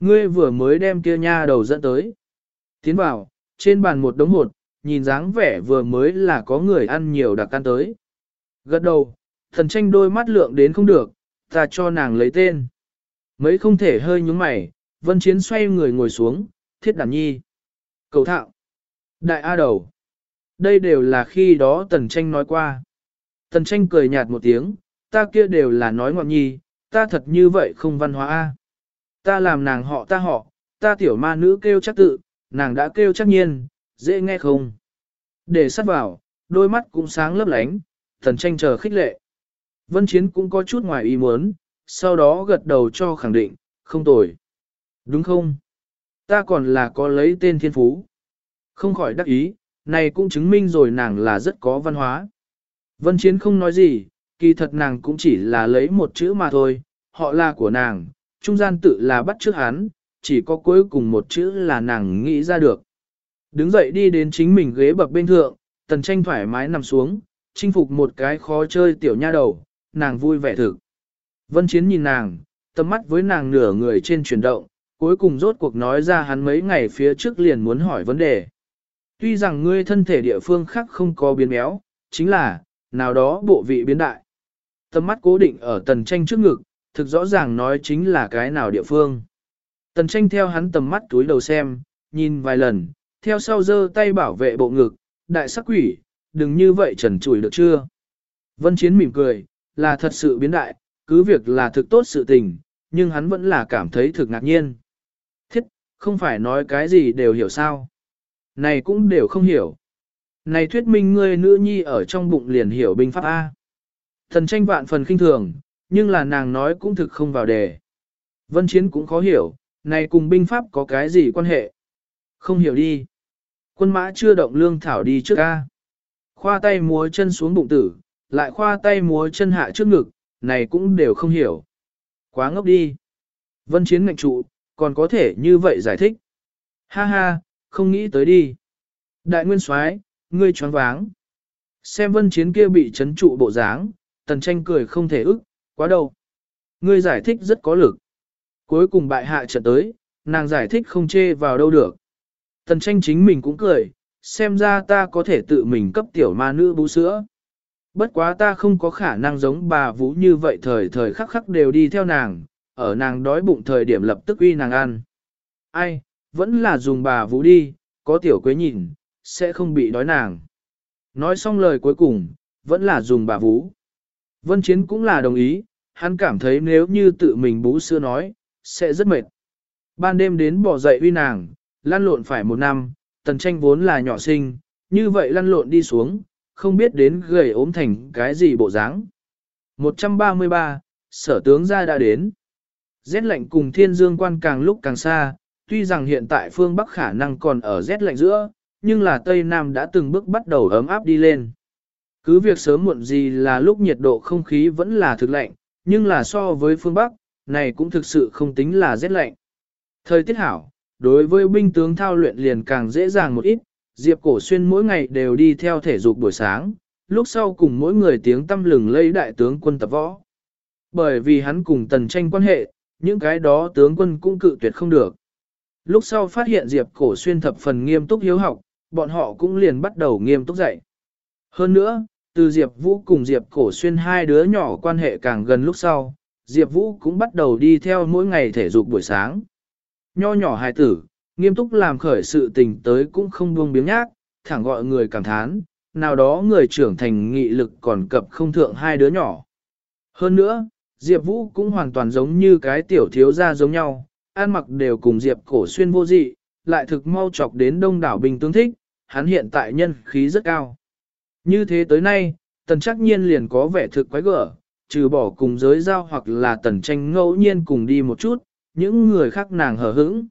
Ngươi vừa mới đem kia nha đầu dẫn tới. Tiến vào, trên bàn một đống hột, nhìn dáng vẻ vừa mới là có người ăn nhiều đặc ăn tới. Gật đầu, thần tranh đôi mắt lượng đến không được, ta cho nàng lấy tên. Mấy không thể hơi nhúng mày, vân chiến xoay người ngồi xuống, thiết đảm nhi. Cầu thạo. Đại A đầu. Đây đều là khi đó tần tranh nói qua. Tần tranh cười nhạt một tiếng, ta kia đều là nói ngọn nhi, ta thật như vậy không văn hóa A. Ta làm nàng họ ta họ, ta tiểu ma nữ kêu chắc tự, nàng đã kêu chắc nhiên, dễ nghe không? Để sát vào, đôi mắt cũng sáng lấp lánh, thần tranh chờ khích lệ. Vân Chiến cũng có chút ngoài ý muốn, sau đó gật đầu cho khẳng định, không tồi. Đúng không? Ta còn là có lấy tên thiên phú. Không khỏi đắc ý, này cũng chứng minh rồi nàng là rất có văn hóa. Vân Chiến không nói gì, kỳ thật nàng cũng chỉ là lấy một chữ mà thôi, họ là của nàng, trung gian tự là bắt trước hắn, chỉ có cuối cùng một chữ là nàng nghĩ ra được. Đứng dậy đi đến chính mình ghế bập bên thượng, tần tranh thoải mái nằm xuống, chinh phục một cái khó chơi tiểu nha đầu, nàng vui vẻ thực. Vân Chiến nhìn nàng, tầm mắt với nàng nửa người trên chuyển động, cuối cùng rốt cuộc nói ra hắn mấy ngày phía trước liền muốn hỏi vấn đề. Tuy rằng ngươi thân thể địa phương khác không có biến méo, chính là, nào đó bộ vị biến đại. Tầm mắt cố định ở tần tranh trước ngực, thực rõ ràng nói chính là cái nào địa phương. Tần tranh theo hắn tầm mắt túi đầu xem, nhìn vài lần, theo sau giơ tay bảo vệ bộ ngực, đại sắc quỷ, đừng như vậy trần trùi được chưa. Vân Chiến mỉm cười, là thật sự biến đại, cứ việc là thực tốt sự tình, nhưng hắn vẫn là cảm thấy thực ngạc nhiên. Thiết, không phải nói cái gì đều hiểu sao. Này cũng đều không hiểu. Này thuyết minh ngươi nữ nhi ở trong bụng liền hiểu binh pháp A. Thần tranh vạn phần kinh thường, nhưng là nàng nói cũng thực không vào đề. Vân Chiến cũng khó hiểu, này cùng binh pháp có cái gì quan hệ? Không hiểu đi. Quân mã chưa động lương thảo đi trước ca. Khoa tay múa chân xuống bụng tử, lại khoa tay múa chân hạ trước ngực, này cũng đều không hiểu. Quá ngốc đi. Vân Chiến ngạnh trụ, còn có thể như vậy giải thích. Ha ha, không nghĩ tới đi. Đại nguyên soái, ngươi choáng váng. Xem vân chiến kia bị chấn trụ bộ dáng, tần tranh cười không thể ức, quá đâu. Ngươi giải thích rất có lực. Cuối cùng bại hạ trận tới, nàng giải thích không chê vào đâu được. Tần tranh chính mình cũng cười, xem ra ta có thể tự mình cấp tiểu ma nữ bú sữa. Bất quá ta không có khả năng giống bà vũ như vậy thời thời khắc khắc đều đi theo nàng, ở nàng đói bụng thời điểm lập tức uy nàng ăn. Ai, vẫn là dùng bà vũ đi, có tiểu quế nhìn, sẽ không bị đói nàng. Nói xong lời cuối cùng, vẫn là dùng bà vũ. Vân Chiến cũng là đồng ý, hắn cảm thấy nếu như tự mình bú sữa nói, sẽ rất mệt. Ban đêm đến bỏ dậy uy nàng, lăn lộn phải một năm, tần tranh vốn là nhỏ sinh, như vậy lăn lộn đi xuống, không biết đến gầy ốm thành cái gì bộ dáng. 133, sở tướng gia đã đến. Rét lạnh cùng thiên dương quan càng lúc càng xa, tuy rằng hiện tại phương Bắc khả năng còn ở rét lạnh giữa, nhưng là Tây Nam đã từng bước bắt đầu ấm áp đi lên. Cứ việc sớm muộn gì là lúc nhiệt độ không khí vẫn là thực lạnh, nhưng là so với phương Bắc, này cũng thực sự không tính là rét lạnh. Thời tiết hảo, đối với binh tướng thao luyện liền càng dễ dàng một ít, Diệp Cổ Xuyên mỗi ngày đều đi theo thể dục buổi sáng, lúc sau cùng mỗi người tiếng tâm lừng lây đại tướng quân tập võ. Bởi vì hắn cùng tần tranh quan hệ, những cái đó tướng quân cũng cự tuyệt không được. Lúc sau phát hiện Diệp Cổ Xuyên thập phần nghiêm túc hiếu học, bọn họ cũng liền bắt đầu nghiêm túc dạy. Hơn nữa, từ Diệp Vũ cùng Diệp Cổ Xuyên hai đứa nhỏ quan hệ càng gần lúc sau, Diệp Vũ cũng bắt đầu đi theo mỗi ngày thể dục buổi sáng. Nho nhỏ hài tử, nghiêm túc làm khởi sự tình tới cũng không buông biếng nhác, thẳng gọi người cảm thán, nào đó người trưởng thành nghị lực còn cập không thượng hai đứa nhỏ. Hơn nữa, Diệp Vũ cũng hoàn toàn giống như cái tiểu thiếu gia giống nhau, ăn mặc đều cùng Diệp cổ xuyên vô dị, lại thực mau chọc đến đông đảo bình tương thích, hắn hiện tại nhân khí rất cao. Như thế tới nay, tần chắc nhiên liền có vẻ thực quái gở, trừ bỏ cùng giới giao hoặc là tần tranh ngẫu nhiên cùng đi một chút, những người khác nàng hờ hững.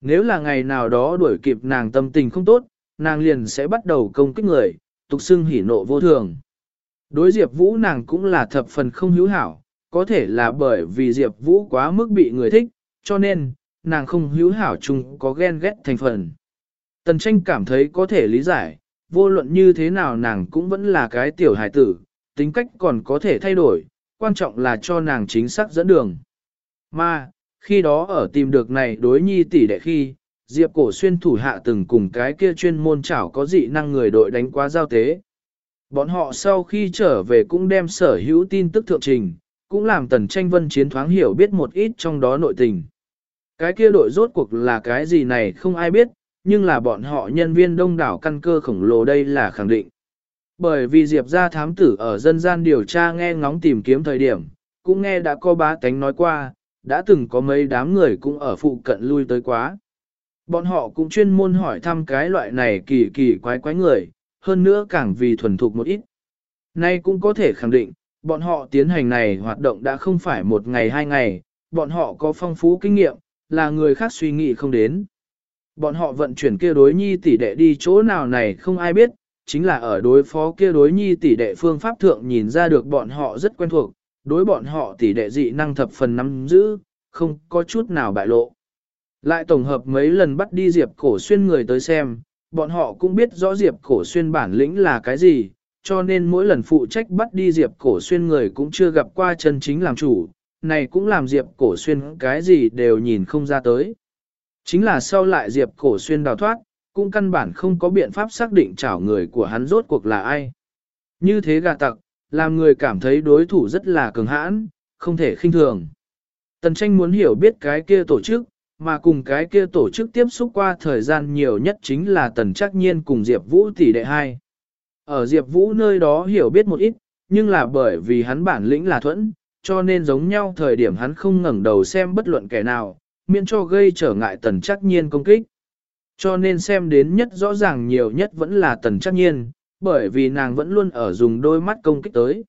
Nếu là ngày nào đó đuổi kịp nàng tâm tình không tốt, nàng liền sẽ bắt đầu công kích người, tục xưng hỉ nộ vô thường. Đối Diệp Vũ nàng cũng là thập phần không hữu hảo, có thể là bởi vì Diệp Vũ quá mức bị người thích, cho nên, nàng không hữu hảo chung có ghen ghét thành phần. Tần tranh cảm thấy có thể lý giải, vô luận như thế nào nàng cũng vẫn là cái tiểu hài tử, tính cách còn có thể thay đổi, quan trọng là cho nàng chính xác dẫn đường. Mà, khi đó ở tìm được này đối nhi tỷ đệ khi, Diệp Cổ Xuyên thủ hạ từng cùng cái kia chuyên môn chảo có dị năng người đội đánh quá giao tế. Bọn họ sau khi trở về cũng đem sở hữu tin tức thượng trình, cũng làm tần tranh vân chiến thoáng hiểu biết một ít trong đó nội tình. Cái kia đội rốt cuộc là cái gì này không ai biết, nhưng là bọn họ nhân viên đông đảo căn cơ khổng lồ đây là khẳng định. Bởi vì Diệp ra thám tử ở dân gian điều tra nghe ngóng tìm kiếm thời điểm, cũng nghe đã có bá tánh nói qua, đã từng có mấy đám người cũng ở phụ cận lui tới quá. Bọn họ cũng chuyên môn hỏi thăm cái loại này kỳ kỳ quái quái người, hơn nữa càng vì thuần thục một ít. Nay cũng có thể khẳng định, bọn họ tiến hành này hoạt động đã không phải một ngày hai ngày, bọn họ có phong phú kinh nghiệm, là người khác suy nghĩ không đến. Bọn họ vận chuyển kia đối nhi tỷ đệ đi chỗ nào này không ai biết, chính là ở đối phó kia đối nhi tỷ đệ phương pháp thượng nhìn ra được bọn họ rất quen thuộc, đối bọn họ tỷ đệ dị năng thập phần nắm giữ, không có chút nào bại lộ. Lại tổng hợp mấy lần bắt đi Diệp Cổ Xuyên người tới xem, bọn họ cũng biết rõ Diệp Cổ Xuyên bản lĩnh là cái gì, cho nên mỗi lần phụ trách bắt đi Diệp Cổ Xuyên người cũng chưa gặp qua chân chính làm chủ, này cũng làm Diệp Cổ Xuyên cái gì đều nhìn không ra tới. Chính là sau lại Diệp Cổ Xuyên đào thoát, cũng căn bản không có biện pháp xác định chảo người của hắn rốt cuộc là ai. Như thế gà tặc, làm người cảm thấy đối thủ rất là cường hãn, không thể khinh thường. Tần tranh muốn hiểu biết cái kia tổ chức, mà cùng cái kia tổ chức tiếp xúc qua thời gian nhiều nhất chính là tần chắc nhiên cùng Diệp Vũ tỷ đệ hai. Ở Diệp Vũ nơi đó hiểu biết một ít, nhưng là bởi vì hắn bản lĩnh là thuẫn, cho nên giống nhau thời điểm hắn không ngẩng đầu xem bất luận kẻ nào, miễn cho gây trở ngại tần chắc nhiên công kích. Cho nên xem đến nhất rõ ràng nhiều nhất vẫn là tần chắc nhiên, bởi vì nàng vẫn luôn ở dùng đôi mắt công kích tới.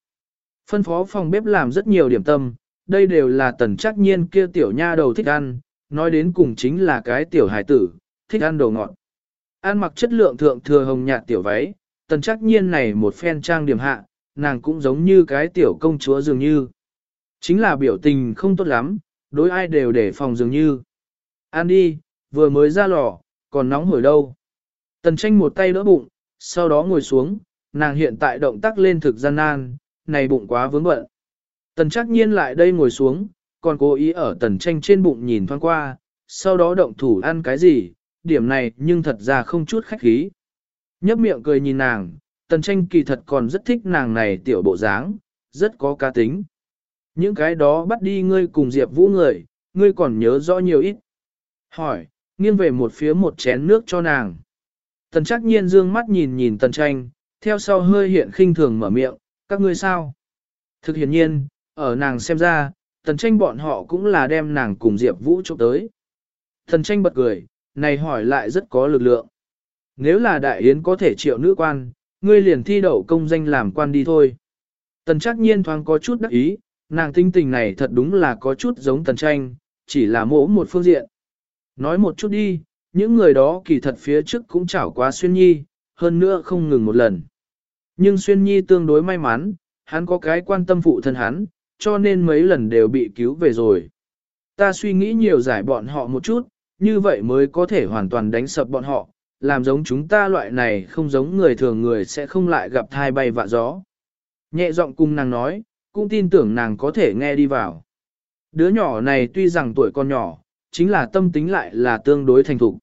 Phân phó phòng bếp làm rất nhiều điểm tâm, đây đều là tần chắc nhiên kia tiểu nha đầu thích ăn, nói đến cùng chính là cái tiểu hài tử, thích ăn đồ ngọt. Ăn mặc chất lượng thượng thừa hồng nhạt tiểu váy, tần chắc nhiên này một phen trang điểm hạ, nàng cũng giống như cái tiểu công chúa dường như. Chính là biểu tình không tốt lắm, đối ai đều để phòng dường như. Ăn đi, vừa mới ra lò, còn nóng hổi đâu. Tần tranh một tay đỡ bụng, sau đó ngồi xuống, nàng hiện tại động tác lên thực gian nan, này bụng quá vướng bận. Tần chắc nhiên lại đây ngồi xuống, còn cố ý ở tần tranh trên bụng nhìn thoáng qua, sau đó động thủ ăn cái gì, điểm này nhưng thật ra không chút khách khí. Nhấp miệng cười nhìn nàng, tần tranh kỳ thật còn rất thích nàng này tiểu bộ dáng, rất có cá tính. Những cái đó bắt đi ngươi cùng Diệp Vũ người, ngươi còn nhớ rõ nhiều ít. Hỏi, nghiêng về một phía một chén nước cho nàng. Tần chắc nhiên dương mắt nhìn nhìn tần tranh, theo sau hơi hiện khinh thường mở miệng, các ngươi sao? Thực hiện nhiên, ở nàng xem ra, tần tranh bọn họ cũng là đem nàng cùng Diệp Vũ chụp tới. Tần tranh bật cười, này hỏi lại rất có lực lượng. Nếu là đại yến có thể triệu nữ quan, ngươi liền thi đậu công danh làm quan đi thôi. Tần chắc nhiên thoáng có chút đắc ý, nàng tinh tình này thật đúng là có chút giống tần tranh, chỉ là mỗ một phương diện. Nói một chút đi, những người đó kỳ thật phía trước cũng chảo quá xuyên nhi, hơn nữa không ngừng một lần. Nhưng xuyên nhi tương đối may mắn, hắn có cái quan tâm phụ thân hắn, cho nên mấy lần đều bị cứu về rồi. Ta suy nghĩ nhiều giải bọn họ một chút, như vậy mới có thể hoàn toàn đánh sập bọn họ, làm giống chúng ta loại này không giống người thường người sẽ không lại gặp thai bay vạ gió. Nhẹ giọng cung nàng nói, cũng tin tưởng nàng có thể nghe đi vào. Đứa nhỏ này tuy rằng tuổi còn nhỏ, chính là tâm tính lại là tương đối thành thục.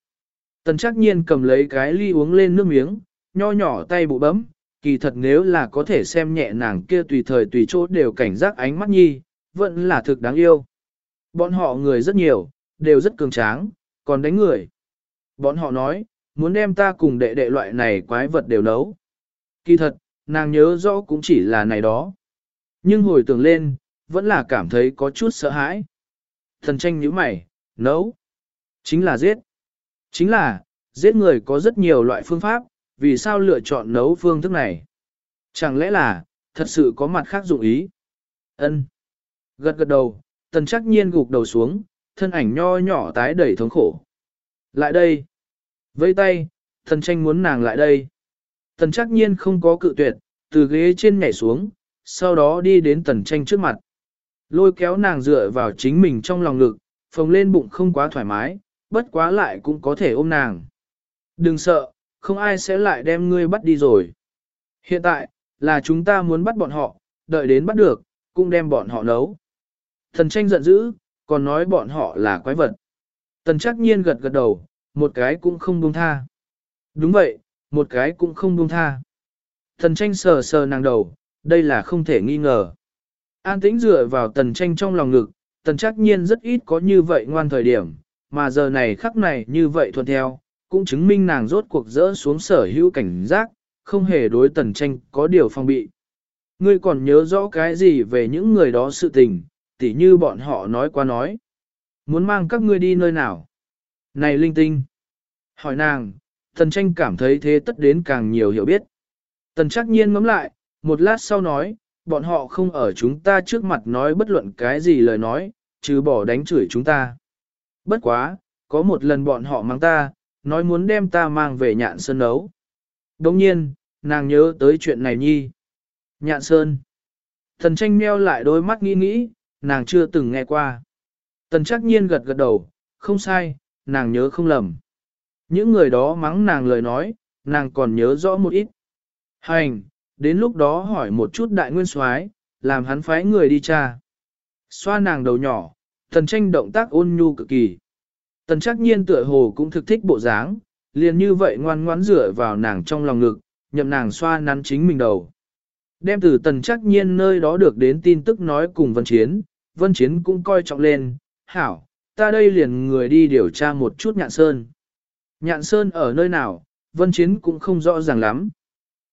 Tần chắc nhiên cầm lấy cái ly uống lên nước miếng, nho nhỏ tay bụ bấm, kỳ thật nếu là có thể xem nhẹ nàng kia tùy thời tùy chỗ đều cảnh giác ánh mắt nhi, vẫn là thực đáng yêu. Bọn họ người rất nhiều, đều rất cường tráng, còn đánh người. Bọn họ nói, muốn đem ta cùng đệ đệ loại này quái vật đều nấu. Kỳ thật, nàng nhớ rõ cũng chỉ là này đó. Nhưng hồi tưởng lên, vẫn là cảm thấy có chút sợ hãi. Thần tranh nhíu mày, nấu. Chính là giết. Chính là, giết người có rất nhiều loại phương pháp, vì sao lựa chọn nấu phương thức này? Chẳng lẽ là, thật sự có mặt khác dụng ý? Ân. Gật gật đầu, tần chắc nhiên gục đầu xuống, thân ảnh nho nhỏ tái đầy thống khổ. Lại đây. Vây tay, thần tranh muốn nàng lại đây. Tần chắc nhiên không có cự tuyệt, từ ghế trên nhảy xuống, sau đó đi đến tần tranh trước mặt. Lôi kéo nàng dựa vào chính mình trong lòng ngực, phồng lên bụng không quá thoải mái, bất quá lại cũng có thể ôm nàng. Đừng sợ, không ai sẽ lại đem ngươi bắt đi rồi. Hiện tại, là chúng ta muốn bắt bọn họ, đợi đến bắt được, cũng đem bọn họ nấu. Thần tranh giận dữ, còn nói bọn họ là quái vật. Tần chắc nhiên gật gật đầu, một cái cũng không buông tha. Đúng vậy, một cái cũng không buông tha. thần tranh sờ sờ nàng đầu, đây là không thể nghi ngờ. An tĩnh dựa vào tần tranh trong lòng ngực, tần chắc nhiên rất ít có như vậy ngoan thời điểm, mà giờ này khắc này như vậy thuận theo, cũng chứng minh nàng rốt cuộc dỡ xuống sở hữu cảnh giác, không hề đối tần tranh có điều phong bị. Ngươi còn nhớ rõ cái gì về những người đó sự tình, tỉ như bọn họ nói qua nói. Muốn mang các ngươi đi nơi nào? Này linh tinh! Hỏi nàng, tần tranh cảm thấy thế tất đến càng nhiều hiểu biết. Tần chắc nhiên ngắm lại, một lát sau nói, bọn họ không ở chúng ta trước mặt nói bất luận cái gì lời nói, trừ bỏ đánh chửi chúng ta. Bất quá, có một lần bọn họ mang ta, nói muốn đem ta mang về nhạn sơn nấu. Đồng nhiên, nàng nhớ tới chuyện này nhi. Nhạn sơn. Thần tranh meo lại đôi mắt nghĩ nghĩ, nàng chưa từng nghe qua. Tần chắc nhiên gật gật đầu, không sai, nàng nhớ không lầm. Những người đó mắng nàng lời nói, nàng còn nhớ rõ một ít. Hành, đến lúc đó hỏi một chút đại nguyên soái, làm hắn phái người đi tra. Xoa nàng đầu nhỏ, thần tranh động tác ôn nhu cực kỳ. Tần chắc nhiên tựa hồ cũng thực thích bộ dáng, liền như vậy ngoan ngoãn rửa vào nàng trong lòng ngực, nhậm nàng xoa nắn chính mình đầu. Đem từ tần chắc nhiên nơi đó được đến tin tức nói cùng Vân Chiến, Vân Chiến cũng coi trọng lên, hảo, ta đây liền người đi điều tra một chút nhạn sơn. Nhạn sơn ở nơi nào, Vân Chiến cũng không rõ ràng lắm.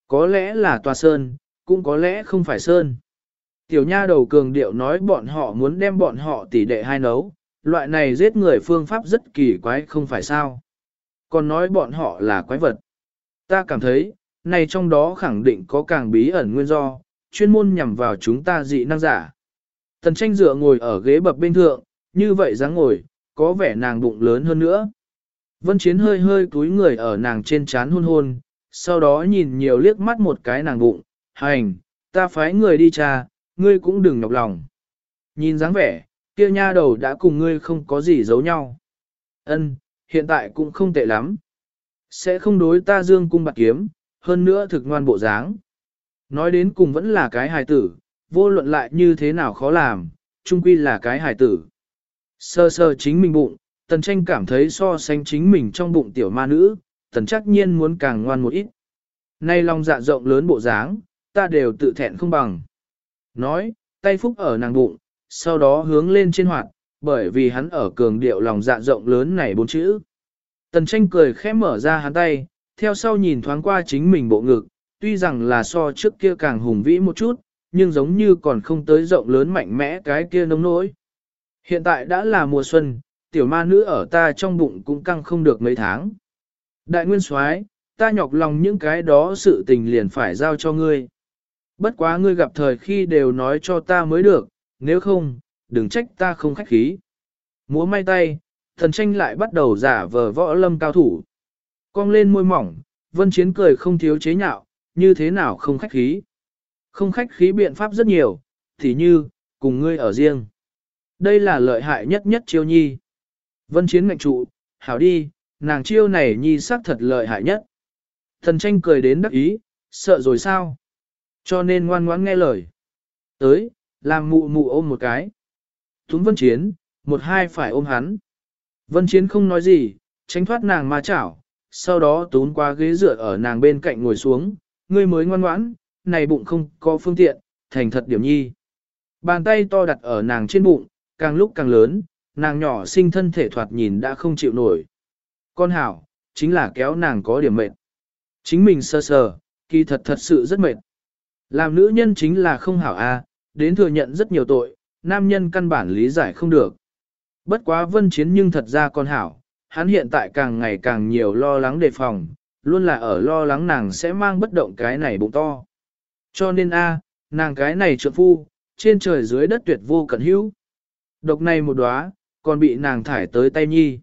Có lẽ là tòa sơn, cũng có lẽ không phải sơn. Tiểu nha đầu cường điệu nói bọn họ muốn đem bọn họ tỉ đệ hai nấu, loại này giết người phương pháp rất kỳ quái không phải sao. Còn nói bọn họ là quái vật. Ta cảm thấy, này trong đó khẳng định có càng bí ẩn nguyên do, chuyên môn nhằm vào chúng ta dị năng giả. Tần tranh dựa ngồi ở ghế bập bên thượng, như vậy dáng ngồi, có vẻ nàng bụng lớn hơn nữa. Vân Chiến hơi hơi cúi người ở nàng trên chán hôn hôn, sau đó nhìn nhiều liếc mắt một cái nàng bụng, hành, ta phái người đi cha, ngươi cũng đừng nhọc lòng. Nhìn dáng vẻ, kia nha đầu đã cùng ngươi không có gì giấu nhau. Ân, hiện tại cũng không tệ lắm. Sẽ không đối ta dương cung bạc kiếm, hơn nữa thực ngoan bộ dáng. Nói đến cùng vẫn là cái hài tử, vô luận lại như thế nào khó làm, chung quy là cái hài tử. Sơ sơ chính mình bụng, tần tranh cảm thấy so sánh chính mình trong bụng tiểu ma nữ, tần chắc nhiên muốn càng ngoan một ít. Nay lòng dạ rộng lớn bộ dáng, ta đều tự thẹn không bằng. Nói, tay phúc ở nàng bụng, sau đó hướng lên trên hoạt, bởi vì hắn ở cường điệu lòng dạ rộng lớn này bốn chữ. Tần tranh cười khẽ mở ra hắn tay, theo sau nhìn thoáng qua chính mình bộ ngực, tuy rằng là so trước kia càng hùng vĩ một chút, nhưng giống như còn không tới rộng lớn mạnh mẽ cái kia nông nỗi. Hiện tại đã là mùa xuân, tiểu ma nữ ở ta trong bụng cũng căng không được mấy tháng. Đại nguyên soái, ta nhọc lòng những cái đó sự tình liền phải giao cho ngươi. Bất quá ngươi gặp thời khi đều nói cho ta mới được, nếu không, đừng trách ta không khách khí. Múa may tay, thần tranh lại bắt đầu giả vờ võ lâm cao thủ. Cong lên môi mỏng, vân chiến cười không thiếu chế nhạo, như thế nào không khách khí. Không khách khí biện pháp rất nhiều, thì như, cùng ngươi ở riêng. Đây là lợi hại nhất nhất chiêu nhi. Vân chiến ngạch trụ, hảo đi, nàng chiêu này nhi sắc thật lợi hại nhất. Thần tranh cười đến đắc ý, sợ rồi sao? Cho nên ngoan ngoãn nghe lời. Tới, làm mụ mụ ôm một cái. Thúng vân chiến, một hai phải ôm hắn. Vân chiến không nói gì, tránh thoát nàng ma chảo, sau đó tún qua ghế dựa ở nàng bên cạnh ngồi xuống, ngươi mới ngoan ngoãn, này bụng không có phương tiện, thành thật điểm nhi. Bàn tay to đặt ở nàng trên bụng, càng lúc càng lớn, nàng nhỏ sinh thân thể thoạt nhìn đã không chịu nổi. Con hảo, chính là kéo nàng có điểm mệt. Chính mình sơ sờ, kỳ thật thật sự rất mệt. Làm nữ nhân chính là không hảo a, đến thừa nhận rất nhiều tội, nam nhân căn bản lý giải không được. Bất quá vân chiến nhưng thật ra con hảo, hắn hiện tại càng ngày càng nhiều lo lắng đề phòng, luôn là ở lo lắng nàng sẽ mang bất động cái này bụng to. Cho nên a, nàng cái này trượng phu, trên trời dưới đất tuyệt vô cẩn hữu. Độc này một đóa, còn bị nàng thải tới tay nhi.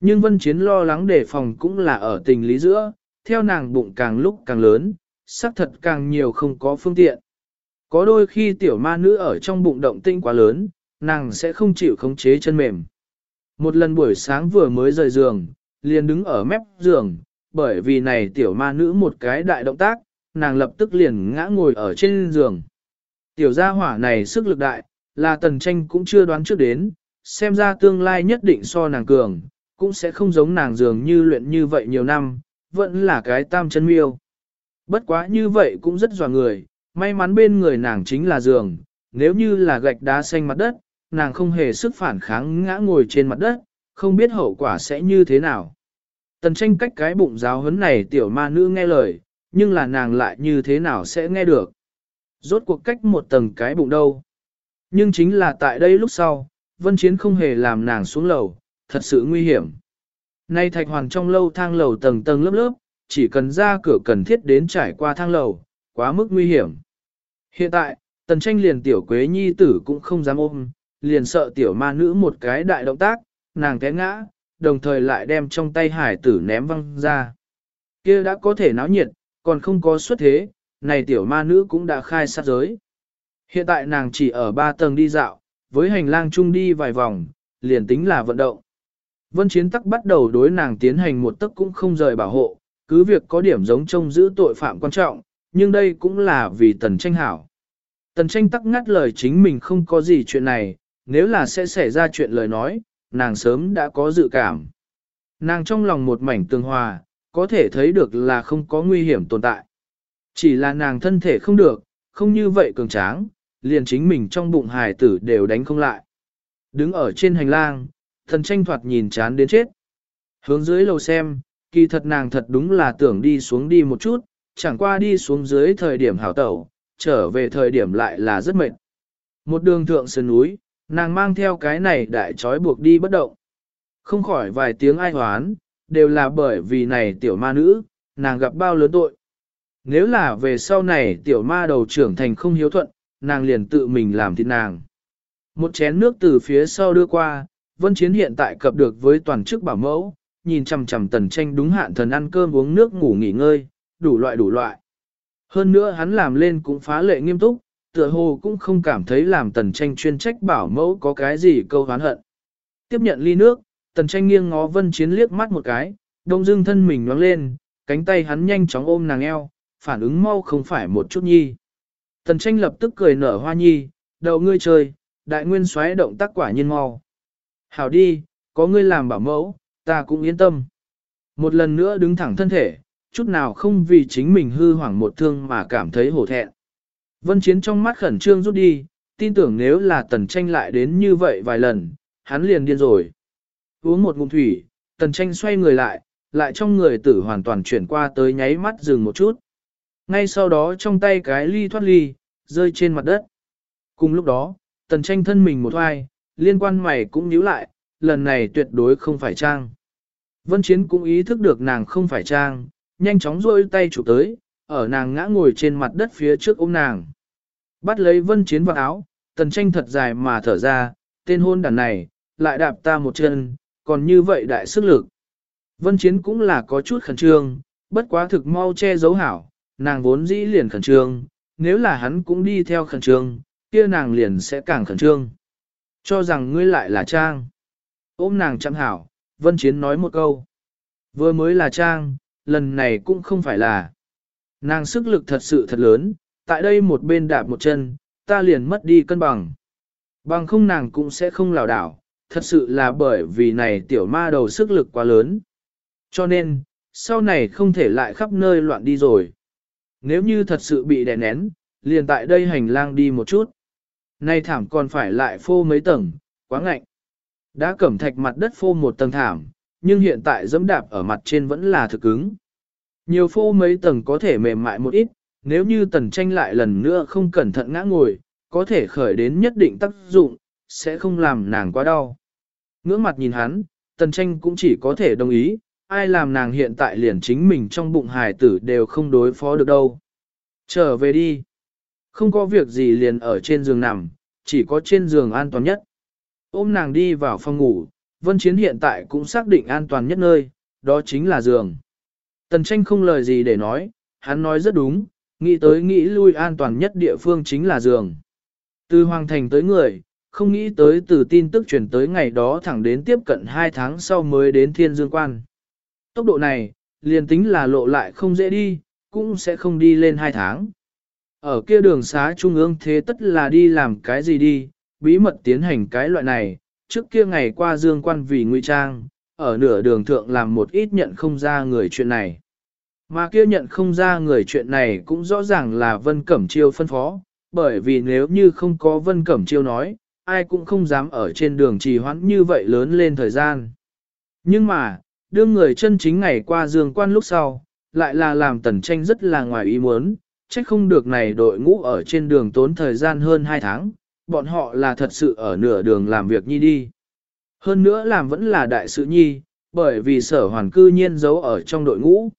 Nhưng vân chiến lo lắng đề phòng cũng là ở tình lý giữa, theo nàng bụng càng lúc càng lớn, xác thật càng nhiều không có phương tiện. Có đôi khi tiểu ma nữ ở trong bụng động tinh quá lớn, nàng sẽ không chịu khống chế chân mềm. Một lần buổi sáng vừa mới rời giường, liền đứng ở mép giường, bởi vì này tiểu ma nữ một cái đại động tác, nàng lập tức liền ngã ngồi ở trên giường. Tiểu gia hỏa này sức lực đại, là tần tranh cũng chưa đoán trước đến, xem ra tương lai nhất định so nàng cường, cũng sẽ không giống nàng dường như luyện như vậy nhiều năm, vẫn là cái tam chân miêu. Bất quá như vậy cũng rất dò người, may mắn bên người nàng chính là giường, nếu như là gạch đá xanh mặt đất, nàng không hề sức phản kháng ngã ngồi trên mặt đất, không biết hậu quả sẽ như thế nào. Tần tranh cách cái bụng giáo huấn này tiểu ma nữ nghe lời, nhưng là nàng lại như thế nào sẽ nghe được. Rốt cuộc cách một tầng cái bụng đâu. Nhưng chính là tại đây lúc sau, vân chiến không hề làm nàng xuống lầu, thật sự nguy hiểm. Nay thạch hoàn trong lâu thang lầu tầng tầng lớp lớp, chỉ cần ra cửa cần thiết đến trải qua thang lầu, quá mức nguy hiểm. Hiện tại, tần tranh liền tiểu quế nhi tử cũng không dám ôm, liền sợ tiểu ma nữ một cái đại động tác, nàng té ngã, đồng thời lại đem trong tay hải tử ném văng ra. kia đã có thể náo nhiệt, còn không có xuất thế, này tiểu ma nữ cũng đã khai sát giới. Hiện tại nàng chỉ ở ba tầng đi dạo, với hành lang chung đi vài vòng, liền tính là vận động. Vân Chiến tắc bắt đầu đối nàng tiến hành một tấc cũng không rời bảo hộ, cứ việc có điểm giống trông giữ tội phạm quan trọng, nhưng đây cũng là vì tần tranh hảo. Tần tranh tắc ngắt lời chính mình không có gì chuyện này, nếu là sẽ xảy ra chuyện lời nói, nàng sớm đã có dự cảm. Nàng trong lòng một mảnh tương hòa, có thể thấy được là không có nguy hiểm tồn tại. Chỉ là nàng thân thể không được, không như vậy cường tráng, liền chính mình trong bụng hài tử đều đánh không lại. Đứng ở trên hành lang, thần tranh thoạt nhìn chán đến chết. Hướng dưới lầu xem, kỳ thật nàng thật đúng là tưởng đi xuống đi một chút, chẳng qua đi xuống dưới thời điểm hảo tẩu, trở về thời điểm lại là rất mệt. Một đường thượng sơn núi, nàng mang theo cái này đại trói buộc đi bất động. Không khỏi vài tiếng ai hoán, đều là bởi vì này tiểu ma nữ, nàng gặp bao lớn tội. Nếu là về sau này tiểu ma đầu trưởng thành không hiếu thuận, nàng liền tự mình làm thịt nàng. Một chén nước từ phía sau đưa qua, Vân Chiến hiện tại cập được với toàn chức bảo mẫu, nhìn chằm chằm tần tranh đúng hạn thần ăn cơm uống nước ngủ nghỉ ngơi, đủ loại đủ loại. Hơn nữa hắn làm lên cũng phá lệ nghiêm túc, tựa hồ cũng không cảm thấy làm tần tranh chuyên trách bảo mẫu có cái gì câu hán hận. Tiếp nhận ly nước, tần tranh nghiêng ngó vân chiến liếc mắt một cái, đông dương thân mình nhoáng lên, cánh tay hắn nhanh chóng ôm nàng eo, phản ứng mau không phải một chút nhi. Tần tranh lập tức cười nở hoa nhi, đầu ngươi chơi, đại nguyên xoáy động tác quả nhiên mau. Hảo đi, có ngươi làm bảo mẫu, ta cũng yên tâm. Một lần nữa đứng thẳng thân thể, chút nào không vì chính mình hư hoảng một thương mà cảm thấy hổ thẹn. Vân Chiến trong mắt khẩn trương rút đi, tin tưởng nếu là tần tranh lại đến như vậy vài lần, hắn liền điên rồi. Uống một ngụm thủy, tần tranh xoay người lại, lại trong người tử hoàn toàn chuyển qua tới nháy mắt dừng một chút. Ngay sau đó trong tay cái ly thoát ly, rơi trên mặt đất. Cùng lúc đó, tần tranh thân mình một hoài, liên quan mày cũng nhíu lại, lần này tuyệt đối không phải trang. Vân Chiến cũng ý thức được nàng không phải trang, nhanh chóng rôi tay chụp tới, ở nàng ngã ngồi trên mặt đất phía trước ôm nàng. Bắt lấy Vân Chiến vào áo, tần tranh thật dài mà thở ra, tên hôn đàn này, lại đạp ta một chân, còn như vậy đại sức lực. Vân Chiến cũng là có chút khẩn trương, bất quá thực mau che giấu hảo, nàng vốn dĩ liền khẩn trương, nếu là hắn cũng đi theo khẩn trương, kia nàng liền sẽ càng khẩn trương. Cho rằng ngươi lại là Trang. Ôm nàng chăm hảo, Vân Chiến nói một câu. Vừa mới là Trang, lần này cũng không phải là. Nàng sức lực thật sự thật lớn, tại đây một bên đạp một chân, ta liền mất đi cân bằng. Bằng không nàng cũng sẽ không lảo đảo, thật sự là bởi vì này tiểu ma đầu sức lực quá lớn. Cho nên, sau này không thể lại khắp nơi loạn đi rồi. Nếu như thật sự bị đè nén, liền tại đây hành lang đi một chút. Nay thảm còn phải lại phô mấy tầng, quá ngạnh. Đã cẩm thạch mặt đất phô một tầng thảm, nhưng hiện tại dẫm đạp ở mặt trên vẫn là thực cứng. Nhiều phô mấy tầng có thể mềm mại một ít, nếu như tần tranh lại lần nữa không cẩn thận ngã ngồi, có thể khởi đến nhất định tác dụng, sẽ không làm nàng quá đau. Ngưỡng mặt nhìn hắn, tần tranh cũng chỉ có thể đồng ý, ai làm nàng hiện tại liền chính mình trong bụng hài tử đều không đối phó được đâu. Trở về đi. Không có việc gì liền ở trên giường nằm, chỉ có trên giường an toàn nhất. Ôm nàng đi vào phòng ngủ, Vân Chiến hiện tại cũng xác định an toàn nhất nơi, đó chính là giường. Tần tranh không lời gì để nói, hắn nói rất đúng, nghĩ tới nghĩ lui an toàn nhất địa phương chính là giường. Từ Hoàng Thành tới người, không nghĩ tới từ tin tức truyền tới ngày đó thẳng đến tiếp cận 2 tháng sau mới đến Thiên Dương Quan. Tốc độ này, liền tính là lộ lại không dễ đi, cũng sẽ không đi lên 2 tháng. Ở kia đường xá trung ương thế tất là đi làm cái gì đi, bí mật tiến hành cái loại này, trước kia ngày qua dương quan vì nguy trang, ở nửa đường thượng làm một ít nhận không ra người chuyện này. Mà kia nhận không ra người chuyện này cũng rõ ràng là Vân Cẩm Chiêu phân phó, bởi vì nếu như không có Vân Cẩm Chiêu nói, ai cũng không dám ở trên đường trì hoãn như vậy lớn lên thời gian. Nhưng mà, đương người chân chính ngày qua dương quan lúc sau, lại là làm tần tranh rất là ngoài ý muốn, trách không được này đội ngũ ở trên đường tốn thời gian hơn 2 tháng, bọn họ là thật sự ở nửa đường làm việc nhi đi. Hơn nữa làm vẫn là đại sự nhi, bởi vì sở hoàn cư nhiên giấu ở trong đội ngũ.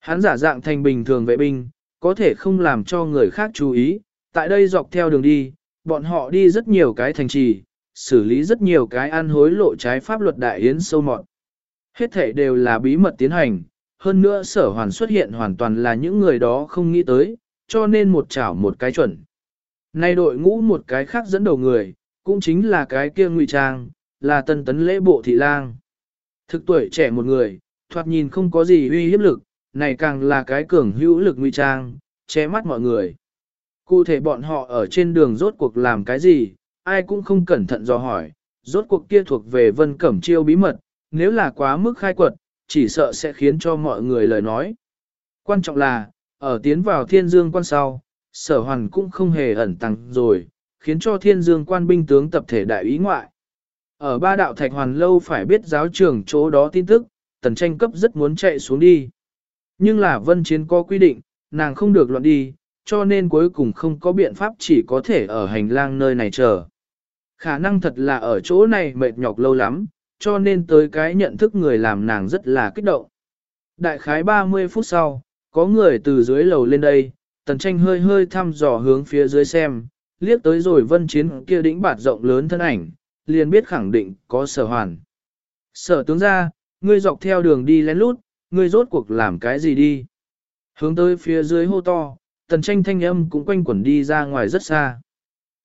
Hắn giả dạng thành bình thường vệ binh, có thể không làm cho người khác chú ý, tại đây dọc theo đường đi, bọn họ đi rất nhiều cái thành trì, xử lý rất nhiều cái ăn hối lộ trái pháp luật đại yến sâu mọt. Hết thể đều là bí mật tiến hành, hơn nữa sở hoàn xuất hiện hoàn toàn là những người đó không nghĩ tới, cho nên một chảo một cái chuẩn. Nay đội ngũ một cái khác dẫn đầu người, cũng chính là cái kia ngụy trang, là tân tấn lễ bộ thị lang. Thực tuổi trẻ một người, thoạt nhìn không có gì uy hiếp lực, này càng là cái cường hữu lực ngụy trang, che mắt mọi người. Cụ thể bọn họ ở trên đường rốt cuộc làm cái gì, ai cũng không cẩn thận dò hỏi, rốt cuộc kia thuộc về vân cẩm chiêu bí mật, nếu là quá mức khai quật, chỉ sợ sẽ khiến cho mọi người lời nói. Quan trọng là, ở tiến vào thiên dương quan sau, sở hoàn cũng không hề ẩn tăng rồi, khiến cho thiên dương quan binh tướng tập thể đại ý ngoại. Ở ba đạo thạch hoàn lâu phải biết giáo trưởng chỗ đó tin tức, tần tranh cấp rất muốn chạy xuống đi. Nhưng là vân chiến có quy định, nàng không được loạn đi, cho nên cuối cùng không có biện pháp chỉ có thể ở hành lang nơi này chờ. Khả năng thật là ở chỗ này mệt nhọc lâu lắm, cho nên tới cái nhận thức người làm nàng rất là kích động. Đại khái 30 phút sau, có người từ dưới lầu lên đây, tần tranh hơi hơi thăm dò hướng phía dưới xem, liếc tới rồi vân chiến kia đĩnh bạt rộng lớn thân ảnh, liền biết khẳng định có sở hoàn. Sở tướng ra, ngươi dọc theo đường đi lén lút, ngươi rốt cuộc làm cái gì đi. Hướng tới phía dưới hô to, tần tranh thanh âm cũng quanh quẩn đi ra ngoài rất xa.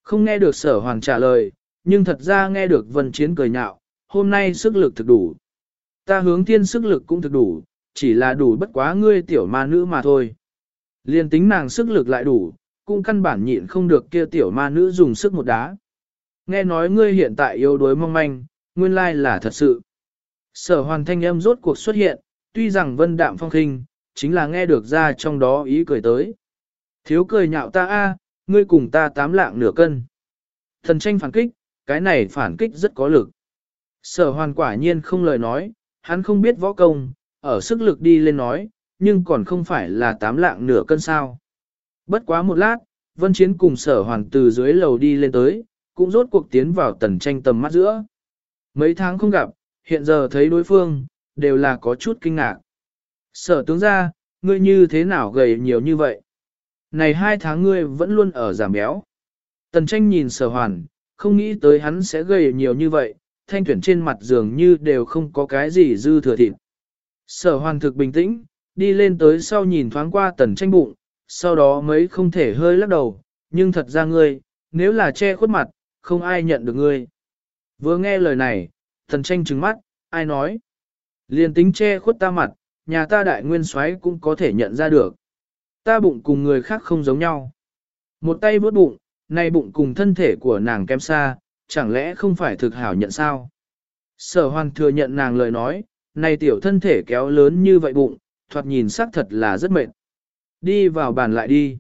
Không nghe được sở hoàn trả lời, nhưng thật ra nghe được vân chiến cười nhạo, hôm nay sức lực thực đủ. Ta hướng thiên sức lực cũng thực đủ, chỉ là đủ bất quá ngươi tiểu ma nữ mà thôi. Liên tính nàng sức lực lại đủ, cũng căn bản nhịn không được kia tiểu ma nữ dùng sức một đá. Nghe nói ngươi hiện tại yếu đuối mong manh, nguyên lai là thật sự. Sở hoàn thanh âm rốt cuộc xuất hiện, tuy rằng vân đạm phong khinh, chính là nghe được ra trong đó ý cười tới. Thiếu cười nhạo ta a, ngươi cùng ta tám lạng nửa cân. Thần tranh phản kích, cái này phản kích rất có lực. Sở hoàn quả nhiên không lời nói, hắn không biết võ công, ở sức lực đi lên nói, nhưng còn không phải là tám lạng nửa cân sao. Bất quá một lát, vân chiến cùng sở hoàn từ dưới lầu đi lên tới, cũng rốt cuộc tiến vào tần tranh tầm mắt giữa. Mấy tháng không gặp, hiện giờ thấy đối phương, đều là có chút kinh ngạc. Sở tướng ra, ngươi như thế nào gầy nhiều như vậy? Này hai tháng ngươi vẫn luôn ở giảm béo. Tần tranh nhìn sở hoàn, không nghĩ tới hắn sẽ gầy nhiều như vậy, thanh tuyển trên mặt dường như đều không có cái gì dư thừa thịt. Sở hoàn thực bình tĩnh, đi lên tới sau nhìn thoáng qua tần tranh bụng, sau đó mấy không thể hơi lắc đầu, nhưng thật ra ngươi, nếu là che khuất mặt, không ai nhận được ngươi. Vừa nghe lời này, tần tranh trừng mắt, ai nói? Liền tính che khuất ta mặt, nhà ta đại nguyên soái cũng có thể nhận ra được. Ta bụng cùng người khác không giống nhau. Một tay vớt bụng, nay bụng cùng thân thể của nàng kém xa, chẳng lẽ không phải thực hảo nhận sao? Sở hoàn thừa nhận nàng lời nói, này tiểu thân thể kéo lớn như vậy bụng, thoạt nhìn xác thật là rất mệt. Đi vào bàn lại đi.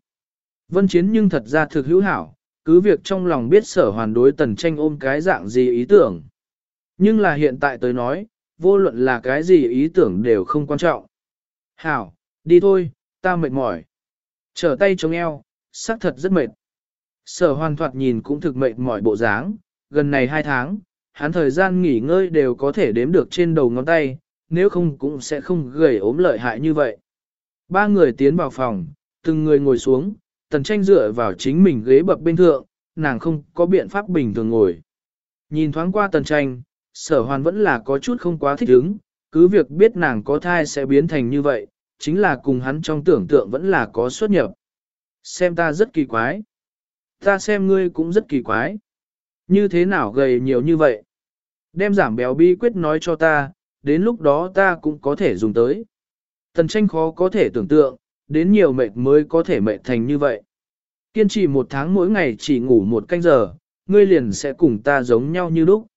Vân chiến nhưng thật ra thực hữu hảo, cứ việc trong lòng biết sở hoàn đối tần tranh ôm cái dạng gì ý tưởng. Nhưng là hiện tại tới nói, vô luận là cái gì ý tưởng đều không quan trọng. Hảo, đi thôi, ta mệt mỏi. Trở tay chống eo, xác thật rất mệt. Sở hoàn thoạt nhìn cũng thực mệt mỏi bộ dáng, gần này hai tháng, hắn thời gian nghỉ ngơi đều có thể đếm được trên đầu ngón tay, nếu không cũng sẽ không gầy ốm lợi hại như vậy. Ba người tiến vào phòng, từng người ngồi xuống, tần tranh dựa vào chính mình ghế bập bên thượng, nàng không có biện pháp bình thường ngồi. Nhìn thoáng qua tần tranh, sở hoàn vẫn là có chút không quá thích ứng, cứ việc biết nàng có thai sẽ biến thành như vậy, chính là cùng hắn trong tưởng tượng vẫn là có xuất nhập. Xem ta rất kỳ quái. Ta xem ngươi cũng rất kỳ quái. Như thế nào gầy nhiều như vậy? Đem giảm béo bí quyết nói cho ta, đến lúc đó ta cũng có thể dùng tới. Tần tranh khó có thể tưởng tượng, đến nhiều mệt mới có thể mệt thành như vậy. Kiên trì một tháng mỗi ngày chỉ ngủ một canh giờ, ngươi liền sẽ cùng ta giống nhau như lúc.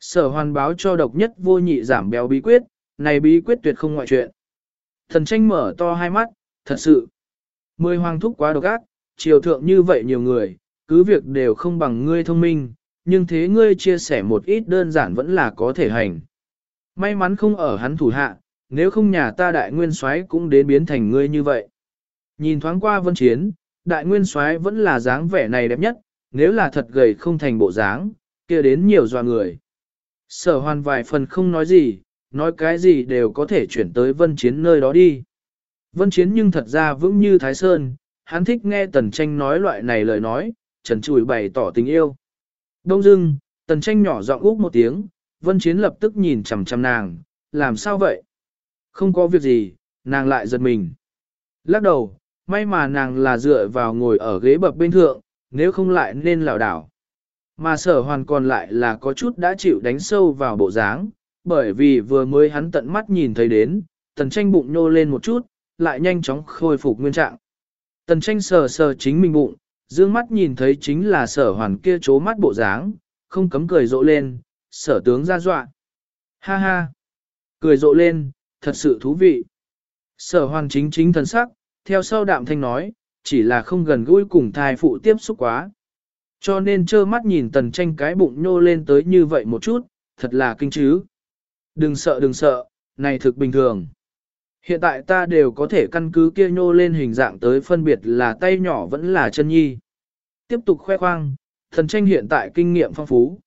Sở hoàn báo cho độc nhất vô nhị giảm béo bí quyết, này bí quyết tuyệt không ngoại chuyện. Thần tranh mở to hai mắt, thật sự. Mười hoàng thúc quá độc ác, triều thượng như vậy nhiều người, cứ việc đều không bằng ngươi thông minh, nhưng thế ngươi chia sẻ một ít đơn giản vẫn là có thể hành. May mắn không ở hắn thủ hạ, nếu không nhà ta đại nguyên soái cũng đến biến thành ngươi như vậy. Nhìn thoáng qua vân chiến, đại nguyên soái vẫn là dáng vẻ này đẹp nhất, nếu là thật gầy không thành bộ dáng, kia đến nhiều doa người. Sở hoàn vài phần không nói gì, nói cái gì đều có thể chuyển tới vân chiến nơi đó đi. Vân chiến nhưng thật ra vững như Thái Sơn, hắn thích nghe tần tranh nói loại này lời nói, trần chùi bày tỏ tình yêu. Đông dưng, tần tranh nhỏ giọng úp một tiếng, vân chiến lập tức nhìn chằm chằm nàng, làm sao vậy? Không có việc gì, nàng lại giật mình. Lắc đầu, may mà nàng là dựa vào ngồi ở ghế bập bên thượng, nếu không lại nên lảo đảo. Mà sở hoàn còn lại là có chút đã chịu đánh sâu vào bộ dáng, bởi vì vừa mới hắn tận mắt nhìn thấy đến, tần tranh bụng nô lên một chút, lại nhanh chóng khôi phục nguyên trạng. Tần tranh sờ sờ chính mình bụng, dương mắt nhìn thấy chính là sở hoàn kia chố mắt bộ dáng, không cấm cười rộ lên, sở tướng ra dọa. Ha ha! Cười rộ lên, thật sự thú vị. Sở hoàn chính chính thần sắc, theo sau đạm thanh nói, chỉ là không gần gũi cùng thai phụ tiếp xúc quá. Cho nên trơ mắt nhìn tần tranh cái bụng nhô lên tới như vậy một chút, thật là kinh chứ. Đừng sợ đừng sợ, này thực bình thường. Hiện tại ta đều có thể căn cứ kia nhô lên hình dạng tới phân biệt là tay nhỏ vẫn là chân nhi. Tiếp tục khoe khoang, thần tranh hiện tại kinh nghiệm phong phú.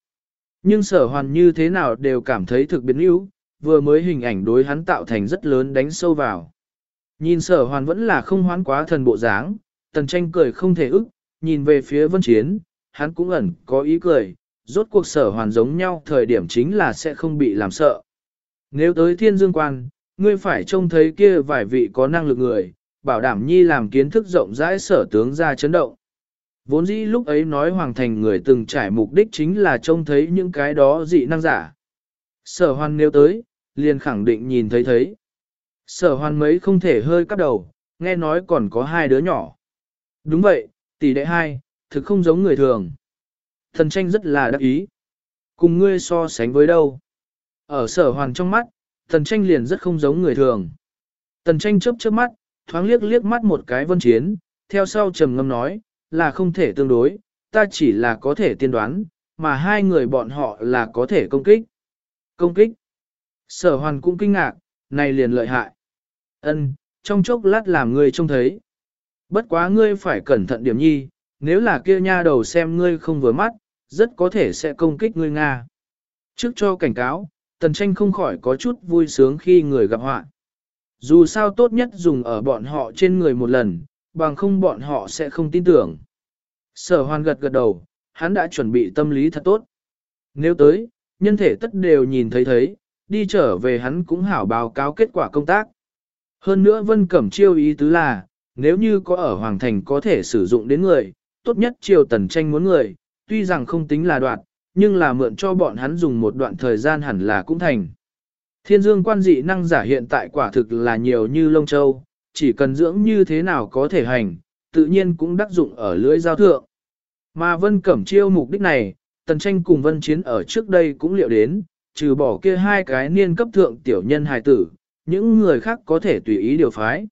Nhưng sở hoàn như thế nào đều cảm thấy thực biến yếu, vừa mới hình ảnh đối hắn tạo thành rất lớn đánh sâu vào. Nhìn sở hoàn vẫn là không hoán quá thần bộ dáng, tần tranh cười không thể ức, nhìn về phía vân chiến, hắn cũng ẩn có ý cười, rốt cuộc sở hoàn giống nhau thời điểm chính là sẽ không bị làm sợ. Nếu tới thiên dương quan, ngươi phải trông thấy kia vài vị có năng lực người, bảo đảm nhi làm kiến thức rộng rãi sở tướng ra chấn động. Vốn dĩ lúc ấy nói hoàng thành người từng trải mục đích chính là trông thấy những cái đó dị năng giả. Sở Hoan nếu tới, liền khẳng định nhìn thấy thấy. Sở Hoan mấy không thể hơi cắp đầu, nghe nói còn có hai đứa nhỏ. Đúng vậy, tỷ đệ hai, thực không giống người thường. Thần tranh rất là đắc ý. Cùng ngươi so sánh với đâu? Ở sở hoàn trong mắt, thần tranh liền rất không giống người thường. Tần tranh chớp chớp mắt, thoáng liếc liếc mắt một cái vân chiến, theo sau trầm ngâm nói, là không thể tương đối, ta chỉ là có thể tiên đoán, mà hai người bọn họ là có thể công kích. Công kích. Sở hoàn cũng kinh ngạc, này liền lợi hại. Ân, trong chốc lát làm ngươi trông thấy. Bất quá ngươi phải cẩn thận điểm nhi, nếu là kia nha đầu xem ngươi không vừa mắt, rất có thể sẽ công kích ngươi Nga. Trước cho cảnh cáo, tần tranh không khỏi có chút vui sướng khi người gặp họa. Dù sao tốt nhất dùng ở bọn họ trên người một lần, bằng không bọn họ sẽ không tin tưởng. Sở hoàn gật gật đầu, hắn đã chuẩn bị tâm lý thật tốt. Nếu tới, nhân thể tất đều nhìn thấy thấy, đi trở về hắn cũng hảo báo cáo kết quả công tác. Hơn nữa Vân Cẩm chiêu ý tứ là, nếu như có ở Hoàng Thành có thể sử dụng đến người, tốt nhất triều tần tranh muốn người, tuy rằng không tính là đoạn, nhưng là mượn cho bọn hắn dùng một đoạn thời gian hẳn là cũng thành. Thiên dương quan dị năng giả hiện tại quả thực là nhiều như lông châu, chỉ cần dưỡng như thế nào có thể hành, tự nhiên cũng đắc dụng ở lưỡi giao thượng. Mà Vân Cẩm chiêu mục đích này, tần tranh cùng Vân Chiến ở trước đây cũng liệu đến, trừ bỏ kia hai cái niên cấp thượng tiểu nhân hài tử, những người khác có thể tùy ý điều phái.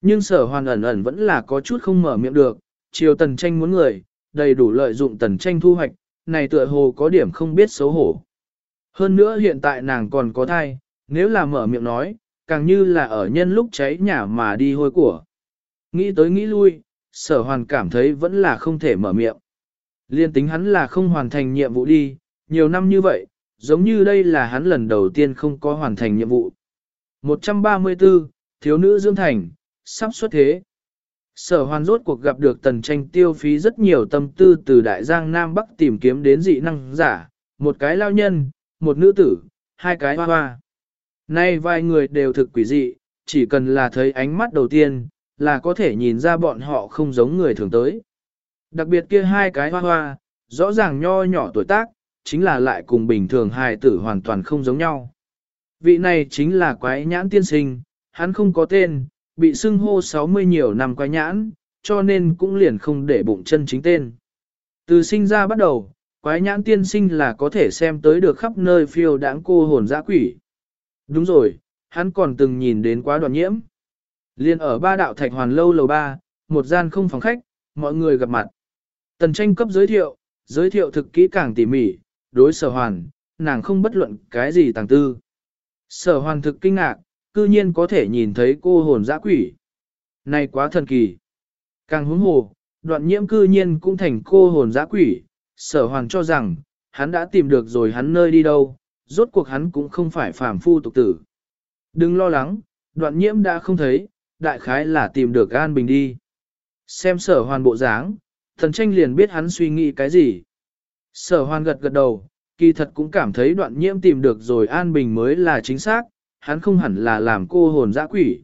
Nhưng sở hoàn ẩn ẩn vẫn là có chút không mở miệng được, chiều tần tranh muốn người, đầy đủ lợi dụng tần tranh thu hoạch, này tựa hồ có điểm không biết xấu hổ. Hơn nữa hiện tại nàng còn có thai, nếu là mở miệng nói, càng như là ở nhân lúc cháy nhà mà đi hôi của. Nghĩ tới nghĩ lui, sở hoàn cảm thấy vẫn là không thể mở miệng. Liên tính hắn là không hoàn thành nhiệm vụ đi, nhiều năm như vậy, giống như đây là hắn lần đầu tiên không có hoàn thành nhiệm vụ. 134, thiếu nữ dưỡng thành, sắp xuất thế. Sở hoàn rốt cuộc gặp được tần tranh tiêu phí rất nhiều tâm tư từ Đại Giang Nam Bắc tìm kiếm đến dị năng giả, một cái lao nhân, một nữ tử, hai cái hoa hoa. Nay vài người đều thực quỷ dị, chỉ cần là thấy ánh mắt đầu tiên, là có thể nhìn ra bọn họ không giống người thường tới. Đặc biệt kia hai cái hoa hoa, rõ ràng nho nhỏ tuổi tác, chính là lại cùng bình thường hài tử hoàn toàn không giống nhau. Vị này chính là quái nhãn tiên sinh, hắn không có tên, bị xưng hô 60 nhiều năm quái nhãn, cho nên cũng liền không để bụng chân chính tên. Từ sinh ra bắt đầu, quái nhãn tiên sinh là có thể xem tới được khắp nơi phiêu đãng cô hồn dã quỷ. Đúng rồi, hắn còn từng nhìn đến quá đoàn nhiễm. Liên ở ba đạo thạch hoàn lâu lầu ba, một gian không phòng khách, mọi người gặp mặt. Tần tranh cấp giới thiệu, giới thiệu thực kỹ càng tỉ mỉ, đối sở hoàn, nàng không bất luận cái gì tàng tư. Sở hoàn thực kinh ngạc, cư nhiên có thể nhìn thấy cô hồn dã quỷ. Này quá thần kỳ. Càng hứng hồ, đoạn nhiễm cư nhiên cũng thành cô hồn dã quỷ, sở hoàn cho rằng, hắn đã tìm được rồi hắn nơi đi đâu, rốt cuộc hắn cũng không phải phàm phu tục tử. Đừng lo lắng, đoạn nhiễm đã không thấy, đại khái là tìm được an bình đi. Xem sở hoàn bộ dáng, thần tranh liền biết hắn suy nghĩ cái gì. Sở hoàn gật gật đầu, kỳ thật cũng cảm thấy đoạn nhiễm tìm được rồi an bình mới là chính xác, hắn không hẳn là làm cô hồn dã quỷ.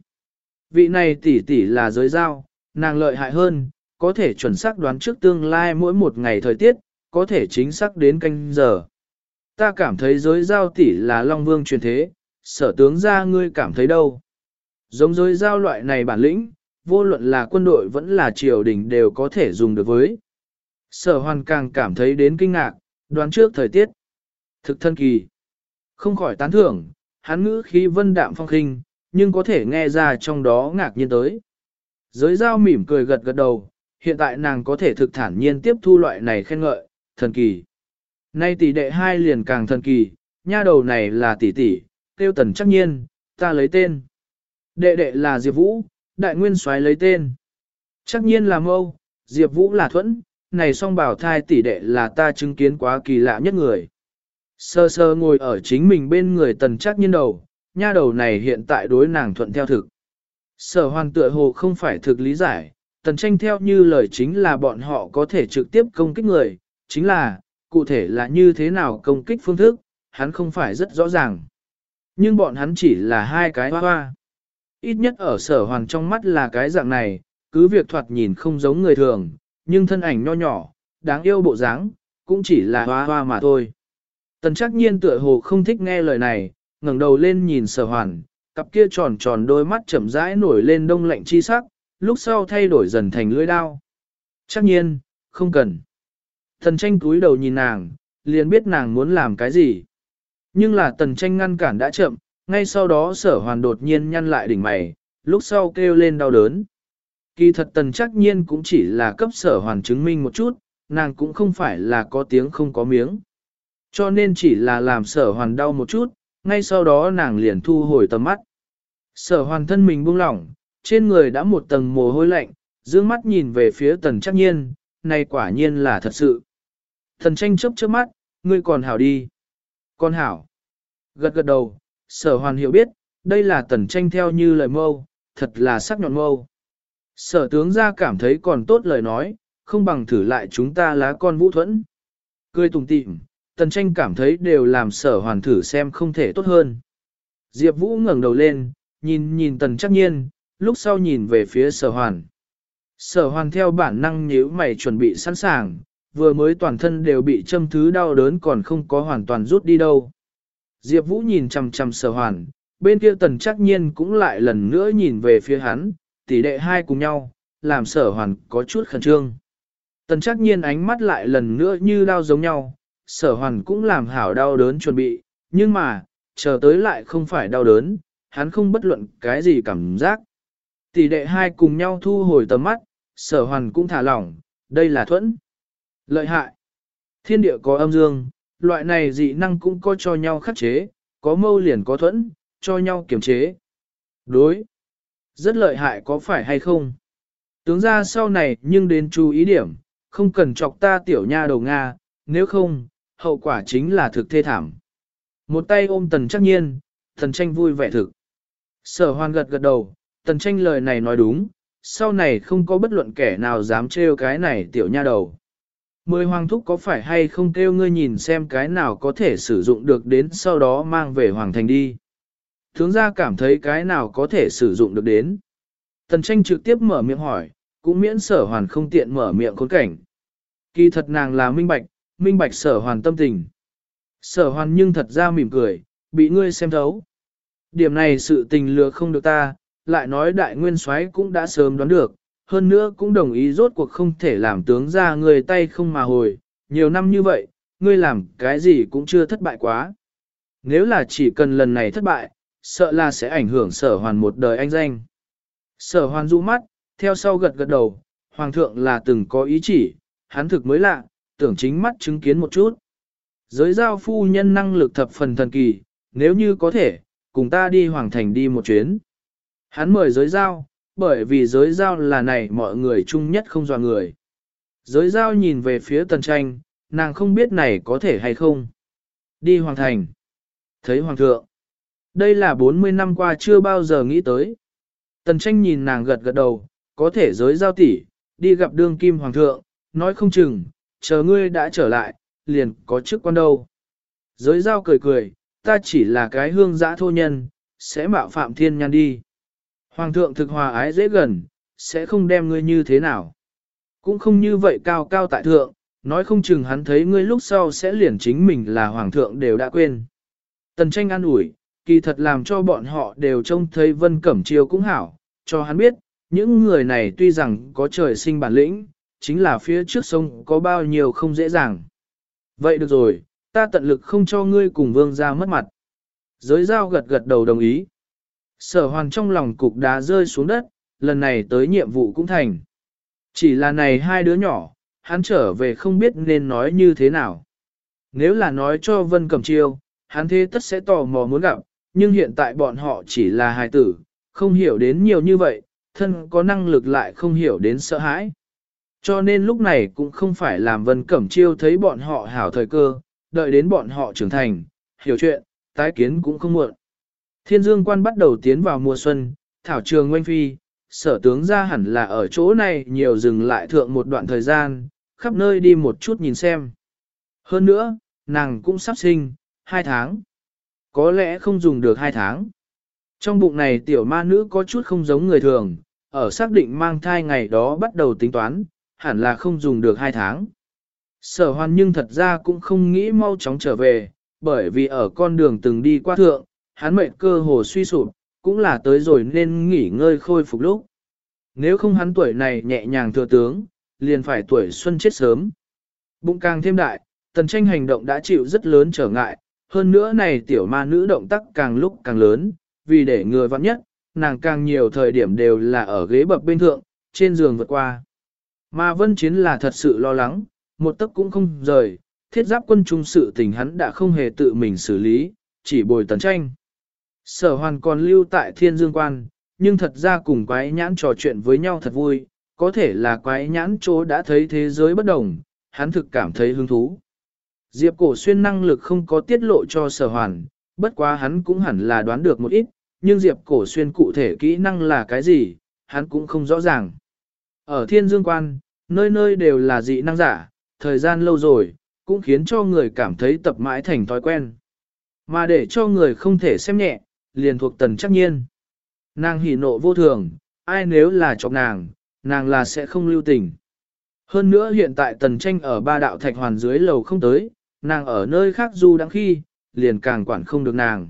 Vị này tỷ tỷ là giới giao, nàng lợi hại hơn, có thể chuẩn xác đoán trước tương lai mỗi một ngày thời tiết, có thể chính xác đến canh giờ. Ta cảm thấy giới giao tỷ là Long Vương truyền thế, sở tướng ra ngươi cảm thấy đâu. Giống giới giao loại này bản lĩnh, vô luận là quân đội vẫn là triều đình đều có thể dùng được với. Sở hoàn càng cảm thấy đến kinh ngạc, đoán trước thời tiết. Thực thân kỳ. Không khỏi tán thưởng, hắn ngữ khí vân đạm phong khinh, nhưng có thể nghe ra trong đó ngạc nhiên tới. Giới giao mỉm cười gật gật đầu, hiện tại nàng có thể thực thản nhiên tiếp thu loại này khen ngợi, thần kỳ. Nay tỷ đệ hai liền càng thần kỳ, nha đầu này là tỷ tỷ, tiêu tần chắc nhiên, ta lấy tên. Đệ đệ là Diệp Vũ, đại nguyên soái lấy tên. Chắc nhiên là mâu, Diệp Vũ là thuẫn, này song bảo thai tỷ đệ là ta chứng kiến quá kỳ lạ nhất người. Sơ sơ ngồi ở chính mình bên người tần chắc nhiên đầu, nha đầu này hiện tại đối nàng thuận theo thực. Sở hoàn tựa hồ không phải thực lý giải, tần tranh theo như lời chính là bọn họ có thể trực tiếp công kích người, chính là, cụ thể là như thế nào công kích phương thức, hắn không phải rất rõ ràng. Nhưng bọn hắn chỉ là hai cái hoa hoa. Ít nhất ở sở hoàn trong mắt là cái dạng này, cứ việc thoạt nhìn không giống người thường, nhưng thân ảnh nho nhỏ, đáng yêu bộ dáng, cũng chỉ là hoa hoa mà thôi. Tần chắc nhiên tựa hồ không thích nghe lời này, ngẩng đầu lên nhìn sở hoàn, cặp kia tròn tròn đôi mắt chậm rãi nổi lên đông lạnh chi sắc, lúc sau thay đổi dần thành lưỡi đao. Chắc nhiên, không cần. Thần tranh cúi đầu nhìn nàng, liền biết nàng muốn làm cái gì. Nhưng là tần tranh ngăn cản đã chậm, ngay sau đó sở hoàn đột nhiên nhăn lại đỉnh mày, lúc sau kêu lên đau đớn. Kỳ thật tần chắc nhiên cũng chỉ là cấp sở hoàn chứng minh một chút, nàng cũng không phải là có tiếng không có miếng. Cho nên chỉ là làm sở hoàn đau một chút, ngay sau đó nàng liền thu hồi tầm mắt. Sở hoàn thân mình buông lỏng, trên người đã một tầng mồ hôi lạnh, dương mắt nhìn về phía tần chắc nhiên, này quả nhiên là thật sự. Thần tranh chấp trước mắt, ngươi còn hảo đi. Con hảo. Gật gật đầu, sở hoàn hiểu biết, đây là tần tranh theo như lời mâu, thật là sắc nhọn mâu. Sở tướng ra cảm thấy còn tốt lời nói, không bằng thử lại chúng ta lá con vũ thuẫn. Cười tùng tịm, tần tranh cảm thấy đều làm sở hoàn thử xem không thể tốt hơn. Diệp Vũ ngẩng đầu lên, nhìn nhìn tần chắc nhiên, lúc sau nhìn về phía sở hoàn. Sở hoàn theo bản năng nhíu mày chuẩn bị sẵn sàng, vừa mới toàn thân đều bị châm thứ đau đớn còn không có hoàn toàn rút đi đâu. Diệp Vũ nhìn chằm chằm sở hoàn, bên kia tần chắc nhiên cũng lại lần nữa nhìn về phía hắn, tỷ đệ hai cùng nhau, làm sở hoàn có chút khẩn trương. Tần chắc nhiên ánh mắt lại lần nữa như đau giống nhau, sở hoàn cũng làm hảo đau đớn chuẩn bị, nhưng mà, chờ tới lại không phải đau đớn, hắn không bất luận cái gì cảm giác. Tỷ đệ hai cùng nhau thu hồi tầm mắt, sở hoàn cũng thả lỏng, đây là thuẫn. Lợi hại. Thiên địa có âm dương, loại này dị năng cũng có cho nhau khắc chế, có mâu liền có thuẫn, cho nhau kiềm chế. Đối. Rất lợi hại có phải hay không? Tướng ra sau này nhưng đến chú ý điểm, không cần chọc ta tiểu nha đầu Nga, nếu không, hậu quả chính là thực thê thảm. Một tay ôm tần chắc nhiên, tần tranh vui vẻ thực. Sở hoan gật gật đầu, tần tranh lời này nói đúng, sau này không có bất luận kẻ nào dám trêu cái này tiểu nha đầu. Mười hoàng thúc có phải hay không kêu ngươi nhìn xem cái nào có thể sử dụng được đến sau đó mang về hoàng thành đi. Thướng gia cảm thấy cái nào có thể sử dụng được đến. Tần tranh trực tiếp mở miệng hỏi, cũng miễn sở hoàn không tiện mở miệng khốn cảnh. Kỳ thật nàng là minh bạch, minh bạch sở hoàn tâm tình. Sở hoàn nhưng thật ra mỉm cười, bị ngươi xem thấu. Điểm này sự tình lừa không được ta, lại nói đại nguyên soái cũng đã sớm đoán được, hơn nữa cũng đồng ý rốt cuộc không thể làm tướng ra người tay không mà hồi, nhiều năm như vậy, ngươi làm cái gì cũng chưa thất bại quá. Nếu là chỉ cần lần này thất bại, sợ là sẽ ảnh hưởng sở hoàn một đời anh danh. Sở hoàn du mắt, theo sau gật gật đầu, hoàng thượng là từng có ý chỉ, hắn thực mới lạ, tưởng chính mắt chứng kiến một chút. Giới giao phu nhân năng lực thập phần thần kỳ, nếu như có thể, cùng ta đi hoàng thành đi một chuyến. Hắn mời giới giao, bởi vì giới giao là này mọi người chung nhất không dò người. Giới giao nhìn về phía tần tranh, nàng không biết này có thể hay không. Đi hoàng thành. Thấy hoàng thượng. Đây là 40 năm qua chưa bao giờ nghĩ tới. Tần tranh nhìn nàng gật gật đầu, có thể giới giao tỷ, đi gặp đương kim hoàng thượng, nói không chừng, chờ ngươi đã trở lại, liền có chức quan đâu. Giới giao cười cười, ta chỉ là cái hương giã thô nhân, sẽ mạo phạm thiên nhan đi. Hoàng thượng thực hòa ái dễ gần, sẽ không đem ngươi như thế nào. Cũng không như vậy cao cao tại thượng, nói không chừng hắn thấy ngươi lúc sau sẽ liền chính mình là hoàng thượng đều đã quên. Tần tranh an ủi, kỳ thật làm cho bọn họ đều trông thấy vân cẩm chiêu cũng hảo, cho hắn biết, những người này tuy rằng có trời sinh bản lĩnh, chính là phía trước sông có bao nhiêu không dễ dàng. Vậy được rồi, ta tận lực không cho ngươi cùng vương ra mất mặt. Giới giao gật gật đầu đồng ý. Sở hoàng trong lòng cục đá rơi xuống đất, lần này tới nhiệm vụ cũng thành. Chỉ là này hai đứa nhỏ, hắn trở về không biết nên nói như thế nào. Nếu là nói cho Vân Cẩm Chiêu, hắn thế tất sẽ tò mò muốn gặp, nhưng hiện tại bọn họ chỉ là hài tử, không hiểu đến nhiều như vậy, thân có năng lực lại không hiểu đến sợ hãi. Cho nên lúc này cũng không phải làm Vân Cẩm Chiêu thấy bọn họ hảo thời cơ, đợi đến bọn họ trưởng thành, hiểu chuyện, tái kiến cũng không muộn. Thiên Dương quan bắt đầu tiến vào mùa xuân, thảo trường ngoanh phi, sở tướng ra hẳn là ở chỗ này nhiều dừng lại thượng một đoạn thời gian, khắp nơi đi một chút nhìn xem. Hơn nữa, nàng cũng sắp sinh, hai tháng. Có lẽ không dùng được hai tháng. Trong bụng này tiểu ma nữ có chút không giống người thường, ở xác định mang thai ngày đó bắt đầu tính toán, hẳn là không dùng được hai tháng. Sở hoan nhưng thật ra cũng không nghĩ mau chóng trở về, bởi vì ở con đường từng đi qua thượng, hắn mệnh cơ hồ suy sụp, cũng là tới rồi nên nghỉ ngơi khôi phục lúc. Nếu không hắn tuổi này nhẹ nhàng thừa tướng, liền phải tuổi xuân chết sớm. Bụng càng thêm đại, tần tranh hành động đã chịu rất lớn trở ngại, hơn nữa này tiểu ma nữ động tác càng lúc càng lớn, vì để người vặn nhất, nàng càng nhiều thời điểm đều là ở ghế bập bên thượng, trên giường vượt qua. Mà vân chiến là thật sự lo lắng, một tấc cũng không rời, thiết giáp quân trung sự tình hắn đã không hề tự mình xử lý, chỉ bồi tấn tranh. Sở hoàn còn lưu tại thiên dương quan, nhưng thật ra cùng quái nhãn trò chuyện với nhau thật vui, có thể là quái nhãn chỗ đã thấy thế giới bất đồng, hắn thực cảm thấy hứng thú. Diệp cổ xuyên năng lực không có tiết lộ cho sở hoàn, bất quá hắn cũng hẳn là đoán được một ít, nhưng Diệp cổ xuyên cụ thể kỹ năng là cái gì, hắn cũng không rõ ràng. Ở thiên dương quan, nơi nơi đều là dị năng giả, thời gian lâu rồi, cũng khiến cho người cảm thấy tập mãi thành thói quen. Mà để cho người không thể xem nhẹ, liền thuộc tần chắc nhiên. Nàng hỉ nộ vô thường, ai nếu là chọc nàng, nàng là sẽ không lưu tình. Hơn nữa hiện tại tần tranh ở ba đạo thạch hoàn dưới lầu không tới, nàng ở nơi khác du đăng khi, liền càng quản không được nàng.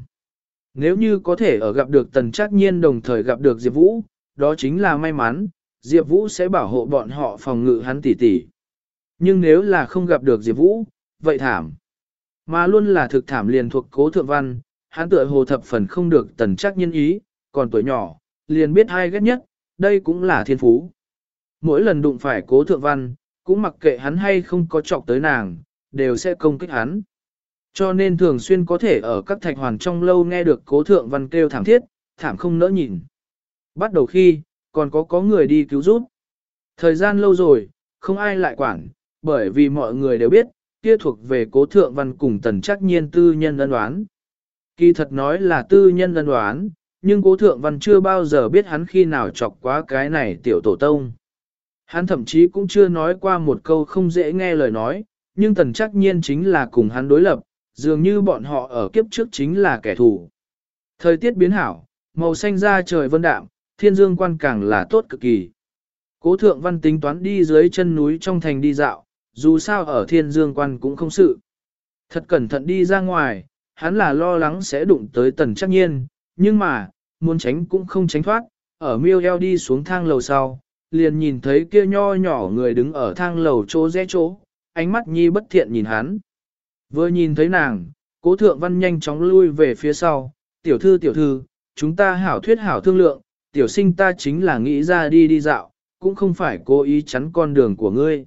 Nếu như có thể ở gặp được tần chắc nhiên đồng thời gặp được Diệp Vũ, đó chính là may mắn, Diệp Vũ sẽ bảo hộ bọn họ phòng ngự hắn tỉ tỉ. Nhưng nếu là không gặp được Diệp Vũ, vậy thảm. Mà luôn là thực thảm liền thuộc cố thượng văn, hắn tựa hồ thập phần không được tần chắc nhân ý, còn tuổi nhỏ, liền biết ai ghét nhất, đây cũng là thiên phú. Mỗi lần đụng phải cố thượng văn, cũng mặc kệ hắn hay không có chọc tới nàng, đều sẽ công kích hắn. Cho nên thường xuyên có thể ở các thạch hoàn trong lâu nghe được cố thượng văn kêu thảm thiết, thảm không nỡ nhìn. Bắt đầu khi, còn có có người đi cứu giúp. Thời gian lâu rồi, không ai lại quản, bởi vì mọi người đều biết, kia thuộc về cố thượng văn cùng tần chắc nhiên tư nhân ân đoán. Kỳ thật nói là tư nhân ân đoán, nhưng cố thượng văn chưa bao giờ biết hắn khi nào chọc quá cái này tiểu tổ tông. Hắn thậm chí cũng chưa nói qua một câu không dễ nghe lời nói, nhưng tần chắc nhiên chính là cùng hắn đối lập, dường như bọn họ ở kiếp trước chính là kẻ thù. Thời tiết biến hảo, màu xanh da trời vân đạm, thiên dương quan càng là tốt cực kỳ. Cố thượng văn tính toán đi dưới chân núi trong thành đi dạo, dù sao ở thiên dương quan cũng không sự. Thật cẩn thận đi ra ngoài, hắn là lo lắng sẽ đụng tới tần chắc nhiên, nhưng mà, muốn tránh cũng không tránh thoát, ở miêu eo đi xuống thang lầu sau, liền nhìn thấy kia nho nhỏ người đứng ở thang lầu chỗ rẽ chỗ, ánh mắt nhi bất thiện nhìn hắn. Vừa nhìn thấy nàng, cố thượng văn nhanh chóng lui về phía sau, tiểu thư tiểu thư, chúng ta hảo thuyết hảo thương lượng, tiểu sinh ta chính là nghĩ ra đi đi dạo, cũng không phải cố ý chắn con đường của ngươi.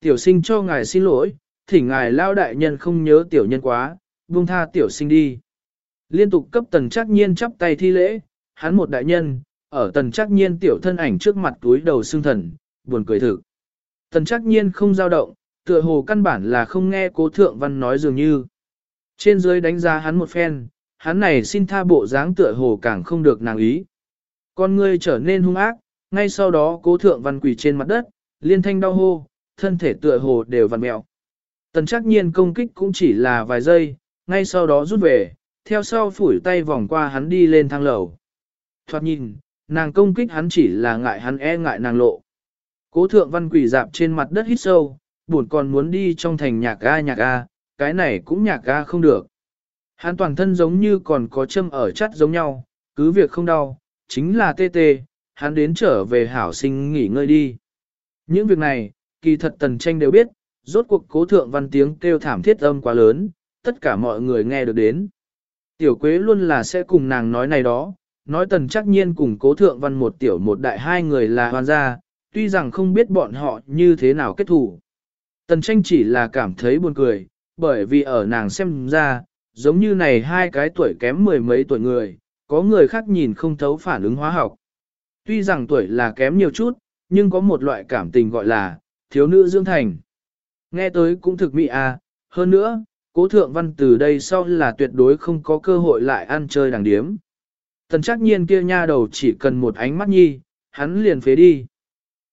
Tiểu sinh cho ngài xin lỗi, thỉnh ngài lao đại nhân không nhớ tiểu nhân quá, buông tha tiểu sinh đi. Liên tục cấp tần chắc nhiên chắp tay thi lễ, hắn một đại nhân, ở tần chắc nhiên tiểu thân ảnh trước mặt túi đầu xương thần, buồn cười thực. Tần chắc nhiên không dao động, tựa hồ căn bản là không nghe cố thượng văn nói dường như. Trên dưới đánh giá hắn một phen, hắn này xin tha bộ dáng tựa hồ càng không được nàng ý. Con ngươi trở nên hung ác, ngay sau đó cố thượng văn quỳ trên mặt đất, liên thanh đau hô, thân thể tựa hồ đều vằn mẹo. Tần chắc nhiên công kích cũng chỉ là vài giây, ngay sau đó rút về, theo sau phủi tay vòng qua hắn đi lên thang lầu. Thoạt nhìn, nàng công kích hắn chỉ là ngại hắn e ngại nàng lộ. Cố thượng văn quỷ dạp trên mặt đất hít sâu, buồn còn muốn đi trong thành nhạc ga nhạc ga, cái này cũng nhạc ga không được. Hắn toàn thân giống như còn có châm ở chắt giống nhau, cứ việc không đau, chính là tê tê, hắn đến trở về hảo sinh nghỉ ngơi đi. Những việc này, kỳ thật tần tranh đều biết, rốt cuộc cố thượng văn tiếng kêu thảm thiết âm quá lớn, tất cả mọi người nghe được đến. Tiểu quế luôn là sẽ cùng nàng nói này đó, nói tần chắc nhiên cùng cố thượng văn một tiểu một đại hai người là hoàn gia, tuy rằng không biết bọn họ như thế nào kết thủ. Tần tranh chỉ là cảm thấy buồn cười, bởi vì ở nàng xem ra, giống như này hai cái tuổi kém mười mấy tuổi người, có người khác nhìn không thấu phản ứng hóa học. Tuy rằng tuổi là kém nhiều chút, nhưng có một loại cảm tình gọi là thiếu nữ dưỡng thành. Nghe tới cũng thực mỹ à, hơn nữa, cố thượng văn từ đây sau là tuyệt đối không có cơ hội lại ăn chơi đàng điếm. Tần chắc nhiên kia nha đầu chỉ cần một ánh mắt nhi, hắn liền phế đi.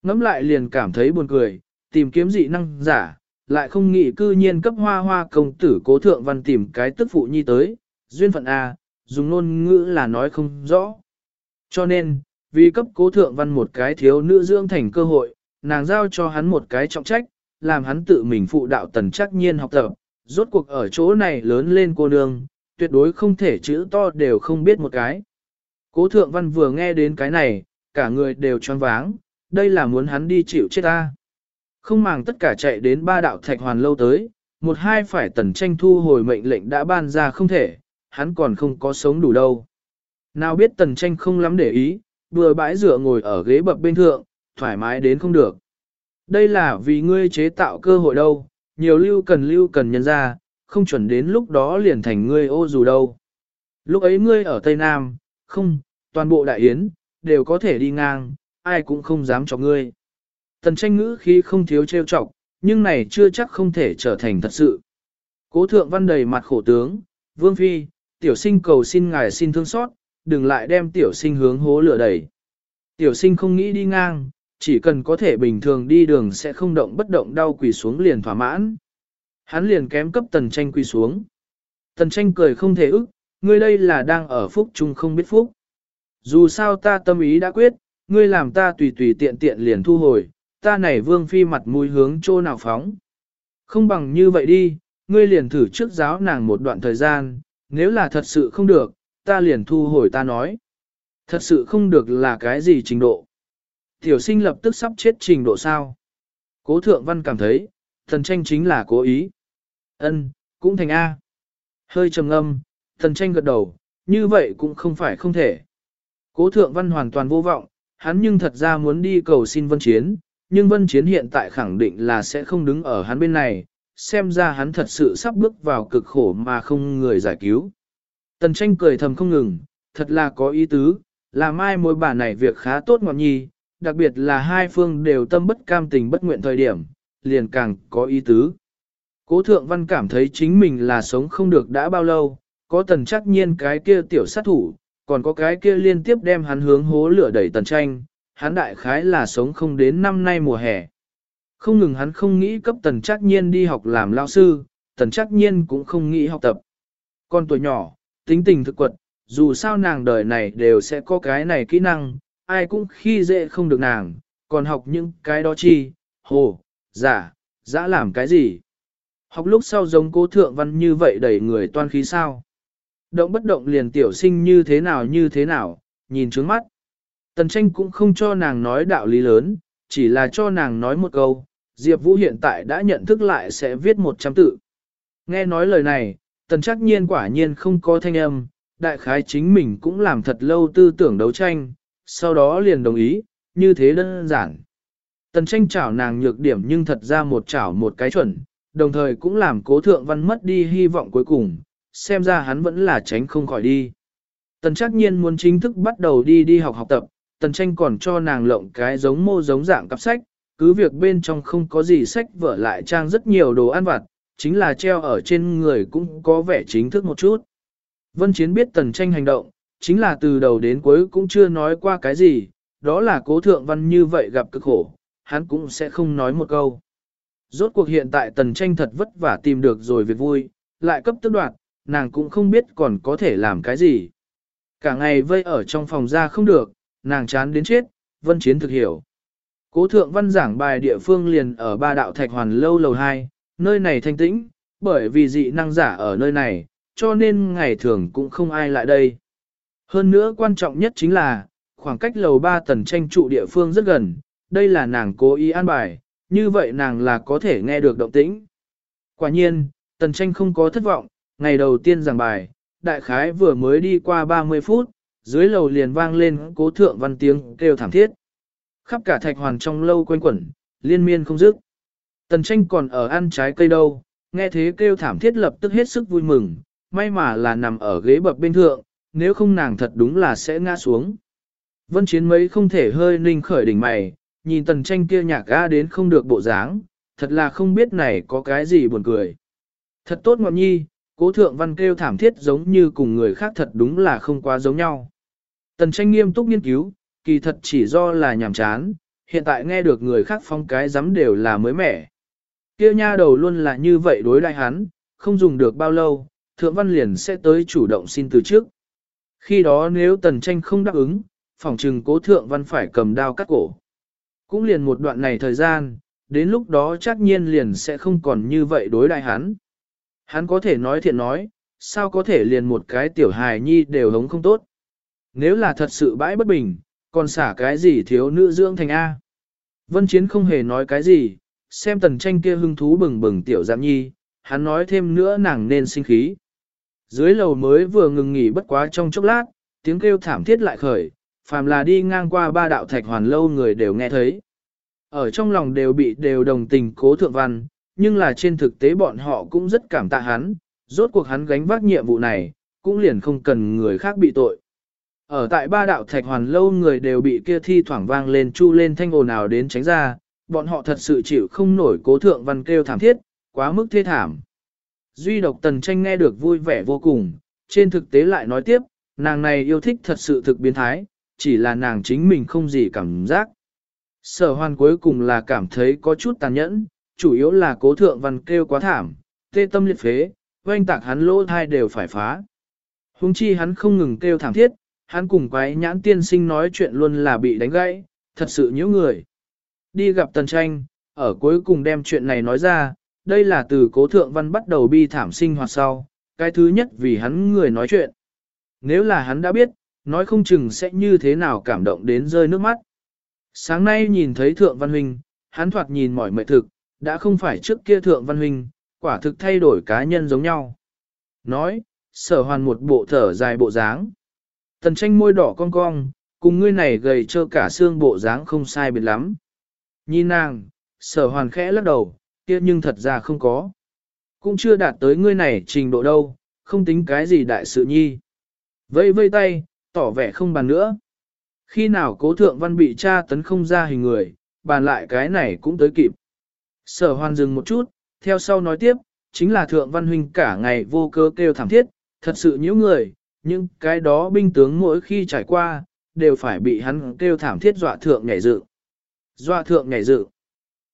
Ngắm lại liền cảm thấy buồn cười, tìm kiếm dị năng giả, lại không nghĩ cư nhiên cấp hoa hoa công tử cố thượng văn tìm cái tức phụ nhi tới, duyên phận A, dùng ngôn ngữ là nói không rõ. Cho nên, vì cấp cố thượng văn một cái thiếu nữ dưỡng thành cơ hội, nàng giao cho hắn một cái trọng trách, làm hắn tự mình phụ đạo tần chắc nhiên học tập, rốt cuộc ở chỗ này lớn lên cô nương, tuyệt đối không thể chữ to đều không biết một cái. Cố thượng văn vừa nghe đến cái này, cả người đều choáng váng, đây là muốn hắn đi chịu chết ta. Không màng tất cả chạy đến ba đạo thạch hoàn lâu tới, một hai phải tần tranh thu hồi mệnh lệnh đã ban ra không thể, hắn còn không có sống đủ đâu. Nào biết tần tranh không lắm để ý, vừa bãi dựa ngồi ở ghế bập bên thượng, thoải mái đến không được. Đây là vì ngươi chế tạo cơ hội đâu, nhiều lưu cần lưu cần nhân ra, không chuẩn đến lúc đó liền thành ngươi ô dù đâu. Lúc ấy ngươi ở Tây Nam, không, toàn bộ đại yến, đều có thể đi ngang, ai cũng không dám cho ngươi. Tần tranh ngữ khi không thiếu trêu chọc, nhưng này chưa chắc không thể trở thành thật sự. Cố thượng văn đầy mặt khổ tướng, vương phi, tiểu sinh cầu xin ngài xin thương xót, đừng lại đem tiểu sinh hướng hố lửa đẩy. Tiểu sinh không nghĩ đi ngang, chỉ cần có thể bình thường đi đường sẽ không động bất động đau quỳ xuống liền thỏa mãn. Hắn liền kém cấp tần tranh quỳ xuống. Tần tranh cười không thể ức, ngươi đây là đang ở phúc chung không biết phúc. Dù sao ta tâm ý đã quyết, ngươi làm ta tùy tùy tiện tiện liền thu hồi, ta này vương phi mặt mũi hướng chỗ nào phóng. Không bằng như vậy đi, ngươi liền thử trước giáo nàng một đoạn thời gian, nếu là thật sự không được, ta liền thu hồi ta nói. Thật sự không được là cái gì trình độ. Tiểu sinh lập tức sắp chết trình độ sao. Cố thượng văn cảm thấy, thần tranh chính là cố ý. ân cũng thành A. Hơi trầm âm, thần tranh gật đầu, như vậy cũng không phải không thể. Cố thượng văn hoàn toàn vô vọng, hắn nhưng thật ra muốn đi cầu xin vân chiến, nhưng vân chiến hiện tại khẳng định là sẽ không đứng ở hắn bên này, xem ra hắn thật sự sắp bước vào cực khổ mà không người giải cứu. Tần tranh cười thầm không ngừng, thật là có ý tứ, là mai mối bà này việc khá tốt ngọt nhi, đặc biệt là hai phương đều tâm bất cam tình bất nguyện thời điểm, liền càng có ý tứ. Cố thượng văn cảm thấy chính mình là sống không được đã bao lâu, có tần chắc nhiên cái kia tiểu sát thủ, còn có cái kia liên tiếp đem hắn hướng hố lửa đẩy tần tranh, hắn đại khái là sống không đến năm nay mùa hè. Không ngừng hắn không nghĩ cấp tần trác nhiên đi học làm lao sư, tần trác nhiên cũng không nghĩ học tập. Con tuổi nhỏ, tính tình thực quật, dù sao nàng đời này đều sẽ có cái này kỹ năng, ai cũng khi dễ không được nàng, còn học những cái đó chi, hồ, giả, dã làm cái gì. Học lúc sau giống cố thượng văn như vậy đẩy người toan khí sao. Động bất động liền tiểu sinh như thế nào như thế nào, nhìn trướng mắt. Tần tranh cũng không cho nàng nói đạo lý lớn, chỉ là cho nàng nói một câu, Diệp Vũ hiện tại đã nhận thức lại sẽ viết 100 tự. Nghe nói lời này, tần chắc nhiên quả nhiên không có thanh âm, đại khái chính mình cũng làm thật lâu tư tưởng đấu tranh, sau đó liền đồng ý, như thế đơn giản. Tần tranh chảo nàng nhược điểm nhưng thật ra một chảo một cái chuẩn, đồng thời cũng làm cố thượng văn mất đi hy vọng cuối cùng, xem ra hắn vẫn là tránh không khỏi đi. Tần chắc nhiên muốn chính thức bắt đầu đi đi học học tập, tần tranh còn cho nàng lộng cái giống mô giống dạng cặp sách, cứ việc bên trong không có gì sách vở lại trang rất nhiều đồ ăn vặt, chính là treo ở trên người cũng có vẻ chính thức một chút. Vân Chiến biết tần tranh hành động, chính là từ đầu đến cuối cũng chưa nói qua cái gì, đó là cố thượng văn như vậy gặp cực khổ, hắn cũng sẽ không nói một câu. Rốt cuộc hiện tại tần tranh thật vất vả tìm được rồi việc vui, lại cấp tức đoạt, nàng cũng không biết còn có thể làm cái gì. Cả ngày vây ở trong phòng ra không được, nàng chán đến chết, vân chiến thực hiểu. Cố thượng văn giảng bài địa phương liền ở ba đạo thạch hoàn lâu lầu 2, nơi này thanh tĩnh, bởi vì dị năng giả ở nơi này, cho nên ngày thường cũng không ai lại đây. Hơn nữa quan trọng nhất chính là, khoảng cách lầu 3 tần tranh trụ địa phương rất gần, đây là nàng cố ý an bài, như vậy nàng là có thể nghe được động tĩnh. Quả nhiên, tần tranh không có thất vọng, ngày đầu tiên giảng bài, đại khái vừa mới đi qua 30 phút, dưới lầu liền vang lên cố thượng văn tiếng kêu thảm thiết. Khắp cả thạch hoàn trong lâu quanh quẩn, liên miên không dứt. Tần tranh còn ở ăn trái cây đâu, nghe thế kêu thảm thiết lập tức hết sức vui mừng, may mà là nằm ở ghế bập bên thượng, nếu không nàng thật đúng là sẽ ngã xuống. Vân chiến mấy không thể hơi ninh khởi đỉnh mày, nhìn tần tranh kia nhạc ga đến không được bộ dáng, thật là không biết này có cái gì buồn cười. Thật tốt ngọn nhi, cố thượng văn kêu thảm thiết giống như cùng người khác thật đúng là không quá giống nhau. Tần tranh nghiêm túc nghiên cứu, kỳ thật chỉ do là nhàm chán, hiện tại nghe được người khác phong cái dám đều là mới mẻ. Kia nha đầu luôn là như vậy đối đại hắn, không dùng được bao lâu, thượng văn liền sẽ tới chủ động xin từ trước. Khi đó nếu tần tranh không đáp ứng, phòng trừng cố thượng văn phải cầm đao cắt cổ. Cũng liền một đoạn này thời gian, đến lúc đó chắc nhiên liền sẽ không còn như vậy đối đại hắn. Hắn có thể nói thiện nói, sao có thể liền một cái tiểu hài nhi đều hống không tốt. Nếu là thật sự bãi bất bình, còn xả cái gì thiếu nữ dưỡng thành A. Vân Chiến không hề nói cái gì, xem tần tranh kia hưng thú bừng bừng tiểu giảm nhi, hắn nói thêm nữa nàng nên sinh khí. Dưới lầu mới vừa ngừng nghỉ bất quá trong chốc lát, tiếng kêu thảm thiết lại khởi, phàm là đi ngang qua ba đạo thạch hoàn lâu người đều nghe thấy. Ở trong lòng đều bị đều đồng tình cố thượng văn, nhưng là trên thực tế bọn họ cũng rất cảm tạ hắn, rốt cuộc hắn gánh vác nhiệm vụ này, cũng liền không cần người khác bị tội. Ở tại ba đạo thạch hoàn lâu người đều bị kia thi thoảng vang lên chu lên thanh ồn nào đến tránh ra, bọn họ thật sự chịu không nổi cố thượng văn kêu thảm thiết, quá mức thê thảm. Duy độc tần tranh nghe được vui vẻ vô cùng, trên thực tế lại nói tiếp, nàng này yêu thích thật sự thực biến thái, chỉ là nàng chính mình không gì cảm giác. Sở hoàn cuối cùng là cảm thấy có chút tàn nhẫn, chủ yếu là cố thượng văn kêu quá thảm, tê tâm liệt phế, oanh tạc hắn lỗ thai đều phải phá. Hùng chi hắn không ngừng kêu thảm thiết, hắn cùng quái nhãn tiên sinh nói chuyện luôn là bị đánh gãy, thật sự nhiễu người. Đi gặp tần tranh, ở cuối cùng đem chuyện này nói ra, đây là từ cố thượng văn bắt đầu bi thảm sinh hoạt sau, cái thứ nhất vì hắn người nói chuyện. Nếu là hắn đã biết, nói không chừng sẽ như thế nào cảm động đến rơi nước mắt. Sáng nay nhìn thấy thượng văn huynh, hắn thoạt nhìn mỏi mệt thực, đã không phải trước kia thượng văn huynh, quả thực thay đổi cá nhân giống nhau. Nói, sở hoàn một bộ thở dài bộ dáng. Tần tranh môi đỏ cong cong, cùng ngươi này gầy trơ cả xương bộ dáng không sai biệt lắm. Nhìn nàng, sở hoàn khẽ lắc đầu, kia nhưng thật ra không có. Cũng chưa đạt tới ngươi này trình độ đâu, không tính cái gì đại sự nhi. Vây vây tay, tỏ vẻ không bàn nữa. Khi nào cố thượng văn bị tra tấn không ra hình người, bàn lại cái này cũng tới kịp. Sở hoàn dừng một chút, theo sau nói tiếp, chính là thượng văn huynh cả ngày vô cơ kêu thảm thiết, thật sự nhiễu người, nhưng cái đó binh tướng mỗi khi trải qua, đều phải bị hắn kêu thảm thiết dọa thượng nhảy dự. Dọa thượng nhảy dự.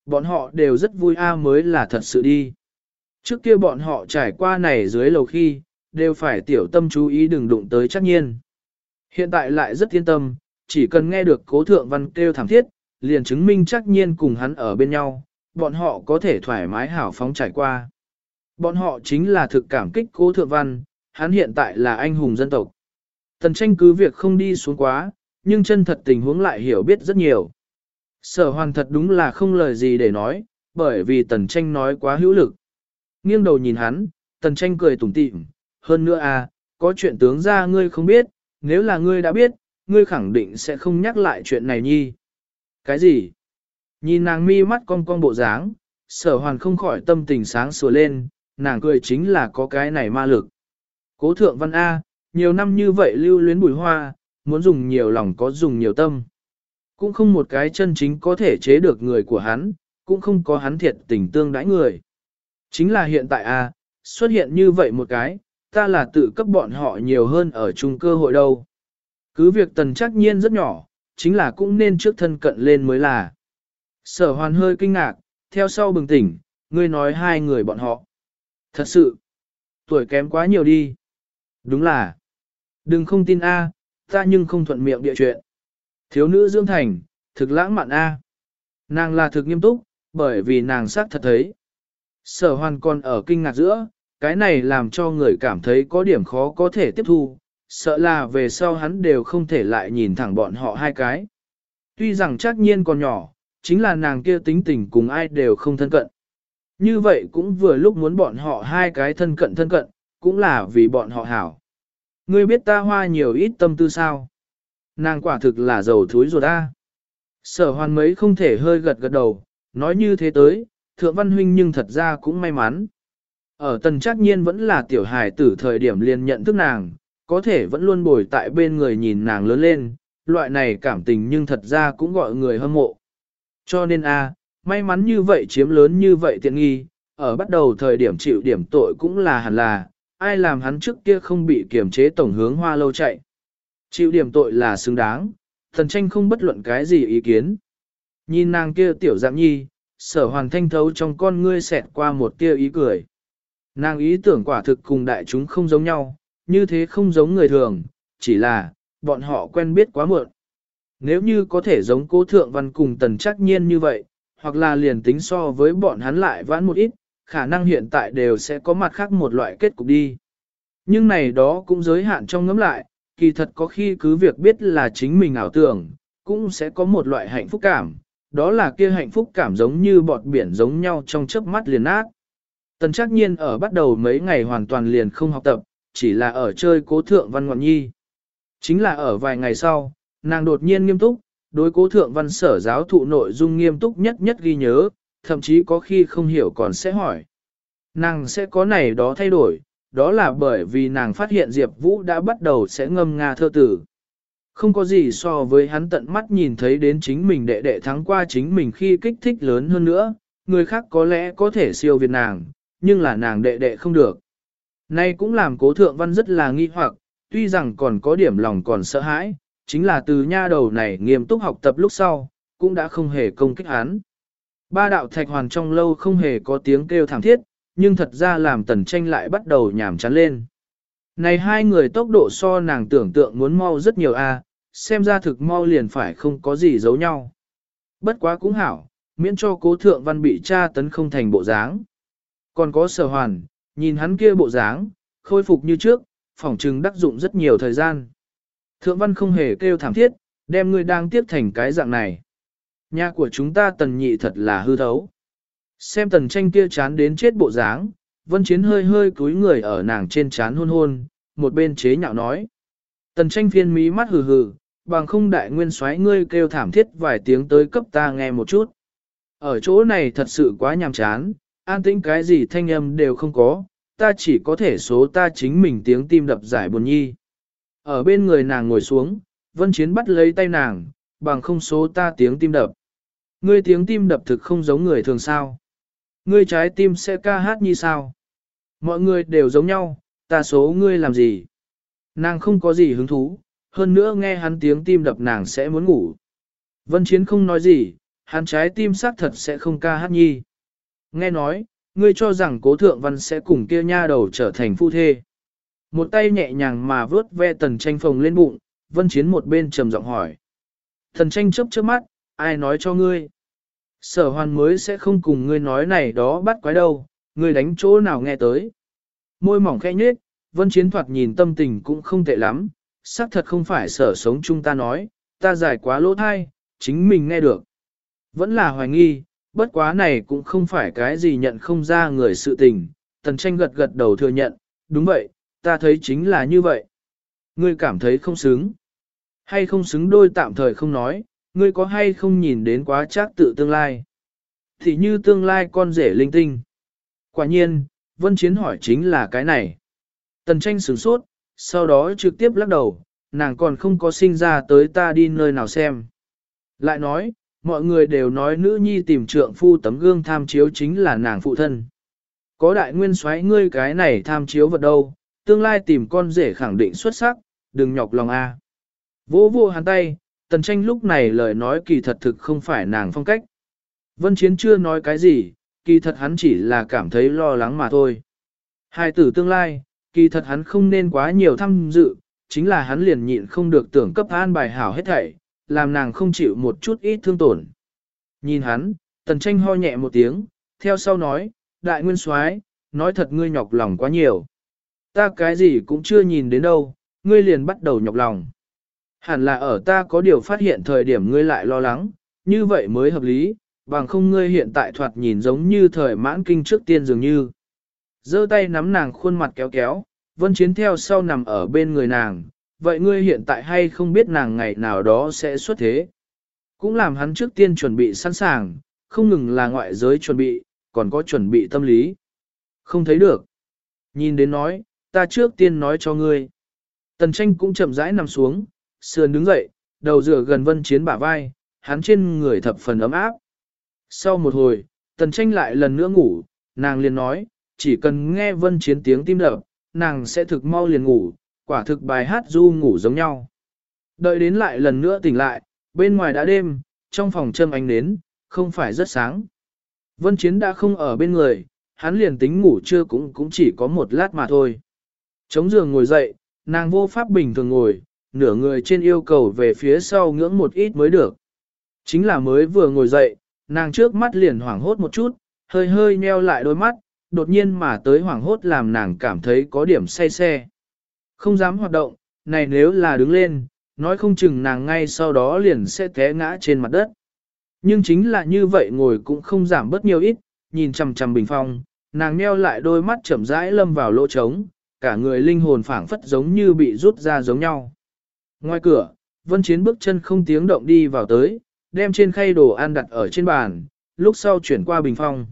Bọn họ đều rất vui a mới là thật sự đi. Trước kia bọn họ trải qua này dưới lầu khi, đều phải tiểu tâm chú ý đừng đụng tới chắc nhiên. Hiện tại lại rất yên tâm, chỉ cần nghe được cố thượng văn kêu thảm thiết, liền chứng minh chắc nhiên cùng hắn ở bên nhau, bọn họ có thể thoải mái hảo phóng trải qua. Bọn họ chính là thực cảm kích cố thượng văn, hắn hiện tại là anh hùng dân tộc. Tần tranh cứ việc không đi xuống quá, nhưng chân thật tình huống lại hiểu biết rất nhiều. Sở hoàn thật đúng là không lời gì để nói, bởi vì tần tranh nói quá hữu lực. Nghiêng đầu nhìn hắn, tần tranh cười tủm tỉm, hơn nữa à, có chuyện tướng ra ngươi không biết, nếu là ngươi đã biết, ngươi khẳng định sẽ không nhắc lại chuyện này nhi. Cái gì? Nhìn nàng mi mắt cong cong bộ dáng, sở hoàn không khỏi tâm tình sáng sủa lên, nàng cười chính là có cái này ma lực. Cố thượng văn A, nhiều năm như vậy lưu luyến bùi hoa, muốn dùng nhiều lòng có dùng nhiều tâm. Cũng không một cái chân chính có thể chế được người của hắn, cũng không có hắn thiệt tình tương đãi người. Chính là hiện tại A, xuất hiện như vậy một cái, ta là tự cấp bọn họ nhiều hơn ở chung cơ hội đâu. Cứ việc tần chắc nhiên rất nhỏ, chính là cũng nên trước thân cận lên mới là. Sở hoàn hơi kinh ngạc, theo sau bừng tỉnh, ngươi nói hai người bọn họ. Thật sự, tuổi kém quá nhiều đi. Đúng là, đừng không tin A, ta nhưng không thuận miệng địa chuyện. Thiếu nữ Dương Thành, thực lãng mạn A. Nàng là thực nghiêm túc, bởi vì nàng xác thật thấy. Sở hoàn còn ở kinh ngạc giữa, cái này làm cho người cảm thấy có điểm khó có thể tiếp thu, sợ là về sau hắn đều không thể lại nhìn thẳng bọn họ hai cái. Tuy rằng chắc nhiên còn nhỏ, chính là nàng kia tính tình cùng ai đều không thân cận. Như vậy cũng vừa lúc muốn bọn họ hai cái thân cận thân cận, cũng là vì bọn họ hảo. Ngươi biết ta hoa nhiều ít tâm tư sao? Nàng quả thực là giàu thúi rồi ta. Sở hoàn mấy không thể hơi gật gật đầu, nói như thế tới, thượng văn huynh nhưng thật ra cũng may mắn. Ở tần chắc nhiên vẫn là tiểu hài tử thời điểm liền nhận thức nàng, có thể vẫn luôn bồi tại bên người nhìn nàng lớn lên, loại này cảm tình nhưng thật ra cũng gọi người hâm mộ. Cho nên a, may mắn như vậy chiếm lớn như vậy tiện nghi, ở bắt đầu thời điểm chịu điểm tội cũng là hẳn là, ai làm hắn trước kia không bị kiểm chế tổng hướng hoa lâu chạy. Chịu điểm tội là xứng đáng, thần tranh không bất luận cái gì ý kiến. Nhìn nàng kia tiểu dạng nhi, sở hoàng thanh thấu trong con ngươi xẹt qua một tia ý cười. Nàng ý tưởng quả thực cùng đại chúng không giống nhau, như thế không giống người thường, chỉ là, bọn họ quen biết quá muộn. Nếu như có thể giống cố thượng văn cùng tần chắc nhiên như vậy, hoặc là liền tính so với bọn hắn lại vãn một ít, khả năng hiện tại đều sẽ có mặt khác một loại kết cục đi. Nhưng này đó cũng giới hạn trong ngẫm lại, kỳ thật có khi cứ việc biết là chính mình ảo tưởng, cũng sẽ có một loại hạnh phúc cảm, đó là kia hạnh phúc cảm giống như bọt biển giống nhau trong chớp mắt liền ác. Tần chắc nhiên ở bắt đầu mấy ngày hoàn toàn liền không học tập, chỉ là ở chơi cố thượng văn ngoạn nhi. Chính là ở vài ngày sau, nàng đột nhiên nghiêm túc, đối cố thượng văn sở giáo thụ nội dung nghiêm túc nhất nhất ghi nhớ, thậm chí có khi không hiểu còn sẽ hỏi. Nàng sẽ có này đó thay đổi, đó là bởi vì nàng phát hiện Diệp Vũ đã bắt đầu sẽ ngâm nga thơ tử. Không có gì so với hắn tận mắt nhìn thấy đến chính mình đệ đệ thắng qua chính mình khi kích thích lớn hơn nữa, người khác có lẽ có thể siêu việt nàng, nhưng là nàng đệ đệ không được. Nay cũng làm cố thượng văn rất là nghi hoặc, tuy rằng còn có điểm lòng còn sợ hãi, chính là từ nha đầu này nghiêm túc học tập lúc sau, cũng đã không hề công kích hắn. Ba đạo thạch hoàn trong lâu không hề có tiếng kêu thảm thiết, nhưng thật ra làm tần tranh lại bắt đầu nhảm chán lên. Này hai người tốc độ so nàng tưởng tượng muốn mau rất nhiều a, xem ra thực mau liền phải không có gì giấu nhau. Bất quá cũng hảo, miễn cho cố thượng văn bị tra tấn không thành bộ dáng. Còn có sở hoàn, nhìn hắn kia bộ dáng, khôi phục như trước, phỏng trừng đắc dụng rất nhiều thời gian. Thượng văn không hề kêu thảm thiết, đem ngươi đang tiếp thành cái dạng này. Nhà của chúng ta tần nhị thật là hư thấu. Xem tần tranh kia chán đến chết bộ dáng, vân chiến hơi hơi cúi người ở nàng trên chán hôn hôn, một bên chế nhạo nói. Tần tranh phiên mí mắt hừ hừ, bằng không đại nguyên xoáy ngươi kêu thảm thiết vài tiếng tới cấp ta nghe một chút. Ở chỗ này thật sự quá nhàm chán, an tĩnh cái gì thanh âm đều không có, ta chỉ có thể số ta chính mình tiếng tim đập giải buồn nhi. Ở bên người nàng ngồi xuống, vân chiến bắt lấy tay nàng, bằng không số ta tiếng tim đập. Ngươi tiếng tim đập thực không giống người thường sao. Ngươi trái tim sẽ ca hát như sao. Mọi người đều giống nhau, ta số ngươi làm gì. Nàng không có gì hứng thú, hơn nữa nghe hắn tiếng tim đập nàng sẽ muốn ngủ. Vân Chiến không nói gì, hắn trái tim xác thật sẽ không ca hát nhi. Nghe nói, ngươi cho rằng cố thượng văn sẽ cùng kia nha đầu trở thành phu thê. Một tay nhẹ nhàng mà vớt ve tần tranh phồng lên bụng, vân chiến một bên trầm giọng hỏi. Thần tranh chớp chớp mắt, ai nói cho ngươi? Sở hoàn mới sẽ không cùng ngươi nói này đó bắt quái đâu, ngươi đánh chỗ nào nghe tới. Môi mỏng khẽ nhếch, vân chiến thoạt nhìn tâm tình cũng không tệ lắm, xác thật không phải sở sống chúng ta nói, ta giải quá lỗ thai, chính mình nghe được. Vẫn là hoài nghi, bất quá này cũng không phải cái gì nhận không ra người sự tình, tần tranh gật gật đầu thừa nhận, đúng vậy, ta thấy chính là như vậy. Ngươi cảm thấy không xứng. Hay không xứng đôi tạm thời không nói, ngươi có hay không nhìn đến quá chắc tự tương lai. Thì như tương lai con rể linh tinh. Quả nhiên, Vân Chiến hỏi chính là cái này. Tần tranh sửng sốt, sau đó trực tiếp lắc đầu, nàng còn không có sinh ra tới ta đi nơi nào xem. Lại nói, mọi người đều nói nữ nhi tìm trượng phu tấm gương tham chiếu chính là nàng phụ thân. Có đại nguyên xoáy ngươi cái này tham chiếu vật đâu, tương lai tìm con rể khẳng định xuất sắc, đừng nhọc lòng a. Vô vô hắn tay, tần tranh lúc này lời nói kỳ thật thực không phải nàng phong cách. Vân Chiến chưa nói cái gì, kỳ thật hắn chỉ là cảm thấy lo lắng mà thôi. Hai tử tương lai, kỳ thật hắn không nên quá nhiều tham dự, chính là hắn liền nhịn không được tưởng cấp an bài hảo hết thảy, làm nàng không chịu một chút ít thương tổn. Nhìn hắn, tần tranh ho nhẹ một tiếng, theo sau nói, đại nguyên soái nói thật ngươi nhọc lòng quá nhiều. Ta cái gì cũng chưa nhìn đến đâu, ngươi liền bắt đầu nhọc lòng. Hẳn là ở ta có điều phát hiện thời điểm ngươi lại lo lắng, như vậy mới hợp lý, bằng không ngươi hiện tại thoạt nhìn giống như thời mãn kinh trước tiên dường như. giơ tay nắm nàng khuôn mặt kéo kéo, vân chiến theo sau nằm ở bên người nàng, vậy ngươi hiện tại hay không biết nàng ngày nào đó sẽ xuất thế. Cũng làm hắn trước tiên chuẩn bị sẵn sàng, không ngừng là ngoại giới chuẩn bị, còn có chuẩn bị tâm lý. Không thấy được. Nhìn đến nói, ta trước tiên nói cho ngươi. Tần tranh cũng chậm rãi nằm xuống, sườn đứng dậy, đầu dựa gần vân chiến bả vai, hắn trên người thập phần ấm áp. Sau một hồi, tần tranh lại lần nữa ngủ, nàng liền nói, chỉ cần nghe vân chiến tiếng tim đập, nàng sẽ thực mau liền ngủ, quả thực bài hát du ngủ giống nhau. Đợi đến lại lần nữa tỉnh lại, bên ngoài đã đêm, trong phòng châm ánh nến, không phải rất sáng. Vân Chiến đã không ở bên người, hắn liền tính ngủ chưa cũng cũng chỉ có một lát mà thôi. Chống giường ngồi dậy, nàng vô pháp bình thường ngồi, nửa người trên yêu cầu về phía sau ngưỡng một ít mới được. Chính là mới vừa ngồi dậy, nàng trước mắt liền hoảng hốt một chút, hơi hơi nheo lại đôi mắt, đột nhiên mà tới hoảng hốt làm nàng cảm thấy có điểm say xe. Không dám hoạt động, này nếu là đứng lên, nói không chừng nàng ngay sau đó liền sẽ té ngã trên mặt đất. Nhưng chính là như vậy ngồi cũng không giảm bớt nhiều ít, nhìn chằm chằm bình phong, nàng nheo lại đôi mắt chậm rãi lâm vào lỗ trống, cả người linh hồn phảng phất giống như bị rút ra giống nhau. Ngoài cửa, Vân Chiến bước chân không tiếng động đi vào tới, đem trên khay đồ ăn đặt ở trên bàn, lúc sau chuyển qua bình phong.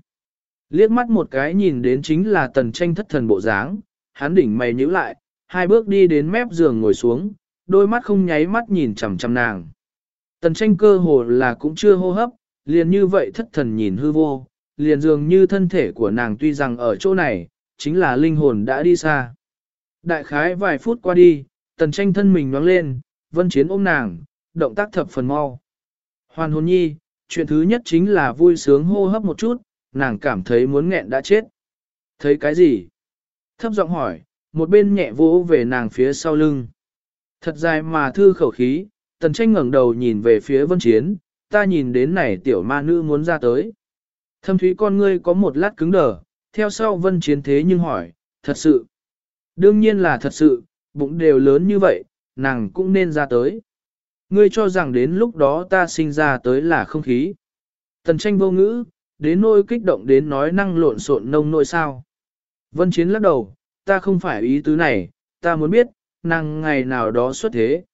Liếc mắt một cái nhìn đến chính là tần tranh thất thần bộ dáng, hắn đỉnh mày nhíu lại, hai bước đi đến mép giường ngồi xuống, đôi mắt không nháy mắt nhìn chằm chằm nàng. Tần tranh cơ hồ là cũng chưa hô hấp, liền như vậy thất thần nhìn hư vô, liền dường như thân thể của nàng tuy rằng ở chỗ này, chính là linh hồn đã đi xa. Đại khái vài phút qua đi, tần tranh thân mình nhoáng lên, vân chiến ôm nàng, động tác thập phần mau. Hoàn hồn nhi, chuyện thứ nhất chính là vui sướng hô hấp một chút, nàng cảm thấy muốn nghẹn đã chết. Thấy cái gì? Thấp giọng hỏi, một bên nhẹ vỗ về nàng phía sau lưng. Thật dài mà thư khẩu khí, tần tranh ngẩng đầu nhìn về phía vân chiến, ta nhìn đến này tiểu ma nữ muốn ra tới. Thâm thúy con ngươi có một lát cứng đờ, theo sau vân chiến thế nhưng hỏi, thật sự. Đương nhiên là thật sự, bụng đều lớn như vậy, nàng cũng nên ra tới. Ngươi cho rằng đến lúc đó ta sinh ra tới là không khí. Tần tranh vô ngữ, đến nỗi kích động đến nói năng lộn xộn nông nỗi sao. Vân Chiến lắc đầu, ta không phải ý tứ này, ta muốn biết, nàng ngày nào đó xuất thế.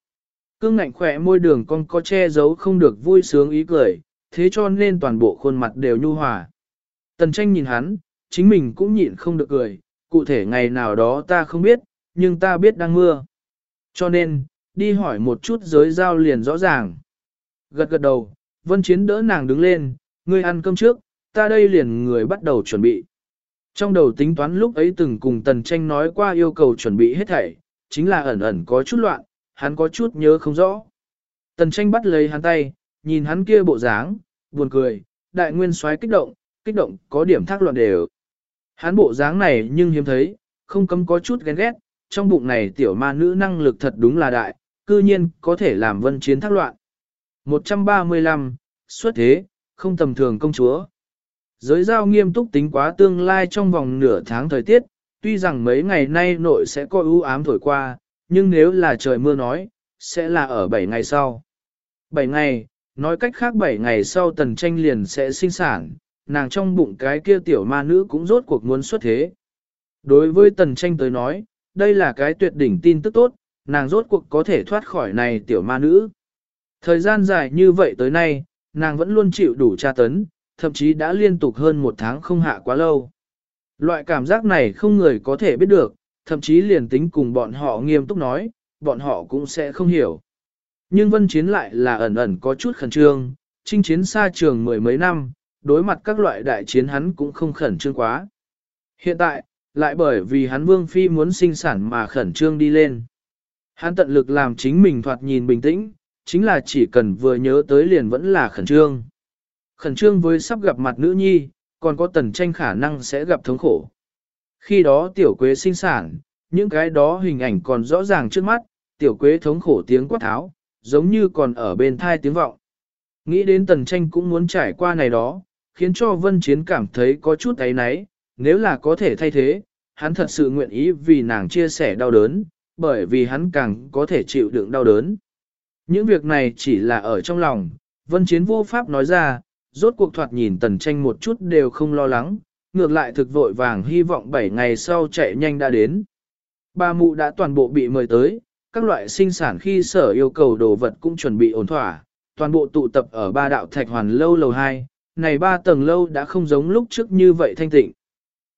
Cương ngạnh khỏe môi đường con có che giấu không được vui sướng ý cười, thế cho nên toàn bộ khuôn mặt đều nhu hòa. Tần tranh nhìn hắn, chính mình cũng nhịn không được cười, cụ thể ngày nào đó ta không biết, nhưng ta biết đang mưa. Cho nên, đi hỏi một chút giới giao liền rõ ràng. Gật gật đầu, vân chiến đỡ nàng đứng lên, ngươi ăn cơm trước, ta đây liền người bắt đầu chuẩn bị. Trong đầu tính toán lúc ấy từng cùng tần tranh nói qua yêu cầu chuẩn bị hết thảy, chính là ẩn ẩn có chút loạn, hắn có chút nhớ không rõ. Tần tranh bắt lấy hắn tay, nhìn hắn kia bộ dáng, buồn cười, đại nguyên soái kích động, kích động có điểm thác loạn đều. Hắn bộ dáng này nhưng hiếm thấy, không cấm có chút ghen ghét, trong bụng này tiểu ma nữ năng lực thật đúng là đại, cư nhiên có thể làm vân chiến thác loạn. 135, xuất thế, không tầm thường công chúa. Giới giao nghiêm túc tính quá tương lai trong vòng nửa tháng thời tiết, tuy rằng mấy ngày nay nội sẽ có ưu ám thổi qua, nhưng nếu là trời mưa nói, sẽ là ở 7 ngày sau. 7 ngày, nói cách khác 7 ngày sau tần tranh liền sẽ sinh sản, nàng trong bụng cái kia tiểu ma nữ cũng rốt cuộc muốn xuất thế. Đối với tần tranh tới nói, đây là cái tuyệt đỉnh tin tức tốt, nàng rốt cuộc có thể thoát khỏi này tiểu ma nữ. Thời gian dài như vậy tới nay, nàng vẫn luôn chịu đủ tra tấn, thậm chí đã liên tục hơn một tháng không hạ quá lâu. Loại cảm giác này không người có thể biết được, thậm chí liền tính cùng bọn họ nghiêm túc nói, bọn họ cũng sẽ không hiểu. Nhưng vân chiến lại là ẩn ẩn có chút khẩn trương, chinh chiến xa trường mười mấy năm, đối mặt các loại đại chiến hắn cũng không khẩn trương quá. Hiện tại, lại bởi vì hắn vương phi muốn sinh sản mà khẩn trương đi lên. Hắn tận lực làm chính mình thoạt nhìn bình tĩnh, chính là chỉ cần vừa nhớ tới liền vẫn là khẩn trương. Khẩn trương với sắp gặp mặt nữ nhi, còn có tần tranh khả năng sẽ gặp thống khổ. Khi đó tiểu quế sinh sản, những cái đó hình ảnh còn rõ ràng trước mắt, tiểu quế thống khổ tiếng quát tháo, giống như còn ở bên thai tiếng vọng. Nghĩ đến tần tranh cũng muốn trải qua này đó, khiến cho vân chiến cảm thấy có chút ấy náy, nếu là có thể thay thế, hắn thật sự nguyện ý vì nàng chia sẻ đau đớn, bởi vì hắn càng có thể chịu đựng đau đớn. Những việc này chỉ là ở trong lòng, vân chiến vô pháp nói ra, rốt cuộc thoạt nhìn tần tranh một chút đều không lo lắng, ngược lại thực vội vàng hy vọng 7 ngày sau chạy nhanh đã đến. Ba mụ đã toàn bộ bị mời tới, các loại sinh sản khi sở yêu cầu đồ vật cũng chuẩn bị ổn thỏa, toàn bộ tụ tập ở ba đạo thạch hoàn lâu lầu 2, này ba tầng lâu đã không giống lúc trước như vậy thanh tịnh.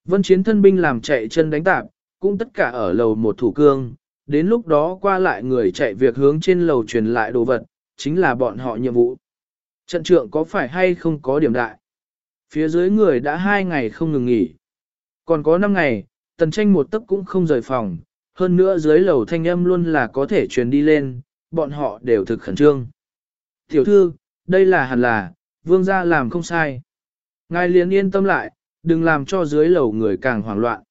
Vân chiến thân binh làm chạy chân đánh tạp, cũng tất cả ở lầu một thủ cương, đến lúc đó qua lại người chạy việc hướng trên lầu truyền lại đồ vật, chính là bọn họ nhiệm vụ. Trận trượng có phải hay không có điểm đại? Phía dưới người đã hai ngày không ngừng nghỉ. Còn có năm ngày, tần tranh một tấc cũng không rời phòng, hơn nữa dưới lầu thanh âm luôn là có thể truyền đi lên, bọn họ đều thực khẩn trương. Tiểu thư, đây là hẳn là, vương gia làm không sai. Ngài liền yên tâm lại, đừng làm cho dưới lầu người càng hoảng loạn.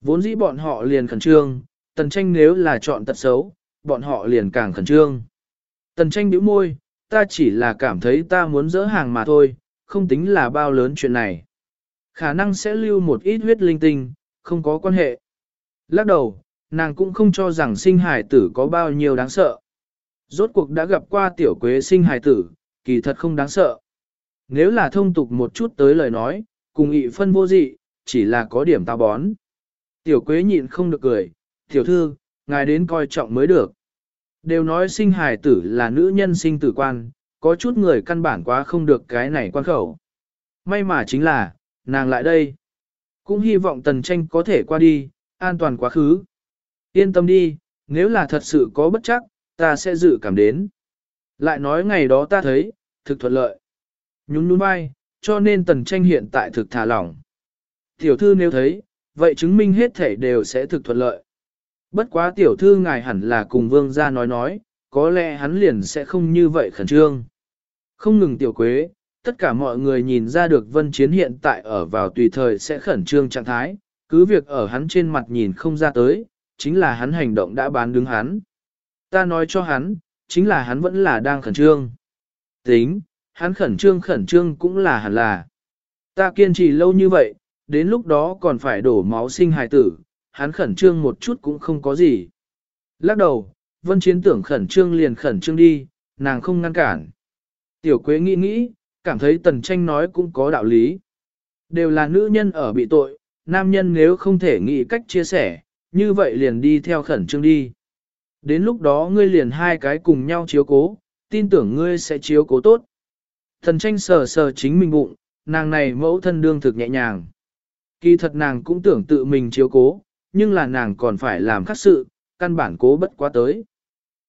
Vốn dĩ bọn họ liền khẩn trương, tần tranh nếu là chọn tật xấu, bọn họ liền càng khẩn trương. Tần tranh bĩu môi, ta chỉ là cảm thấy ta muốn dỡ hàng mà thôi, không tính là bao lớn chuyện này. Khả năng sẽ lưu một ít huyết linh tinh, không có quan hệ. Lắc đầu, nàng cũng không cho rằng sinh hải tử có bao nhiêu đáng sợ. Rốt cuộc đã gặp qua tiểu quế sinh hài tử, kỳ thật không đáng sợ. Nếu là thông tục một chút tới lời nói, cùng ị phân vô dị, chỉ là có điểm tao bón. Tiểu quế nhịn không được cười, tiểu thư, ngài đến coi trọng mới được. Đều nói sinh hài tử là nữ nhân sinh tử quan, có chút người căn bản quá không được cái này quan khẩu. May mà chính là, nàng lại đây. Cũng hy vọng tần tranh có thể qua đi, an toàn quá khứ. Yên tâm đi, nếu là thật sự có bất chắc, ta sẽ dự cảm đến. Lại nói ngày đó ta thấy, thực thuận lợi. Nhún nhún vai, cho nên tần tranh hiện tại thực thả lỏng. Tiểu thư nếu thấy, vậy chứng minh hết thể đều sẽ thực thuận lợi. Bất quá tiểu thư ngài hẳn là cùng vương gia nói nói, có lẽ hắn liền sẽ không như vậy khẩn trương. Không ngừng tiểu quế, tất cả mọi người nhìn ra được vân chiến hiện tại ở vào tùy thời sẽ khẩn trương trạng thái, cứ việc ở hắn trên mặt nhìn không ra tới, chính là hắn hành động đã bán đứng hắn. Ta nói cho hắn, chính là hắn vẫn là đang khẩn trương. Tính, hắn khẩn trương khẩn trương cũng là hẳn là. Ta kiên trì lâu như vậy, đến lúc đó còn phải đổ máu sinh hài tử, hắn khẩn trương một chút cũng không có gì. Lắc đầu, vân chiến tưởng khẩn trương liền khẩn trương đi, nàng không ngăn cản. Tiểu quế nghĩ nghĩ, cảm thấy tần tranh nói cũng có đạo lý. Đều là nữ nhân ở bị tội, nam nhân nếu không thể nghĩ cách chia sẻ, như vậy liền đi theo khẩn trương đi. Đến lúc đó ngươi liền hai cái cùng nhau chiếu cố, tin tưởng ngươi sẽ chiếu cố tốt. Thần tranh sờ sờ chính mình bụng, nàng này mẫu thân đương thực nhẹ nhàng. Kỳ thật nàng cũng tưởng tự mình chiếu cố, nhưng là nàng còn phải làm khác sự, căn bản cố bất quá tới.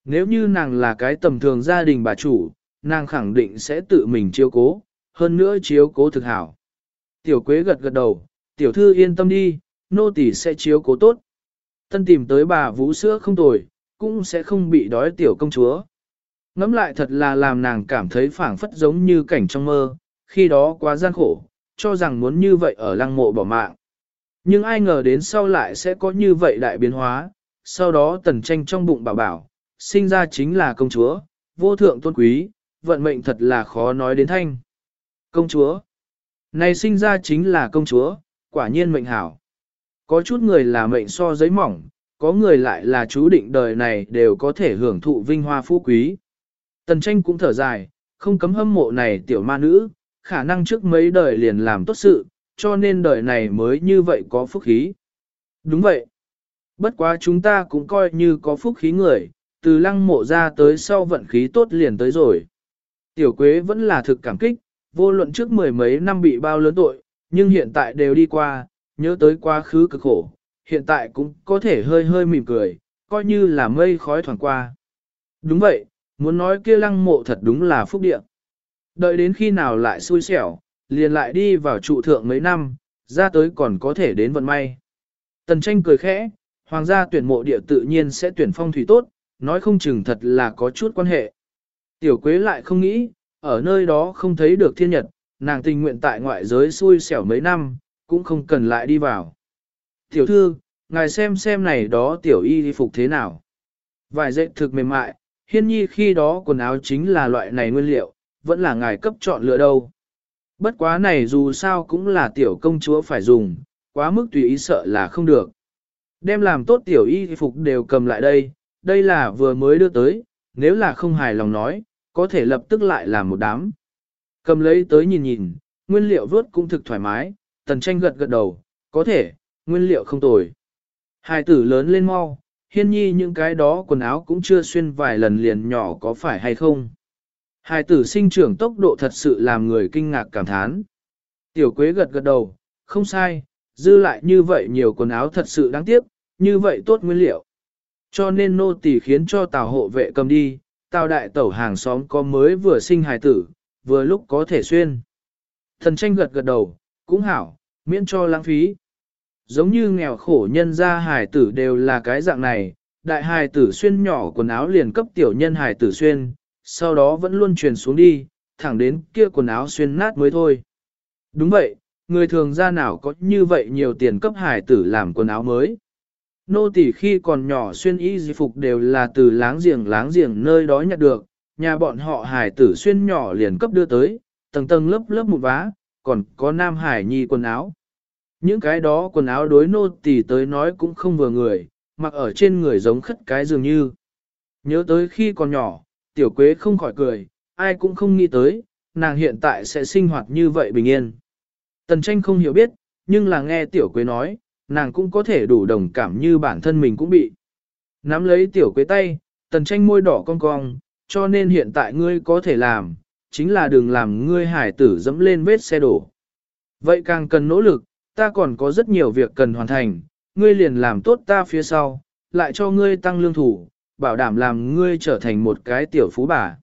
Nếu như nàng là cái tầm thường gia đình bà chủ, nàng khẳng định sẽ tự mình chiếu cố, hơn nữa chiếu cố thực hảo. Tiểu quế gật gật đầu, tiểu thư yên tâm đi, nô tỳ sẽ chiếu cố tốt. Tân tìm tới bà vũ sữa không tồi, cũng sẽ không bị đói tiểu công chúa. Ngắm lại thật là làm nàng cảm thấy phảng phất giống như cảnh trong mơ, khi đó quá gian khổ, cho rằng muốn như vậy ở lăng mộ bỏ mạng. Nhưng ai ngờ đến sau lại sẽ có như vậy đại biến hóa, sau đó tần tranh trong bụng bảo bảo, sinh ra chính là công chúa, vô thượng tôn quý, vận mệnh thật là khó nói đến thanh. Công chúa, này sinh ra chính là công chúa, quả nhiên mệnh hảo. Có chút người là mệnh so giấy mỏng, có người lại là chú định đời này đều có thể hưởng thụ vinh hoa phú quý. Tần tranh cũng thở dài, không cấm hâm mộ này tiểu ma nữ, khả năng trước mấy đời liền làm tốt sự, cho nên đời này mới như vậy có phúc khí. Đúng vậy. Bất quá chúng ta cũng coi như có phúc khí người, từ lăng mộ ra tới sau vận khí tốt liền tới rồi. Tiểu Quế vẫn là thực cảm kích, vô luận trước mười mấy năm bị bao lớn tội, nhưng hiện tại đều đi qua, nhớ tới quá khứ cực khổ, hiện tại cũng có thể hơi hơi mỉm cười, coi như là mây khói thoảng qua. Đúng vậy, muốn nói kia lăng mộ thật đúng là phúc địa. Đợi đến khi nào lại xui xẻo, liền lại đi vào trụ thượng mấy năm, ra tới còn có thể đến vận may. Tần tranh cười khẽ, hoàng gia tuyển mộ địa tự nhiên sẽ tuyển phong thủy tốt, nói không chừng thật là có chút quan hệ. Tiểu quế lại không nghĩ, ở nơi đó không thấy được thiên nhật, nàng tình nguyện tại ngoại giới xui xẻo mấy năm, cũng không cần lại đi vào. Tiểu thư, ngài xem xem này đó tiểu y đi phục thế nào. Vài dạy thực mềm mại, hiên nhi khi đó quần áo chính là loại này nguyên liệu, vẫn là ngài cấp chọn lựa đâu. Bất quá này dù sao cũng là tiểu công chúa phải dùng, quá mức tùy ý sợ là không được. Đem làm tốt tiểu y phục đều cầm lại đây, đây là vừa mới đưa tới, nếu là không hài lòng nói, có thể lập tức lại làm một đám. Cầm lấy tới nhìn nhìn, nguyên liệu vớt cũng thực thoải mái, tần tranh gật gật đầu, có thể, nguyên liệu không tồi. Hai tử lớn lên mau, hiên nhi những cái đó quần áo cũng chưa xuyên vài lần liền nhỏ có phải hay không. Hai tử sinh trưởng tốc độ thật sự làm người kinh ngạc cảm thán. Tiểu quế gật gật đầu, không sai, dư lại như vậy nhiều quần áo thật sự đáng tiếc, như vậy tốt nguyên liệu. Cho nên nô tỳ khiến cho tào hộ vệ cầm đi, tào đại tẩu hàng xóm có mới vừa sinh hài tử, vừa lúc có thể xuyên. Thần tranh gật gật đầu, cũng hảo, miễn cho lãng phí. Giống như nghèo khổ nhân gia hài tử đều là cái dạng này, đại hài tử xuyên nhỏ quần áo liền cấp tiểu nhân hài tử xuyên, sau đó vẫn luôn truyền xuống đi, thẳng đến kia quần áo xuyên nát mới thôi. Đúng vậy, người thường ra nào có như vậy nhiều tiền cấp hài tử làm quần áo mới. Nô tỳ khi còn nhỏ xuyên y di phục đều là từ láng giềng láng giềng nơi đó nhặt được, nhà bọn họ hải tử xuyên nhỏ liền cấp đưa tới, tầng tầng lớp lớp một vá, còn có nam hải nhi quần áo. Những cái đó quần áo đối nô tỳ tới nói cũng không vừa người, mặc ở trên người giống khất cái dường như. Nhớ tới khi còn nhỏ, tiểu quế không khỏi cười, ai cũng không nghĩ tới, nàng hiện tại sẽ sinh hoạt như vậy bình yên. Tần tranh không hiểu biết, nhưng là nghe tiểu quế nói, nàng cũng có thể đủ đồng cảm như bản thân mình cũng bị. Nắm lấy tiểu quế tay, tần tranh môi đỏ cong cong, cho nên hiện tại ngươi có thể làm, chính là đừng làm ngươi hải tử dẫm lên vết xe đổ. Vậy càng cần nỗ lực, ta còn có rất nhiều việc cần hoàn thành, ngươi liền làm tốt ta phía sau, lại cho ngươi tăng lương thủ, bảo đảm làm ngươi trở thành một cái tiểu phú bà.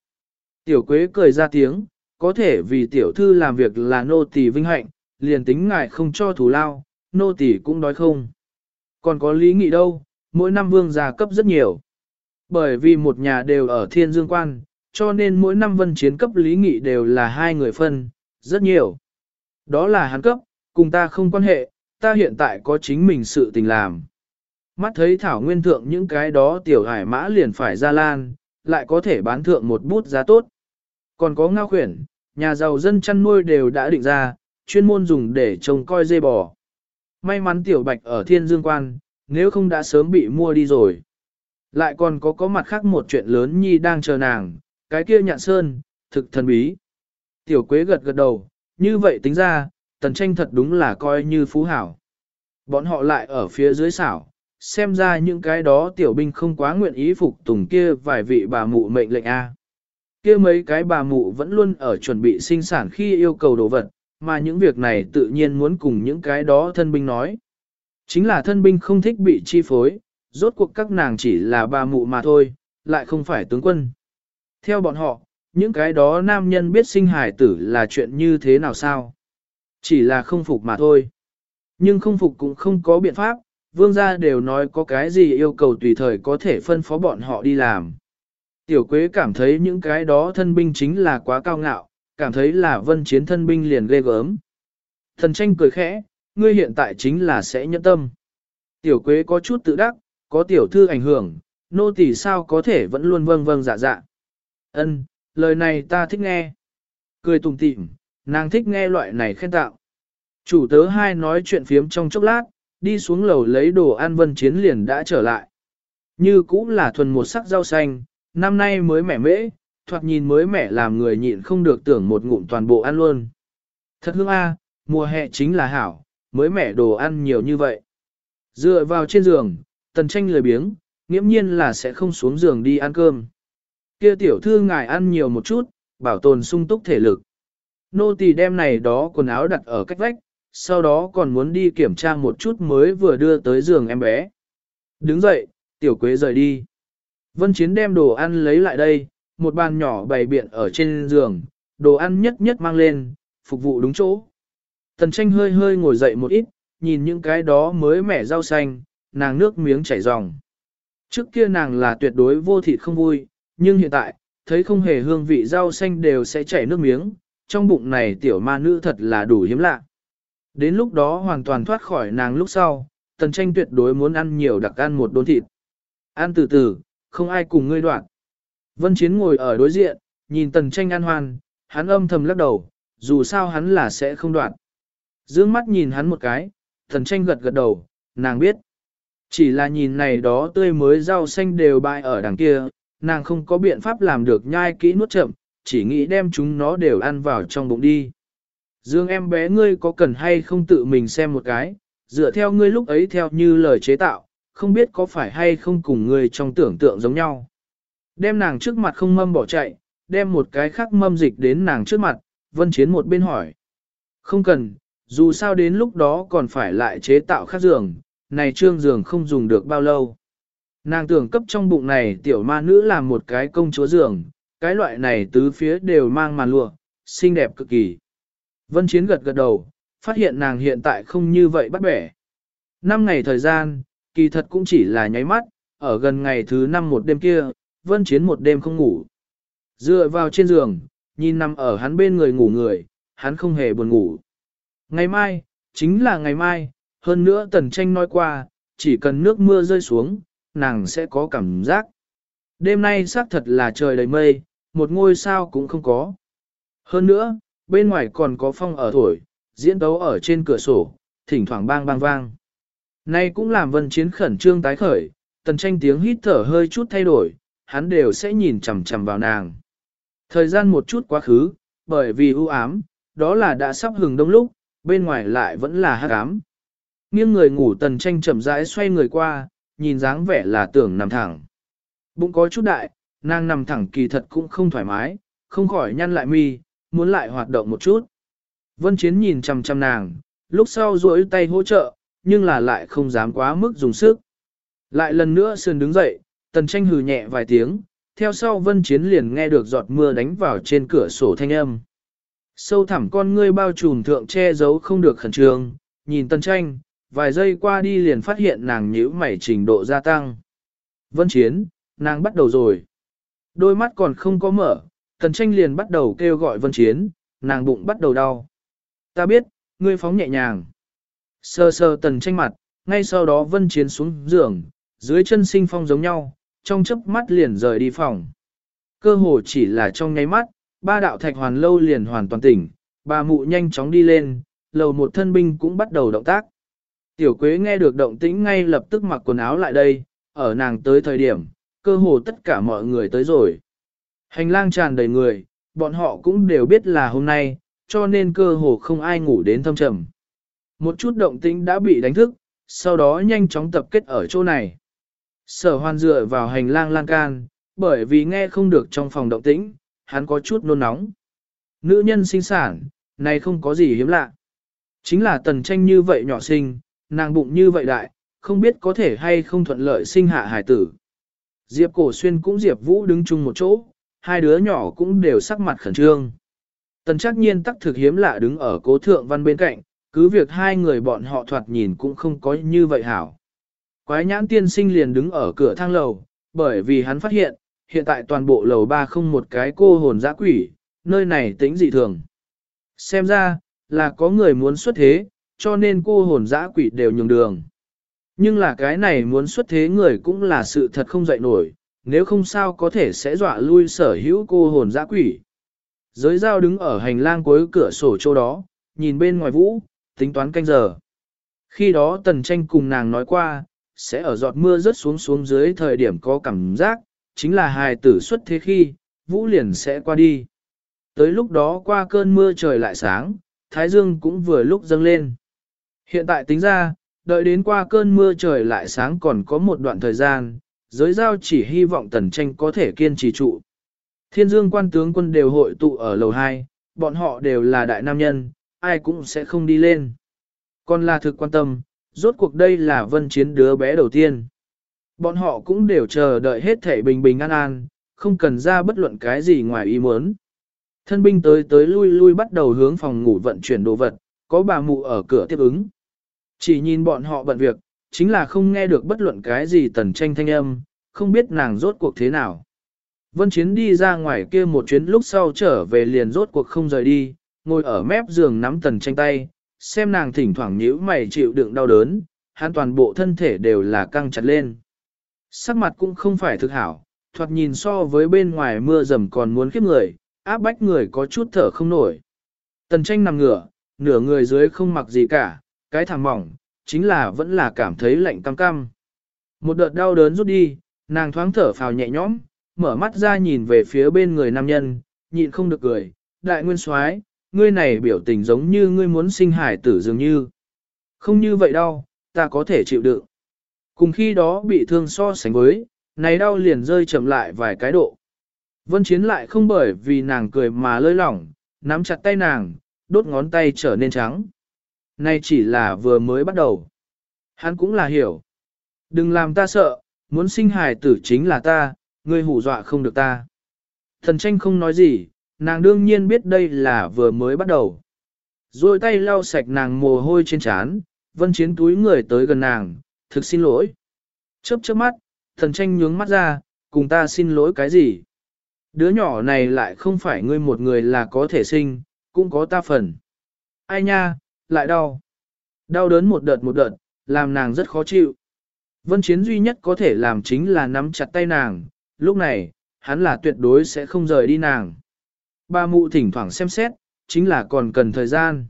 Tiểu quế cười ra tiếng, có thể vì tiểu thư làm việc là nô tỳ vinh hạnh, liền tính ngại không cho thù lao, nô tỳ cũng đói không. Còn có lý nghị đâu, mỗi năm vương gia cấp rất nhiều. Bởi vì một nhà đều ở thiên dương quan, cho nên mỗi năm vân chiến cấp lý nghị đều là hai người phân, rất nhiều. Đó là hắn cấp, cùng ta không quan hệ, ta hiện tại có chính mình sự tình làm. Mắt thấy thảo nguyên thượng những cái đó tiểu hải mã liền phải ra lan, lại có thể bán thượng một bút giá tốt. Còn có ngao khuyển, nhà giàu dân chăn nuôi đều đã định ra, chuyên môn dùng để trông coi dê bò. May mắn tiểu bạch ở thiên dương quan, nếu không đã sớm bị mua đi rồi. Lại còn có có mặt khác một chuyện lớn nhi đang chờ nàng, cái kia nhạn sơn, thực thần bí. Tiểu quế gật gật đầu, như vậy tính ra, tần tranh thật đúng là coi như phú hảo. Bọn họ lại ở phía dưới xảo, xem ra những cái đó tiểu binh không quá nguyện ý phục tùng kia vài vị bà mụ mệnh lệnh A. Kia mấy cái bà mụ vẫn luôn ở chuẩn bị sinh sản khi yêu cầu đồ vật, mà những việc này tự nhiên muốn cùng những cái đó thân binh nói. Chính là thân binh không thích bị chi phối, rốt cuộc các nàng chỉ là bà mụ mà thôi, lại không phải tướng quân. Theo bọn họ, những cái đó nam nhân biết sinh hài tử là chuyện như thế nào sao? Chỉ là không phục mà thôi. Nhưng không phục cũng không có biện pháp, vương gia đều nói có cái gì yêu cầu tùy thời có thể phân phó bọn họ đi làm. Tiểu quế cảm thấy những cái đó thân binh chính là quá cao ngạo, cảm thấy là vân chiến thân binh liền ghê gớm. Thần tranh cười khẽ, ngươi hiện tại chính là sẽ nhẫn tâm. Tiểu quế có chút tự đắc, có tiểu thư ảnh hưởng, nô tỳ sao có thể vẫn luôn vâng vâng dạ dạ. Ân, lời này ta thích nghe. Cười tùng tịm, nàng thích nghe loại này khen tạo. Chủ tớ hai nói chuyện phiếm trong chốc lát, đi xuống lầu lấy đồ ăn vân chiến liền đã trở lại. Như cũng là thuần một sắc rau xanh, năm nay mới mẻ mễ, thoạt nhìn mới mẻ làm người nhịn không được tưởng một ngụm toàn bộ ăn luôn. Thật hương a, à, mùa hè chính là hảo, mới mẻ đồ ăn nhiều như vậy. Dựa vào trên giường, tần tranh lười biếng, nghiễm nhiên là sẽ không xuống giường đi ăn cơm. Kia tiểu thư ngài ăn nhiều một chút, bảo tồn sung túc thể lực. Nô tỳ đem này đó quần áo đặt ở cách vách, sau đó còn muốn đi kiểm tra một chút mới vừa đưa tới giường em bé. Đứng dậy, tiểu quế rời đi. Vân Chiến đem đồ ăn lấy lại đây, một bàn nhỏ bày biện ở trên giường, đồ ăn nhất nhất mang lên, phục vụ đúng chỗ. Tần tranh hơi hơi ngồi dậy một ít, nhìn những cái đó mới mẻ rau xanh, nàng nước miếng chảy ròng. Trước kia nàng là tuyệt đối vô thịt không vui, nhưng hiện tại, thấy không hề hương vị rau xanh đều sẽ chảy nước miếng, trong bụng này tiểu ma nữ thật là đủ hiếm lạ. Đến lúc đó hoàn toàn thoát khỏi nàng lúc sau, tần tranh tuyệt đối muốn ăn nhiều đặc ăn một đốn thịt. Ăn từ từ, không ai cùng ngươi đoạn. Vân Chiến ngồi ở đối diện, nhìn tần tranh ăn hoan, hắn âm thầm lắc đầu, dù sao hắn là sẽ không đoạn. Dương mắt nhìn hắn một cái, tần tranh gật gật đầu, nàng biết. Chỉ là nhìn này đó tươi mới rau xanh đều bại ở đằng kia, nàng không có biện pháp làm được nhai kỹ nuốt chậm, chỉ nghĩ đem chúng nó đều ăn vào trong bụng đi. Dương em bé ngươi có cần hay không tự mình xem một cái, dựa theo ngươi lúc ấy theo như lời chế tạo, không biết có phải hay không cùng ngươi trong tưởng tượng giống nhau. Đem nàng trước mặt không mâm bỏ chạy, đem một cái khác mâm dịch đến nàng trước mặt, vân chiến một bên hỏi. Không cần, dù sao đến lúc đó còn phải lại chế tạo khác giường, này trương giường không dùng được bao lâu. Nàng tưởng cấp trong bụng này tiểu ma nữ làm một cái công chúa giường, cái loại này tứ phía đều mang màn lụa, xinh đẹp cực kỳ. Vân Chiến gật gật đầu, phát hiện nàng hiện tại không như vậy bắt bẻ. Năm ngày thời gian, kỳ thật cũng chỉ là nháy mắt, ở gần ngày thứ năm một đêm kia, Vân Chiến một đêm không ngủ. Dựa vào trên giường, nhìn nằm ở hắn bên người ngủ người, hắn không hề buồn ngủ. Ngày mai, chính là ngày mai, hơn nữa tần tranh nói qua, chỉ cần nước mưa rơi xuống, nàng sẽ có cảm giác. Đêm nay xác thật là trời đầy mây, một ngôi sao cũng không có. Hơn nữa, bên ngoài còn có phong ở thổi, diễn tấu ở trên cửa sổ, thỉnh thoảng bang bang vang. Nay cũng làm vân chiến khẩn trương tái khởi, tần tranh tiếng hít thở hơi chút thay đổi, hắn đều sẽ nhìn chằm chằm vào nàng. Thời gian một chút quá khứ, bởi vì ưu ám, đó là đã sắp hừng đông lúc, bên ngoài lại vẫn là hắc ám. Nghiêng người ngủ tần tranh chậm rãi xoay người qua, nhìn dáng vẻ là tưởng nằm thẳng. Bụng có chút đại, nàng nằm thẳng kỳ thật cũng không thoải mái, không khỏi nhăn lại mi, muốn lại hoạt động một chút. Vân Chiến nhìn chằm chằm nàng, lúc sau duỗi tay hỗ trợ, nhưng là lại không dám quá mức dùng sức. Lại lần nữa sườn đứng dậy, tần tranh hừ nhẹ vài tiếng, theo sau Vân Chiến liền nghe được giọt mưa đánh vào trên cửa sổ thanh âm. Sâu thẳm con ngươi bao trùm thượng che giấu không được khẩn trương, nhìn tần tranh, vài giây qua đi liền phát hiện nàng nhíu mảy trình độ gia tăng. Vân Chiến, nàng bắt đầu rồi. Đôi mắt còn không có mở, Tần tranh liền bắt đầu kêu gọi vân chiến, nàng bụng bắt đầu đau. Ta biết, ngươi phóng nhẹ nhàng. Sơ sơ tần tranh mặt, ngay sau đó vân chiến xuống giường, dưới chân sinh phong giống nhau, trong chớp mắt liền rời đi phòng. Cơ hồ chỉ là trong nháy mắt, ba đạo thạch hoàn lâu liền hoàn toàn tỉnh, bà mụ nhanh chóng đi lên, lầu một thân binh cũng bắt đầu động tác. Tiểu quế nghe được động tĩnh ngay lập tức mặc quần áo lại đây, ở nàng tới thời điểm, cơ hồ tất cả mọi người tới rồi. Hành lang tràn đầy người, bọn họ cũng đều biết là hôm nay, cho nên cơ hồ không ai ngủ đến thâm trầm. Một chút động tĩnh đã bị đánh thức, sau đó nhanh chóng tập kết ở chỗ này. Sở hoan dựa vào hành lang lan can, bởi vì nghe không được trong phòng động tĩnh, hắn có chút nôn nóng. Nữ nhân sinh sản, này không có gì hiếm lạ. Chính là tần tranh như vậy nhỏ sinh, nàng bụng như vậy đại, không biết có thể hay không thuận lợi sinh hạ hải tử. Diệp cổ xuyên cũng Diệp Vũ đứng chung một chỗ, hai đứa nhỏ cũng đều sắc mặt khẩn trương. Tần chắc nhiên tắc thực hiếm lạ đứng ở cố thượng văn bên cạnh, cứ việc hai người bọn họ thoạt nhìn cũng không có như vậy hảo. Quái nhãn tiên sinh liền đứng ở cửa thang lầu, bởi vì hắn phát hiện, hiện tại toàn bộ lầu ba không một cái cô hồn dã quỷ, nơi này tính dị thường. Xem ra, là có người muốn xuất thế, cho nên cô hồn dã quỷ đều nhường đường. Nhưng là cái này muốn xuất thế người cũng là sự thật không dậy nổi, nếu không sao có thể sẽ dọa lui sở hữu cô hồn dã quỷ. Giới giao đứng ở hành lang cuối cửa sổ chỗ đó, nhìn bên ngoài vũ, tính toán canh giờ. Khi đó tần tranh cùng nàng nói qua, sẽ ở giọt mưa rớt xuống xuống dưới thời điểm có cảm giác, chính là hài tử xuất thế khi, vũ liền sẽ qua đi. Tới lúc đó qua cơn mưa trời lại sáng, thái dương cũng vừa lúc dâng lên. Hiện tại tính ra, đợi đến qua cơn mưa trời lại sáng còn có một đoạn thời gian, giới giao chỉ hy vọng tần tranh có thể kiên trì trụ. Thiên dương quan tướng quân đều hội tụ ở lầu 2, bọn họ đều là đại nam nhân, ai cũng sẽ không đi lên. Còn là thực quan tâm, rốt cuộc đây là vân chiến đứa bé đầu tiên. Bọn họ cũng đều chờ đợi hết thể bình bình an an, không cần ra bất luận cái gì ngoài ý muốn. Thân binh tới tới lui lui bắt đầu hướng phòng ngủ vận chuyển đồ vật, có bà mụ ở cửa tiếp ứng. Chỉ nhìn bọn họ bận việc, chính là không nghe được bất luận cái gì tần tranh thanh âm, không biết nàng rốt cuộc thế nào. Vân Chiến đi ra ngoài kia một chuyến lúc sau trở về liền rốt cuộc không rời đi, ngồi ở mép giường nắm tần tranh tay, xem nàng thỉnh thoảng nhíu mày chịu đựng đau đớn, hắn toàn bộ thân thể đều là căng chặt lên. Sắc mặt cũng không phải thực hảo, thoạt nhìn so với bên ngoài mưa rầm còn muốn khiếp người, áp bách người có chút thở không nổi. Tần tranh nằm ngửa, nửa người dưới không mặc gì cả, cái thằng mỏng, chính là vẫn là cảm thấy lạnh cam cam. Một đợt đau đớn rút đi, nàng thoáng thở phào nhẹ nhõm, mở mắt ra nhìn về phía bên người nam nhân, nhịn không được cười, đại nguyên soái, ngươi này biểu tình giống như ngươi muốn sinh hải tử dường như. Không như vậy đâu, ta có thể chịu đựng. Cùng khi đó bị thương so sánh với, này đau liền rơi chậm lại vài cái độ. Vân Chiến lại không bởi vì nàng cười mà lơi lỏng, nắm chặt tay nàng, đốt ngón tay trở nên trắng nay chỉ là vừa mới bắt đầu. Hắn cũng là hiểu. Đừng làm ta sợ, muốn sinh hài tử chính là ta, ngươi hù dọa không được ta. Thần tranh không nói gì, nàng đương nhiên biết đây là vừa mới bắt đầu. Rồi tay lau sạch nàng mồ hôi trên trán, vân chiến túi người tới gần nàng, thực xin lỗi. Chớp chớp mắt, thần tranh nhướng mắt ra, cùng ta xin lỗi cái gì? Đứa nhỏ này lại không phải ngươi một người là có thể sinh, cũng có ta phần. Ai nha, lại đau. Đau đớn một đợt một đợt, làm nàng rất khó chịu. Vân Chiến duy nhất có thể làm chính là nắm chặt tay nàng, lúc này, hắn là tuyệt đối sẽ không rời đi nàng. Ba mụ thỉnh thoảng xem xét, chính là còn cần thời gian.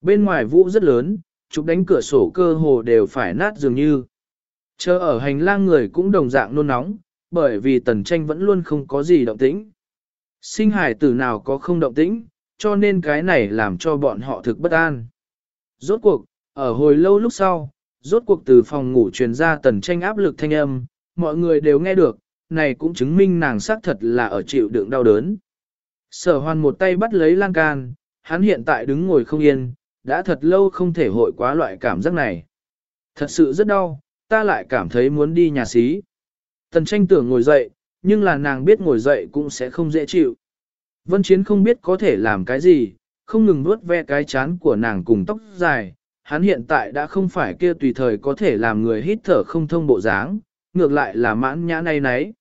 Bên ngoài vũ rất lớn, chụp đánh cửa sổ cơ hồ đều phải nát dường như. Chờ ở hành lang người cũng đồng dạng nôn nóng, bởi vì tần tranh vẫn luôn không có gì động tĩnh. Sinh hải tử nào có không động tĩnh, cho nên cái này làm cho bọn họ thực bất an. Rốt cuộc, ở hồi lâu lúc sau, rốt cuộc từ phòng ngủ truyền ra tần tranh áp lực thanh âm, mọi người đều nghe được, này cũng chứng minh nàng xác thật là ở chịu đựng đau đớn. Sở hoàn một tay bắt lấy lan can, hắn hiện tại đứng ngồi không yên, đã thật lâu không thể hội quá loại cảm giác này. Thật sự rất đau, ta lại cảm thấy muốn đi nhà xí. Tần tranh tưởng ngồi dậy, nhưng là nàng biết ngồi dậy cũng sẽ không dễ chịu. Vân Chiến không biết có thể làm cái gì, không ngừng nuốt ve cái chán của nàng cùng tóc dài. Hắn hiện tại đã không phải kia tùy thời có thể làm người hít thở không thông bộ dáng, ngược lại là mãn nhã nay nấy.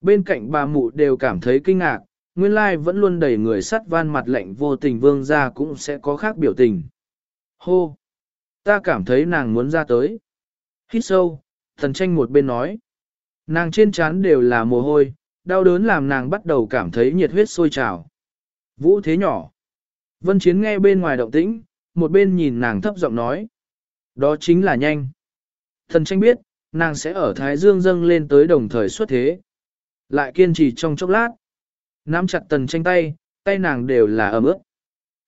Bên cạnh bà mụ đều cảm thấy kinh ngạc, nguyên lai vẫn luôn đầy người sắt van mặt lạnh vô tình vương ra cũng sẽ có khác biểu tình. Hô! Ta cảm thấy nàng muốn ra tới. Hít sâu, thần tranh một bên nói. Nàng trên trán đều là mồ hôi, đau đớn làm nàng bắt đầu cảm thấy nhiệt huyết sôi trào. Vũ thế nhỏ. Vân Chiến nghe bên ngoài động tĩnh, một bên nhìn nàng thấp giọng nói. Đó chính là nhanh. Thần tranh biết, nàng sẽ ở Thái Dương dâng lên tới đồng thời xuất thế. Lại kiên trì trong chốc lát. Nắm chặt tần tranh tay, tay nàng đều là ấm ướt.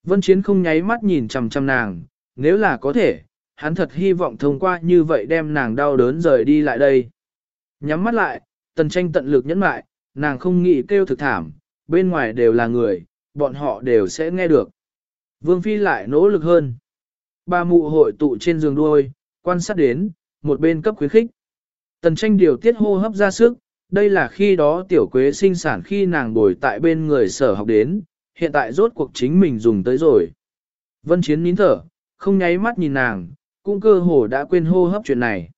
Vân Chiến không nháy mắt nhìn chằm chằm nàng, nếu là có thể, hắn thật hy vọng thông qua như vậy đem nàng đau đớn rời đi lại đây. Nhắm mắt lại, tần tranh tận lực nhẫn lại, nàng không nghĩ kêu thực thảm, bên ngoài đều là người, bọn họ đều sẽ nghe được. Vương Phi lại nỗ lực hơn. Ba mụ hội tụ trên giường đuôi, quan sát đến, một bên cấp khuyến khích. Tần tranh điều tiết hô hấp ra sức, đây là khi đó tiểu quế sinh sản khi nàng bồi tại bên người sở học đến, hiện tại rốt cuộc chính mình dùng tới rồi. Vân Chiến nín thở, không nháy mắt nhìn nàng, cũng cơ hồ đã quên hô hấp chuyện này.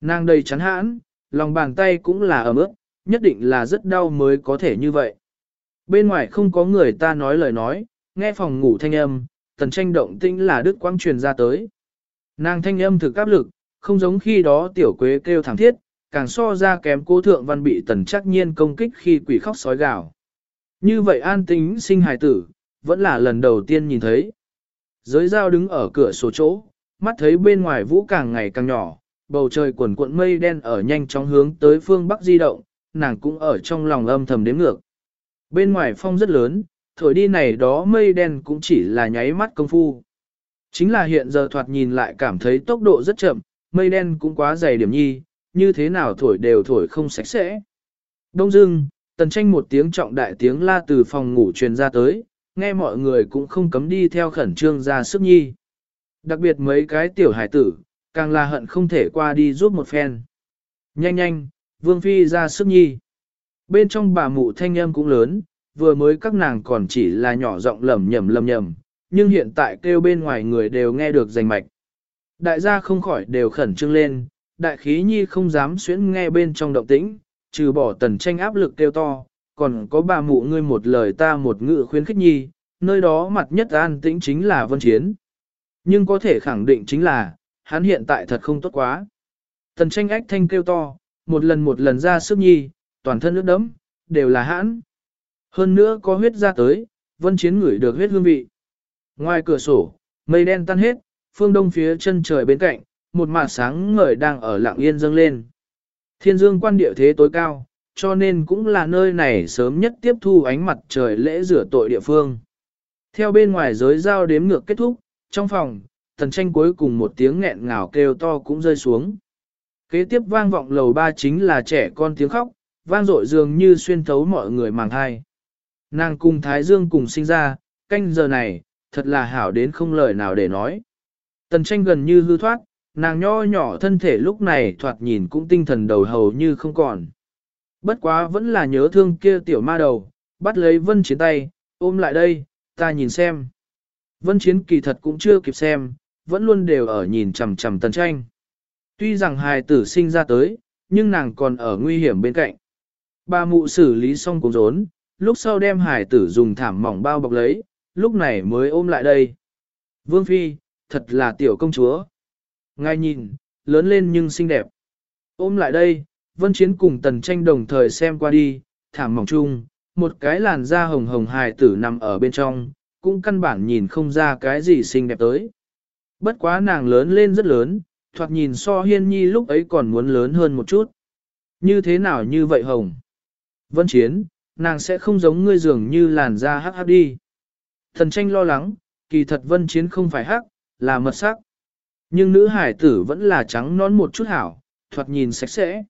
Nàng đầy chắn hãn, lòng bàn tay cũng là ấm ướt, nhất định là rất đau mới có thể như vậy. Bên ngoài không có người ta nói lời nói, nghe phòng ngủ thanh âm, tần tranh động tĩnh là đức quang truyền ra tới. Nàng thanh âm thực áp lực, không giống khi đó tiểu quế kêu thẳng thiết, càng so ra kém cố thượng văn bị tần chắc nhiên công kích khi quỷ khóc sói gào. Như vậy an tính sinh hài tử, vẫn là lần đầu tiên nhìn thấy. Giới dao đứng ở cửa sổ chỗ, mắt thấy bên ngoài vũ càng ngày càng nhỏ, bầu trời quần cuộn mây đen ở nhanh chóng hướng tới phương bắc di động, nàng cũng ở trong lòng âm thầm đếm ngược. Bên ngoài phong rất lớn, thổi đi này đó mây đen cũng chỉ là nháy mắt công phu. Chính là hiện giờ thoạt nhìn lại cảm thấy tốc độ rất chậm, mây đen cũng quá dày điểm nhi, như thế nào thổi đều thổi không sạch sẽ. Đông dưng, tần tranh một tiếng trọng đại tiếng la từ phòng ngủ truyền ra tới, nghe mọi người cũng không cấm đi theo khẩn trương ra sức nhi. Đặc biệt mấy cái tiểu hải tử, càng là hận không thể qua đi giúp một phen. Nhanh nhanh, vương phi ra sức nhi. Bên trong bà mụ thanh âm cũng lớn, vừa mới các nàng còn chỉ là nhỏ giọng lầm nhầm lầm nhầm, nhưng hiện tại kêu bên ngoài người đều nghe được rành mạch. Đại gia không khỏi đều khẩn trương lên, đại khí nhi không dám xuyễn nghe bên trong động tĩnh, trừ bỏ tần tranh áp lực kêu to, còn có bà mụ ngươi một lời ta một ngự khuyến khích nhi, nơi đó mặt nhất an tĩnh chính là vân chiến. Nhưng có thể khẳng định chính là, hắn hiện tại thật không tốt quá. Tần tranh ách thanh kêu to, một lần một lần ra sức nhi, toàn thân nước đấm, đều là hãn. Hơn nữa có huyết ra tới, vân chiến ngửi được huyết hương vị. Ngoài cửa sổ, mây đen tan hết, phương đông phía chân trời bên cạnh, một mạt sáng ngời đang ở lặng yên dâng lên. Thiên dương quan địa thế tối cao, cho nên cũng là nơi này sớm nhất tiếp thu ánh mặt trời lễ rửa tội địa phương. Theo bên ngoài giới giao đếm ngược kết thúc, trong phòng, thần tranh cuối cùng một tiếng nghẹn ngào kêu to cũng rơi xuống. Kế tiếp vang vọng lầu ba chính là trẻ con tiếng khóc, vang dội dường như xuyên thấu mọi người màng thai. Nàng cùng Thái Dương cùng sinh ra, canh giờ này, thật là hảo đến không lời nào để nói. Tần tranh gần như hư thoát, nàng nho nhỏ thân thể lúc này thoạt nhìn cũng tinh thần đầu hầu như không còn. Bất quá vẫn là nhớ thương kia tiểu ma đầu, bắt lấy vân chiến tay, ôm lại đây, ta nhìn xem. Vân chiến kỳ thật cũng chưa kịp xem, vẫn luôn đều ở nhìn chằm chằm tần tranh. Tuy rằng hài tử sinh ra tới, nhưng nàng còn ở nguy hiểm bên cạnh. Bà mụ xử lý xong cũng rốn, lúc sau đem hải tử dùng thảm mỏng bao bọc lấy, lúc này mới ôm lại đây. Vương Phi, thật là tiểu công chúa. Ngay nhìn, lớn lên nhưng xinh đẹp. Ôm lại đây, Vân Chiến cùng Tần Tranh đồng thời xem qua đi, thảm mỏng chung, một cái làn da hồng hồng hài tử nằm ở bên trong, cũng căn bản nhìn không ra cái gì xinh đẹp tới. Bất quá nàng lớn lên rất lớn, thoạt nhìn so hiên nhi lúc ấy còn muốn lớn hơn một chút. Như thế nào như vậy hồng? Vân Chiến, nàng sẽ không giống ngươi dường như làn da hắc hắc đi. Thần tranh lo lắng, kỳ thật Vân Chiến không phải hắc, là mật sắc. Nhưng nữ hải tử vẫn là trắng nón một chút hảo, thoạt nhìn sạch sẽ.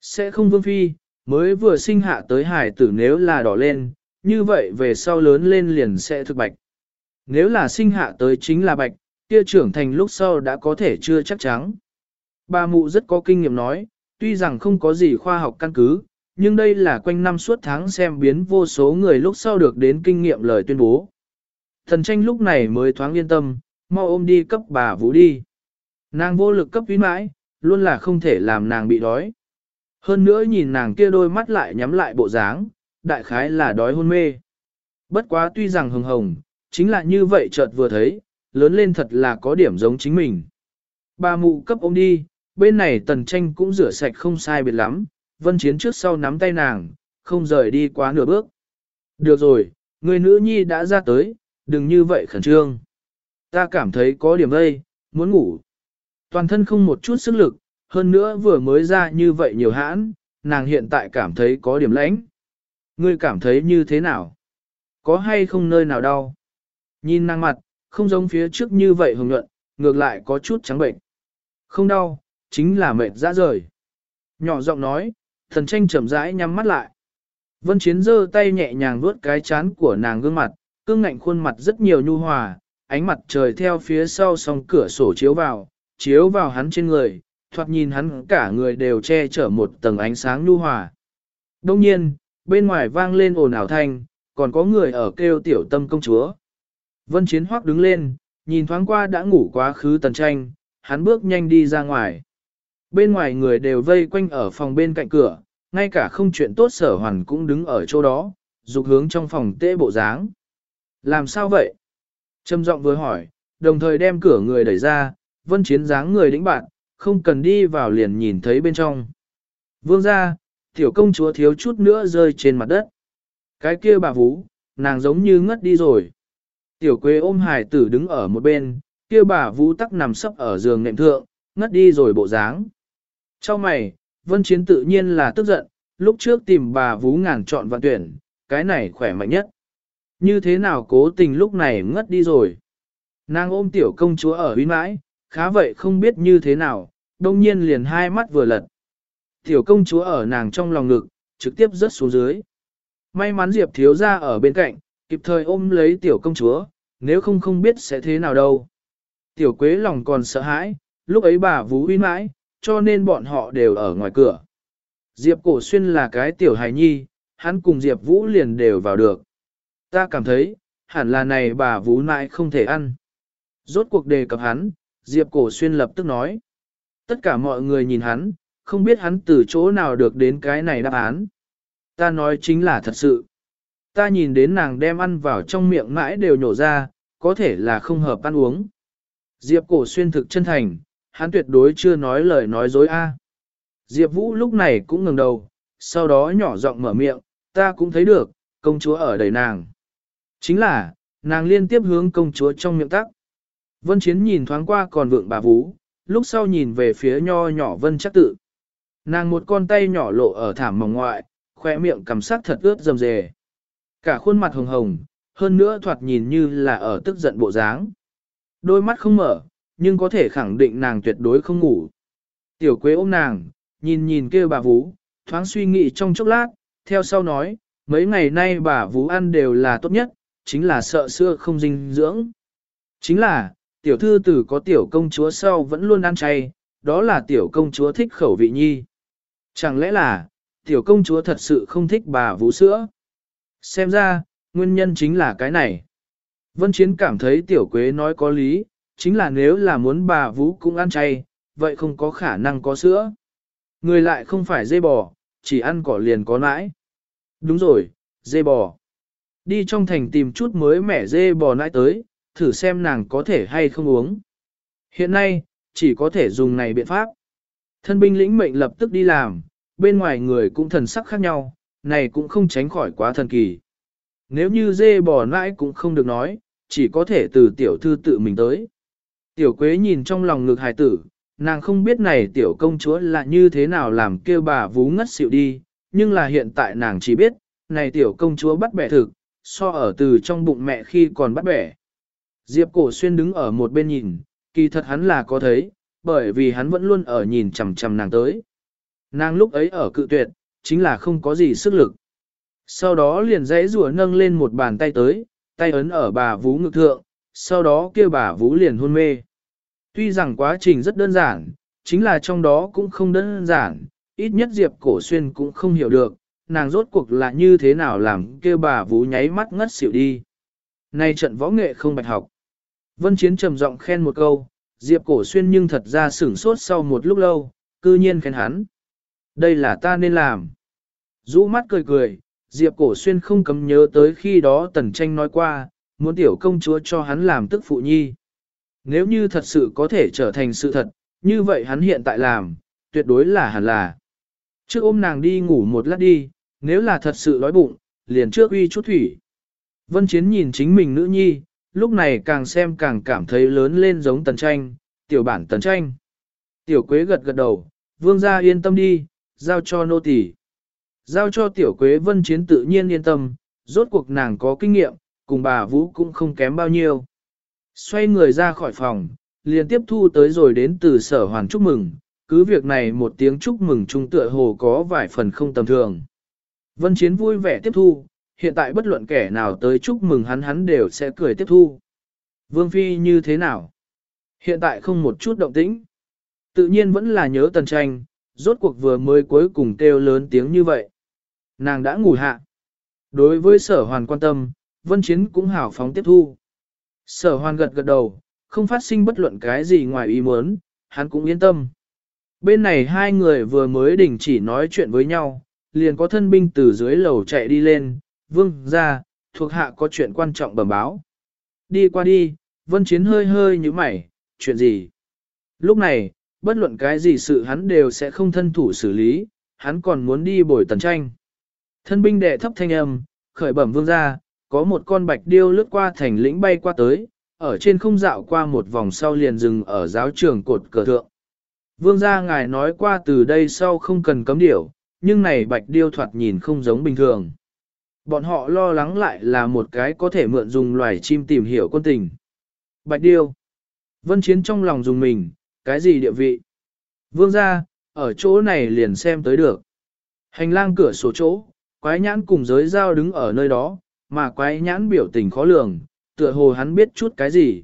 Sẽ không vương phi, mới vừa sinh hạ tới hải tử nếu là đỏ lên, như vậy về sau lớn lên liền sẽ thực bạch. Nếu là sinh hạ tới chính là bạch, kia trưởng thành lúc sau đã có thể chưa chắc chắn. Bà mụ rất có kinh nghiệm nói, tuy rằng không có gì khoa học căn cứ, nhưng đây là quanh năm suốt tháng xem biến vô số người lúc sau được đến kinh nghiệm lời tuyên bố. Thần tranh lúc này mới thoáng yên tâm, mau ôm đi cấp bà vũ đi. Nàng vô lực cấp vĩ mãi, luôn là không thể làm nàng bị đói. Hơn nữa nhìn nàng kia đôi mắt lại nhắm lại bộ dáng, đại khái là đói hôn mê. Bất quá tuy rằng hồng hồng, chính là như vậy chợt vừa thấy, lớn lên thật là có điểm giống chính mình. Bà mụ cấp ôm đi, bên này tần tranh cũng rửa sạch không sai biệt lắm, vân chiến trước sau nắm tay nàng, không rời đi quá nửa bước. Được rồi, người nữ nhi đã ra tới, đừng như vậy khẩn trương. Ta cảm thấy có điểm đây, muốn ngủ. Toàn thân không một chút sức lực, hơn nữa vừa mới ra như vậy nhiều hãn, nàng hiện tại cảm thấy có điểm lãnh. Ngươi cảm thấy như thế nào? Có hay không nơi nào đau? Nhìn nàng mặt, không giống phía trước như vậy hồng nhuận, ngược lại có chút trắng bệnh. Không đau, chính là mệt ra rời. Nhỏ giọng nói, thần tranh chậm rãi nhắm mắt lại. Vân Chiến giơ tay nhẹ nhàng vuốt cái chán của nàng gương mặt, cương ngạnh khuôn mặt rất nhiều nhu hòa, ánh mặt trời theo phía sau song cửa sổ chiếu vào, chiếu vào hắn trên người, thoạt nhìn hắn cả người đều che chở một tầng ánh sáng nhu hòa. Đông nhiên, bên ngoài vang lên ồn ào thanh, còn có người ở kêu tiểu tâm công chúa. Vân Chiến Hoắc đứng lên, nhìn thoáng qua đã ngủ quá khứ tần tranh, hắn bước nhanh đi ra ngoài. Bên ngoài người đều vây quanh ở phòng bên cạnh cửa, ngay cả không chuyện tốt sở hoàn cũng đứng ở chỗ đó, dục hướng trong phòng tê bộ dáng. Làm sao vậy? Trâm giọng vừa hỏi, đồng thời đem cửa người đẩy ra, vân chiến dáng người đĩnh bạn, không cần đi vào liền nhìn thấy bên trong. Vương ra, tiểu công chúa thiếu chút nữa rơi trên mặt đất. Cái kia bà vũ, nàng giống như ngất đi rồi. Tiểu quê ôm hải tử đứng ở một bên, kia bà vũ tắc nằm sấp ở giường nệm thượng, ngất đi rồi bộ dáng. Cho mày, vân chiến tự nhiên là tức giận, lúc trước tìm bà vũ ngàn chọn vạn tuyển, cái này khỏe mạnh nhất. Như thế nào cố tình lúc này ngất đi rồi. Nàng ôm tiểu công chúa ở uy mãi, khá vậy không biết như thế nào, đông nhiên liền hai mắt vừa lật. Tiểu công chúa ở nàng trong lòng ngực, trực tiếp rớt xuống dưới. May mắn Diệp thiếu ra ở bên cạnh, kịp thời ôm lấy tiểu công chúa, nếu không không biết sẽ thế nào đâu. Tiểu quế lòng còn sợ hãi, lúc ấy bà vú uy mãi, cho nên bọn họ đều ở ngoài cửa. Diệp cổ xuyên là cái tiểu hài nhi, hắn cùng Diệp vũ liền đều vào được. Ta cảm thấy, hẳn là này bà vũ nại không thể ăn. Rốt cuộc đề cập hắn, Diệp cổ xuyên lập tức nói. Tất cả mọi người nhìn hắn, không biết hắn từ chỗ nào được đến cái này đáp án. Ta nói chính là thật sự. Ta nhìn đến nàng đem ăn vào trong miệng mãi đều nhổ ra, có thể là không hợp ăn uống. Diệp cổ xuyên thực chân thành, hắn tuyệt đối chưa nói lời nói dối a. Diệp Vũ lúc này cũng ngừng đầu, sau đó nhỏ giọng mở miệng, ta cũng thấy được, công chúa ở đầy nàng. Chính là, nàng liên tiếp hướng công chúa trong miệng tắc. Vân Chiến nhìn thoáng qua còn vượng bà Vũ, lúc sau nhìn về phía nho nhỏ Vân chắc tự. Nàng một con tay nhỏ lộ ở thảm mỏng ngoại, khoe miệng cầm sắc thật ướt dầm dề. Cả khuôn mặt hồng hồng, hơn nữa thoạt nhìn như là ở tức giận bộ dáng. Đôi mắt không mở, nhưng có thể khẳng định nàng tuyệt đối không ngủ. Tiểu quế ôm nàng, nhìn nhìn kêu bà Vũ, thoáng suy nghĩ trong chốc lát, theo sau nói, mấy ngày nay bà Vũ ăn đều là tốt nhất, chính là sợ xưa không dinh dưỡng. Chính là, tiểu thư tử có tiểu công chúa sau vẫn luôn ăn chay, đó là tiểu công chúa thích khẩu vị nhi. Chẳng lẽ là, tiểu công chúa thật sự không thích bà Vũ sữa? Xem ra, nguyên nhân chính là cái này. Vân Chiến cảm thấy tiểu quế nói có lý, chính là nếu là muốn bà Vũ cũng ăn chay, vậy không có khả năng có sữa. Người lại không phải dê bò, chỉ ăn cỏ liền có nãi. Đúng rồi, dê bò. Đi trong thành tìm chút mới mẻ dê bò nãi tới, thử xem nàng có thể hay không uống. Hiện nay, chỉ có thể dùng này biện pháp. Thân binh lĩnh mệnh lập tức đi làm, bên ngoài người cũng thần sắc khác nhau, này cũng không tránh khỏi quá thần kỳ. Nếu như dê bò nãi cũng không được nói, chỉ có thể từ tiểu thư tự mình tới. Tiểu quế nhìn trong lòng ngực hài tử, nàng không biết này tiểu công chúa là như thế nào làm kêu bà vú ngất xỉu đi, nhưng là hiện tại nàng chỉ biết, này tiểu công chúa bắt bẻ thực, so ở từ trong bụng mẹ khi còn bắt bẻ. Diệp cổ xuyên đứng ở một bên nhìn, kỳ thật hắn là có thấy, bởi vì hắn vẫn luôn ở nhìn chằm chằm nàng tới. Nàng lúc ấy ở cự tuyệt, chính là không có gì sức lực. Sau đó liền dãy rùa nâng lên một bàn tay tới, tay ấn ở bà vú ngực thượng, sau đó kia bà vũ liền hôn mê. Tuy rằng quá trình rất đơn giản, chính là trong đó cũng không đơn giản, ít nhất Diệp Cổ Xuyên cũng không hiểu được, nàng rốt cuộc là như thế nào làm kia bà vũ nháy mắt ngất xỉu đi. Nay trận võ nghệ không bạch học. Vân Chiến trầm giọng khen một câu, Diệp Cổ Xuyên nhưng thật ra sửng sốt sau một lúc lâu, cư nhiên khen hắn. Đây là ta nên làm. Rũ mắt cười cười, Diệp Cổ Xuyên không cấm nhớ tới khi đó Tần Tranh nói qua, muốn tiểu công chúa cho hắn làm tức phụ nhi. Nếu như thật sự có thể trở thành sự thật, như vậy hắn hiện tại làm, tuyệt đối là hẳn là. Trước ôm nàng đi ngủ một lát đi, nếu là thật sự đói bụng, liền trước uy chút thủy. Vân Chiến nhìn chính mình nữ nhi, lúc này càng xem càng cảm thấy lớn lên giống tần tranh, tiểu bản tần tranh. Tiểu quế gật gật đầu, vương gia yên tâm đi, giao cho nô tỳ. Giao cho tiểu quế vân chiến tự nhiên yên tâm, rốt cuộc nàng có kinh nghiệm, cùng bà Vũ cũng không kém bao nhiêu. Xoay người ra khỏi phòng, liền tiếp thu tới rồi đến từ sở hoàn chúc mừng, cứ việc này một tiếng chúc mừng trung tựa hồ có vài phần không tầm thường. Vân Chiến vui vẻ tiếp thu, hiện tại bất luận kẻ nào tới chúc mừng hắn hắn đều sẽ cười tiếp thu. Vương Phi như thế nào? Hiện tại không một chút động tĩnh. Tự nhiên vẫn là nhớ tần tranh, rốt cuộc vừa mới cuối cùng kêu lớn tiếng như vậy. Nàng đã ngủ hạ. Đối với sở hoàn quan tâm, Vân Chiến cũng hào phóng tiếp thu. Sở hoàn gật gật đầu, không phát sinh bất luận cái gì ngoài ý muốn, hắn cũng yên tâm. Bên này hai người vừa mới đình chỉ nói chuyện với nhau, liền có thân binh từ dưới lầu chạy đi lên, vương ra, thuộc hạ có chuyện quan trọng bẩm báo. Đi qua đi, vân chiến hơi hơi như mày, chuyện gì? Lúc này, bất luận cái gì sự hắn đều sẽ không thân thủ xử lý, hắn còn muốn đi bồi tần tranh. Thân binh đệ thấp thanh âm, khởi bẩm vương ra, có một con bạch điêu lướt qua thành lĩnh bay qua tới, ở trên không dạo qua một vòng sau liền dừng ở giáo trường cột cờ thượng. Vương gia ngài nói qua từ đây sau không cần cấm điểu, nhưng này bạch điêu thoạt nhìn không giống bình thường. Bọn họ lo lắng lại là một cái có thể mượn dùng loài chim tìm hiểu quân tình. Bạch điêu. Vân Chiến trong lòng dùng mình, cái gì địa vị? Vương gia ở chỗ này liền xem tới được. Hành lang cửa sổ chỗ, quái nhãn cùng giới giao đứng ở nơi đó, mà quái nhãn biểu tình khó lường, tựa hồ hắn biết chút cái gì.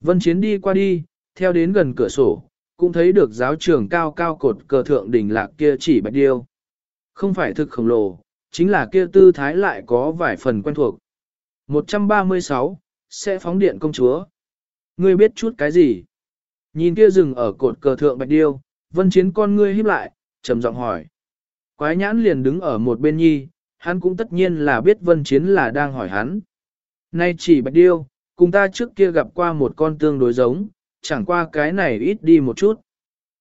Vân Chiến đi qua đi, theo đến gần cửa sổ, cũng thấy được giáo trường cao cao cột cờ thượng đỉnh lạc kia chỉ bạch điêu. Không phải thực khổng lồ, chính là kia tư thái lại có vài phần quen thuộc. 136, sẽ phóng điện công chúa. Ngươi biết chút cái gì? Nhìn kia rừng ở cột cờ thượng bạch điêu, vân chiến con ngươi híp lại, trầm giọng hỏi. Quái nhãn liền đứng ở một bên nhi, hắn cũng tất nhiên là biết vân chiến là đang hỏi hắn. Nay chỉ bạch điêu, cùng ta trước kia gặp qua một con tương đối giống, chẳng qua cái này ít đi một chút.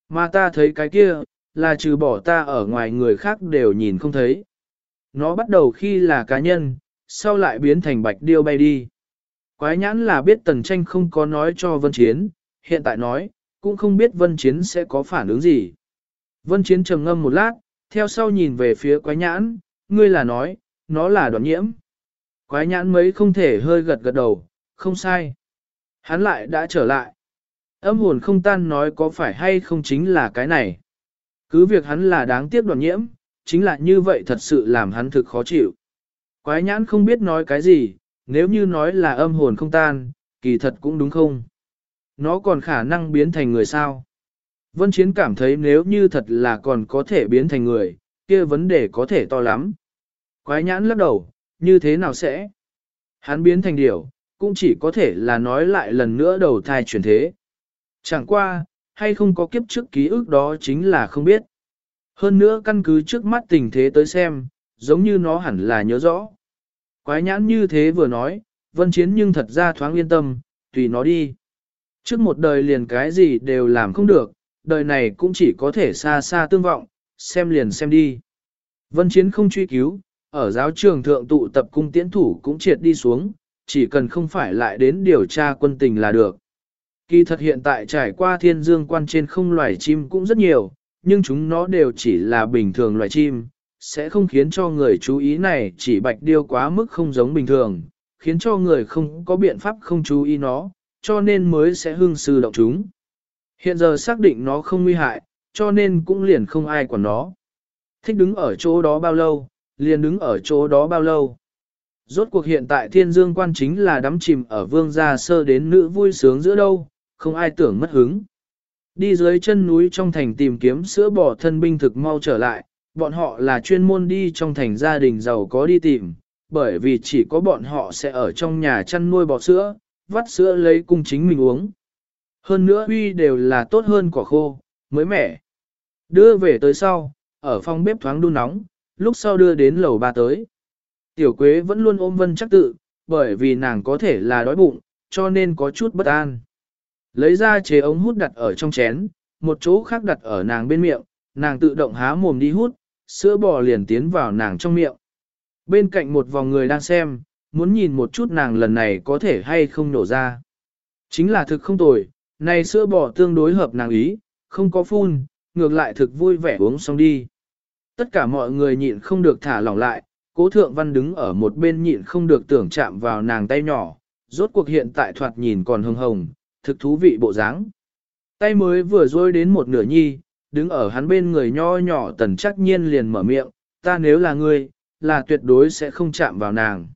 Mà ta thấy cái kia, là trừ bỏ ta ở ngoài người khác đều nhìn không thấy. Nó bắt đầu khi là cá nhân, sau lại biến thành bạch điêu bay đi. Quái nhãn là biết tần tranh không có nói cho vân chiến, hiện tại nói, cũng không biết vân chiến sẽ có phản ứng gì. Vân chiến trầm ngâm một lát, theo sau nhìn về phía quái nhãn, ngươi là nói, nó là đoạn nhiễm. Quái nhãn mấy không thể hơi gật gật đầu, không sai. Hắn lại đã trở lại. Âm hồn không tan nói có phải hay không chính là cái này. Cứ việc hắn là đáng tiếc đoạn nhiễm, chính là như vậy thật sự làm hắn thực khó chịu. Quái nhãn không biết nói cái gì, nếu như nói là âm hồn không tan, kỳ thật cũng đúng không? Nó còn khả năng biến thành người sao? Vân Chiến cảm thấy nếu như thật là còn có thể biến thành người, kia vấn đề có thể to lắm. Quái nhãn lắc đầu, như thế nào sẽ? Hắn biến thành điểu, cũng chỉ có thể là nói lại lần nữa đầu thai chuyển thế. Chẳng qua, hay không có kiếp trước ký ức đó chính là không biết. Hơn nữa căn cứ trước mắt tình thế tới xem, giống như nó hẳn là nhớ rõ. Quái nhãn như thế vừa nói, vân chiến nhưng thật ra thoáng yên tâm, tùy nó đi. Trước một đời liền cái gì đều làm không được, đời này cũng chỉ có thể xa xa tương vọng, xem liền xem đi. Vân chiến không truy cứu, ở giáo trường thượng tụ tập cung tiễn thủ cũng triệt đi xuống, chỉ cần không phải lại đến điều tra quân tình là được. Kỳ thật hiện tại trải qua thiên dương quan trên không loài chim cũng rất nhiều, nhưng chúng nó đều chỉ là bình thường loài chim, sẽ không khiến cho người chú ý này chỉ bạch điêu quá mức không giống bình thường, khiến cho người không có biện pháp không chú ý nó, cho nên mới sẽ hưng sư động chúng. Hiện giờ xác định nó không nguy hại, cho nên cũng liền không ai quản nó. Thích đứng ở chỗ đó bao lâu, liền đứng ở chỗ đó bao lâu. Rốt cuộc hiện tại thiên dương quan chính là đắm chìm ở vương gia sơ đến nữ vui sướng giữa đâu, không ai tưởng mất hứng. Đi dưới chân núi trong thành tìm kiếm sữa bò thân binh thực mau trở lại, bọn họ là chuyên môn đi trong thành gia đình giàu có đi tìm, bởi vì chỉ có bọn họ sẽ ở trong nhà chăn nuôi bò sữa, vắt sữa lấy cung chính mình uống. Hơn nữa huy đều là tốt hơn quả khô, mới mẻ. Đưa về tới sau, ở phòng bếp thoáng đun nóng, lúc sau đưa đến lầu ba tới. Tiểu Quế vẫn luôn ôm vân chắc tự, bởi vì nàng có thể là đói bụng, cho nên có chút bất an. Lấy ra chế ống hút đặt ở trong chén, một chỗ khác đặt ở nàng bên miệng, nàng tự động há mồm đi hút, sữa bò liền tiến vào nàng trong miệng. Bên cạnh một vòng người đang xem, muốn nhìn một chút nàng lần này có thể hay không nổ ra. Chính là thực không tồi, này sữa bò tương đối hợp nàng ý, không có phun, ngược lại thực vui vẻ uống xong đi. Tất cả mọi người nhịn không được thả lỏng lại, cố thượng văn đứng ở một bên nhịn không được tưởng chạm vào nàng tay nhỏ, rốt cuộc hiện tại thoạt nhìn còn hồng hồng, thực thú vị bộ dáng. Tay mới vừa rôi đến một nửa nhi, đứng ở hắn bên người nho nhỏ tần chắc nhiên liền mở miệng, ta nếu là ngươi, là tuyệt đối sẽ không chạm vào nàng.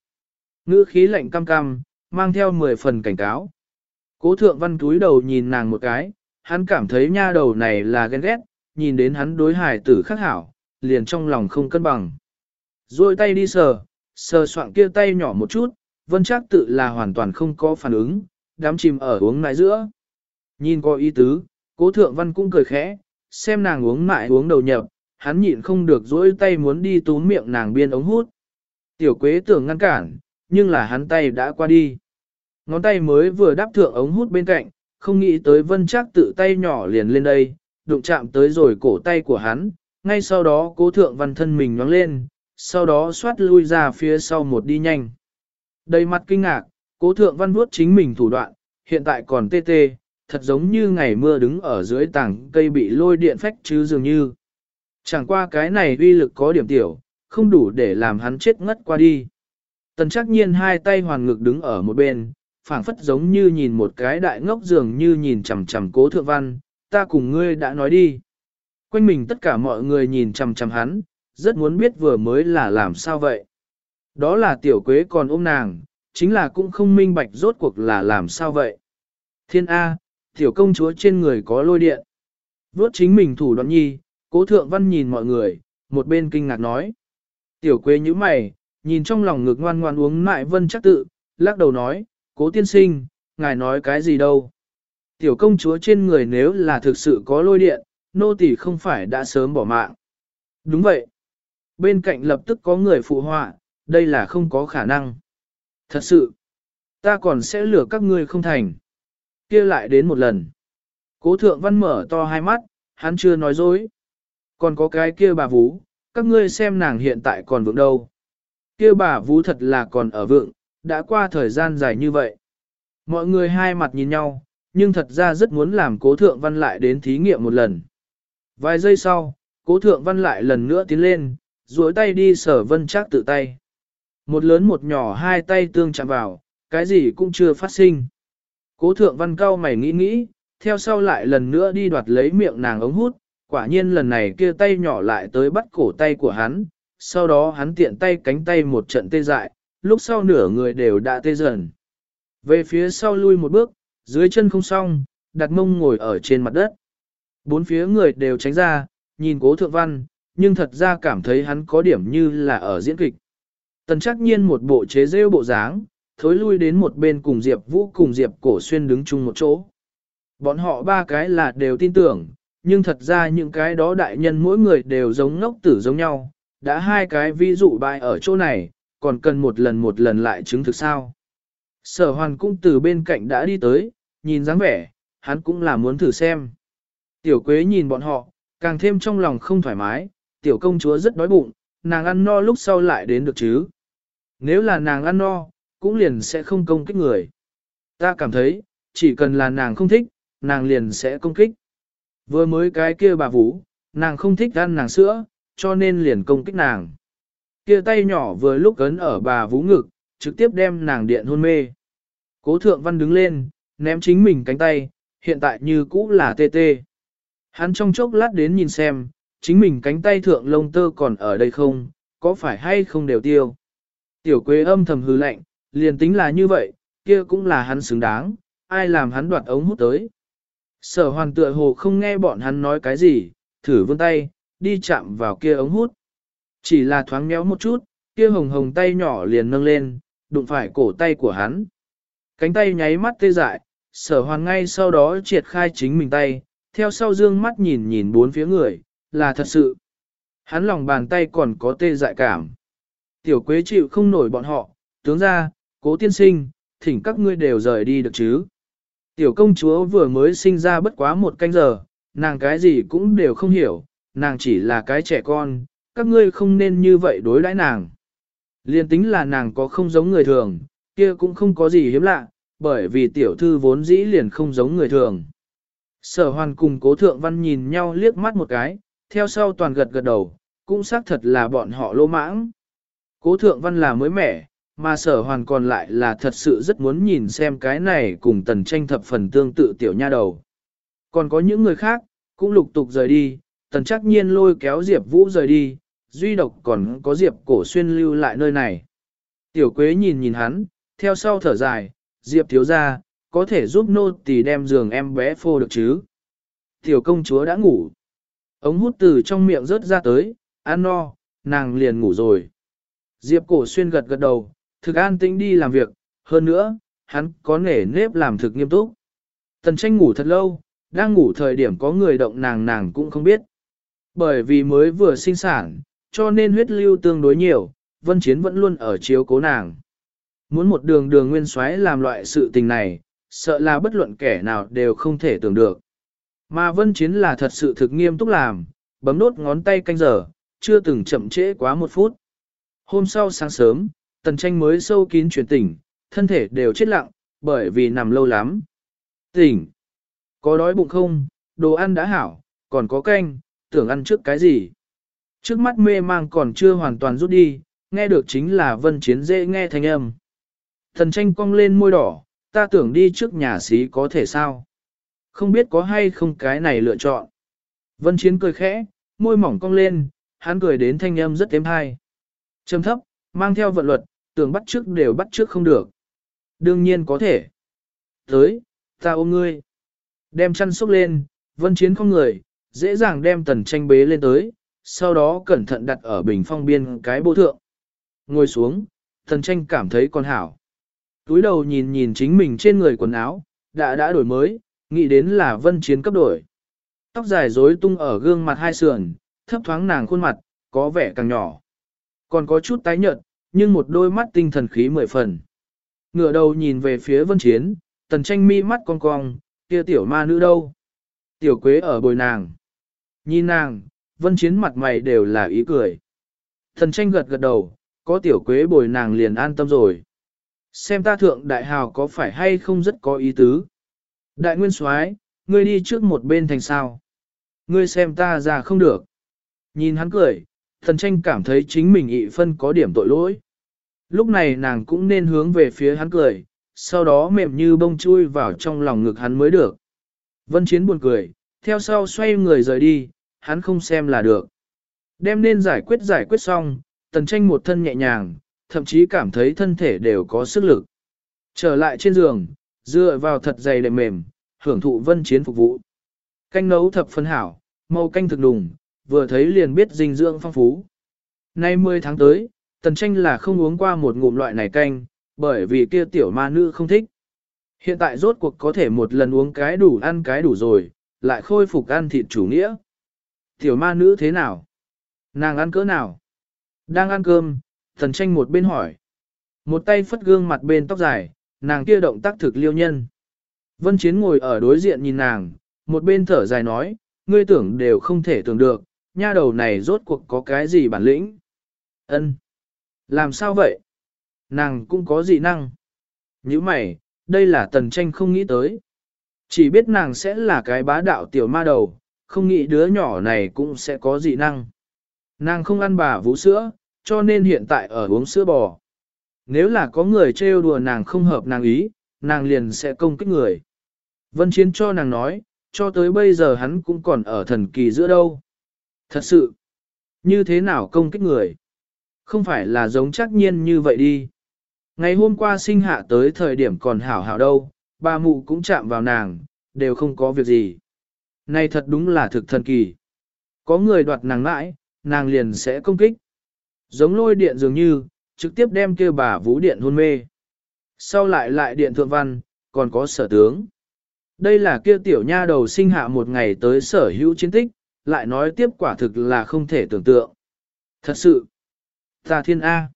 Ngữ khí lạnh cam cam, mang theo 10 phần cảnh cáo. Cố thượng văn túi đầu nhìn nàng một cái, hắn cảm thấy nha đầu này là ghen ghét, nhìn đến hắn đối hài tử khắc hảo, liền trong lòng không cân bằng. Rồi tay đi sờ, sờ soạn kia tay nhỏ một chút, vân chắc tự là hoàn toàn không có phản ứng, đám chìm ở uống nãi giữa. Nhìn có ý tứ, cố thượng văn cũng cười khẽ, xem nàng uống mãi uống đầu nhập, hắn nhịn không được dỗi tay muốn đi túm miệng nàng biên ống hút. Tiểu quế tưởng ngăn cản, nhưng là hắn tay đã qua đi. Ngón tay mới vừa đáp thượng ống hút bên cạnh, không nghĩ tới vân chắc tự tay nhỏ liền lên đây, đụng chạm tới rồi cổ tay của hắn, ngay sau đó cố thượng văn thân mình nhoáng lên, sau đó xoát lui ra phía sau một đi nhanh. Đầy mặt kinh ngạc, cố thượng văn vuốt chính mình thủ đoạn, hiện tại còn tê tê, thật giống như ngày mưa đứng ở dưới tảng cây bị lôi điện phách chứ dường như. Chẳng qua cái này uy lực có điểm tiểu, không đủ để làm hắn chết ngất qua đi. Tần chắc nhiên hai tay hoàn ngực đứng ở một bên, phảng phất giống như nhìn một cái đại ngốc dường như nhìn chằm chằm cố thượng văn, ta cùng ngươi đã nói đi. Quanh mình tất cả mọi người nhìn chằm chằm hắn, rất muốn biết vừa mới là làm sao vậy. Đó là tiểu quế còn ôm nàng, chính là cũng không minh bạch rốt cuộc là làm sao vậy. Thiên A, tiểu công chúa trên người có lôi điện. Vốt chính mình thủ đoạn nhi, cố thượng văn nhìn mọi người, một bên kinh ngạc nói. Tiểu quế như mày, nhìn trong lòng ngực ngoan ngoan uống mại vân chắc tự, lắc đầu nói, cố tiên sinh, ngài nói cái gì đâu. Tiểu công chúa trên người nếu là thực sự có lôi điện, nô tỳ không phải đã sớm bỏ mạng. Đúng vậy. Bên cạnh lập tức có người phụ họa, đây là không có khả năng. Thật sự, ta còn sẽ lừa các ngươi không thành. kia lại đến một lần. Cố thượng văn mở to hai mắt, hắn chưa nói dối. Còn có cái kia bà Vú, các ngươi xem nàng hiện tại còn vượng đâu. Kia bà Vú thật là còn ở vượng, đã qua thời gian dài như vậy. Mọi người hai mặt nhìn nhau, nhưng thật ra rất muốn làm cố thượng văn lại đến thí nghiệm một lần. Vài giây sau, cố thượng văn lại lần nữa tiến lên, duỗi tay đi sở vân chắc tự tay. Một lớn một nhỏ hai tay tương chạm vào, cái gì cũng chưa phát sinh. Cố thượng văn cao mày nghĩ nghĩ, theo sau lại lần nữa đi đoạt lấy miệng nàng ống hút, quả nhiên lần này kia tay nhỏ lại tới bắt cổ tay của hắn, sau đó hắn tiện tay cánh tay một trận tê dại, lúc sau nửa người đều đã tê dần. Về phía sau lui một bước, dưới chân không xong, đặt mông ngồi ở trên mặt đất. Bốn phía người đều tránh ra, nhìn cố thượng văn, nhưng thật ra cảm thấy hắn có điểm như là ở diễn kịch. Tần chắc nhiên một bộ chế rêu bộ dáng, thối lui đến một bên cùng Diệp Vũ cùng Diệp Cổ Xuyên đứng chung một chỗ. Bọn họ ba cái là đều tin tưởng, nhưng thật ra những cái đó đại nhân mỗi người đều giống ngốc tử giống nhau, đã hai cái ví dụ bài ở chỗ này, còn cần một lần một lần lại chứng thực sao. Sở hoàn cũng từ bên cạnh đã đi tới, nhìn dáng vẻ, hắn cũng là muốn thử xem. Tiểu quế nhìn bọn họ, càng thêm trong lòng không thoải mái, tiểu công chúa rất đói bụng, nàng ăn no lúc sau lại đến được chứ. Nếu là nàng ăn no, cũng liền sẽ không công kích người. Ta cảm thấy, chỉ cần là nàng không thích, nàng liền sẽ công kích. Vừa mới cái kia bà Vũ, nàng không thích ăn nàng sữa, cho nên liền công kích nàng. Kia tay nhỏ vừa lúc ấn ở bà Vũ ngực, trực tiếp đem nàng điện hôn mê. Cố thượng văn đứng lên, ném chính mình cánh tay, hiện tại như cũ là tê tê. Hắn trong chốc lát đến nhìn xem, chính mình cánh tay thượng lông tơ còn ở đây không, có phải hay không đều tiêu. Tiểu quế âm thầm hư lạnh, liền tính là như vậy, kia cũng là hắn xứng đáng, ai làm hắn đoạt ống hút tới. Sở hoàn tựa hồ không nghe bọn hắn nói cái gì, thử vươn tay, đi chạm vào kia ống hút. Chỉ là thoáng méo một chút, kia hồng hồng tay nhỏ liền nâng lên, đụng phải cổ tay của hắn. Cánh tay nháy mắt tê dại, sở hoàn ngay sau đó triệt khai chính mình tay, theo sau dương mắt nhìn nhìn bốn phía người, là thật sự. Hắn lòng bàn tay còn có tê dại cảm. Tiểu quế chịu không nổi bọn họ, tướng ra, cố tiên sinh, thỉnh các ngươi đều rời đi được chứ. Tiểu công chúa vừa mới sinh ra bất quá một canh giờ, nàng cái gì cũng đều không hiểu, nàng chỉ là cái trẻ con, các ngươi không nên như vậy đối đãi nàng. Liên tính là nàng có không giống người thường, kia cũng không có gì hiếm lạ, bởi vì tiểu thư vốn dĩ liền không giống người thường. Sở hoàn cùng cố thượng văn nhìn nhau liếc mắt một cái, theo sau toàn gật gật đầu, cũng xác thật là bọn họ lô mãng. Cố thượng văn là mới mẻ, mà sở hoàn còn lại là thật sự rất muốn nhìn xem cái này cùng tần tranh thập phần tương tự tiểu nha đầu. Còn có những người khác, cũng lục tục rời đi, tần chắc nhiên lôi kéo Diệp Vũ rời đi, duy độc còn có Diệp cổ xuyên lưu lại nơi này. Tiểu quế nhìn nhìn hắn, theo sau thở dài, Diệp thiếu ra, có thể giúp nô tỳ đem giường em bé phô được chứ. Tiểu công chúa đã ngủ. Ống hút từ trong miệng rớt ra tới, ăn no, nàng liền ngủ rồi. Diệp cổ xuyên gật gật đầu, thực an tĩnh đi làm việc, hơn nữa, hắn có nể nếp làm thực nghiêm túc. Tần tranh ngủ thật lâu, đang ngủ thời điểm có người động nàng nàng cũng không biết. Bởi vì mới vừa sinh sản, cho nên huyết lưu tương đối nhiều, vân chiến vẫn luôn ở chiếu cố nàng. Muốn một đường đường nguyên xoáy làm loại sự tình này, sợ là bất luận kẻ nào đều không thể tưởng được. Mà vân chiến là thật sự thực nghiêm túc làm, bấm nốt ngón tay canh giờ, chưa từng chậm trễ quá một phút. Hôm sau sáng sớm, tần tranh mới sâu kín chuyển tỉnh, thân thể đều chết lặng, bởi vì nằm lâu lắm. Tỉnh! Có đói bụng không? Đồ ăn đã hảo, còn có canh, tưởng ăn trước cái gì? Trước mắt mê mang còn chưa hoàn toàn rút đi, nghe được chính là vân chiến dễ nghe thanh âm. Thần tranh cong lên môi đỏ, ta tưởng đi trước nhà xí có thể sao? Không biết có hay không cái này lựa chọn. Vân Chiến cười khẽ, môi mỏng cong lên, hắn cười đến thanh âm rất êm hay. Trầm thấp, mang theo vận luật, tưởng bắt trước đều bắt trước không được. Đương nhiên có thể. Tới, ta ôm ngươi. Đem chăn xúc lên, Vân Chiến không người, dễ dàng đem tần tranh bế lên tới, sau đó cẩn thận đặt ở bình phong biên cái bộ thượng. Ngồi xuống, tần tranh cảm thấy còn hảo. Túi đầu nhìn nhìn chính mình trên người quần áo, đã đã đổi mới, nghĩ đến là vân chiến cấp đổi. Tóc dài rối tung ở gương mặt hai sườn, thấp thoáng nàng khuôn mặt, có vẻ càng nhỏ. Còn có chút tái nhợt, nhưng một đôi mắt tinh thần khí mười phần. Ngửa đầu nhìn về phía vân chiến, tần tranh mi mắt cong cong, kia tiểu ma nữ đâu? Tiểu quế ở bồi nàng. Nhìn nàng, vân chiến mặt mày đều là ý cười. Thần tranh gật gật đầu, có tiểu quế bồi nàng liền an tâm rồi. Xem ta thượng đại hào có phải hay không rất có ý tứ. Đại nguyên soái, ngươi đi trước một bên thành sao. Ngươi xem ta ra không được. Nhìn hắn cười, thần tranh cảm thấy chính mình ị phân có điểm tội lỗi. Lúc này nàng cũng nên hướng về phía hắn cười, sau đó mềm như bông chui vào trong lòng ngực hắn mới được. Vân Chiến buồn cười, theo sau xoay người rời đi, hắn không xem là được. Đem nên giải quyết giải quyết xong, tần tranh một thân nhẹ nhàng, thậm chí cảm thấy thân thể đều có sức lực. Trở lại trên giường, dựa vào thật dày đệm mềm, hưởng thụ vân chiến phục vụ. Canh nấu thập phân hảo, màu canh thực đùng, vừa thấy liền biết dinh dưỡng phong phú. Nay 10 tháng tới, tần tranh là không uống qua một ngụm loại này canh, bởi vì kia tiểu ma nữ không thích. Hiện tại rốt cuộc có thể một lần uống cái đủ ăn cái đủ rồi, lại khôi phục ăn thịt chủ nghĩa. Tiểu ma nữ thế nào? Nàng ăn cỡ nào? Đang ăn cơm, thần tranh một bên hỏi. Một tay phất gương mặt bên tóc dài, nàng kia động tác thực liêu nhân. Vân Chiến ngồi ở đối diện nhìn nàng, một bên thở dài nói, ngươi tưởng đều không thể tưởng được, nha đầu này rốt cuộc có cái gì bản lĩnh. Ân, Làm sao vậy? Nàng cũng có dị năng. Như mày, đây là tần tranh không nghĩ tới. Chỉ biết nàng sẽ là cái bá đạo tiểu ma đầu, không nghĩ đứa nhỏ này cũng sẽ có dị năng. Nàng không ăn bà vũ sữa, cho nên hiện tại ở uống sữa bò. Nếu là có người trêu đùa nàng không hợp nàng ý, nàng liền sẽ công kích người. Vân Chiến cho nàng nói, cho tới bây giờ hắn cũng còn ở thần kỳ giữa đâu. Thật sự, như thế nào công kích người? Không phải là giống chắc nhiên như vậy đi. Ngày hôm qua sinh hạ tới thời điểm còn hảo hảo đâu, ba mụ cũng chạm vào nàng, đều không có việc gì. Này thật đúng là thực thần kỳ. Có người đoạt nàng mãi, nàng liền sẽ công kích. Giống lôi điện dường như, trực tiếp đem kêu bà vũ điện hôn mê. Sau lại lại điện thượng văn, còn có sở tướng. Đây là kia tiểu nha đầu sinh hạ một ngày tới sở hữu chiến tích, lại nói tiếp quả thực là không thể tưởng tượng. Thật sự, ta thiên A.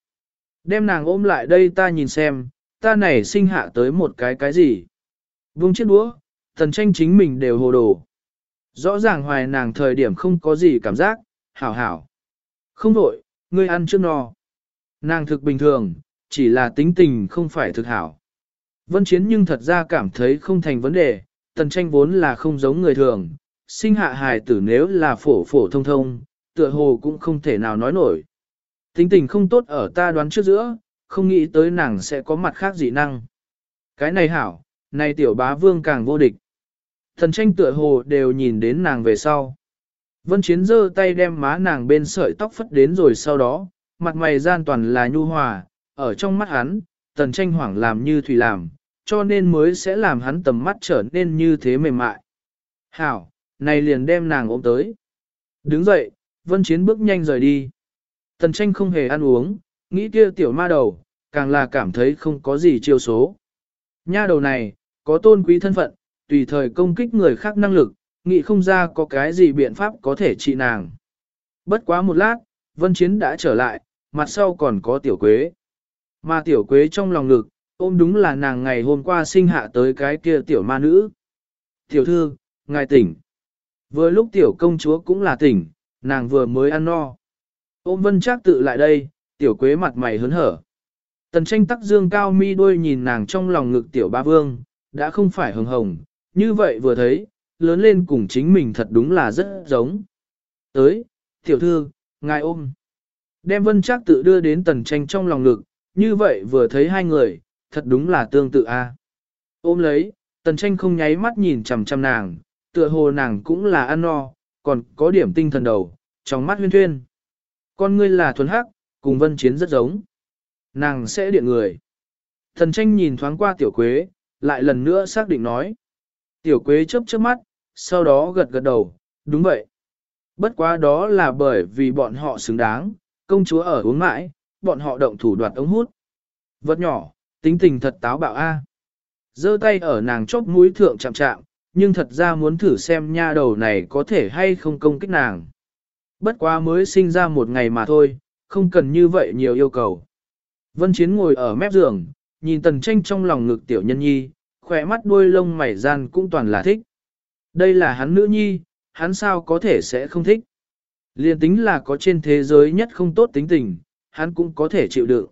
Đem nàng ôm lại đây ta nhìn xem, ta này sinh hạ tới một cái cái gì. Vung chiếc đũa, thần tranh chính mình đều hồ đồ. Rõ ràng hoài nàng thời điểm không có gì cảm giác, hảo hảo. Không đổi, ngươi ăn trước no. Nàng thực bình thường, chỉ là tính tình không phải thực hảo. Vân Chiến nhưng thật ra cảm thấy không thành vấn đề, tần tranh vốn là không giống người thường, sinh hạ hài tử nếu là phổ phổ thông thông, tựa hồ cũng không thể nào nói nổi. Tính tình không tốt ở ta đoán trước giữa, không nghĩ tới nàng sẽ có mặt khác dị năng. Cái này hảo, này tiểu bá vương càng vô địch. Thần tranh tựa hồ đều nhìn đến nàng về sau. Vân Chiến giơ tay đem má nàng bên sợi tóc phất đến rồi sau đó, mặt mày gian toàn là nhu hòa, ở trong mắt hắn, tần tranh hoảng làm như thủy làm, cho nên mới sẽ làm hắn tầm mắt trở nên như thế mềm mại. Hảo, này liền đem nàng ôm tới. Đứng dậy, Vân Chiến bước nhanh rời đi. Tần tranh không hề ăn uống, nghĩ kia tiểu ma đầu, càng là cảm thấy không có gì chiêu số. Nha đầu này, có tôn quý thân phận, tùy thời công kích người khác năng lực, nghĩ không ra có cái gì biện pháp có thể trị nàng. Bất quá một lát, Vân Chiến đã trở lại, mặt sau còn có tiểu quế. Mà tiểu quế trong lòng ngực, ôm đúng là nàng ngày hôm qua sinh hạ tới cái kia tiểu ma nữ. Tiểu thư, ngài tỉnh. Vừa lúc tiểu công chúa cũng là tỉnh, nàng vừa mới ăn no. Ôm vân Trác tự lại đây, tiểu quế mặt mày hớn hở. Tần tranh tắc dương cao mi đôi nhìn nàng trong lòng ngực tiểu ba vương, đã không phải hồng hồng, như vậy vừa thấy, lớn lên cùng chính mình thật đúng là rất giống. Tới, tiểu thư, ngài ôm. Đem vân chắc tự đưa đến tần tranh trong lòng ngực, như vậy vừa thấy hai người, thật đúng là tương tự a. À. Ôm lấy, tần tranh không nháy mắt nhìn chằm chằm nàng, tựa hồ nàng cũng là ăn no, còn có điểm tinh thần đầu, trong mắt huyên thuyên. Con ngươi là thuần hắc, cùng vân chiến rất giống. Nàng sẽ điện người. Thần tranh nhìn thoáng qua tiểu quế, lại lần nữa xác định nói. Tiểu quế chớp chớp mắt, sau đó gật gật đầu, đúng vậy. Bất quá đó là bởi vì bọn họ xứng đáng, công chúa ở uống mãi, bọn họ động thủ đoạt ống hút. Vật nhỏ, tính tình thật táo bạo a. giơ tay ở nàng chóp mũi thượng chạm chạm, nhưng thật ra muốn thử xem nha đầu này có thể hay không công kích nàng. Bất quá mới sinh ra một ngày mà thôi, không cần như vậy nhiều yêu cầu. Vân Chiến ngồi ở mép giường, nhìn tần tranh trong lòng ngực tiểu nhân nhi, khỏe mắt đuôi lông mảy gian cũng toàn là thích. Đây là hắn nữ nhi, hắn sao có thể sẽ không thích. Liên tính là có trên thế giới nhất không tốt tính tình, hắn cũng có thể chịu đựng.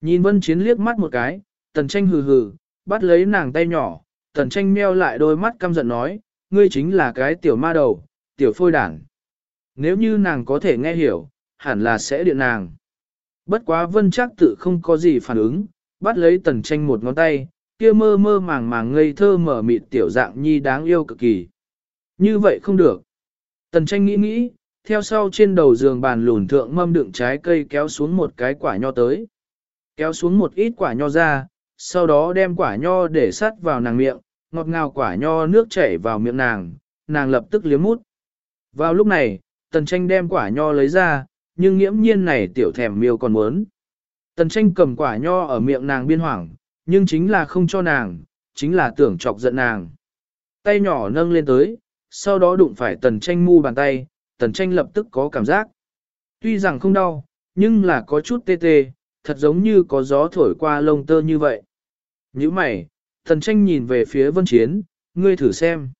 Nhìn vân chiến liếc mắt một cái, tần tranh hừ hừ, bắt lấy nàng tay nhỏ, tần tranh meo lại đôi mắt căm giận nói, ngươi chính là cái tiểu ma đầu, tiểu phôi đảng. Nếu như nàng có thể nghe hiểu, hẳn là sẽ điện nàng. Bất quá vân chắc tự không có gì phản ứng, bắt lấy tần tranh một ngón tay, kia mơ mơ màng màng ngây thơ mở mịt tiểu dạng nhi đáng yêu cực kỳ. Như vậy không được. Tần tranh nghĩ nghĩ, theo sau trên đầu giường bàn lùn thượng mâm đựng trái cây kéo xuống một cái quả nho tới. Kéo xuống một ít quả nho ra, sau đó đem quả nho để sắt vào nàng miệng, ngọt ngào quả nho nước chảy vào miệng nàng, nàng lập tức liếm mút. Vào lúc này, tần tranh đem quả nho lấy ra, nhưng nghiễm nhiên này tiểu thèm miêu còn muốn. Tần tranh cầm quả nho ở miệng nàng biên hoảng, nhưng chính là không cho nàng, chính là tưởng chọc giận nàng. Tay nhỏ nâng lên tới, sau đó đụng phải tần tranh mu bàn tay, tần tranh lập tức có cảm giác. Tuy rằng không đau, nhưng là có chút tê tê, thật giống như có gió thổi qua lông tơ như vậy. Như mày, tần tranh nhìn về phía vân chiến, ngươi thử xem.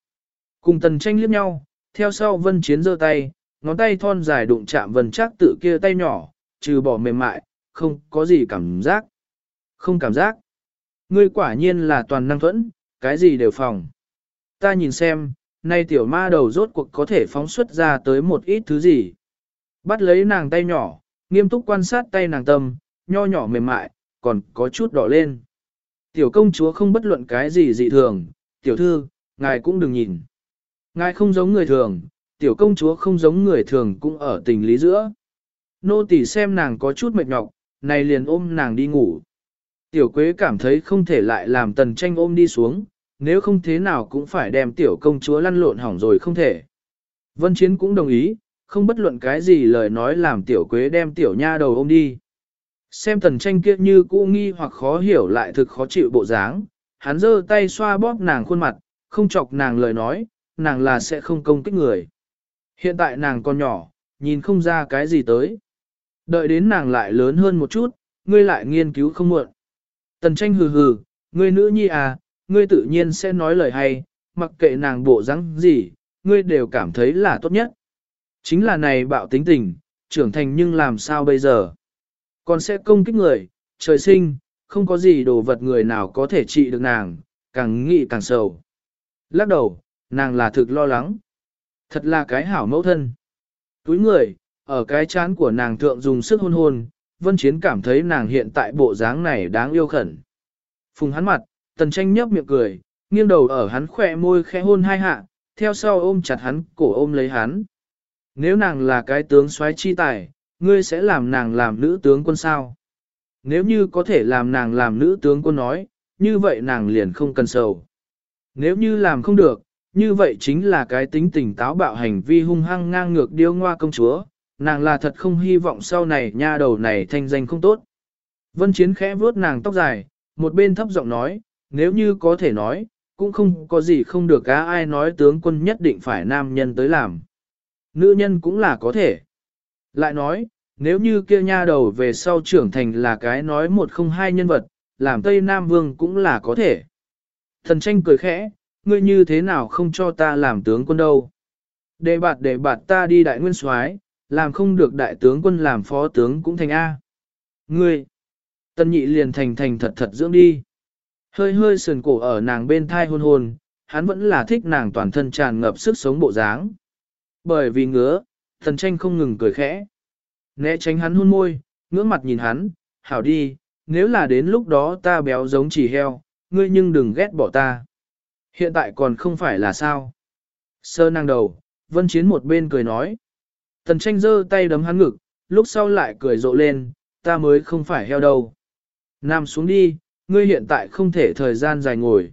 Cùng tần tranh liếc nhau, theo sau vân chiến giơ tay, ngón tay thon dài đụng chạm vân chắc tự kia tay nhỏ, trừ bỏ mềm mại, không có gì cảm giác. Không cảm giác. Ngươi quả nhiên là toàn năng thuẫn, cái gì đều phòng. Ta nhìn xem, nay tiểu ma đầu rốt cuộc có thể phóng xuất ra tới một ít thứ gì. Bắt lấy nàng tay nhỏ, nghiêm túc quan sát tay nàng tâm, nho nhỏ mềm mại, còn có chút đỏ lên. Tiểu công chúa không bất luận cái gì dị thường, tiểu thư, ngài cũng đừng nhìn. Ngài không giống người thường, tiểu công chúa không giống người thường cũng ở tình lý giữa. Nô tỳ xem nàng có chút mệt nhọc, này liền ôm nàng đi ngủ. Tiểu quế cảm thấy không thể lại làm tần tranh ôm đi xuống, nếu không thế nào cũng phải đem tiểu công chúa lăn lộn hỏng rồi không thể. Vân Chiến cũng đồng ý, không bất luận cái gì lời nói làm tiểu quế đem tiểu nha đầu ôm đi. Xem tần tranh kia như cũ nghi hoặc khó hiểu lại thực khó chịu bộ dáng, hắn giơ tay xoa bóp nàng khuôn mặt, không chọc nàng lời nói, nàng là sẽ không công kích người. Hiện tại nàng còn nhỏ, nhìn không ra cái gì tới. Đợi đến nàng lại lớn hơn một chút, ngươi lại nghiên cứu không muộn. Tần tranh hừ hừ, ngươi nữ nhi à, ngươi tự nhiên sẽ nói lời hay, mặc kệ nàng bộ rắn gì, ngươi đều cảm thấy là tốt nhất. Chính là này bạo tính tình, trưởng thành nhưng làm sao bây giờ? Còn sẽ công kích người, trời sinh, không có gì đồ vật người nào có thể trị được nàng, càng nghĩ càng sầu. Lắc đầu, nàng là thực lo lắng. Thật là cái hảo mẫu thân. Túi người, ở cái chán của nàng thượng dùng sức hôn hôn, Vân Chiến cảm thấy nàng hiện tại bộ dáng này đáng yêu khẩn. Phùng hắn mặt, tần tranh nhấp miệng cười, nghiêng đầu ở hắn khỏe môi khẽ hôn hai hạ, theo sau ôm chặt hắn, cổ ôm lấy hắn. Nếu nàng là cái tướng soái chi tài, ngươi sẽ làm nàng làm nữ tướng quân sao? Nếu như có thể làm nàng làm nữ tướng quân nói, như vậy nàng liền không cần sầu. Nếu như làm không được, như vậy chính là cái tính tình táo bạo hành vi hung hăng ngang ngược điêu ngoa công chúa, nàng là thật không hy vọng sau này nha đầu này thanh danh không tốt. Vân Chiến khẽ vuốt nàng tóc dài, một bên thấp giọng nói, nếu như có thể nói, cũng không có gì không được cá ai nói tướng quân nhất định phải nam nhân tới làm. Nữ nhân cũng là có thể. Lại nói, nếu như kia nha đầu về sau trưởng thành là cái nói một không hai nhân vật, làm Tây Nam Vương cũng là có thể. Thần tranh cười khẽ, ngươi như thế nào không cho ta làm tướng quân đâu. Để bạt để bạt ta đi đại nguyên soái, làm không được đại tướng quân làm phó tướng cũng thành A. Ngươi, tân nhị liền thành thành thật thật dưỡng đi. Hơi hơi sườn cổ ở nàng bên thai hôn hôn, hắn vẫn là thích nàng toàn thân tràn ngập sức sống bộ dáng. Bởi vì ngứa, thần tranh không ngừng cười khẽ. Né tránh hắn hôn môi, ngưỡng mặt nhìn hắn, hảo đi, nếu là đến lúc đó ta béo giống chỉ heo, ngươi nhưng đừng ghét bỏ ta. Hiện tại còn không phải là sao. Sơ năng đầu, vân chiến một bên cười nói. Tần tranh giơ tay đấm hắn ngực, lúc sau lại cười rộ lên, ta mới không phải heo đâu. Nằm xuống đi, ngươi hiện tại không thể thời gian dài ngồi.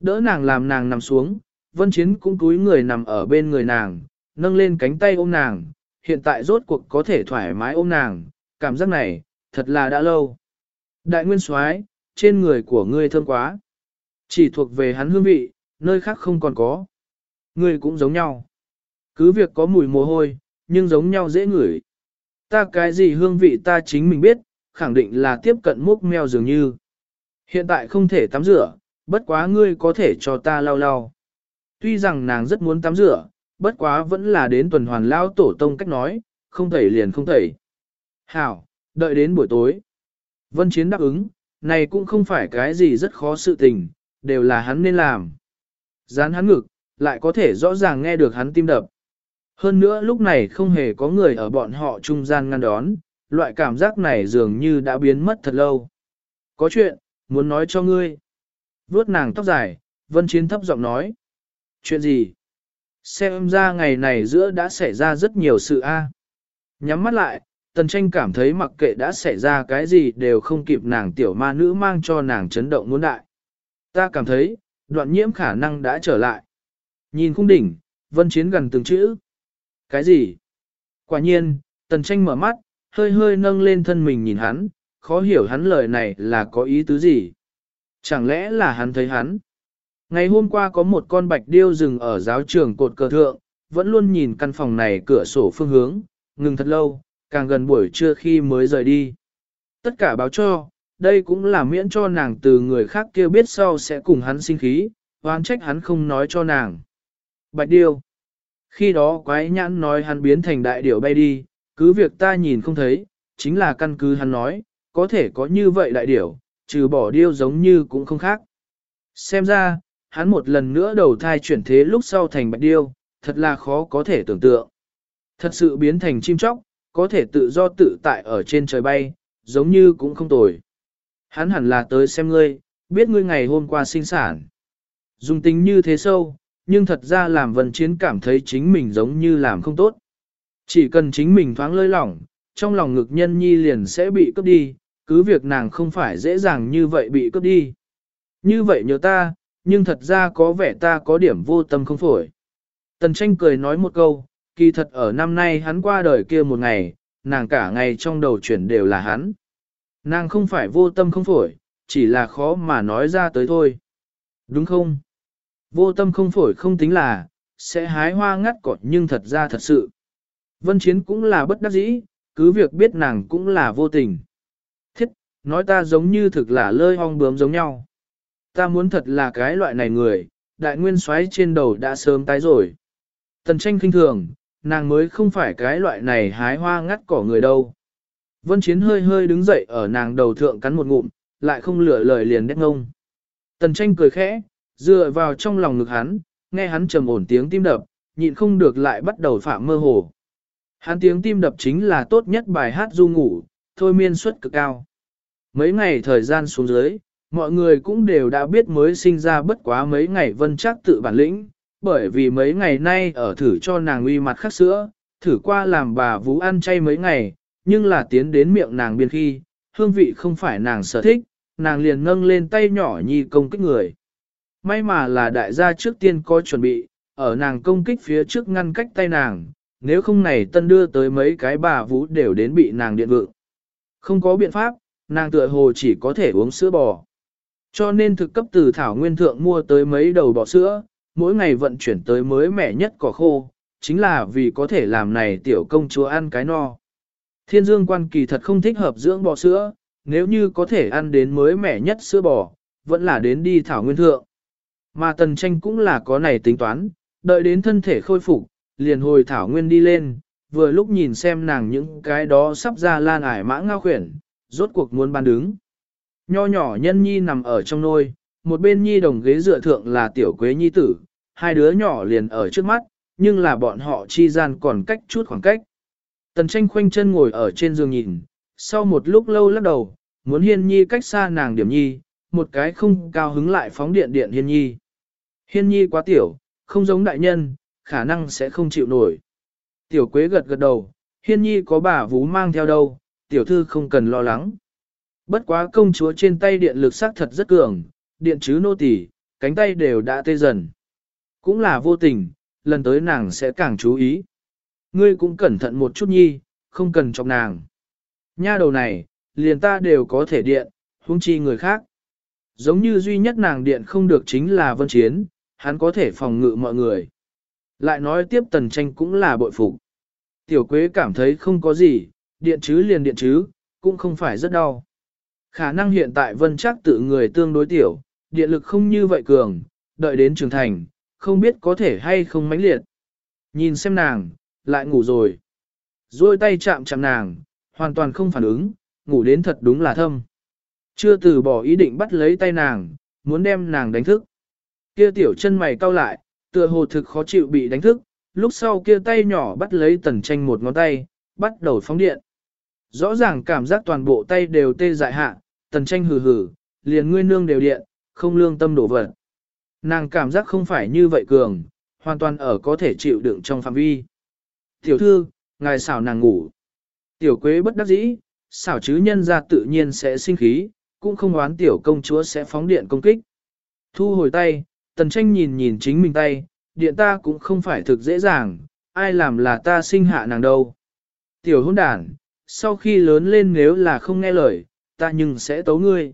Đỡ nàng làm nàng nằm xuống, vân chiến cũng cúi người nằm ở bên người nàng, nâng lên cánh tay ôm nàng, hiện tại rốt cuộc có thể thoải mái ôm nàng, cảm giác này, thật là đã lâu. Đại nguyên soái trên người của ngươi thơm quá. Chỉ thuộc về hắn hương vị, nơi khác không còn có. Ngươi cũng giống nhau. Cứ việc có mùi mồ hôi, nhưng giống nhau dễ ngửi. Ta cái gì hương vị ta chính mình biết, khẳng định là tiếp cận múc mèo dường như. Hiện tại không thể tắm rửa, bất quá ngươi có thể cho ta lau lau. Tuy rằng nàng rất muốn tắm rửa, bất quá vẫn là đến tuần hoàn lao tổ tông cách nói, không thể liền không thể Hảo, đợi đến buổi tối. Vân Chiến đáp ứng, này cũng không phải cái gì rất khó sự tình, đều là hắn nên làm. Dán hắn ngực, lại có thể rõ ràng nghe được hắn tim đập. Hơn nữa lúc này không hề có người ở bọn họ trung gian ngăn đón, loại cảm giác này dường như đã biến mất thật lâu. Có chuyện, muốn nói cho ngươi. Vuốt nàng tóc dài, Vân Chiến thấp giọng nói. Chuyện gì? Xem ra ngày này giữa đã xảy ra rất nhiều sự a. Nhắm mắt lại, Tần tranh cảm thấy mặc kệ đã xảy ra cái gì đều không kịp nàng tiểu ma nữ mang cho nàng chấn động muốn đại. Ta cảm thấy, đoạn nhiễm khả năng đã trở lại. Nhìn khung đỉnh, vân chiến gần từng chữ. Cái gì? Quả nhiên, tần tranh mở mắt, hơi hơi nâng lên thân mình nhìn hắn, khó hiểu hắn lời này là có ý tứ gì. Chẳng lẽ là hắn thấy hắn? Ngày hôm qua có một con bạch điêu rừng ở giáo trường cột cờ thượng, vẫn luôn nhìn căn phòng này cửa sổ phương hướng, ngừng thật lâu, càng gần buổi trưa khi mới rời đi. Tất cả báo cho, đây cũng là miễn cho nàng từ người khác kia biết sau sẽ cùng hắn sinh khí, oán trách hắn không nói cho nàng. Bạch điêu. Khi đó quái nhãn nói hắn biến thành đại điểu bay đi, cứ việc ta nhìn không thấy, chính là căn cứ hắn nói, có thể có như vậy đại điểu, trừ bỏ điêu giống như cũng không khác. Xem ra, hắn một lần nữa đầu thai chuyển thế lúc sau thành bạch điêu, thật là khó có thể tưởng tượng. Thật sự biến thành chim chóc, có thể tự do tự tại ở trên trời bay, giống như cũng không tồi. Hắn hẳn là tới xem ngươi, biết ngươi ngày hôm qua sinh sản. Dùng tính như thế sâu, nhưng thật ra làm Vân chiến cảm thấy chính mình giống như làm không tốt. Chỉ cần chính mình thoáng lơi lỏng, trong lòng ngực nhân nhi liền sẽ bị cướp đi, cứ việc nàng không phải dễ dàng như vậy bị cướp đi. Như vậy nhớ ta, nhưng thật ra có vẻ ta có điểm vô tâm không phổi. Tần tranh cười nói một câu, kỳ thật ở năm nay hắn qua đời kia một ngày, nàng cả ngày trong đầu chuyển đều là hắn. Nàng không phải vô tâm không phổi, chỉ là khó mà nói ra tới thôi. Đúng không? Vô tâm không phổi không tính là, sẽ hái hoa ngắt cỏ nhưng thật ra thật sự. Vân Chiến cũng là bất đắc dĩ, cứ việc biết nàng cũng là vô tình. Thiết, nói ta giống như thực là lơi ong bướm giống nhau. Ta muốn thật là cái loại này người, đại nguyên xoáy trên đầu đã sớm tái rồi. Tần tranh kinh thường, nàng mới không phải cái loại này hái hoa ngắt cỏ người đâu. Vân Chiến hơi hơi đứng dậy ở nàng đầu thượng cắn một ngụm, lại không lựa lời liền đét ngông. Tần tranh cười khẽ, dựa vào trong lòng ngực hắn, nghe hắn trầm ổn tiếng tim đập, nhịn không được lại bắt đầu phạm mơ hồ. Hắn tiếng tim đập chính là tốt nhất bài hát du ngủ, thôi miên suất cực cao. Mấy ngày thời gian xuống dưới, mọi người cũng đều đã biết mới sinh ra bất quá mấy ngày vân chắc tự bản lĩnh, bởi vì mấy ngày nay ở thử cho nàng uy mặt khắc sữa, thử qua làm bà vú ăn chay mấy ngày, nhưng là tiến đến miệng nàng biên khi, hương vị không phải nàng sở thích, nàng liền nâng lên tay nhỏ nhi công kích người. May mà là đại gia trước tiên có chuẩn bị, ở nàng công kích phía trước ngăn cách tay nàng, nếu không này tân đưa tới mấy cái bà vũ đều đến bị nàng điện vượng. Không có biện pháp, nàng tựa hồ chỉ có thể uống sữa bò. Cho nên thực cấp từ thảo nguyên thượng mua tới mấy đầu bò sữa, mỗi ngày vận chuyển tới mới mẻ nhất cỏ khô, chính là vì có thể làm này tiểu công chúa ăn cái no. Thiên dương quan kỳ thật không thích hợp dưỡng bò sữa, nếu như có thể ăn đến mới mẻ nhất sữa bò, vẫn là đến đi thảo nguyên thượng. Mà tần tranh cũng là có này tính toán, đợi đến thân thể khôi phục, liền hồi thảo nguyên đi lên, vừa lúc nhìn xem nàng những cái đó sắp ra lan ải mã ngao khuyển, rốt cuộc muốn ban đứng. Nho nhỏ nhân nhi nằm ở trong nôi, một bên nhi đồng ghế dựa thượng là tiểu quế nhi tử, hai đứa nhỏ liền ở trước mắt, nhưng là bọn họ chi gian còn cách chút khoảng cách. Tần tranh khoanh chân ngồi ở trên giường nhìn, sau một lúc lâu lắc đầu, muốn hiên nhi cách xa nàng điểm nhi, một cái không cao hứng lại phóng điện điện hiên nhi. Hiên nhi quá tiểu, không giống đại nhân, khả năng sẽ không chịu nổi. Tiểu quế gật gật đầu, hiên nhi có bà vú mang theo đâu, tiểu thư không cần lo lắng. Bất quá công chúa trên tay điện lực sắc thật rất cường, điện chứ nô tỳ, cánh tay đều đã tê dần. Cũng là vô tình, lần tới nàng sẽ càng chú ý. Ngươi cũng cẩn thận một chút nhi, không cần chọc nàng. Nha đầu này, liền ta đều có thể điện, huống chi người khác. Giống như duy nhất nàng điện không được chính là vân chiến, hắn có thể phòng ngự mọi người. Lại nói tiếp tần tranh cũng là bội phục. Tiểu quế cảm thấy không có gì, điện chứ liền điện chứ, cũng không phải rất đau. Khả năng hiện tại vân chắc tự người tương đối tiểu, điện lực không như vậy cường, đợi đến trưởng thành, không biết có thể hay không mãnh liệt. Nhìn xem nàng, lại ngủ rồi. Rồi tay chạm chạm nàng, hoàn toàn không phản ứng, ngủ đến thật đúng là thâm. Chưa từ bỏ ý định bắt lấy tay nàng, muốn đem nàng đánh thức. Kia tiểu chân mày cau lại, tựa hồ thực khó chịu bị đánh thức, lúc sau kia tay nhỏ bắt lấy tần tranh một ngón tay, bắt đầu phóng điện. Rõ ràng cảm giác toàn bộ tay đều tê dại hạ, tần tranh hừ hừ, liền nguyên nương đều điện, không lương tâm đổ vật. Nàng cảm giác không phải như vậy cường, hoàn toàn ở có thể chịu đựng trong phạm vi. Tiểu thư, ngài xảo nàng ngủ. Tiểu quế bất đắc dĩ, xảo chứ nhân ra tự nhiên sẽ sinh khí, cũng không oán tiểu công chúa sẽ phóng điện công kích. Thu hồi tay, tần tranh nhìn nhìn chính mình tay, điện ta cũng không phải thực dễ dàng, ai làm là ta sinh hạ nàng đâu. Tiểu hôn đàn, sau khi lớn lên nếu là không nghe lời, ta nhưng sẽ tấu ngươi.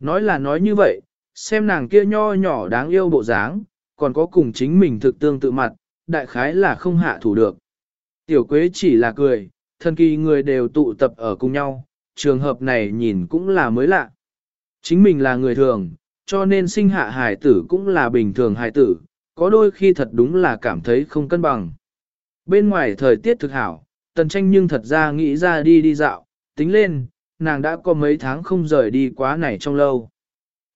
Nói là nói như vậy, xem nàng kia nho nhỏ đáng yêu bộ dáng, còn có cùng chính mình thực tương tự mặt, đại khái là không hạ thủ được. Tiểu quế chỉ là cười, thần kỳ người đều tụ tập ở cùng nhau, trường hợp này nhìn cũng là mới lạ. Chính mình là người thường, cho nên sinh hạ hài tử cũng là bình thường hài tử, có đôi khi thật đúng là cảm thấy không cân bằng. Bên ngoài thời tiết thực hảo, tần tranh nhưng thật ra nghĩ ra đi đi dạo, tính lên, nàng đã có mấy tháng không rời đi quá này trong lâu.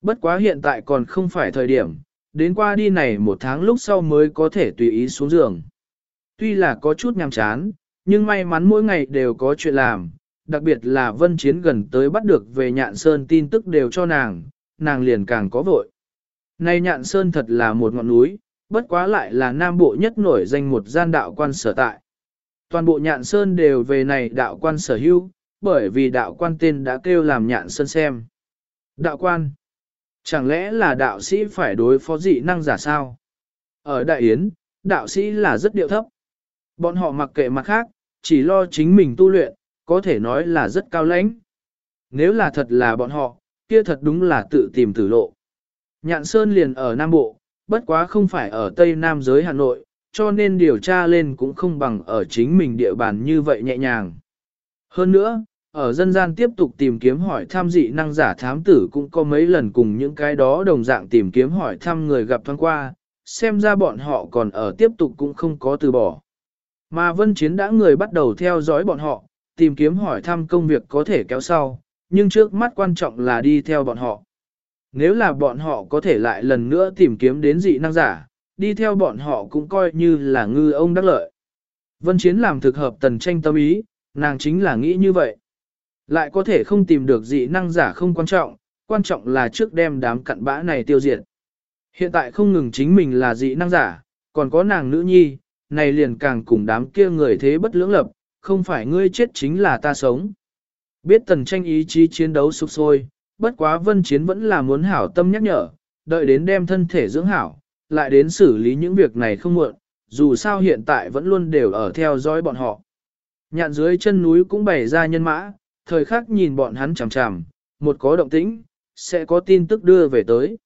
Bất quá hiện tại còn không phải thời điểm, đến qua đi này một tháng lúc sau mới có thể tùy ý xuống giường. Tuy là có chút nhàm chán, nhưng may mắn mỗi ngày đều có chuyện làm, đặc biệt là vân chiến gần tới bắt được về nhạn sơn tin tức đều cho nàng, nàng liền càng có vội. Này nhạn sơn thật là một ngọn núi, bất quá lại là nam bộ nhất nổi danh một gian đạo quan sở tại. Toàn bộ nhạn sơn đều về này đạo quan sở hữu, bởi vì đạo quan tên đã kêu làm nhạn sơn xem. Đạo quan Chẳng lẽ là đạo sĩ phải đối phó dị năng giả sao? Ở Đại Yến, đạo sĩ là rất điệu thấp. Bọn họ mặc kệ mặt khác, chỉ lo chính mình tu luyện, có thể nói là rất cao lãnh. Nếu là thật là bọn họ, kia thật đúng là tự tìm tử lộ. Nhạn Sơn liền ở Nam Bộ, bất quá không phải ở Tây Nam giới Hà Nội, cho nên điều tra lên cũng không bằng ở chính mình địa bàn như vậy nhẹ nhàng. Hơn nữa, ở dân gian tiếp tục tìm kiếm hỏi tham dị năng giả thám tử cũng có mấy lần cùng những cái đó đồng dạng tìm kiếm hỏi thăm người gặp thoáng qua, xem ra bọn họ còn ở tiếp tục cũng không có từ bỏ. Mà vân chiến đã người bắt đầu theo dõi bọn họ, tìm kiếm hỏi thăm công việc có thể kéo sau, nhưng trước mắt quan trọng là đi theo bọn họ. Nếu là bọn họ có thể lại lần nữa tìm kiếm đến dị năng giả, đi theo bọn họ cũng coi như là ngư ông đắc lợi. Vân Chiến làm thực hợp tần tranh tâm ý, nàng chính là nghĩ như vậy. Lại có thể không tìm được dị năng giả không quan trọng, quan trọng là trước đem đám cặn bã này tiêu diệt. Hiện tại không ngừng chính mình là dị năng giả, còn có nàng nữ nhi, này liền càng cùng đám kia người thế bất lưỡng lập, không phải ngươi chết chính là ta sống. Biết tần tranh ý chí chiến đấu sục sôi, bất quá vân chiến vẫn là muốn hảo tâm nhắc nhở, đợi đến đem thân thể dưỡng hảo, lại đến xử lý những việc này không muộn, dù sao hiện tại vẫn luôn đều ở theo dõi bọn họ. Nhạn dưới chân núi cũng bày ra nhân mã, thời khắc nhìn bọn hắn chằm chằm, một có động tĩnh, sẽ có tin tức đưa về tới.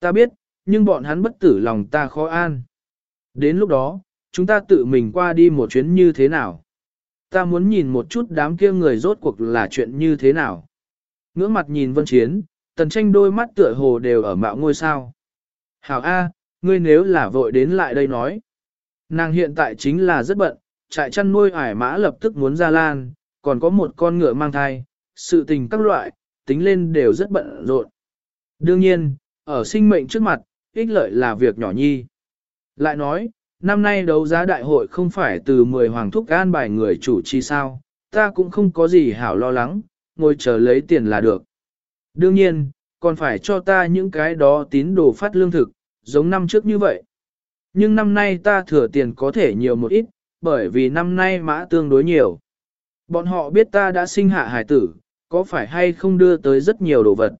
Ta biết, nhưng bọn hắn bất tử lòng ta khó an. Đến lúc đó, chúng ta tự mình qua đi một chuyến như thế nào? Ta muốn nhìn một chút đám kia người rốt cuộc là chuyện như thế nào? Ngưỡng mặt nhìn vân chiến, tần tranh đôi mắt tựa hồ đều ở mạo ngôi sao. Hảo A, ngươi nếu là vội đến lại đây nói. Nàng hiện tại chính là rất bận, trại chăn nuôi ải mã lập tức muốn ra lan, còn có một con ngựa mang thai, sự tình các loại, tính lên đều rất bận rộn. Đương nhiên, ở sinh mệnh trước mặt, ích lợi là việc nhỏ nhi. Lại nói, năm nay đấu giá đại hội không phải từ 10 hoàng thúc an bài người chủ trì sao, ta cũng không có gì hảo lo lắng, ngồi chờ lấy tiền là được. Đương nhiên, còn phải cho ta những cái đó tín đồ phát lương thực, giống năm trước như vậy. Nhưng năm nay ta thừa tiền có thể nhiều một ít, bởi vì năm nay mã tương đối nhiều. Bọn họ biết ta đã sinh hạ hải tử, có phải hay không đưa tới rất nhiều đồ vật.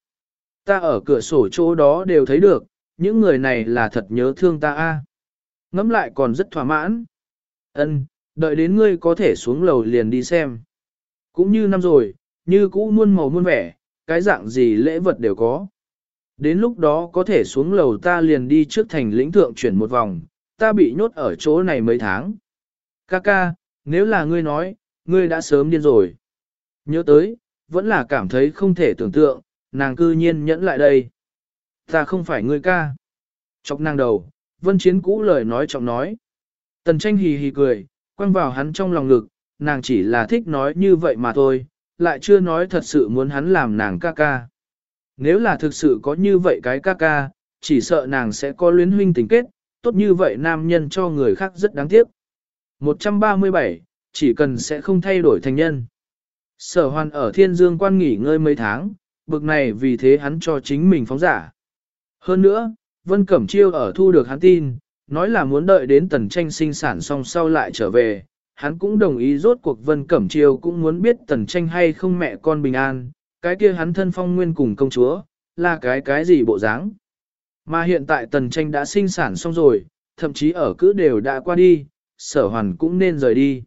Ta ở cửa sổ chỗ đó đều thấy được, những người này là thật nhớ thương ta a. Ngắm lại còn rất thỏa mãn. Ân, đợi đến ngươi có thể xuống lầu liền đi xem. Cũng như năm rồi, như cũ muôn màu muôn vẻ, cái dạng gì lễ vật đều có. Đến lúc đó có thể xuống lầu ta liền đi trước thành lĩnh thượng chuyển một vòng, ta bị nhốt ở chỗ này mấy tháng. Kaka, nếu là ngươi nói, ngươi đã sớm điên rồi. Nhớ tới, vẫn là cảm thấy không thể tưởng tượng, nàng cư nhiên nhẫn lại đây. Ta không phải ngươi ca. Chọc nàng đầu, vân chiến cũ lời nói trọng nói. Tần tranh hì hì cười, quăng vào hắn trong lòng ngực, nàng chỉ là thích nói như vậy mà thôi, lại chưa nói thật sự muốn hắn làm nàng ca ca. Nếu là thực sự có như vậy cái ca ca, chỉ sợ nàng sẽ có luyến huynh tình kết, tốt như vậy nam nhân cho người khác rất đáng tiếc. 137, chỉ cần sẽ không thay đổi thành nhân. Sở hoàn ở thiên dương quan nghỉ ngơi mấy tháng, bực này vì thế hắn cho chính mình phóng giả. Hơn nữa, Vân Cẩm Chiêu ở thu được hắn tin, nói là muốn đợi đến tần tranh sinh sản xong sau lại trở về, hắn cũng đồng ý rốt cuộc Vân Cẩm Chiêu cũng muốn biết tần tranh hay không mẹ con bình an, cái kia hắn thân phong nguyên cùng công chúa, là cái cái gì bộ dáng. Mà hiện tại tần tranh đã sinh sản xong rồi, thậm chí ở cứ đều đã qua đi, sở hoàn cũng nên rời đi.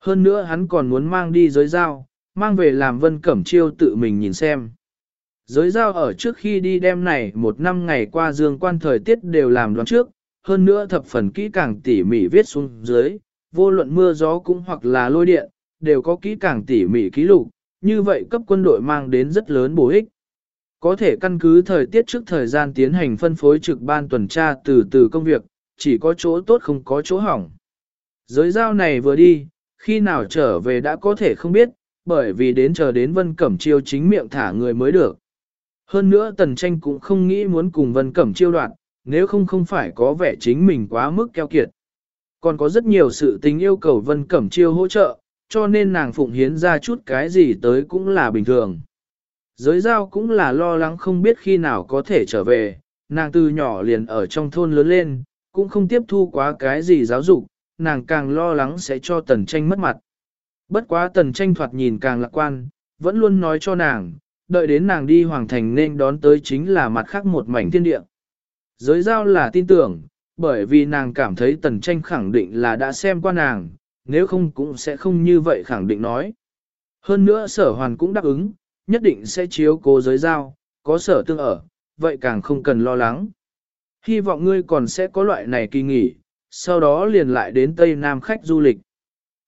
Hơn nữa hắn còn muốn mang đi giới giao, mang về làm vân cẩm chiêu tự mình nhìn xem. Giới giao ở trước khi đi đêm này một năm ngày qua dương quan thời tiết đều làm đoán trước, hơn nữa thập phần kỹ càng tỉ mỉ viết xuống dưới, vô luận mưa gió cũng hoặc là lôi điện, đều có kỹ càng tỉ mỉ ký lục, như vậy cấp quân đội mang đến rất lớn bổ ích. Có thể căn cứ thời tiết trước thời gian tiến hành phân phối trực ban tuần tra từ từ công việc, chỉ có chỗ tốt không có chỗ hỏng. Giới giao này vừa đi, khi nào trở về đã có thể không biết, bởi vì đến chờ đến Vân Cẩm Chiêu chính miệng thả người mới được. Hơn nữa Tần Tranh cũng không nghĩ muốn cùng Vân Cẩm Chiêu đoạn, nếu không không phải có vẻ chính mình quá mức keo kiệt. Còn có rất nhiều sự tình yêu cầu Vân Cẩm Chiêu hỗ trợ, cho nên nàng phụng hiến ra chút cái gì tới cũng là bình thường. Giới giao cũng là lo lắng không biết khi nào có thể trở về, nàng từ nhỏ liền ở trong thôn lớn lên, cũng không tiếp thu quá cái gì giáo dục, nàng càng lo lắng sẽ cho tần tranh mất mặt. Bất quá tần tranh thoạt nhìn càng lạc quan, vẫn luôn nói cho nàng, đợi đến nàng đi hoàng thành nên đón tới chính là mặt khác một mảnh thiên địa. Giới giao là tin tưởng, bởi vì nàng cảm thấy tần tranh khẳng định là đã xem qua nàng, nếu không cũng sẽ không như vậy khẳng định nói. Hơn nữa sở hoàn cũng đáp ứng, nhất định sẽ chiếu cố giới giao, có sở tương ở, vậy càng không cần lo lắng. Hy vọng ngươi còn sẽ có loại này kỳ nghỉ, sau đó liền lại đến Tây Nam khách du lịch.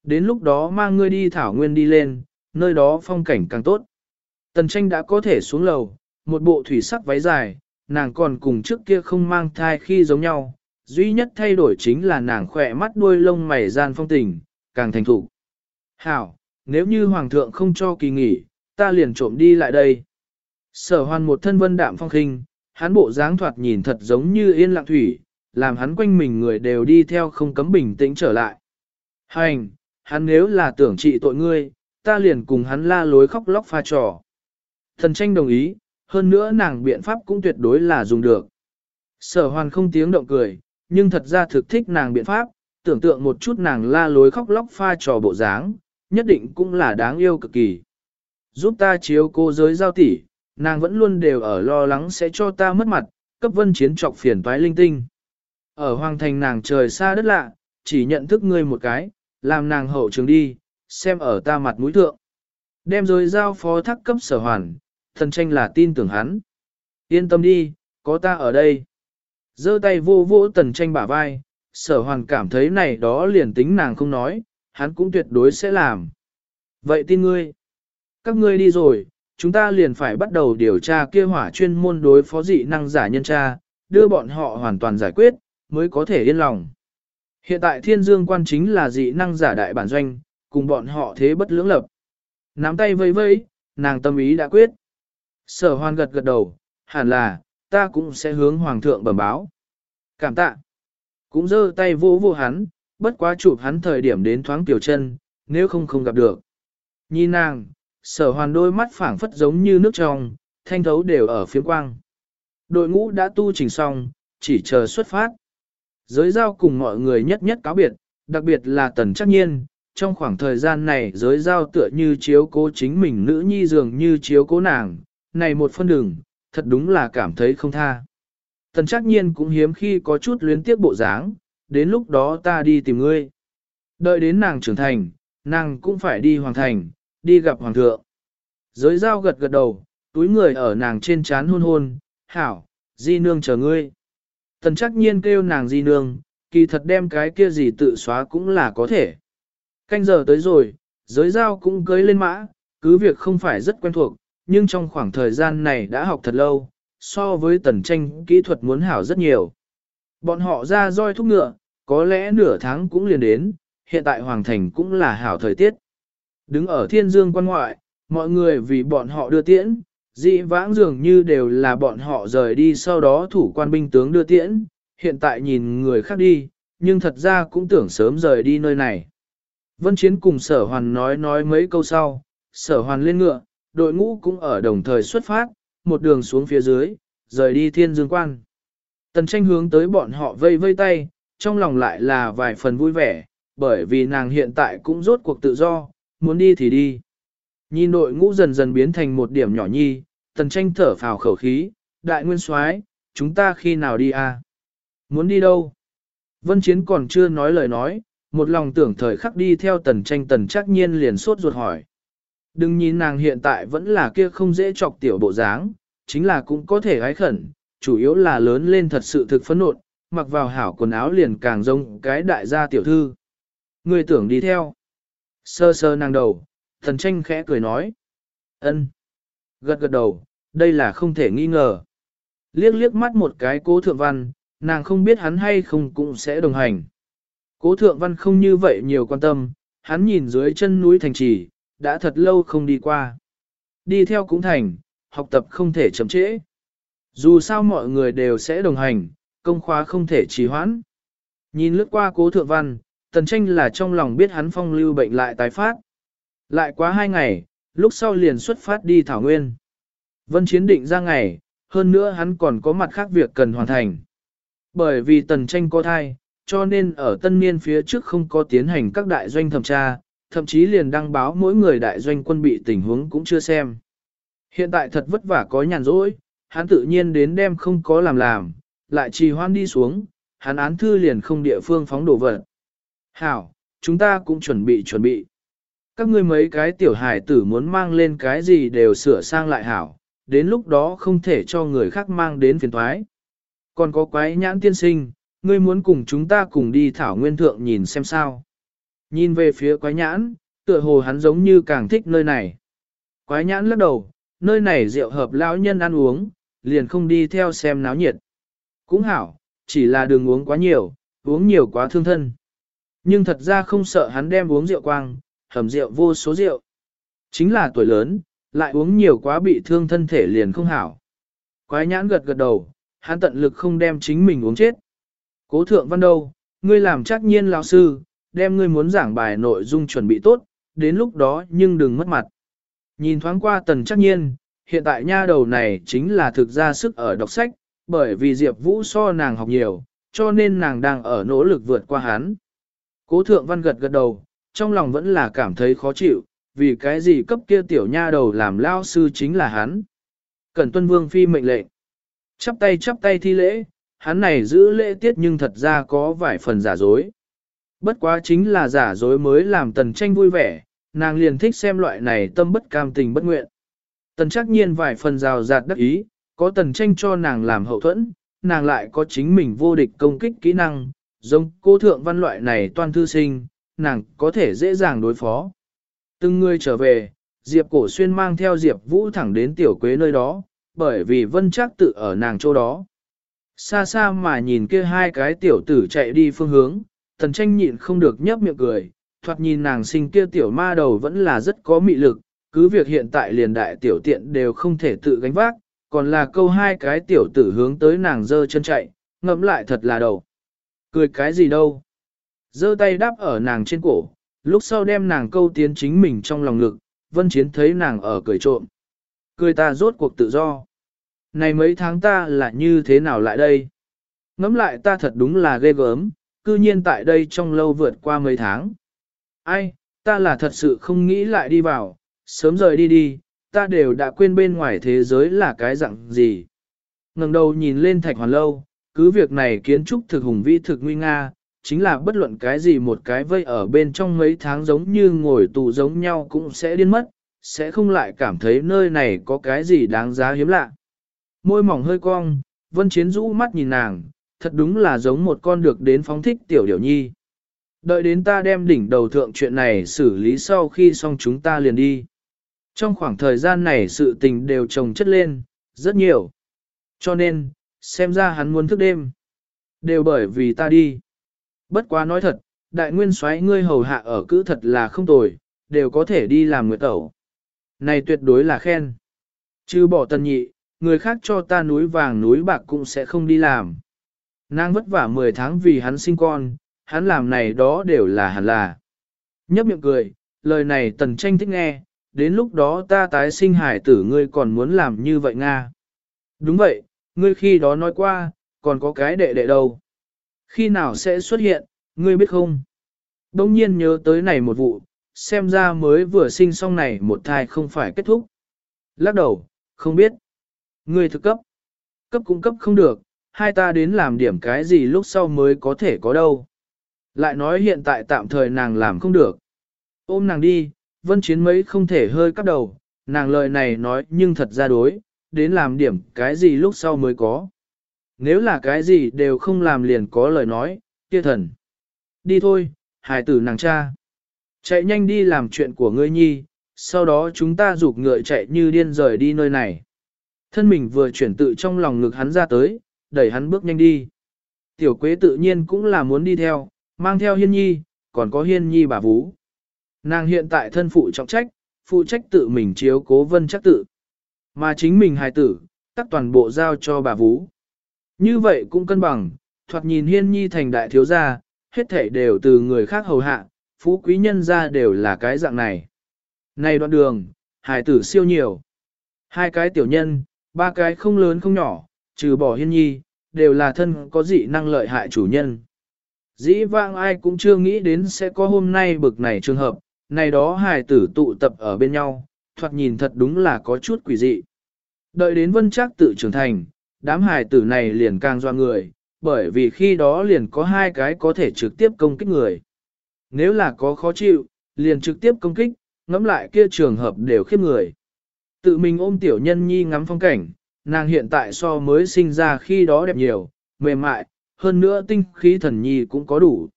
Đến lúc đó mang ngươi đi thảo nguyên đi lên, nơi đó phong cảnh càng tốt. Tần tranh đã có thể xuống lầu, một bộ thủy sắc váy dài, nàng còn cùng trước kia không mang thai khi giống nhau, duy nhất thay đổi chính là nàng khỏe mắt đuôi lông mày gian phong tình, càng thành thủ. Hảo, nếu như hoàng thượng không cho kỳ nghỉ, ta liền trộm đi lại đây. Sở hoàn một thân vân đạm phong khinh, hắn bộ dáng thoạt nhìn thật giống như yên lặng thủy, làm hắn quanh mình người đều đi theo không cấm bình tĩnh trở lại. Hành, hắn nếu là tưởng trị tội ngươi, ta liền cùng hắn la lối khóc lóc pha trò. Thần tranh đồng ý, hơn nữa nàng biện pháp cũng tuyệt đối là dùng được. Sở hoàn không tiếng động cười, nhưng thật ra thực thích nàng biện pháp, tưởng tượng một chút nàng la lối khóc lóc pha trò bộ dáng, nhất định cũng là đáng yêu cực kỳ. Giúp ta chiếu cô giới giao tỷ, nàng vẫn luôn đều ở lo lắng sẽ cho ta mất mặt, cấp vân chiến trọc phiền toái linh tinh. Ở hoàng thành nàng trời xa đất lạ, chỉ nhận thức ngươi một cái, làm nàng hậu trường đi, xem ở ta mặt mũi thượng. Đem rồi giao phó thác cấp sở hoàn, thần tranh là tin tưởng hắn. Yên tâm đi, có ta ở đây. giơ tay vô vô tần tranh bả vai, sở hoàn cảm thấy này đó liền tính nàng không nói, hắn cũng tuyệt đối sẽ làm. Vậy tin ngươi. Các ngươi đi rồi, chúng ta liền phải bắt đầu điều tra kia hỏa chuyên môn đối phó dị năng giả nhân tra, đưa bọn họ hoàn toàn giải quyết, mới có thể yên lòng. Hiện tại thiên dương quan chính là dị năng giả đại bản doanh, cùng bọn họ thế bất lưỡng lập. Nắm tay vây vây, nàng tâm ý đã quyết. Sở hoan gật gật đầu, hẳn là, ta cũng sẽ hướng hoàng thượng bẩm báo. Cảm tạ. Cũng giơ tay vô vô hắn, bất quá chụp hắn thời điểm đến thoáng tiểu chân, nếu không không gặp được. Nhìn nàng, sở hoàn đôi mắt phảng phất giống như nước trong, thanh thấu đều ở phía quang. Đội ngũ đã tu chỉnh xong, chỉ chờ xuất phát. Giới giao cùng mọi người nhất nhất cáo biệt, đặc biệt là tần chắc nhiên, trong khoảng thời gian này giới giao tựa như chiếu cố chính mình nữ nhi dường như chiếu cố nàng, này một phân đường, thật đúng là cảm thấy không tha. Tần chắc nhiên cũng hiếm khi có chút luyến tiếc bộ dáng, đến lúc đó ta đi tìm ngươi. Đợi đến nàng trưởng thành, nàng cũng phải đi hoàng thành, đi gặp hoàng thượng. Giới dao gật gật đầu, túi người ở nàng trên chán hôn hôn, hảo, di nương chờ ngươi. Tần chắc nhiên kêu nàng di nương, kỳ thật đem cái kia gì tự xóa cũng là có thể. Canh giờ tới rồi, giới dao cũng cưới lên mã, cứ việc không phải rất quen thuộc, nhưng trong khoảng thời gian này đã học thật lâu, so với tần tranh kỹ thuật muốn hảo rất nhiều. Bọn họ ra roi thúc ngựa, có lẽ nửa tháng cũng liền đến, hiện tại Hoàng Thành cũng là hảo thời tiết. Đứng ở thiên dương quan ngoại, mọi người vì bọn họ đưa tiễn, dị vãng dường như đều là bọn họ rời đi sau đó thủ quan binh tướng đưa tiễn, hiện tại nhìn người khác đi, nhưng thật ra cũng tưởng sớm rời đi nơi này. Vân Chiến cùng sở hoàn nói nói mấy câu sau, sở hoàn lên ngựa, đội ngũ cũng ở đồng thời xuất phát, một đường xuống phía dưới, rời đi thiên dương quan. Tần tranh hướng tới bọn họ vây vây tay, trong lòng lại là vài phần vui vẻ, bởi vì nàng hiện tại cũng rốt cuộc tự do, muốn đi thì đi. Nhìn đội ngũ dần dần biến thành một điểm nhỏ nhi, tần tranh thở phào khẩu khí, đại nguyên soái, chúng ta khi nào đi à? Muốn đi đâu? Vân Chiến còn chưa nói lời nói, một lòng tưởng thời khắc đi theo tần tranh tần chắc nhiên liền sốt ruột hỏi. Đừng nhìn nàng hiện tại vẫn là kia không dễ chọc tiểu bộ dáng, chính là cũng có thể gái khẩn, chủ yếu là lớn lên thật sự thực phấn nộn, mặc vào hảo quần áo liền càng giống cái đại gia tiểu thư. Người tưởng đi theo. Sơ sơ nàng đầu, thần tranh khẽ cười nói. ân, Gật gật đầu, đây là không thể nghi ngờ. Liếc liếc mắt một cái cố thượng văn, nàng không biết hắn hay không cũng sẽ đồng hành. Cố thượng văn không như vậy nhiều quan tâm, hắn nhìn dưới chân núi thành trì, đã thật lâu không đi qua. Đi theo cũng thành, học tập không thể chậm trễ. Dù sao mọi người đều sẽ đồng hành, công khóa không thể trì hoãn. Nhìn lướt qua cố thượng văn, tần tranh là trong lòng biết hắn phong lưu bệnh lại tái phát. Lại quá hai ngày, lúc sau liền xuất phát đi Thảo Nguyên. Vân chiến định ra ngày, hơn nữa hắn còn có mặt khác việc cần hoàn thành. Bởi vì tần tranh có thai, cho nên ở tân niên phía trước không có tiến hành các đại doanh thẩm tra, thậm chí liền đăng báo mỗi người đại doanh quân bị tình huống cũng chưa xem. Hiện tại thật vất vả có nhàn rỗi, hắn tự nhiên đến đêm không có làm làm, lại trì hoan đi xuống, hắn án thư liền không địa phương phóng đổ vật. Hảo, chúng ta cũng chuẩn bị chuẩn bị. Các ngươi mấy cái tiểu hải tử muốn mang lên cái gì đều sửa sang lại hảo, đến lúc đó không thể cho người khác mang đến phiền thoái. Còn có quái nhãn tiên sinh, ngươi muốn cùng chúng ta cùng đi thảo nguyên thượng nhìn xem sao. Nhìn về phía quái nhãn, tựa hồ hắn giống như càng thích nơi này. Quái nhãn lắc đầu, nơi này rượu hợp lão nhân ăn uống, liền không đi theo xem náo nhiệt. Cũng hảo, chỉ là đừng uống quá nhiều, uống nhiều quá thương thân. Nhưng thật ra không sợ hắn đem uống rượu quang, hầm rượu vô số rượu. Chính là tuổi lớn, lại uống nhiều quá bị thương thân thể liền không hảo. Quái nhãn gật gật đầu, hắn tận lực không đem chính mình uống chết. Cố thượng văn đâu, ngươi làm chắc nhiên lão sư, đem ngươi muốn giảng bài nội dung chuẩn bị tốt, đến lúc đó nhưng đừng mất mặt. Nhìn thoáng qua tần chắc nhiên, hiện tại nha đầu này chính là thực ra sức ở đọc sách, bởi vì Diệp Vũ so nàng học nhiều, cho nên nàng đang ở nỗ lực vượt qua hắn. Cố thượng văn gật gật đầu, trong lòng vẫn là cảm thấy khó chịu, vì cái gì cấp kia tiểu nha đầu làm lao sư chính là hắn. Cẩn tuân vương phi mệnh lệnh. Chắp tay chắp tay thi lễ, hắn này giữ lễ tiết nhưng thật ra có vài phần giả dối. Bất quá chính là giả dối mới làm tần tranh vui vẻ, nàng liền thích xem loại này tâm bất cam tình bất nguyện. Tần chắc nhiên vài phần rào rạt đắc ý, có tần tranh cho nàng làm hậu thuẫn, nàng lại có chính mình vô địch công kích kỹ năng, giống cô thượng văn loại này toan thư sinh, nàng có thể dễ dàng đối phó. Từng người trở về, Diệp Cổ Xuyên mang theo Diệp Vũ thẳng đến tiểu quế nơi đó, bởi vì vân chắc tự ở nàng chỗ đó. Xa xa mà nhìn kia hai cái tiểu tử chạy đi phương hướng, tần tranh nhịn không được nhấp miệng cười, thoạt nhìn nàng sinh kia tiểu ma đầu vẫn là rất có mị lực, cứ việc hiện tại liền đại tiểu tiện đều không thể tự gánh vác, còn là câu hai cái tiểu tử hướng tới nàng dơ chân chạy, ngẫm lại thật là đầu. Cười cái gì đâu? Dơ tay đáp ở nàng trên cổ, lúc sau đem nàng câu tiến chính mình trong lòng ngực, vân chiến thấy nàng ở cười trộm. cười ta rốt cuộc tự do. Này mấy tháng ta là như thế nào lại đây? Ngắm lại ta thật đúng là ghê gớm, cư nhiên tại đây trong lâu vượt qua mấy tháng. Ai, ta là thật sự không nghĩ lại đi vào, sớm rời đi đi, ta đều đã quên bên ngoài thế giới là cái dạng gì. ngẩng đầu nhìn lên thạch hoàn lâu, cứ việc này kiến trúc thực hùng vĩ thực nguy nga, chính là bất luận cái gì một cái vây ở bên trong mấy tháng giống như ngồi tù giống nhau cũng sẽ điên mất, sẽ không lại cảm thấy nơi này có cái gì đáng giá hiếm lạ. Môi mỏng hơi cong, vân chiến rũ mắt nhìn nàng, thật đúng là giống một con được đến phóng thích tiểu điểu nhi. Đợi đến ta đem đỉnh đầu thượng chuyện này xử lý sau khi xong chúng ta liền đi. Trong khoảng thời gian này sự tình đều trồng chất lên, rất nhiều. Cho nên, xem ra hắn muốn thức đêm. Đều bởi vì ta đi. Bất quá nói thật, đại nguyên soái ngươi hầu hạ ở cữ thật là không tồi, đều có thể đi làm nguyệt tẩu. Này tuyệt đối là khen. Chứ bỏ tần nhị, người khác cho ta núi vàng núi bạc cũng sẽ không đi làm. Nàng vất vả 10 tháng vì hắn sinh con, hắn làm này đó đều là hẳn là. Nhấp miệng cười, lời này tần tranh thích nghe, đến lúc đó ta tái sinh hải tử ngươi còn muốn làm như vậy Nga. Đúng vậy, ngươi khi đó nói qua, còn có cái đệ đệ đâu. Khi nào sẽ xuất hiện, ngươi biết không? Đông nhiên nhớ tới này một vụ, xem ra mới vừa sinh xong này một thai không phải kết thúc. Lắc đầu, không biết. Ngươi thực cấp. Cấp cũng cấp không được, hai ta đến làm điểm cái gì lúc sau mới có thể có đâu. Lại nói hiện tại tạm thời nàng làm không được. Ôm nàng đi, vân chiến mấy không thể hơi cắp đầu, nàng lời này nói nhưng thật ra đối, đến làm điểm cái gì lúc sau mới có. Nếu là cái gì đều không làm liền có lời nói, kia thần. Đi thôi, hài tử nàng cha. Chạy nhanh đi làm chuyện của ngươi nhi, sau đó chúng ta rụt ngựa chạy như điên rời đi nơi này. Thân mình vừa chuyển tự trong lòng ngực hắn ra tới, đẩy hắn bước nhanh đi. Tiểu quế tự nhiên cũng là muốn đi theo, mang theo hiên nhi, còn có hiên nhi bà vú. Nàng hiện tại thân phụ trọng trách, phụ trách tự mình chiếu cố vân chắc tự. Mà chính mình hài tử, tắt toàn bộ giao cho bà vú. Như vậy cũng cân bằng, thoạt nhìn hiên nhi thành đại thiếu gia, hết thể đều từ người khác hầu hạ, phú quý nhân ra đều là cái dạng này. Này đoạn đường, hài tử siêu nhiều. Hai cái tiểu nhân, ba cái không lớn không nhỏ, trừ bỏ hiên nhi, đều là thân có dị năng lợi hại chủ nhân. Dĩ vãng ai cũng chưa nghĩ đến sẽ có hôm nay bực này trường hợp, này đó hài tử tụ tập ở bên nhau, thoạt nhìn thật đúng là có chút quỷ dị. Đợi đến vân chắc tự trưởng thành, đám hài tử này liền càng doa người, bởi vì khi đó liền có hai cái có thể trực tiếp công kích người. Nếu là có khó chịu, liền trực tiếp công kích, ngắm lại kia trường hợp đều khiếp người. Tự mình ôm tiểu nhân nhi ngắm phong cảnh, nàng hiện tại so mới sinh ra khi đó đẹp nhiều, mềm mại, hơn nữa tinh khí thần nhi cũng có đủ.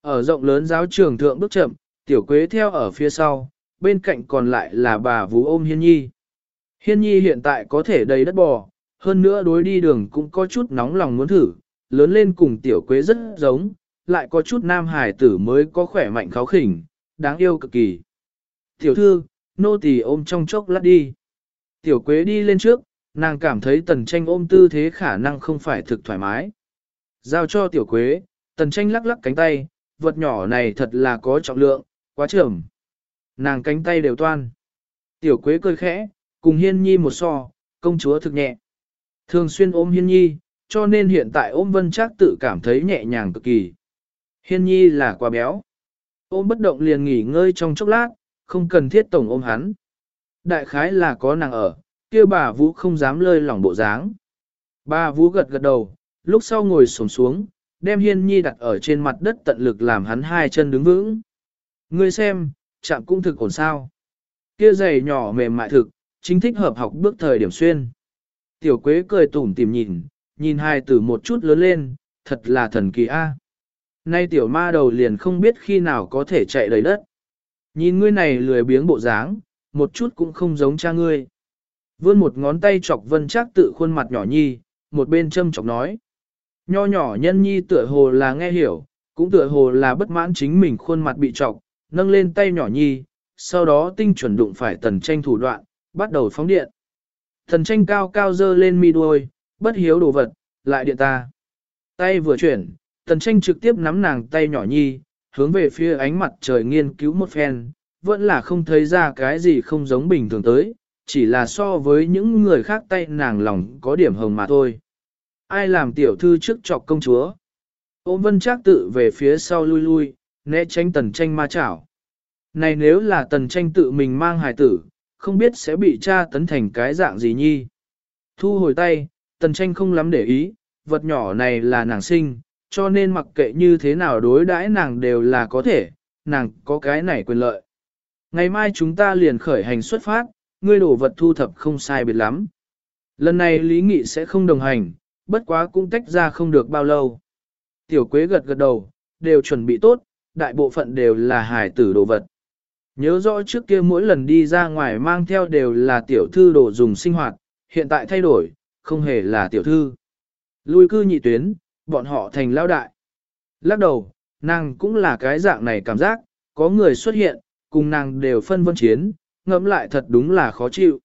Ở rộng lớn giáo trường thượng bước chậm, tiểu quế theo ở phía sau, bên cạnh còn lại là bà vú ôm hiên nhi. Hiên nhi hiện tại có thể đầy đất bò, hơn nữa đối đi đường cũng có chút nóng lòng muốn thử, lớn lên cùng tiểu quế rất giống, lại có chút nam hải tử mới có khỏe mạnh kháo khỉnh, đáng yêu cực kỳ. Tiểu thư, nô tỳ ôm trong chốc lát đi. Tiểu quế đi lên trước, nàng cảm thấy tần tranh ôm tư thế khả năng không phải thực thoải mái. Giao cho tiểu quế, tần tranh lắc lắc cánh tay, vật nhỏ này thật là có trọng lượng, quá trưởng. Nàng cánh tay đều toan. Tiểu quế cười khẽ, cùng hiên nhi một so, công chúa thực nhẹ. Thường xuyên ôm hiên nhi, cho nên hiện tại ôm vân chắc tự cảm thấy nhẹ nhàng cực kỳ. Hiên nhi là quá béo. Ôm bất động liền nghỉ ngơi trong chốc lát, không cần thiết tổng ôm hắn. Đại khái là có nàng ở, kia bà Vũ không dám lơi lỏng bộ dáng. Bà Vũ gật gật đầu, lúc sau ngồi xổm xuống, đem hiên nhi đặt ở trên mặt đất tận lực làm hắn hai chân đứng vững. Ngươi xem, chạm cũng thực ổn sao. Kia giày nhỏ mềm mại thực, chính thích hợp học bước thời điểm xuyên. Tiểu quế cười tủm tìm nhìn, nhìn hai tử một chút lớn lên, thật là thần kỳ a. Nay tiểu ma đầu liền không biết khi nào có thể chạy đầy đất. Nhìn ngươi này lười biếng bộ dáng, một chút cũng không giống cha ngươi. Vươn một ngón tay chọc vân chắc tự khuôn mặt nhỏ nhi, một bên châm chọc nói. Nho nhỏ nhân nhi tựa hồ là nghe hiểu, cũng tựa hồ là bất mãn chính mình khuôn mặt bị chọc, nâng lên tay nhỏ nhi, sau đó tinh chuẩn đụng phải tần tranh thủ đoạn, bắt đầu phóng điện. Thần tranh cao cao dơ lên mi đuôi, bất hiếu đồ vật, lại điện ta. Tay vừa chuyển, tần tranh trực tiếp nắm nàng tay nhỏ nhi, hướng về phía ánh mặt trời nghiên cứu một phen, vẫn là không thấy ra cái gì không giống bình thường tới, chỉ là so với những người khác tay nàng lòng có điểm hồng mà thôi. Ai làm tiểu thư trước chọc công chúa? Ôm vân chắc tự về phía sau lui lui, né tránh tần tranh ma chảo. Này nếu là tần tranh tự mình mang hài tử, không biết sẽ bị cha tấn thành cái dạng gì nhi. Thu hồi tay, tần tranh không lắm để ý, vật nhỏ này là nàng sinh, cho nên mặc kệ như thế nào đối đãi nàng đều là có thể, nàng có cái này quyền lợi. Ngày mai chúng ta liền khởi hành xuất phát, ngươi đổ vật thu thập không sai biệt lắm. Lần này Lý Nghị sẽ không đồng hành, bất quá cũng tách ra không được bao lâu. Tiểu Quế gật gật đầu, đều chuẩn bị tốt, đại bộ phận đều là hải tử đồ vật. Nhớ rõ trước kia mỗi lần đi ra ngoài mang theo đều là tiểu thư đồ dùng sinh hoạt, hiện tại thay đổi, không hề là tiểu thư. Lui cư nhị tuyến, bọn họ thành lao đại. Lắc đầu, nàng cũng là cái dạng này cảm giác, có người xuất hiện, cùng nàng đều phân vân chiến, ngẫm lại thật đúng là khó chịu.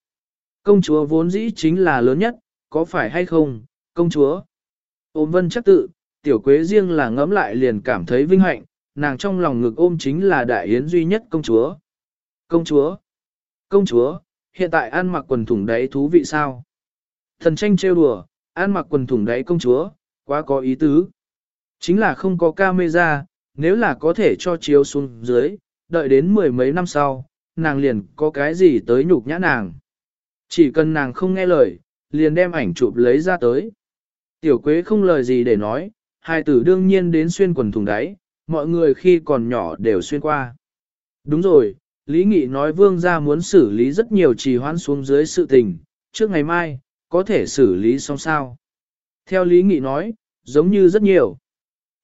Công chúa vốn dĩ chính là lớn nhất, có phải hay không, công chúa? Ôm vân chắc tự, tiểu quế riêng là ngẫm lại liền cảm thấy vinh hạnh, nàng trong lòng ngực ôm chính là đại yến duy nhất công chúa. Công chúa! Công chúa! Hiện tại ăn mặc quần thủng đáy thú vị sao? Thần tranh trêu đùa, ăn mặc quần thủng đáy công chúa, quá có ý tứ. Chính là không có camera, nếu là có thể cho chiếu xuống dưới, đợi đến mười mấy năm sau, nàng liền có cái gì tới nhục nhã nàng. Chỉ cần nàng không nghe lời, liền đem ảnh chụp lấy ra tới. Tiểu quế không lời gì để nói, hai tử đương nhiên đến xuyên quần thùng đáy, mọi người khi còn nhỏ đều xuyên qua. Đúng rồi, Lý Nghị nói vương gia muốn xử lý rất nhiều trì hoãn xuống dưới sự tình, trước ngày mai, có thể xử lý xong sao. Theo Lý Nghị nói, giống như rất nhiều.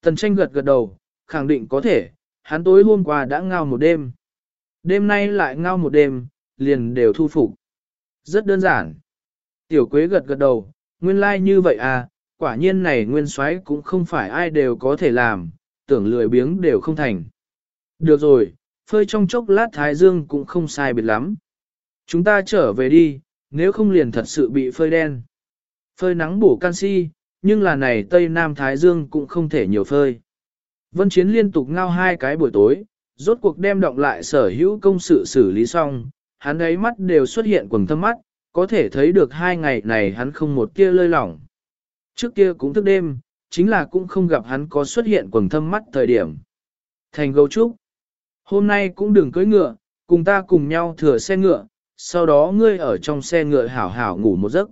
Tần tranh gật gật đầu, khẳng định có thể, hắn tối hôm qua đã ngao một đêm. Đêm nay lại ngao một đêm, liền đều thu phục. Rất đơn giản. Tiểu quế gật gật đầu, nguyên lai like như vậy à, quả nhiên này nguyên soái cũng không phải ai đều có thể làm, tưởng lười biếng đều không thành. Được rồi, phơi trong chốc lát thái dương cũng không sai biệt lắm. Chúng ta trở về đi, nếu không liền thật sự bị phơi đen. Phơi nắng bổ canxi, nhưng là này Tây Nam Thái Dương cũng không thể nhiều phơi. Vân Chiến liên tục ngao hai cái buổi tối, rốt cuộc đem động lại sở hữu công sự xử lý xong, hắn ấy mắt đều xuất hiện quầng thâm mắt, có thể thấy được hai ngày này hắn không một kia lơi lỏng. Trước kia cũng thức đêm, chính là cũng không gặp hắn có xuất hiện quầng thâm mắt thời điểm. Thành gấu trúc, hôm nay cũng đừng cưỡi ngựa, cùng ta cùng nhau thừa xe ngựa, sau đó ngươi ở trong xe ngựa hảo hảo ngủ một giấc.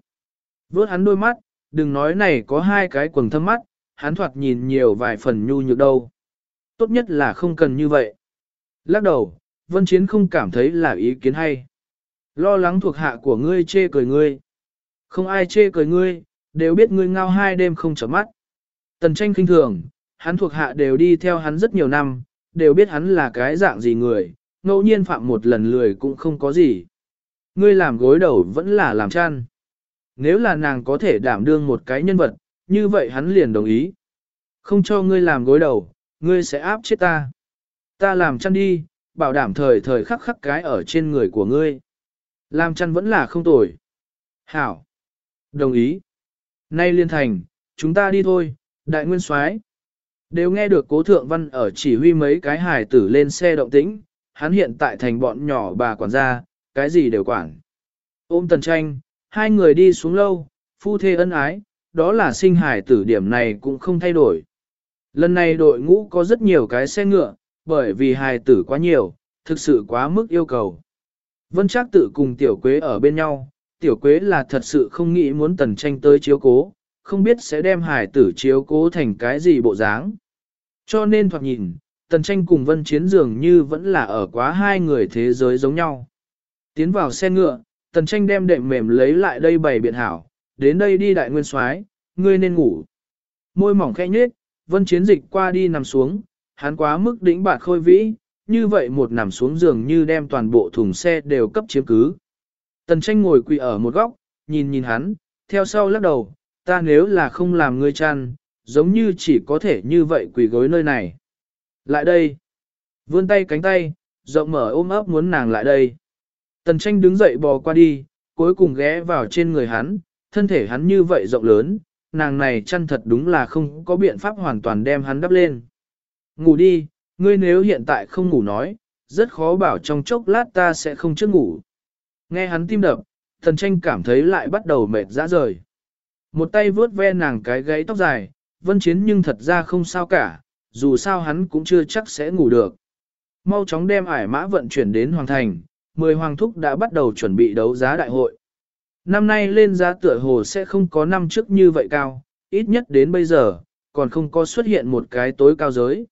Vớt hắn đôi mắt, đừng nói này có hai cái quầng thâm mắt, hắn thoạt nhìn nhiều vài phần nhu nhược đâu. Tốt nhất là không cần như vậy. Lắc đầu, Vân Chiến không cảm thấy là ý kiến hay. Lo lắng thuộc hạ của ngươi chê cười ngươi. Không ai chê cười ngươi, đều biết ngươi ngao hai đêm không chở mắt. Tần tranh kinh thường, hắn thuộc hạ đều đi theo hắn rất nhiều năm, đều biết hắn là cái dạng gì người, ngẫu nhiên phạm một lần lười cũng không có gì. Ngươi làm gối đầu vẫn là làm chăn. Nếu là nàng có thể đảm đương một cái nhân vật, như vậy hắn liền đồng ý. Không cho ngươi làm gối đầu, ngươi sẽ áp chết ta. Ta làm chăn đi, bảo đảm thời thời khắc khắc cái ở trên người của ngươi. Làm chăn vẫn là không tồi. Hảo. Đồng ý. Nay liên thành, chúng ta đi thôi, đại nguyên soái Đều nghe được cố thượng văn ở chỉ huy mấy cái hài tử lên xe động tĩnh, hắn hiện tại thành bọn nhỏ bà quản gia, cái gì đều quản. Ôm tần tranh, hai người đi xuống lâu, phu thê ân ái, đó là sinh hài tử điểm này cũng không thay đổi. Lần này đội ngũ có rất nhiều cái xe ngựa, bởi vì hài tử quá nhiều, thực sự quá mức yêu cầu. Vân Trác tự cùng Tiểu Quế ở bên nhau, Tiểu Quế là thật sự không nghĩ muốn tần tranh tới chiếu cố, không biết sẽ đem hài tử chiếu cố thành cái gì bộ dáng. Cho nên thoạt nhìn, tần tranh cùng Vân Chiến dường như vẫn là ở quá hai người thế giới giống nhau. Tiến vào xe ngựa, tần tranh đem đệm mềm lấy lại đây bày biện hảo, đến đây đi đại nguyên soái, ngươi nên ngủ. Môi mỏng khẽ nhếch, Vân Chiến dịch qua đi nằm xuống, hắn quá mức đỉnh bạt khôi vĩ, như vậy một nằm xuống giường như đem toàn bộ thùng xe đều cấp chiếm cứ. Tần tranh ngồi quỳ ở một góc, nhìn nhìn hắn, theo sau lắc đầu, ta nếu là không làm ngươi chăn, giống như chỉ có thể như vậy quỳ gối nơi này. Lại đây, vươn tay cánh tay, rộng mở ôm ấp muốn nàng lại đây. Tần tranh đứng dậy bò qua đi, cuối cùng ghé vào trên người hắn, thân thể hắn như vậy rộng lớn, nàng này chăn thật đúng là không có biện pháp hoàn toàn đem hắn đắp lên. Ngủ đi, ngươi nếu hiện tại không ngủ nói, rất khó bảo trong chốc lát ta sẽ không trước ngủ. Nghe hắn tim đập, Thần tranh cảm thấy lại bắt đầu mệt rã rời. Một tay vướt ve nàng cái gáy tóc dài, vân chiến nhưng thật ra không sao cả, dù sao hắn cũng chưa chắc sẽ ngủ được. Mau chóng đem ải mã vận chuyển đến Hoàng Thành, mười Hoàng Thúc đã bắt đầu chuẩn bị đấu giá đại hội. Năm nay lên giá tựa hồ sẽ không có năm trước như vậy cao, ít nhất đến bây giờ, còn không có xuất hiện một cái tối cao giới.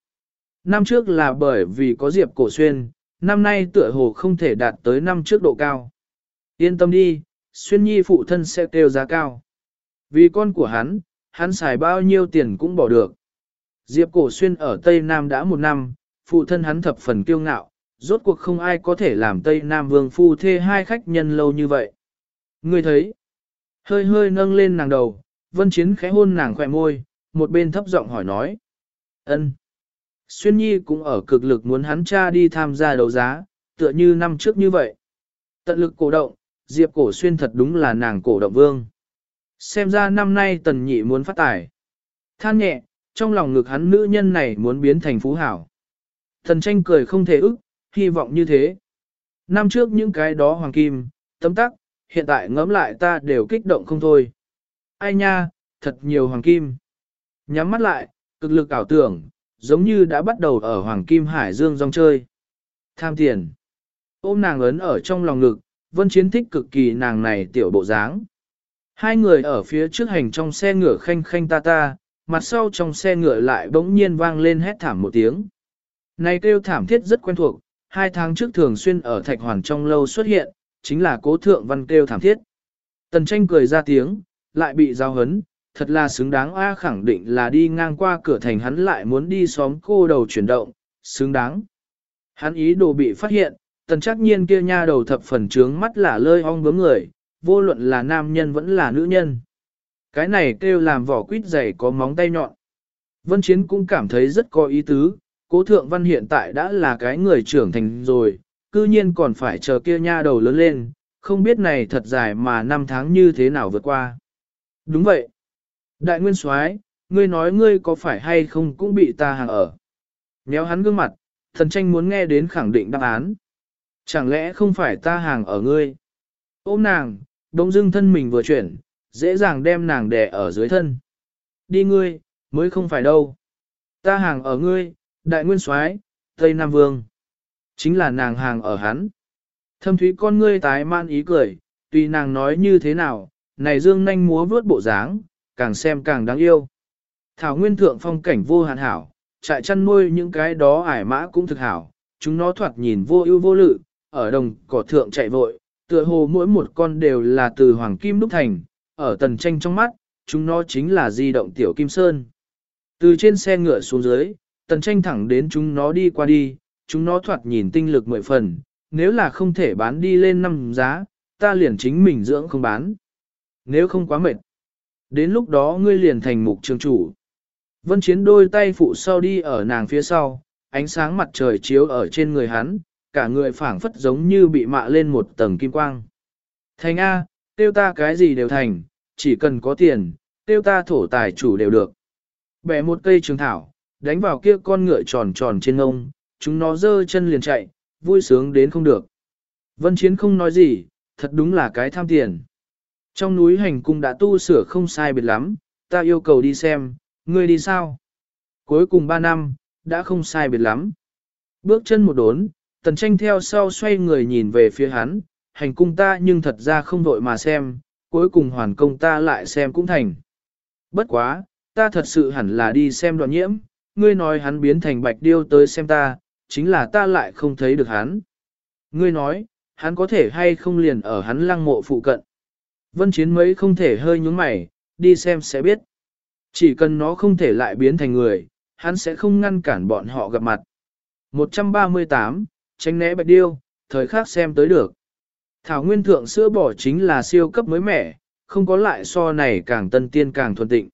Năm trước là bởi vì có Diệp Cổ Xuyên, năm nay tựa hồ không thể đạt tới năm trước độ cao. Yên tâm đi, Xuyên Nhi phụ thân sẽ kêu giá cao. Vì con của hắn, hắn xài bao nhiêu tiền cũng bỏ được. Diệp Cổ Xuyên ở Tây Nam đã một năm, phụ thân hắn thập phần kiêu ngạo, rốt cuộc không ai có thể làm Tây Nam Vương phu thê hai khách nhân lâu như vậy. Ngươi thấy, hơi hơi nâng lên nàng đầu, Vân Chiến khẽ hôn nàng khỏe môi, một bên thấp giọng hỏi nói. ân. Xuyên Nhi cũng ở cực lực muốn hắn cha đi tham gia đấu giá, tựa như năm trước như vậy. Tận lực cổ động, Diệp Cổ Xuyên thật đúng là nàng cổ động vương. Xem ra năm nay tần nhị muốn phát tài. Than nhẹ, trong lòng ngực hắn nữ nhân này muốn biến thành phú hảo. Thần tranh cười không thể ức, hy vọng như thế. Năm trước những cái đó hoàng kim, tấm tắc, hiện tại ngẫm lại ta đều kích động không thôi. Ai nha, thật nhiều hoàng kim. Nhắm mắt lại, cực lực ảo tưởng, giống như đã bắt đầu ở hoàng kim hải dương rong chơi. Tham tiền. Ôm nàng ấn ở trong lòng ngực, vân chiến thích cực kỳ nàng này tiểu bộ dáng. Hai người ở phía trước hành trong xe ngựa khanh khanh ta ta, mặt sau trong xe ngựa lại bỗng nhiên vang lên hét thảm một tiếng. Này kêu thảm thiết rất quen thuộc, hai tháng trước thường xuyên ở thạch hoàn trong lâu xuất hiện, chính là cố thượng văn kêu thảm thiết. Tần tranh cười ra tiếng, lại bị giao hấn, thật là xứng đáng A khẳng định là đi ngang qua cửa thành hắn lại muốn đi xóm cô đầu chuyển động, xứng đáng. Hắn ý đồ bị phát hiện, tần chắc nhiên kia nha đầu thập phần trướng mắt là lơi ong bướm người, vô luận là nam nhân vẫn là nữ nhân. Cái này kêu làm vỏ quýt dày có móng tay nhọn. Vân Chiến cũng cảm thấy rất có ý tứ, cố thượng văn hiện tại đã là cái người trưởng thành rồi, cư nhiên còn phải chờ kia nha đầu lớn lên, không biết này thật dài mà năm tháng như thế nào vượt qua. Đúng vậy. Đại nguyên soái, ngươi nói ngươi có phải hay không cũng bị ta hàng ở. Néo hắn gương mặt, thần tranh muốn nghe đến khẳng định đáp án. Chẳng lẽ không phải ta hàng ở ngươi? Ôm nàng, đông dưng thân mình vừa chuyển, dễ dàng đem nàng đè ở dưới thân. Đi ngươi, mới không phải đâu. Ta hàng ở ngươi, đại nguyên soái, Tây Nam Vương. Chính là nàng hàng ở hắn. Thâm thúy con ngươi tái man ý cười, tùy nàng nói như thế nào, này dương nanh múa vướt bộ dáng, càng xem càng đáng yêu. Thảo nguyên thượng phong cảnh vô hạn hảo, trại chăn nuôi những cái đó ải mã cũng thực hảo, chúng nó thoạt nhìn vô ưu vô lự, ở đồng cỏ thượng chạy vội, tựa hồ mỗi một con đều là từ hoàng kim đúc thành, ở tần tranh trong mắt, chúng nó chính là di động tiểu kim sơn. Từ trên xe ngựa xuống dưới, tần tranh thẳng đến chúng nó đi qua đi, chúng nó thoạt nhìn tinh lực mười phần, nếu là không thể bán đi lên năm giá, ta liền chính mình dưỡng không bán. Nếu không quá mệt, đến lúc đó ngươi liền thành mục trường chủ. Vân chiến đôi tay phụ sau đi ở nàng phía sau, ánh sáng mặt trời chiếu ở trên người hắn, cả người phảng phất giống như bị mạ lên một tầng kim quang. Thành A, tiêu ta cái gì đều thành, chỉ cần có tiền, tiêu ta thổ tài chủ đều được. Bẻ một cây trường thảo, đánh vào kia con ngựa tròn tròn trên ngông, chúng nó dơ chân liền chạy, vui sướng đến không được. Vân Chiến không nói gì, thật đúng là cái tham tiền. Trong núi hành cung đã tu sửa không sai biệt lắm, ta yêu cầu đi xem, ngươi đi sao? Cuối cùng 3 năm, đã không sai biệt lắm. Bước chân một đốn, tần tranh theo sau xoay người nhìn về phía hắn, hành cung ta nhưng thật ra không vội mà xem, cuối cùng hoàn công ta lại xem cũng thành. Bất quá, ta thật sự hẳn là đi xem đoạn nhiễm, ngươi nói hắn biến thành bạch điêu tới xem ta, chính là ta lại không thấy được hắn. Ngươi nói, hắn có thể hay không liền ở hắn lăng mộ phụ cận. Vân chiến mấy không thể hơi nhúng mày, đi xem sẽ biết. Chỉ cần nó không thể lại biến thành người, hắn sẽ không ngăn cản bọn họ gặp mặt. 138, tránh né bạch điêu, thời khác xem tới được. Thảo nguyên thượng sữa bò chính là siêu cấp mới mẻ, không có lại so này càng tân tiên càng thuần tịnh.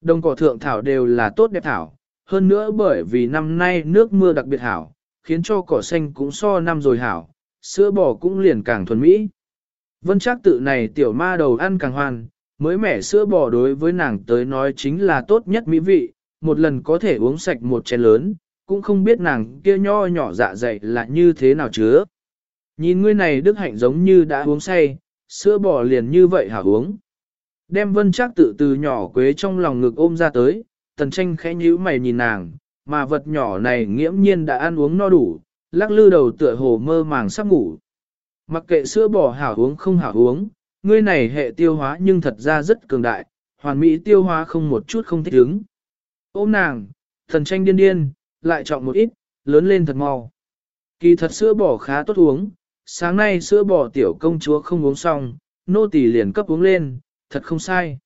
Đồng cỏ thượng thảo đều là tốt đẹp thảo, hơn nữa bởi vì năm nay nước mưa đặc biệt hảo, khiến cho cỏ xanh cũng so năm rồi hảo, sữa bò cũng liền càng thuần mỹ. Vân chắc tự này tiểu ma đầu ăn càng hoàn, mới mẻ sữa bò đối với nàng tới nói chính là tốt nhất mỹ vị, một lần có thể uống sạch một chén lớn, cũng không biết nàng kia nho nhỏ dạ dày là như thế nào chứa. Nhìn ngươi này đức hạnh giống như đã uống say, sữa bò liền như vậy hả uống. Đem vân chắc tự từ nhỏ quế trong lòng ngực ôm ra tới, tần tranh khẽ nhíu mày nhìn nàng, mà vật nhỏ này nghiễm nhiên đã ăn uống no đủ, lắc lư đầu tựa hồ mơ màng sắp ngủ. Mặc kệ sữa bò hảo uống không hảo uống, ngươi này hệ tiêu hóa nhưng thật ra rất cường đại, hoàn mỹ tiêu hóa không một chút không thích ứng. Ôm nàng, thần tranh điên điên, lại chọn một ít, lớn lên thật mau. Kỳ thật sữa bò khá tốt uống, sáng nay sữa bò tiểu công chúa không uống xong, nô tỳ liền cấp uống lên, thật không sai.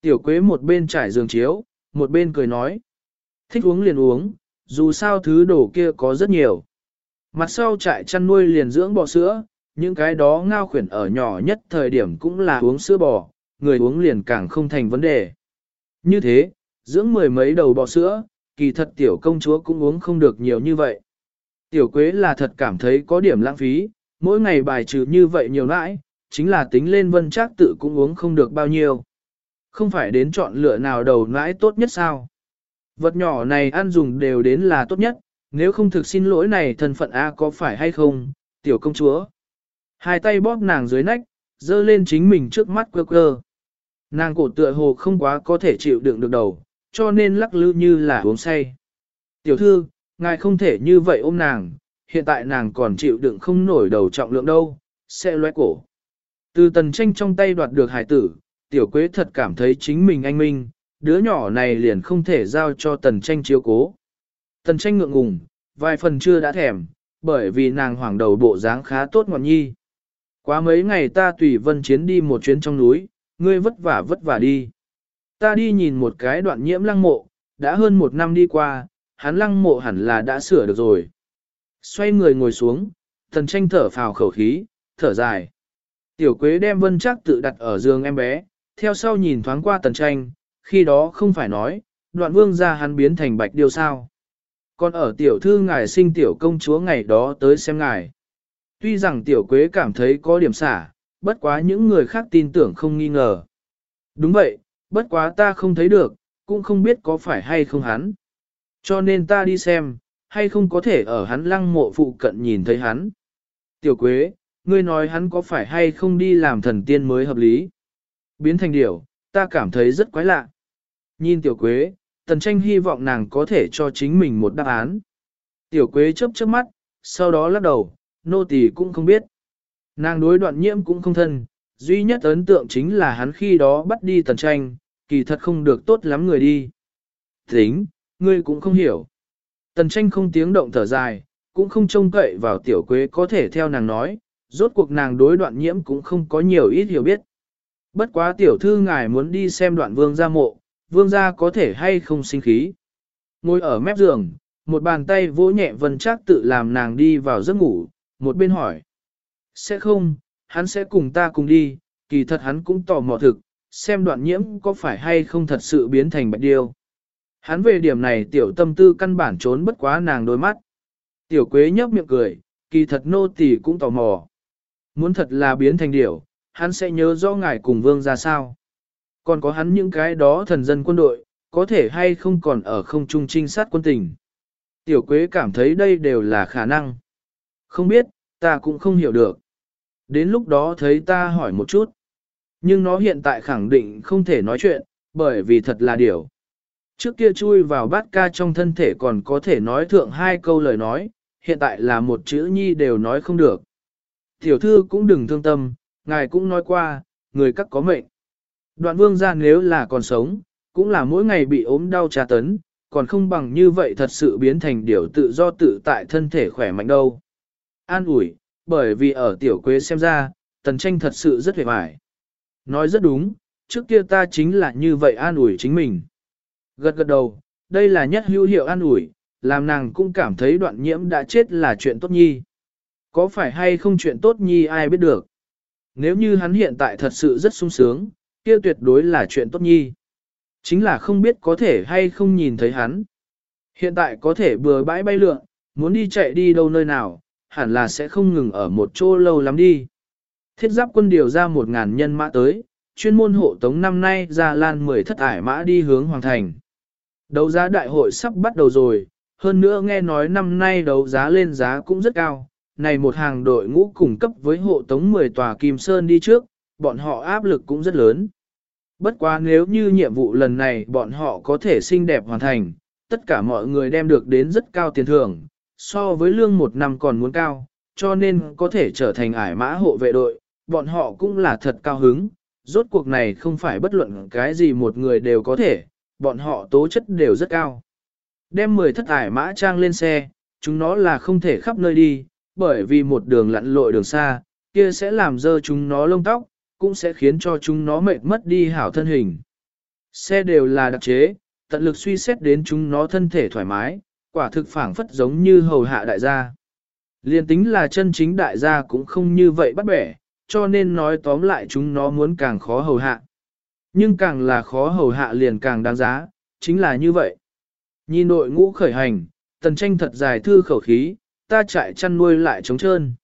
Tiểu quế một bên trải giường chiếu, một bên cười nói. Thích uống liền uống, dù sao thứ đồ kia có rất nhiều. Mặt sau trại chăn nuôi liền dưỡng bò sữa, những cái đó ngao khuyển ở nhỏ nhất thời điểm cũng là uống sữa bò, người uống liền càng không thành vấn đề. Như thế, dưỡng mười mấy đầu bò sữa, kỳ thật tiểu công chúa cũng uống không được nhiều như vậy. Tiểu quế là thật cảm thấy có điểm lãng phí, mỗi ngày bài trừ như vậy nhiều nãi, chính là tính lên vân chắc tự cũng uống không được bao nhiêu. Không phải đến chọn lựa nào đầu nãi tốt nhất sao? Vật nhỏ này ăn dùng đều đến là tốt nhất, nếu không thực xin lỗi này thân phận A có phải hay không, tiểu công chúa. Hai tay bóp nàng dưới nách, dơ lên chính mình trước mắt quơ quơ. Nàng cổ tựa hồ không quá có thể chịu đựng được đầu, cho nên lắc lư như là uống say. Tiểu thư, ngài không thể như vậy ôm nàng, hiện tại nàng còn chịu đựng không nổi đầu trọng lượng đâu, sẽ loe cổ. Từ tần tranh trong tay đoạt được hải tử, tiểu quế thật cảm thấy chính mình anh minh, đứa nhỏ này liền không thể giao cho tần tranh chiếu cố. Tần tranh ngượng ngùng, vài phần chưa đã thèm, bởi vì nàng hoảng đầu bộ dáng khá tốt ngọn nhi. Quá mấy ngày ta tùy vân chiến đi một chuyến trong núi, ngươi vất vả vất vả đi. Ta đi nhìn một cái đoạn nhiễm lăng mộ, đã hơn một năm đi qua, hắn lăng mộ hẳn là đã sửa được rồi. Xoay người ngồi xuống, thần tranh thở phào khẩu khí, thở dài. Tiểu quế đem vân chắc tự đặt ở giường em bé, theo sau nhìn thoáng qua tần tranh, khi đó không phải nói, đoạn vương ra hắn biến thành bạch điêu sao. Còn ở tiểu thư ngài sinh tiểu công chúa ngày đó tới xem ngài. Tuy rằng tiểu quế cảm thấy có điểm xả, bất quá những người khác tin tưởng không nghi ngờ. Đúng vậy, bất quá ta không thấy được, cũng không biết có phải hay không hắn. Cho nên ta đi xem, hay không có thể ở hắn lăng mộ phụ cận nhìn thấy hắn. Tiểu Quế, ngươi nói hắn có phải hay không đi làm thần tiên mới hợp lý. Biến thành điều, ta cảm thấy rất quái lạ. Nhìn Tiểu Quế, Tần Tranh hy vọng nàng có thể cho chính mình một đáp án. Tiểu Quế chớp chớp mắt, sau đó lắc đầu, nô tỳ cũng không biết. Nàng đối đoạn nhiễm cũng không thân, duy nhất ấn tượng chính là hắn khi đó bắt đi Tần Tranh, kỳ thật không được tốt lắm người đi. Tính, ngươi cũng không hiểu. Tần tranh không tiếng động thở dài, cũng không trông cậy vào tiểu quế có thể theo nàng nói, rốt cuộc nàng đối đoạn nhiễm cũng không có nhiều ít hiểu biết. Bất quá tiểu thư ngài muốn đi xem đoạn vương gia mộ, vương gia có thể hay không sinh khí. Ngồi ở mép giường, một bàn tay vỗ nhẹ vân chắc tự làm nàng đi vào giấc ngủ, một bên hỏi. Sẽ không, hắn sẽ cùng ta cùng đi, kỳ thật hắn cũng tò mò thực, xem đoạn nhiễm có phải hay không thật sự biến thành bạch điêu. Hắn về điểm này tiểu tâm tư căn bản trốn bất quá nàng đôi mắt. Tiểu quế nhấp miệng cười, kỳ thật nô tỳ cũng tò mò. Muốn thật là biến thành điểu, hắn sẽ nhớ rõ ngài cùng vương ra sao. Còn có hắn những cái đó thần dân quân đội, có thể hay không còn ở không trung trinh sát quân tình. Tiểu quế cảm thấy đây đều là khả năng. Không biết, ta cũng không hiểu được. Đến lúc đó thấy ta hỏi một chút. Nhưng nó hiện tại khẳng định không thể nói chuyện, bởi vì thật là điều. Trước kia chui vào bát ca trong thân thể còn có thể nói thượng hai câu lời nói, hiện tại là một chữ nhi đều nói không được. Tiểu thư cũng đừng thương tâm, ngài cũng nói qua, người các có mệnh. Đoạn vương ra nếu là còn sống, cũng là mỗi ngày bị ốm đau tra tấn, còn không bằng như vậy thật sự biến thành điều tự do tự tại thân thể khỏe mạnh đâu. An ủi, bởi vì ở tiểu quế xem ra, tần tranh thật sự rất hề vải. Nói rất đúng, trước kia ta chính là như vậy an ủi chính mình. Gật gật đầu, đây là nhất hữu hiệu an ủi, làm nàng cũng cảm thấy đoạn nhiễm đã chết là chuyện tốt nhi. Có phải hay không chuyện tốt nhi ai biết được. Nếu như hắn hiện tại thật sự rất sung sướng, kia tuyệt đối là chuyện tốt nhi. Chính là không biết có thể hay không nhìn thấy hắn. Hiện tại có thể bừa bãi bay lượn, muốn đi chạy đi đâu nơi nào, hẳn là sẽ không ngừng ở một chỗ lâu lắm đi. Thiết giáp quân điều ra một ngàn nhân mã tới, chuyên môn hộ tống năm nay ra lan mười thất ải mã đi hướng hoàng thành. Đấu giá đại hội sắp bắt đầu rồi, hơn nữa nghe nói năm nay đấu giá lên giá cũng rất cao, này một hàng đội ngũ cung cấp với hộ tống 10 tòa Kim Sơn đi trước, bọn họ áp lực cũng rất lớn. Bất quá nếu như nhiệm vụ lần này bọn họ có thể xinh đẹp hoàn thành, tất cả mọi người đem được đến rất cao tiền thưởng, so với lương một năm còn muốn cao, cho nên có thể trở thành ải mã hộ vệ đội, bọn họ cũng là thật cao hứng. Rốt cuộc này không phải bất luận cái gì một người đều có thể, bọn họ tố chất đều rất cao. Đem 10 thất ải mã trang lên xe, chúng nó là không thể khắp nơi đi, bởi vì một đường lặn lội đường xa, kia sẽ làm dơ chúng nó lông tóc, cũng sẽ khiến cho chúng nó mệt mất đi hảo thân hình. Xe đều là đặc chế, tận lực suy xét đến chúng nó thân thể thoải mái, quả thực phảng phất giống như hầu hạ đại gia. Liên tính là chân chính đại gia cũng không như vậy bắt bẻ, cho nên nói tóm lại chúng nó muốn càng khó hầu hạ. Nhưng càng là khó hầu hạ liền càng đáng giá, chính là như vậy. Nhìn đội ngũ khởi hành, tần tranh thật dài thư khẩu khí, ta chạy chăn nuôi lại trống trơn.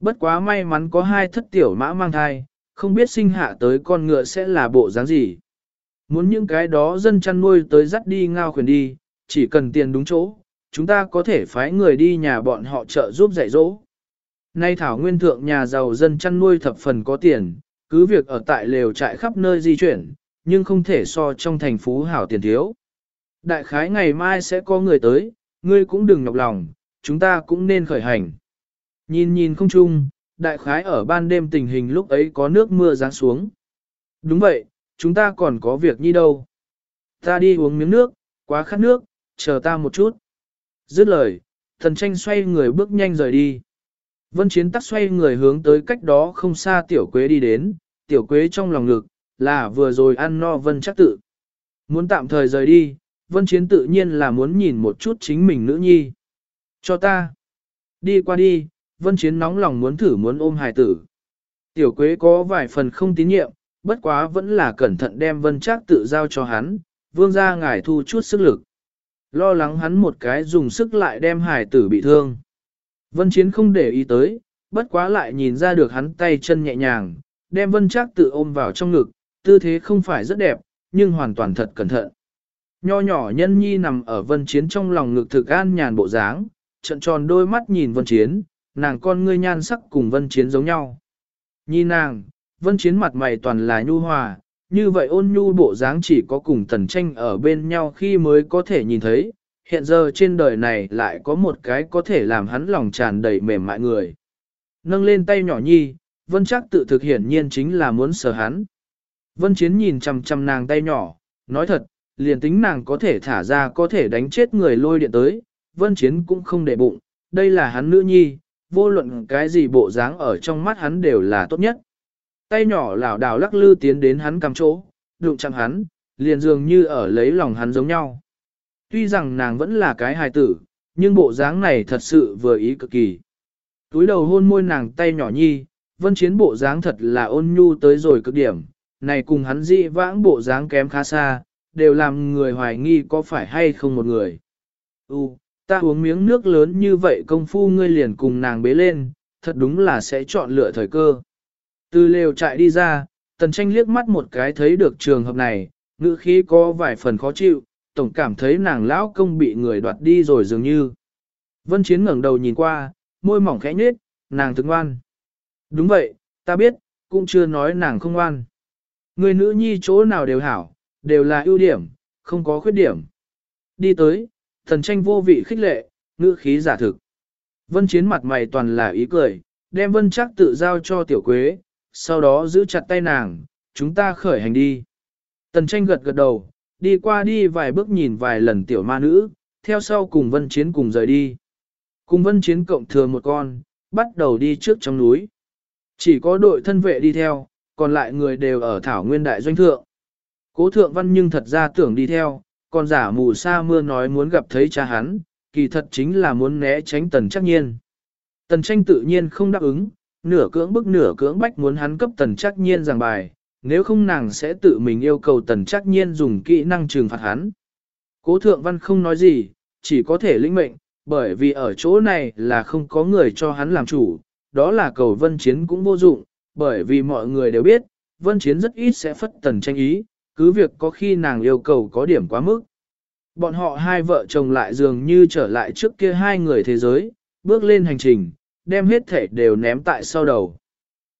Bất quá may mắn có hai thất tiểu mã mang thai, không biết sinh hạ tới con ngựa sẽ là bộ dáng gì. Muốn những cái đó dân chăn nuôi tới dắt đi ngao khuyển đi, chỉ cần tiền đúng chỗ, chúng ta có thể phái người đi nhà bọn họ trợ giúp dạy dỗ. Nay Thảo Nguyên Thượng nhà giàu dân chăn nuôi thập phần có tiền, cứ việc ở tại lều trại khắp nơi di chuyển, nhưng không thể so trong thành phố hảo tiền thiếu. Đại khái ngày mai sẽ có người tới, ngươi cũng đừng nhọc lòng, chúng ta cũng nên khởi hành. Nhìn nhìn không chung, đại khái ở ban đêm tình hình lúc ấy có nước mưa giáng xuống. Đúng vậy, chúng ta còn có việc như đâu. Ta đi uống miếng nước, quá khát nước, chờ ta một chút. Dứt lời, thần tranh xoay người bước nhanh rời đi. Vân Chiến tắc xoay người hướng tới cách đó không xa tiểu quế đi đến, tiểu quế trong lòng ngực, là vừa rồi ăn no Vân chắc tự. Muốn tạm thời rời đi, Vân Chiến tự nhiên là muốn nhìn một chút chính mình nữ nhi. Cho ta. Đi qua đi, Vân Chiến nóng lòng muốn thử muốn ôm hài tử. Tiểu Quế có vài phần không tín nhiệm, bất quá vẫn là cẩn thận đem Vân chắc tự giao cho hắn, vương ra ngài thu chút sức lực. Lo lắng hắn một cái dùng sức lại đem hải tử bị thương. Vân Chiến không để ý tới, bất quá lại nhìn ra được hắn tay chân nhẹ nhàng, đem Vân Trác tự ôm vào trong ngực, tư thế không phải rất đẹp, nhưng hoàn toàn thật cẩn thận. Nho nhỏ nhân nhi nằm ở Vân Chiến trong lòng ngực thực an nhàn bộ dáng, trận tròn đôi mắt nhìn Vân Chiến, nàng con ngươi nhan sắc cùng Vân Chiến giống nhau. Nhìn nàng, Vân Chiến mặt mày toàn là nhu hòa, như vậy ôn nhu bộ dáng chỉ có cùng tần tranh ở bên nhau khi mới có thể nhìn thấy, hiện giờ trên đời này lại có một cái có thể làm hắn lòng tràn đầy mềm mại người. Nâng lên tay nhỏ nhi, Vân chắc tự thực hiển nhiên chính là muốn sờ hắn. Vân Chiến nhìn chằm chằm nàng tay nhỏ, nói thật, liền tính nàng có thể thả ra có thể đánh chết người lôi điện tới, Vân Chiến cũng không để bụng, đây là hắn nữ nhi, vô luận cái gì bộ dáng ở trong mắt hắn đều là tốt nhất. Tay nhỏ lảo đảo lắc lư tiến đến hắn cầm chỗ, đụng chạm hắn, liền dường như ở lấy lòng hắn giống nhau. Tuy rằng nàng vẫn là cái hài tử, nhưng bộ dáng này thật sự vừa ý cực kỳ. Túi đầu hôn môi nàng tay nhỏ nhi, vân chiến bộ dáng thật là ôn nhu tới rồi cực điểm, này cùng hắn dị vãng bộ dáng kém khá xa, đều làm người hoài nghi có phải hay không một người. U, ta uống miếng nước lớn như vậy công phu ngươi liền cùng nàng bế lên, thật đúng là sẽ chọn lựa thời cơ. Từ lều chạy đi ra, tần tranh liếc mắt một cái thấy được trường hợp này, ngữ khí có vài phần khó chịu, tổng cảm thấy nàng lão công bị người đoạt đi rồi dường như. Vân Chiến ngẩng đầu nhìn qua, môi mỏng khẽ nhếch, nàng thức ngoan. Đúng vậy, ta biết, cũng chưa nói nàng không ngoan. Người nữ nhi chỗ nào đều hảo, đều là ưu điểm, không có khuyết điểm. Đi tới, thần tranh vô vị khích lệ, ngữ khí giả thực. Vân Chiến mặt mày toàn là ý cười, đem Vân chắc tự giao cho tiểu quế, sau đó giữ chặt tay nàng, chúng ta khởi hành đi. Tần tranh gật gật đầu, đi qua đi vài bước nhìn vài lần tiểu ma nữ, theo sau cùng vân chiến cùng rời đi. Cùng vân chiến cộng thừa một con, bắt đầu đi trước trong núi. Chỉ có đội thân vệ đi theo, còn lại người đều ở thảo nguyên đại doanh thượng. Cố thượng văn nhưng thật ra tưởng đi theo, còn giả mù sa mưa nói muốn gặp thấy cha hắn, kỳ thật chính là muốn né tránh tần chắc nhiên. Tần tranh tự nhiên không đáp ứng, nửa cưỡng bức nửa cưỡng bách muốn hắn cấp tần chắc nhiên giảng bài, nếu không nàng sẽ tự mình yêu cầu tần chắc nhiên dùng kỹ năng trừng phạt hắn. Cố thượng văn không nói gì, chỉ có thể lĩnh mệnh, bởi vì ở chỗ này là không có người cho hắn làm chủ, đó là cầu vân chiến cũng vô dụng, bởi vì mọi người đều biết, vân chiến rất ít sẽ phất tần tranh ý, cứ việc có khi nàng yêu cầu có điểm quá mức. Bọn họ hai vợ chồng lại dường như trở lại trước kia hai người thế giới, bước lên hành trình, đem hết thể đều ném tại sau đầu.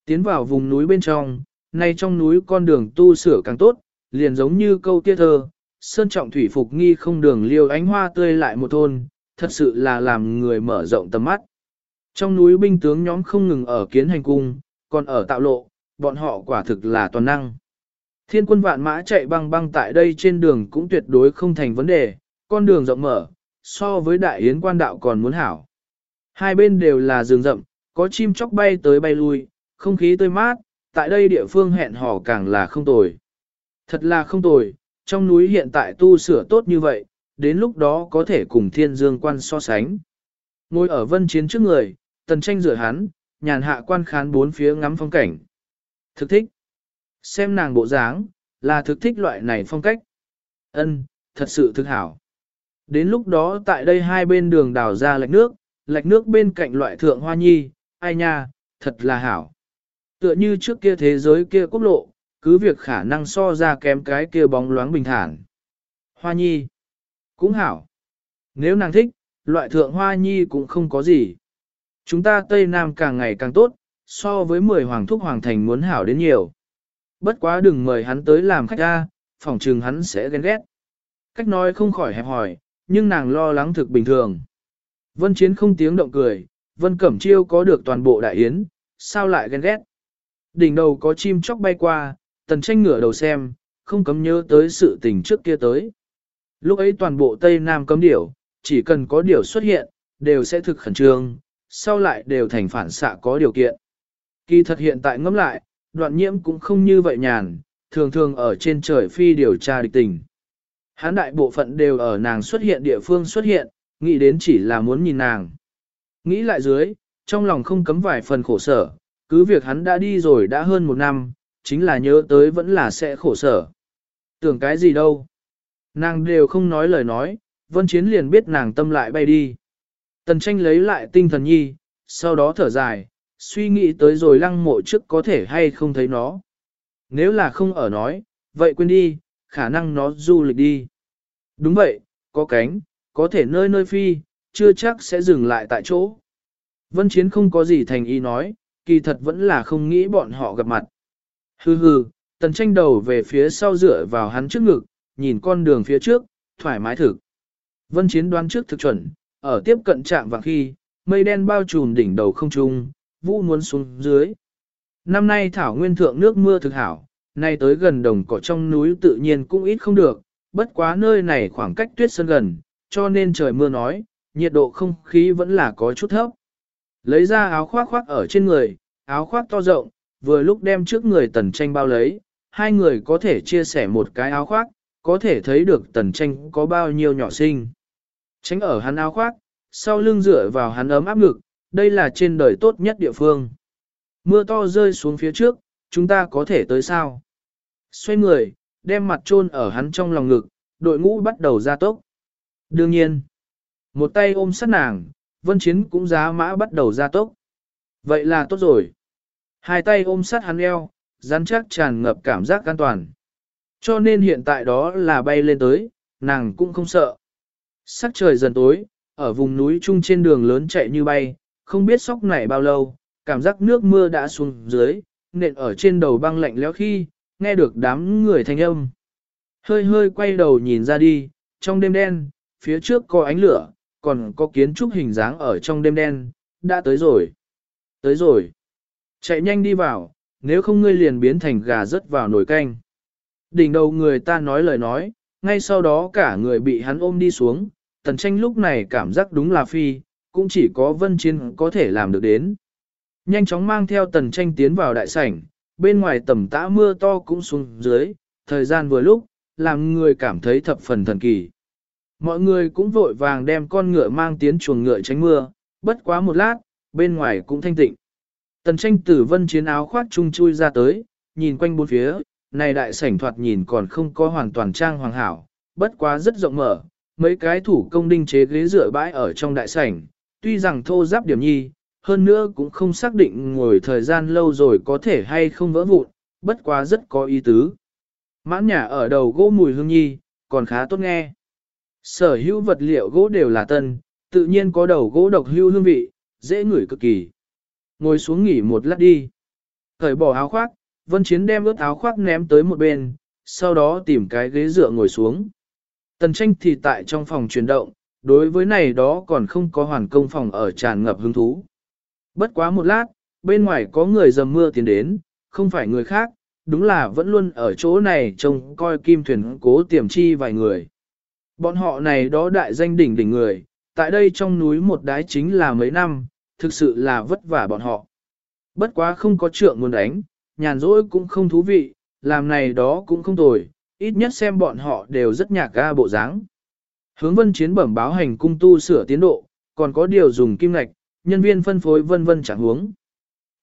Tiến vào vùng núi bên trong, nay trong núi con đường tu sửa càng tốt, liền giống như câu tiết thơ, sơn trọng thủy phục nghi không đường liêu ánh hoa tươi lại một thôn, thật sự là làm người mở rộng tầm mắt. Trong núi binh tướng nhóm không ngừng ở kiến hành cung, còn ở tạo lộ, bọn họ quả thực là toàn năng. Thiên quân vạn mã chạy băng băng tại đây trên đường cũng tuyệt đối không thành vấn đề, con đường rộng mở, so với đại yến quan đạo còn muốn hảo. Hai bên đều là rừng rậm, có chim chóc bay tới bay lui, không khí tươi mát, tại đây địa phương hẹn hò càng là không tồi. Thật là không tồi, trong núi hiện tại tu sửa tốt như vậy, đến lúc đó có thể cùng thiên dương quan so sánh. Ngồi ở vân chiến trước người, tần tranh rửa hắn, nhàn hạ quan khán bốn phía ngắm phong cảnh. Thực thích. Xem nàng bộ dáng, là thực thích loại này phong cách. Ân, thật sự thực hảo. Đến lúc đó tại đây hai bên đường đào ra lạch nước, lạch nước bên cạnh loại thượng hoa nhi, ai nha, thật là hảo. Tựa như trước kia thế giới kia quốc lộ, cứ việc khả năng so ra kém cái kia bóng loáng bình thản. Hoa nhi, cũng hảo. Nếu nàng thích, loại thượng hoa nhi cũng không có gì. Chúng ta Tây Nam càng ngày càng tốt, so với 10 hoàng thúc hoàng thành muốn hảo đến nhiều. Bất quá đừng mời hắn tới làm khách ra, phỏng trừng hắn sẽ ghen ghét. Cách nói không khỏi hẹp hỏi, nhưng nàng lo lắng thực bình thường. Vân Chiến không tiếng động cười, Vân Cẩm Chiêu có được toàn bộ đại yến, sao lại ghen ghét. Đỉnh đầu có chim chóc bay qua, tần tranh ngửa đầu xem, không cấm nhớ tới sự tình trước kia tới. Lúc ấy toàn bộ Tây Nam cấm điểu, chỉ cần có điều xuất hiện, đều sẽ thực khẩn trương, sau lại đều thành phản xạ có điều kiện. Kỳ thật hiện tại ngẫm lại, đoạn nhiễm cũng không như vậy nhàn, thường thường ở trên trời phi điều tra địch tình. Hán đại bộ phận đều ở nàng xuất hiện địa phương xuất hiện, nghĩ đến chỉ là muốn nhìn nàng. Nghĩ lại dưới, trong lòng không cấm vài phần khổ sở, cứ việc hắn đã đi rồi đã hơn một năm, chính là nhớ tới vẫn là sẽ khổ sở. Tưởng cái gì đâu. Nàng đều không nói lời nói, vân chiến liền biết nàng tâm lại bay đi. Tần tranh lấy lại tinh thần nhi, sau đó thở dài, suy nghĩ tới rồi lăng mộ trước có thể hay không thấy nó. Nếu là không ở nói, vậy quên đi, khả năng nó du lịch đi. Đúng vậy, có cánh, có thể nơi nơi phi, chưa chắc sẽ dừng lại tại chỗ. Vân Chiến không có gì thành ý nói, kỳ thật vẫn là không nghĩ bọn họ gặp mặt. Hừ hừ, tần tranh đầu về phía sau dựa vào hắn trước ngực, nhìn con đường phía trước, thoải mái thực. Vân Chiến đoán trước thực chuẩn, ở tiếp cận trạm vàng khi, mây đen bao trùm đỉnh đầu không trung, vũ muốn xuống dưới. Năm nay thảo nguyên thượng nước mưa thực hảo, nay tới gần đồng cỏ trong núi tự nhiên cũng ít không được, bất quá nơi này khoảng cách tuyết sơn gần, cho nên trời mưa nói, nhiệt độ không khí vẫn là có chút thấp. Lấy ra áo khoác khoác ở trên người, áo khoác to rộng, vừa lúc đem trước người tần tranh bao lấy, hai người có thể chia sẻ một cái áo khoác, có thể thấy được tần tranh có bao nhiêu nhỏ sinh. Tránh ở hắn áo khoác, sau lưng dựa vào hắn ấm áp ngực, đây là trên đời tốt nhất địa phương. Mưa to rơi xuống phía trước, chúng ta có thể tới sao? Xoay người, đem mặt chôn ở hắn trong lòng ngực, đội ngũ bắt đầu ra tốc. Đương nhiên, một tay ôm sát nàng, vân chiến cũng giá mã bắt đầu ra tốc. Vậy là tốt rồi. Hai tay ôm sát hắn eo, rắn chắc tràn ngập cảm giác an toàn. Cho nên hiện tại đó là bay lên tới, nàng cũng không sợ. Sắc trời dần tối, ở vùng núi chung trên đường lớn chạy như bay, không biết sóc này bao lâu, cảm giác nước mưa đã xuống dưới, nện ở trên đầu băng lạnh lẽo khi, nghe được đám người thanh âm. Hơi hơi quay đầu nhìn ra đi, trong đêm đen, phía trước có ánh lửa, còn có kiến trúc hình dáng ở trong đêm đen, đã tới rồi. Tới rồi. Chạy nhanh đi vào, nếu không ngươi liền biến thành gà rớt vào nồi canh. Đỉnh đầu người ta nói lời nói, ngay sau đó cả người bị hắn ôm đi xuống, tần tranh lúc này cảm giác đúng là phi, cũng chỉ có vân chiến có thể làm được đến. Nhanh chóng mang theo tần tranh tiến vào đại sảnh, bên ngoài tầm tã mưa to cũng xuống dưới, thời gian vừa lúc, làm người cảm thấy thập phần thần kỳ. Mọi người cũng vội vàng đem con ngựa mang tiến chuồng ngựa tránh mưa, bất quá một lát, bên ngoài cũng thanh tịnh. Tần tranh tử vân chiến áo khoác chung chui ra tới, nhìn quanh bốn phía, này đại sảnh thoạt nhìn còn không có hoàn toàn trang hoàng hảo, bất quá rất rộng mở, mấy cái thủ công đinh chế ghế rửa bãi ở trong đại sảnh, tuy rằng thô giáp điểm nhi, hơn nữa cũng không xác định ngồi thời gian lâu rồi có thể hay không vỡ vụn, bất quá rất có ý tứ. Mãn nhà ở đầu gỗ mùi hương nhi, còn khá tốt nghe. Sở hữu vật liệu gỗ đều là tân, tự nhiên có đầu gỗ độc hưu hương vị, dễ ngửi cực kỳ. ngồi xuống nghỉ một lát đi. Cởi bỏ áo khoác, Vân Chiến đem ướt áo khoác ném tới một bên, sau đó tìm cái ghế dựa ngồi xuống. Tần tranh thì tại trong phòng chuyển động, đối với này đó còn không có hoàn công phòng ở tràn ngập hứng thú. Bất quá một lát, bên ngoài có người dầm mưa tiến đến, không phải người khác, đúng là vẫn luôn ở chỗ này trông coi kim thuyền cố tiềm chi vài người. Bọn họ này đó đại danh đỉnh đỉnh người, tại đây trong núi một đái chính là mấy năm, thực sự là vất vả bọn họ. Bất quá không có trượng muốn đánh, nhàn rỗi cũng không thú vị, làm này đó cũng không tồi, ít nhất xem bọn họ đều rất nhạc ga bộ dáng. Hướng vân chiến bẩm báo hành cung tu sửa tiến độ, còn có điều dùng kim ngạch, nhân viên phân phối vân vân chẳng hướng.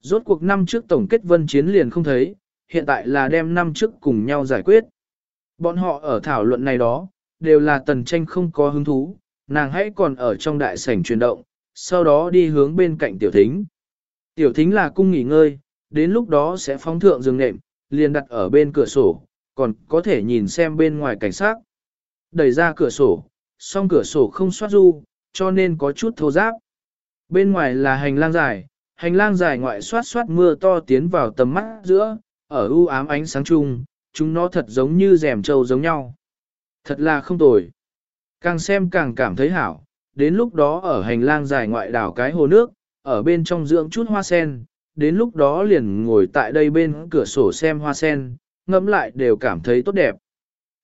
Rốt cuộc năm trước tổng kết vân chiến liền không thấy, hiện tại là đem năm trước cùng nhau giải quyết. Bọn họ ở thảo luận này đó, đều là tần tranh không có hứng thú, nàng hãy còn ở trong đại sảnh chuyển động, sau đó đi hướng bên cạnh tiểu thính. Tiểu thính là cung nghỉ ngơi, đến lúc đó sẽ phóng thượng giường nệm, liền đặt ở bên cửa sổ, còn có thể nhìn xem bên ngoài cảnh sát. Đẩy ra cửa sổ, song cửa sổ không xoát du, cho nên có chút thô giáp. Bên ngoài là hành lang dài, hành lang dài ngoại xoát xoát mưa to tiến vào tầm mắt giữa, ở u ám ánh sáng chung, chúng nó thật giống như rèm trâu giống nhau. Thật là không tồi. Càng xem càng cảm thấy hảo, đến lúc đó ở hành lang dài ngoại đảo cái hồ nước, ở bên trong dưỡng chút hoa sen, đến lúc đó liền ngồi tại đây bên cửa sổ xem hoa sen, ngẫm lại đều cảm thấy tốt đẹp.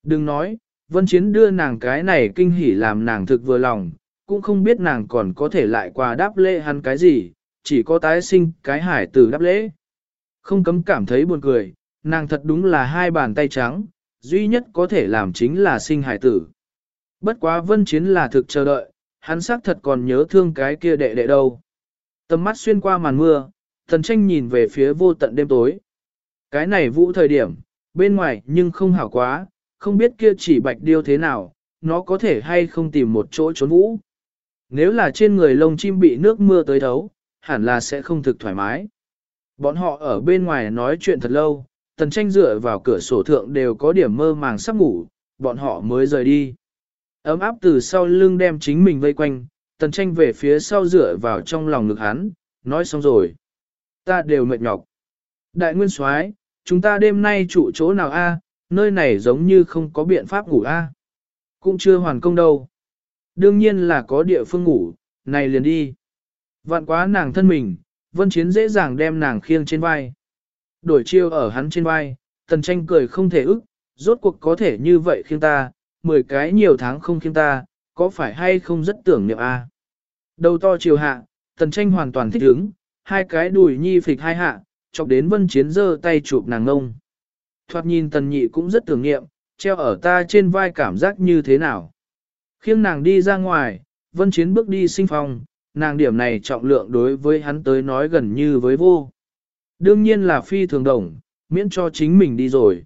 Đừng nói, Vân Chiến đưa nàng cái này kinh hỉ làm nàng thực vừa lòng, cũng không biết nàng còn có thể lại qua đáp lễ hắn cái gì, chỉ có tái sinh cái hải tử đáp lễ. Không cấm cảm thấy buồn cười, nàng thật đúng là hai bàn tay trắng, duy nhất có thể làm chính là sinh hải tử. Bất quá Vân Chiến là thực chờ đợi, hắn xác thật còn nhớ thương cái kia đệ đệ đâu. Tầm mắt xuyên qua màn mưa, thần tranh nhìn về phía vô tận đêm tối. Cái này vũ thời điểm, bên ngoài nhưng không hảo quá, không biết kia chỉ bạch điêu thế nào, nó có thể hay không tìm một chỗ trốn vũ. Nếu là trên người lông chim bị nước mưa tới thấu, hẳn là sẽ không thực thoải mái. Bọn họ ở bên ngoài nói chuyện thật lâu, tần tranh dựa vào cửa sổ thượng đều có điểm mơ màng sắp ngủ, bọn họ mới rời đi. Ấm áp từ sau lưng đem chính mình vây quanh, tần tranh về phía sau dựa vào trong lòng ngực hắn, nói xong rồi. Ta đều mệt nhọc. Đại nguyên soái, chúng ta đêm nay trụ chỗ nào a? nơi này giống như không có biện pháp ngủ a. Cũng chưa hoàn công đâu. Đương nhiên là có địa phương ngủ, này liền đi. Vạn quá nàng thân mình, vân chiến dễ dàng đem nàng khiêng trên vai. Đổi chiêu ở hắn trên vai, tần tranh cười không thể ức, rốt cuộc có thể như vậy khiêng ta, 10 cái nhiều tháng không khiêng ta, có phải hay không rất tưởng niệm a? Đầu to chiều hạ, tần tranh hoàn toàn thích ứng, hai cái đùi nhi phịch hai hạ, chọc đến vân chiến giơ tay chụp nàng ngông. Thoạt nhìn tần nhị cũng rất tưởng niệm, treo ở ta trên vai cảm giác như thế nào. Khiêng nàng đi ra ngoài, vân chiến bước đi sinh phòng, nàng điểm này trọng lượng đối với hắn tới nói gần như với vô. Đương nhiên là phi thường đồng, miễn cho chính mình đi rồi.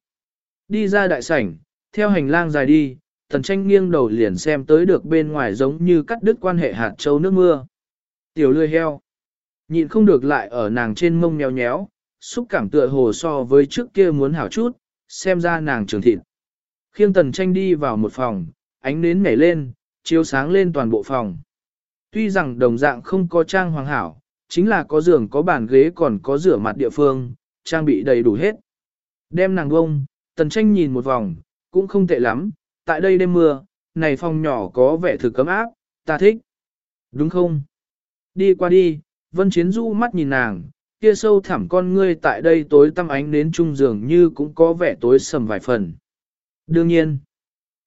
Đi ra đại sảnh, theo hành lang dài đi, tần tranh nghiêng đầu liền xem tới được bên ngoài giống như cắt đứt quan hệ hạt châu nước mưa. Tiểu lươi heo, nhịn không được lại ở nàng trên mông nhéo nhéo, xúc cảm tựa hồ so với trước kia muốn hảo chút, xem ra nàng trường thịt. Khiêng tần tranh đi vào một phòng, ánh nến nhảy lên, chiếu sáng lên toàn bộ phòng. Tuy rằng đồng dạng không có trang hoàng hảo, chính là có giường có bàn ghế còn có rửa mặt địa phương, trang bị đầy đủ hết. Đem nàng bông, tần tranh nhìn một vòng, cũng không tệ lắm, tại đây đêm mưa, này phòng nhỏ có vẻ thực cấm áp, ta thích. Đúng không? Đi qua đi, vân chiến du mắt nhìn nàng, kia sâu thẳm con ngươi tại đây tối tăm ánh đến trung giường như cũng có vẻ tối sầm vài phần. Đương nhiên,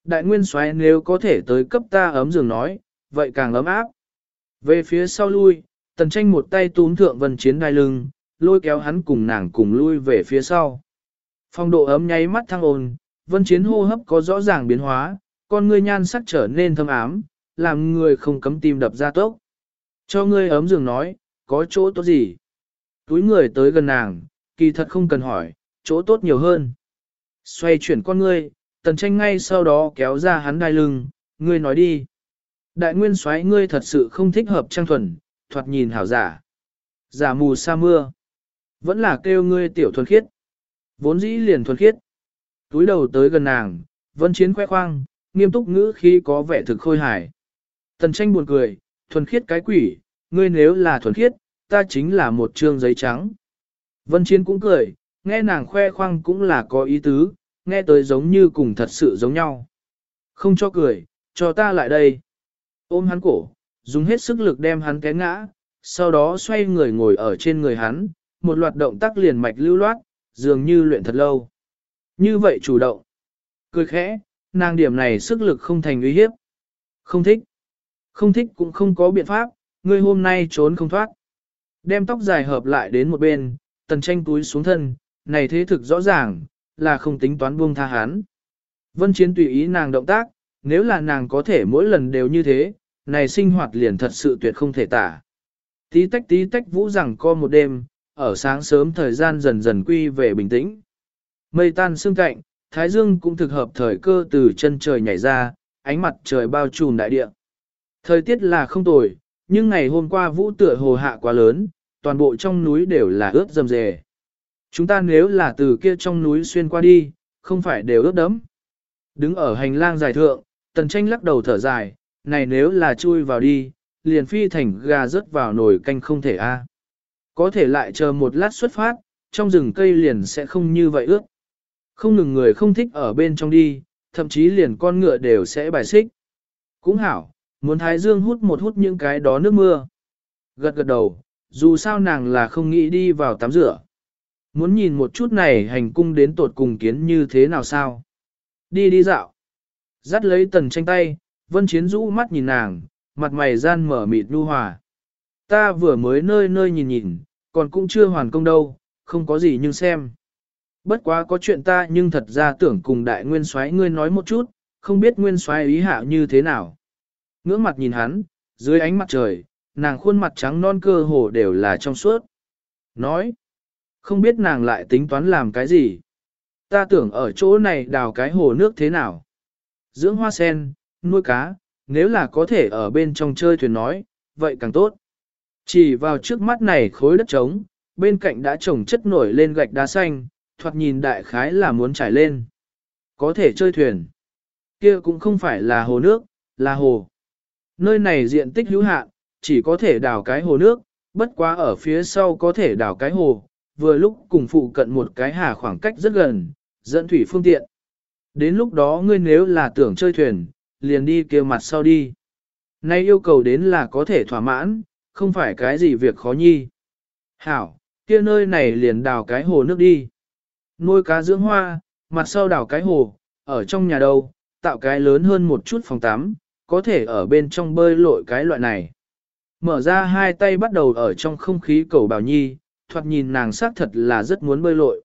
đại nguyên soái nếu có thể tới cấp ta ấm giường nói, vậy càng ấm áp. Về phía sau lui, tần tranh một tay túm thượng vân chiến đai lưng, lôi kéo hắn cùng nàng cùng lui về phía sau. Phong độ ấm nháy mắt thăng ồn, vân chiến hô hấp có rõ ràng biến hóa, con ngươi nhan sắc trở nên thâm ám, làm người không cấm tim đập ra tốc. Cho ngươi ấm giường nói, có chỗ tốt gì? Túi người tới gần nàng, kỳ thật không cần hỏi, chỗ tốt nhiều hơn. Xoay chuyển con ngươi, tần tranh ngay sau đó kéo ra hắn đai lưng, ngươi nói đi. Đại nguyên soái ngươi thật sự không thích hợp trang thuần, thoạt nhìn hảo giả. Giả mù sa mưa. Vẫn là kêu ngươi tiểu thuần khiết. Vốn dĩ liền thuần khiết. Túi đầu tới gần nàng, vân chiến khoe khoang, nghiêm túc ngữ khi có vẻ thực khôi hài. Tần tranh buồn cười, thuần khiết cái quỷ, ngươi nếu là thuần khiết, ta chính là một trương giấy trắng. Vân Chiến cũng cười, nghe nàng khoe khoang cũng là có ý tứ, nghe tới giống như cùng thật sự giống nhau. Không cho cười, cho ta lại đây. Ôm hắn cổ, dùng hết sức lực đem hắn té ngã, sau đó xoay người ngồi ở trên người hắn, một loạt động tác liền mạch lưu loát, dường như luyện thật lâu. Như vậy chủ động. Cười khẽ, nàng điểm này sức lực không thành uy hiếp. Không thích. Không thích cũng không có biện pháp, ngươi hôm nay trốn không thoát. Đem tóc dài hợp lại đến một bên, tần tranh túi xuống thân, này thế thực rõ ràng, là không tính toán buông tha hắn. Vân Chiến tùy ý nàng động tác, nếu là nàng có thể mỗi lần đều như thế, này sinh hoạt liền thật sự tuyệt không thể tả. Tí tách tí tách vũ rằng co một đêm, ở sáng sớm thời gian dần dần quy về bình tĩnh. Mây tan sương cạnh, Thái Dương cũng thực hợp thời cơ từ chân trời nhảy ra, ánh mặt trời bao trùm đại địa. Thời tiết là không tồi, nhưng ngày hôm qua vũ tựa hồ hạ quá lớn, toàn bộ trong núi đều là ướt dầm dề. Chúng ta nếu là từ kia trong núi xuyên qua đi, không phải đều ướt đẫm. Đứng ở hành lang dài thượng, tần tranh lắc đầu thở dài, này nếu là chui vào đi, liền phi thành gà rớt vào nồi canh không thể a. Có thể lại chờ một lát xuất phát, trong rừng cây liền sẽ không như vậy ước. Không ngừng người không thích ở bên trong đi, thậm chí liền con ngựa đều sẽ bài xích. Cũng hảo, muốn Thái Dương hút một hút những cái đó nước mưa. Gật gật đầu, dù sao nàng là không nghĩ đi vào tắm rửa. Muốn nhìn một chút này hành cung đến tột cùng kiến như thế nào sao? Đi đi dạo. Dắt lấy tần tranh tay, vân chiến rũ mắt nhìn nàng, mặt mày gian mở mịt nu hòa. Ta vừa mới nơi nơi nhìn nhìn, còn cũng chưa hoàn công đâu, không có gì nhưng xem. Bất quá có chuyện ta nhưng thật ra tưởng cùng đại nguyên soái ngươi nói một chút, không biết nguyên soái ý hạ như thế nào. Ngưỡng mặt nhìn hắn, dưới ánh mặt trời, nàng khuôn mặt trắng non cơ hồ đều là trong suốt. Nói, không biết nàng lại tính toán làm cái gì. Ta tưởng ở chỗ này đào cái hồ nước thế nào. Dưỡng hoa sen, nuôi cá, nếu là có thể ở bên trong chơi thuyền nói, vậy càng tốt. Chỉ vào trước mắt này khối đất trống, bên cạnh đã trồng chất nổi lên gạch đá xanh, thoạt nhìn đại khái là muốn trải lên. Có thể chơi thuyền. Kia cũng không phải là hồ nước, là hồ. Nơi này diện tích hữu hạn, chỉ có thể đào cái hồ nước, bất quá ở phía sau có thể đào cái hồ, vừa lúc cùng phụ cận một cái hà khoảng cách rất gần, dẫn thủy phương tiện. Đến lúc đó ngươi nếu là tưởng chơi thuyền, liền đi kia mặt sau đi. Nay yêu cầu đến là có thể thỏa mãn, không phải cái gì việc khó nhi. Hảo, kia nơi này liền đào cái hồ nước đi. Nuôi cá dưỡng hoa, mặt sau đào cái hồ, ở trong nhà đâu, tạo cái lớn hơn một chút phòng tắm, có thể ở bên trong bơi lội cái loại này. Mở ra hai tay bắt đầu ở trong không khí cầu bảo nhi, thoạt nhìn nàng xác thật là rất muốn bơi lội.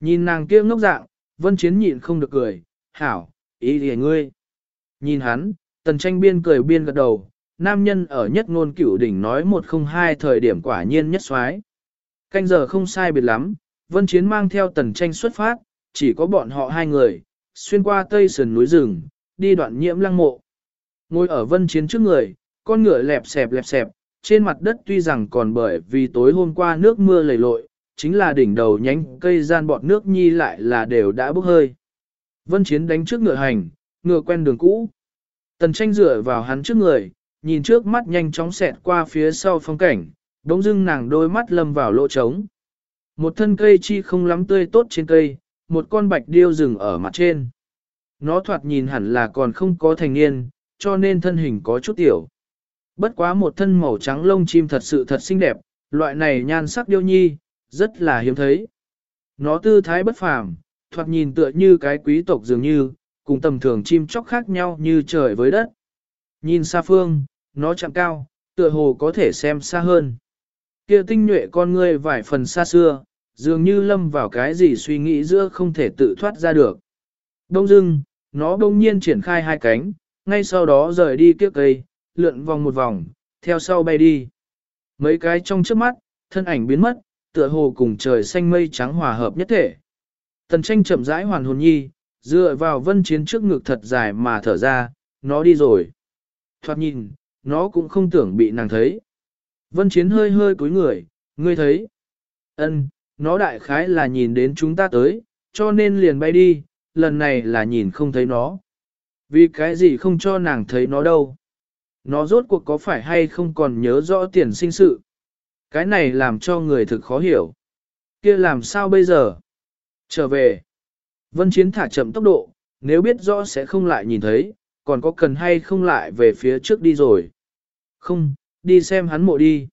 Nhìn nàng kia ngốc dạng, vân chiến nhịn không được cười, hảo, ý thì ngươi. Nhìn hắn, tần tranh biên cười biên gật đầu, nam nhân ở nhất ngôn cửu đỉnh nói một không hai thời điểm quả nhiên nhất xoái. Canh giờ không sai biệt lắm, vân chiến mang theo tần tranh xuất phát, chỉ có bọn họ hai người, xuyên qua tây sườn núi rừng, đi đoạn nhiễm lăng mộ. Ngồi ở vân chiến trước người, con ngựa lẹp xẹp lẹp xẹp, trên mặt đất tuy rằng còn bởi vì tối hôm qua nước mưa lầy lội, chính là đỉnh đầu nhánh cây gian bọt nước nhi lại là đều đã bốc hơi. Vân Chiến đánh trước ngựa hành, ngựa quen đường cũ. Tần tranh dựa vào hắn trước người, nhìn trước mắt nhanh chóng xẹt qua phía sau phong cảnh, đống dưng nàng đôi mắt lâm vào lỗ trống. Một thân cây chi không lắm tươi tốt trên cây, một con bạch điêu rừng ở mặt trên. Nó thoạt nhìn hẳn là còn không có thành niên, cho nên thân hình có chút tiểu. Bất quá một thân màu trắng lông chim thật sự thật xinh đẹp, loại này nhan sắc điêu nhi, rất là hiếm thấy. Nó tư thái bất phàm, thoạt nhìn tựa như cái quý tộc dường như, cùng tầm thường chim chóc khác nhau như trời với đất. Nhìn xa phương, nó chạm cao, tựa hồ có thể xem xa hơn. Kia tinh nhuệ con ngươi vài phần xa xưa, dường như lâm vào cái gì suy nghĩ giữa không thể tự thoát ra được. Đông dưng, nó đông nhiên triển khai hai cánh, ngay sau đó rời đi kia cây, lượn vòng một vòng, theo sau bay đi. Mấy cái trong trước mắt, thân ảnh biến mất, tựa hồ cùng trời xanh mây trắng hòa hợp nhất thể. Tần tranh chậm rãi hoàn hồn nhi, dựa vào vân chiến trước ngực thật dài mà thở ra, nó đi rồi. Thoạt nhìn, nó cũng không tưởng bị nàng thấy. Vân chiến hơi hơi cúi người, ngươi thấy. ân nó đại khái là nhìn đến chúng ta tới, cho nên liền bay đi, lần này là nhìn không thấy nó. Vì cái gì không cho nàng thấy nó đâu. Nó rốt cuộc có phải hay không còn nhớ rõ tiền sinh sự. Cái này làm cho người thực khó hiểu. kia làm sao bây giờ? Trở về. Vân Chiến thả chậm tốc độ, nếu biết rõ sẽ không lại nhìn thấy, còn có cần hay không lại về phía trước đi rồi. Không, đi xem hắn mộ đi.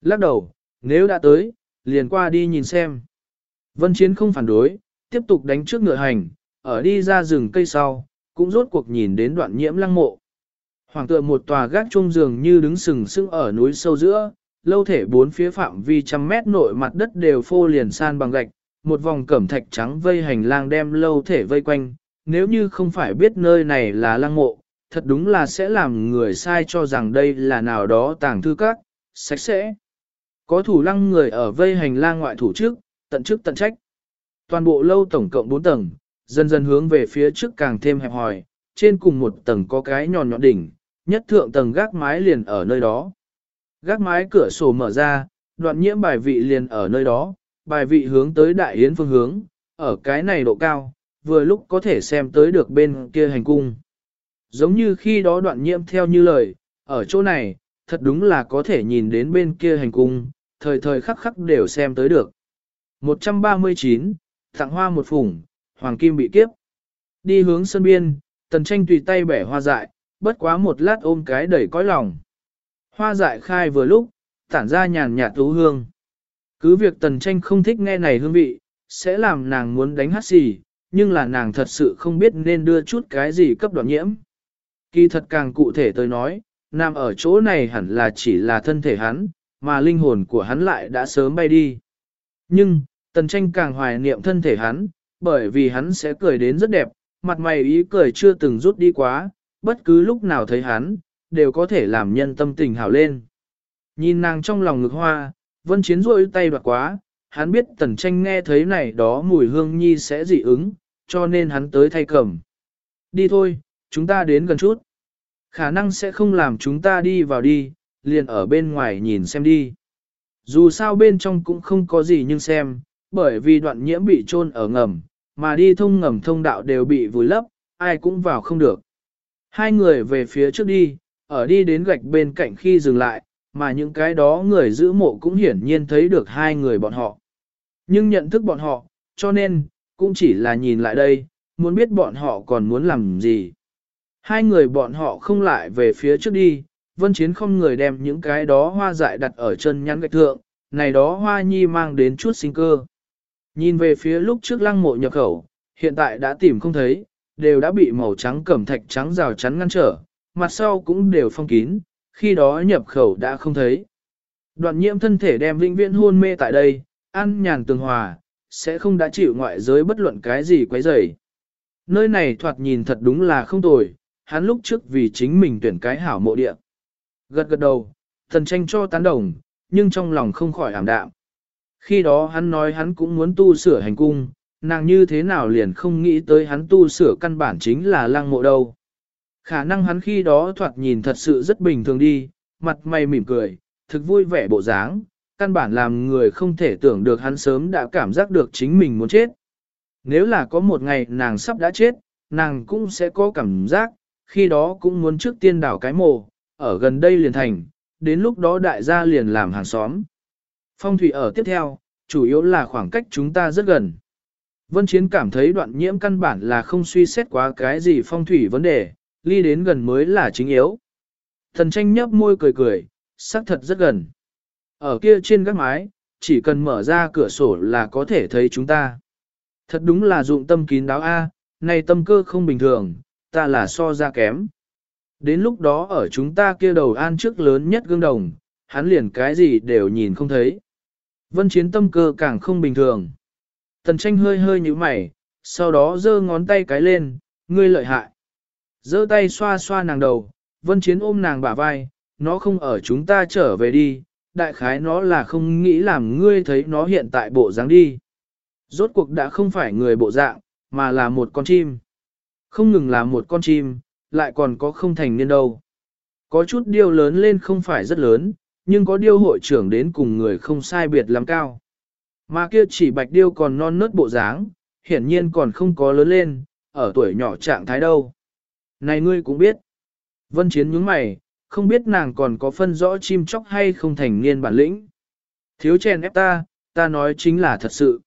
Lắc đầu, nếu đã tới, liền qua đi nhìn xem. Vân Chiến không phản đối, tiếp tục đánh trước ngựa hành, ở đi ra rừng cây sau, cũng rốt cuộc nhìn đến đoạn nhiễm lăng mộ. Hoàng tựa một tòa gác trung giường như đứng sừng sững ở núi sâu giữa, lâu thể bốn phía phạm vi trăm mét nội mặt đất đều phô liền san bằng gạch, một vòng cẩm thạch trắng vây hành lang đem lâu thể vây quanh, nếu như không phải biết nơi này là lăng mộ, thật đúng là sẽ làm người sai cho rằng đây là nào đó tàng thư các, sạch sẽ. Có thủ lăng người ở vây hành lang ngoại thủ trước, tận chức tận trách. Toàn bộ lâu tổng cộng 4 tầng, dần dần hướng về phía trước càng thêm hẹp hòi, trên cùng một tầng có cái nhọn nhọn đỉnh, nhất thượng tầng gác mái liền ở nơi đó. Gác mái cửa sổ mở ra, đoạn nhiễm bài vị liền ở nơi đó, bài vị hướng tới đại yến phương hướng, ở cái này độ cao, vừa lúc có thể xem tới được bên kia hành cung. Giống như khi đó đoạn nhiễm theo như lời, ở chỗ này, thật đúng là có thể nhìn đến bên kia hành cung, thời thời khắc khắc đều xem tới được. 139, tặng hoa một phủng, hoàng kim bị kiếp. Đi hướng sân biên, tần tranh tùy tay bẻ hoa dại, bất quá một lát ôm cái đầy cõi lòng. Hoa dại khai vừa lúc, tản ra nhàn nhạt tú hương. Cứ việc tần tranh không thích nghe này hương vị, sẽ làm nàng muốn đánh hát xì, nhưng là nàng thật sự không biết nên đưa chút cái gì cấp đoạn nhiễm. Kỳ thật càng cụ thể tới nói, nằm ở chỗ này hẳn là chỉ là thân thể hắn, mà linh hồn của hắn lại đã sớm bay đi. Nhưng, tần tranh càng hoài niệm thân thể hắn, bởi vì hắn sẽ cười đến rất đẹp, mặt mày ý cười chưa từng rút đi quá, bất cứ lúc nào thấy hắn, đều có thể làm nhân tâm tình hào lên. Nhìn nàng trong lòng ngực hoa, vân chiến rôi tay đoạt quá, hắn biết tần tranh nghe thấy này đó mùi hương nhi sẽ dị ứng, cho nên hắn tới thay cầm. Đi thôi, chúng ta đến gần chút. Khả năng sẽ không làm chúng ta đi vào đi, liền ở bên ngoài nhìn xem đi. Dù sao bên trong cũng không có gì nhưng xem, bởi vì đoạn nhiễm bị trôn ở ngầm, mà đi thông ngầm thông đạo đều bị vùi lấp, ai cũng vào không được. Hai người về phía trước đi, ở đi đến gạch bên cạnh khi dừng lại, mà những cái đó người giữ mộ cũng hiển nhiên thấy được hai người bọn họ. Nhưng nhận thức bọn họ, cho nên, cũng chỉ là nhìn lại đây, muốn biết bọn họ còn muốn làm gì. Hai người bọn họ không lại về phía trước đi, vân chiến không người đem những cái đó hoa dại đặt ở chân nhắn gạch thượng, này đó hoa nhi mang đến chút sinh cơ. Nhìn về phía lúc trước lăng mộ nhập khẩu, hiện tại đã tìm không thấy, đều đã bị màu trắng cẩm thạch trắng rào chắn ngăn trở, mặt sau cũng đều phong kín, khi đó nhập khẩu đã không thấy. Đoạn nhiễm thân thể đem vĩnh viễn hôn mê tại đây, ăn nhàn tường hòa, sẽ không đã chịu ngoại giới bất luận cái gì quấy rầy. Nơi này thoạt nhìn thật đúng là không tồi, hắn lúc trước vì chính mình tuyển cái hảo mộ địa. Gật gật đầu, thần tranh cho tán đồng, nhưng trong lòng không khỏi ảm đạm. Khi đó hắn nói hắn cũng muốn tu sửa hành cung, nàng như thế nào liền không nghĩ tới hắn tu sửa căn bản chính là lăng mộ đâu. Khả năng hắn khi đó thoạt nhìn thật sự rất bình thường đi, mặt mày mỉm cười, thực vui vẻ bộ dáng, căn bản làm người không thể tưởng được hắn sớm đã cảm giác được chính mình muốn chết. Nếu là có một ngày nàng sắp đã chết, nàng cũng sẽ có cảm giác, khi đó cũng muốn trước tiên đảo cái mồ, ở gần đây liền thành, đến lúc đó đại gia liền làm hàng xóm. Phong thủy ở tiếp theo, chủ yếu là khoảng cách chúng ta rất gần. Vân Chiến cảm thấy đoạn nhiễm căn bản là không suy xét quá cái gì phong thủy vấn đề, ly đến gần mới là chính yếu. Thần tranh nhấp môi cười cười, xác thật rất gần. Ở kia trên gác mái, chỉ cần mở ra cửa sổ là có thể thấy chúng ta. Thật đúng là dụng tâm kín đáo A, này tâm cơ không bình thường, ta là so ra kém. Đến lúc đó ở chúng ta kia đầu an trước lớn nhất gương đồng, hắn liền cái gì đều nhìn không thấy. Vân chiến tâm cơ càng không bình thường. Tần tranh hơi hơi như mày, sau đó giơ ngón tay cái lên, ngươi lợi hại giơ tay xoa xoa nàng đầu, vân chiến ôm nàng bả vai, nó không ở chúng ta trở về đi, đại khái nó là không nghĩ làm ngươi thấy nó hiện tại bộ dáng đi. Rốt cuộc đã không phải người bộ dạng, mà là một con chim. Không ngừng là một con chim, lại còn có không thành niên đâu. Có chút điêu lớn lên không phải rất lớn, nhưng có điêu hội trưởng đến cùng người không sai biệt lắm cao. Mà kia chỉ bạch điêu còn non nớt bộ dáng, hiển nhiên còn không có lớn lên, ở tuổi nhỏ trạng thái đâu. Này ngươi cũng biết. Vân Chiến nhướng mày, không biết nàng còn có phân rõ chim chóc hay không thành niên bản lĩnh. Thiếu chèn ép ta, ta nói chính là thật sự.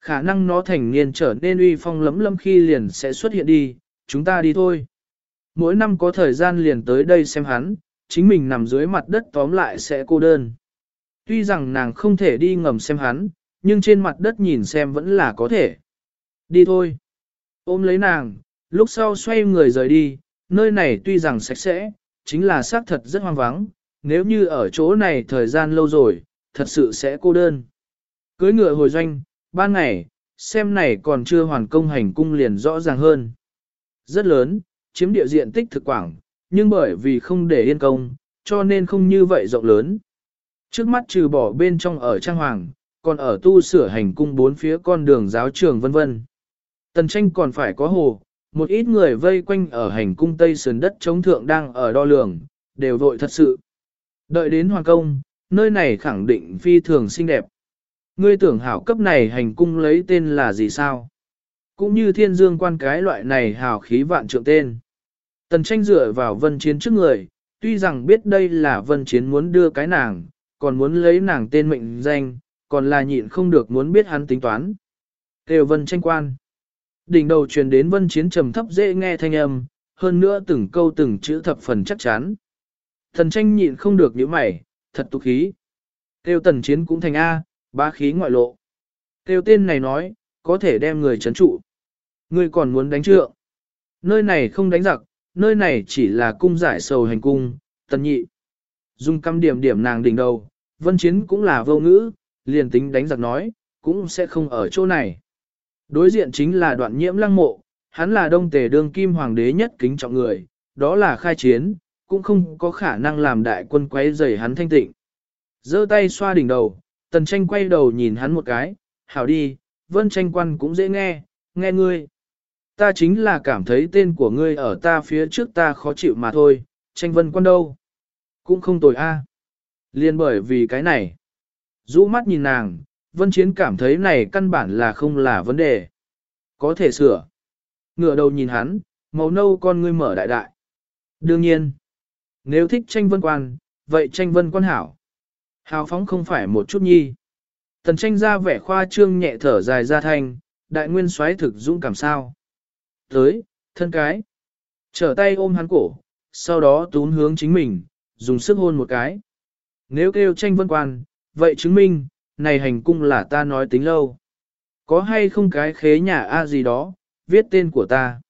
Khả năng nó thành niên trở nên uy phong lấm lấm khi liền sẽ xuất hiện đi, chúng ta đi thôi. Mỗi năm có thời gian liền tới đây xem hắn, chính mình nằm dưới mặt đất tóm lại sẽ cô đơn. Tuy rằng nàng không thể đi ngầm xem hắn, nhưng trên mặt đất nhìn xem vẫn là có thể. Đi thôi. Ôm lấy nàng, lúc sau xoay người rời đi, nơi này tuy rằng sạch sẽ, chính là xác thật rất hoang vắng, nếu như ở chỗ này thời gian lâu rồi, thật sự sẽ cô đơn. Cưới ngựa hồi doanh, ban ngày, xem này còn chưa hoàn công hành cung liền rõ ràng hơn. Rất lớn, chiếm địa diện tích thực quảng, nhưng bởi vì không để yên công, cho nên không như vậy rộng lớn. Trước mắt trừ bỏ bên trong ở trang hoàng, còn ở tu sửa hành cung bốn phía con đường giáo trường vân vân. Tần tranh còn phải có hồ, một ít người vây quanh ở hành cung tây sườn đất chống thượng đang ở đo lường, đều vội thật sự. Đợi đến hoàng công, nơi này khẳng định phi thường xinh đẹp. Ngươi tưởng hảo cấp này hành cung lấy tên là gì sao? Cũng như thiên dương quan cái loại này hào khí vạn trượng tên. Tần tranh dựa vào vân chiến trước người, tuy rằng biết đây là vân chiến muốn đưa cái nàng, còn muốn lấy nàng tên mệnh danh, còn là nhịn không được muốn biết hắn tính toán. Tiêu vân tranh quan. Đỉnh đầu truyền đến vân chiến trầm thấp dễ nghe thanh âm, hơn nữa từng câu từng chữ thập phần chắc chắn. Thần tranh nhịn không được những mày, thật tục khí. Tiêu tần chiến cũng thành A, ba khí ngoại lộ. Tiêu tên này nói, có thể đem người chấn trụ. Người còn muốn đánh trượng. Nơi này không đánh giặc, nơi này chỉ là cung giải sầu hành cung, tần nhị. Dung căm điểm điểm nàng đỉnh đầu, vân chiến cũng là vô ngữ, liền tính đánh giặc nói, cũng sẽ không ở chỗ này. Đối diện chính là đoạn nhiễm lăng mộ, hắn là đông tề đương kim hoàng đế nhất kính trọng người, đó là khai chiến, cũng không có khả năng làm đại quân quấy rầy hắn thanh tịnh. giơ tay xoa đỉnh đầu, tần tranh quay đầu nhìn hắn một cái, hảo đi, vân tranh quan cũng dễ nghe, nghe ngươi. Ta chính là cảm thấy tên của ngươi ở ta phía trước ta khó chịu mà thôi, tranh vân quan đâu. Cũng không tồi a. Liên bởi vì cái này. rũ mắt nhìn nàng, vân chiến cảm thấy này căn bản là không là vấn đề. Có thể sửa. Ngựa đầu nhìn hắn, màu nâu con ngươi mở đại đại. Đương nhiên, nếu thích tranh vân quan, vậy tranh vân quan hảo. Hào phóng không phải một chút nhi. Tần tranh ra vẻ khoa trương nhẹ thở dài ra thanh, đại nguyên xoáy thực dũng cảm sao. Tới, thân cái. Trở tay ôm hắn cổ, sau đó tún hướng chính mình, dùng sức hôn một cái. Nếu kêu tranh vân quan, vậy chứng minh, này hành cung là ta nói tính lâu. Có hay không cái khế nhà A gì đó, viết tên của ta.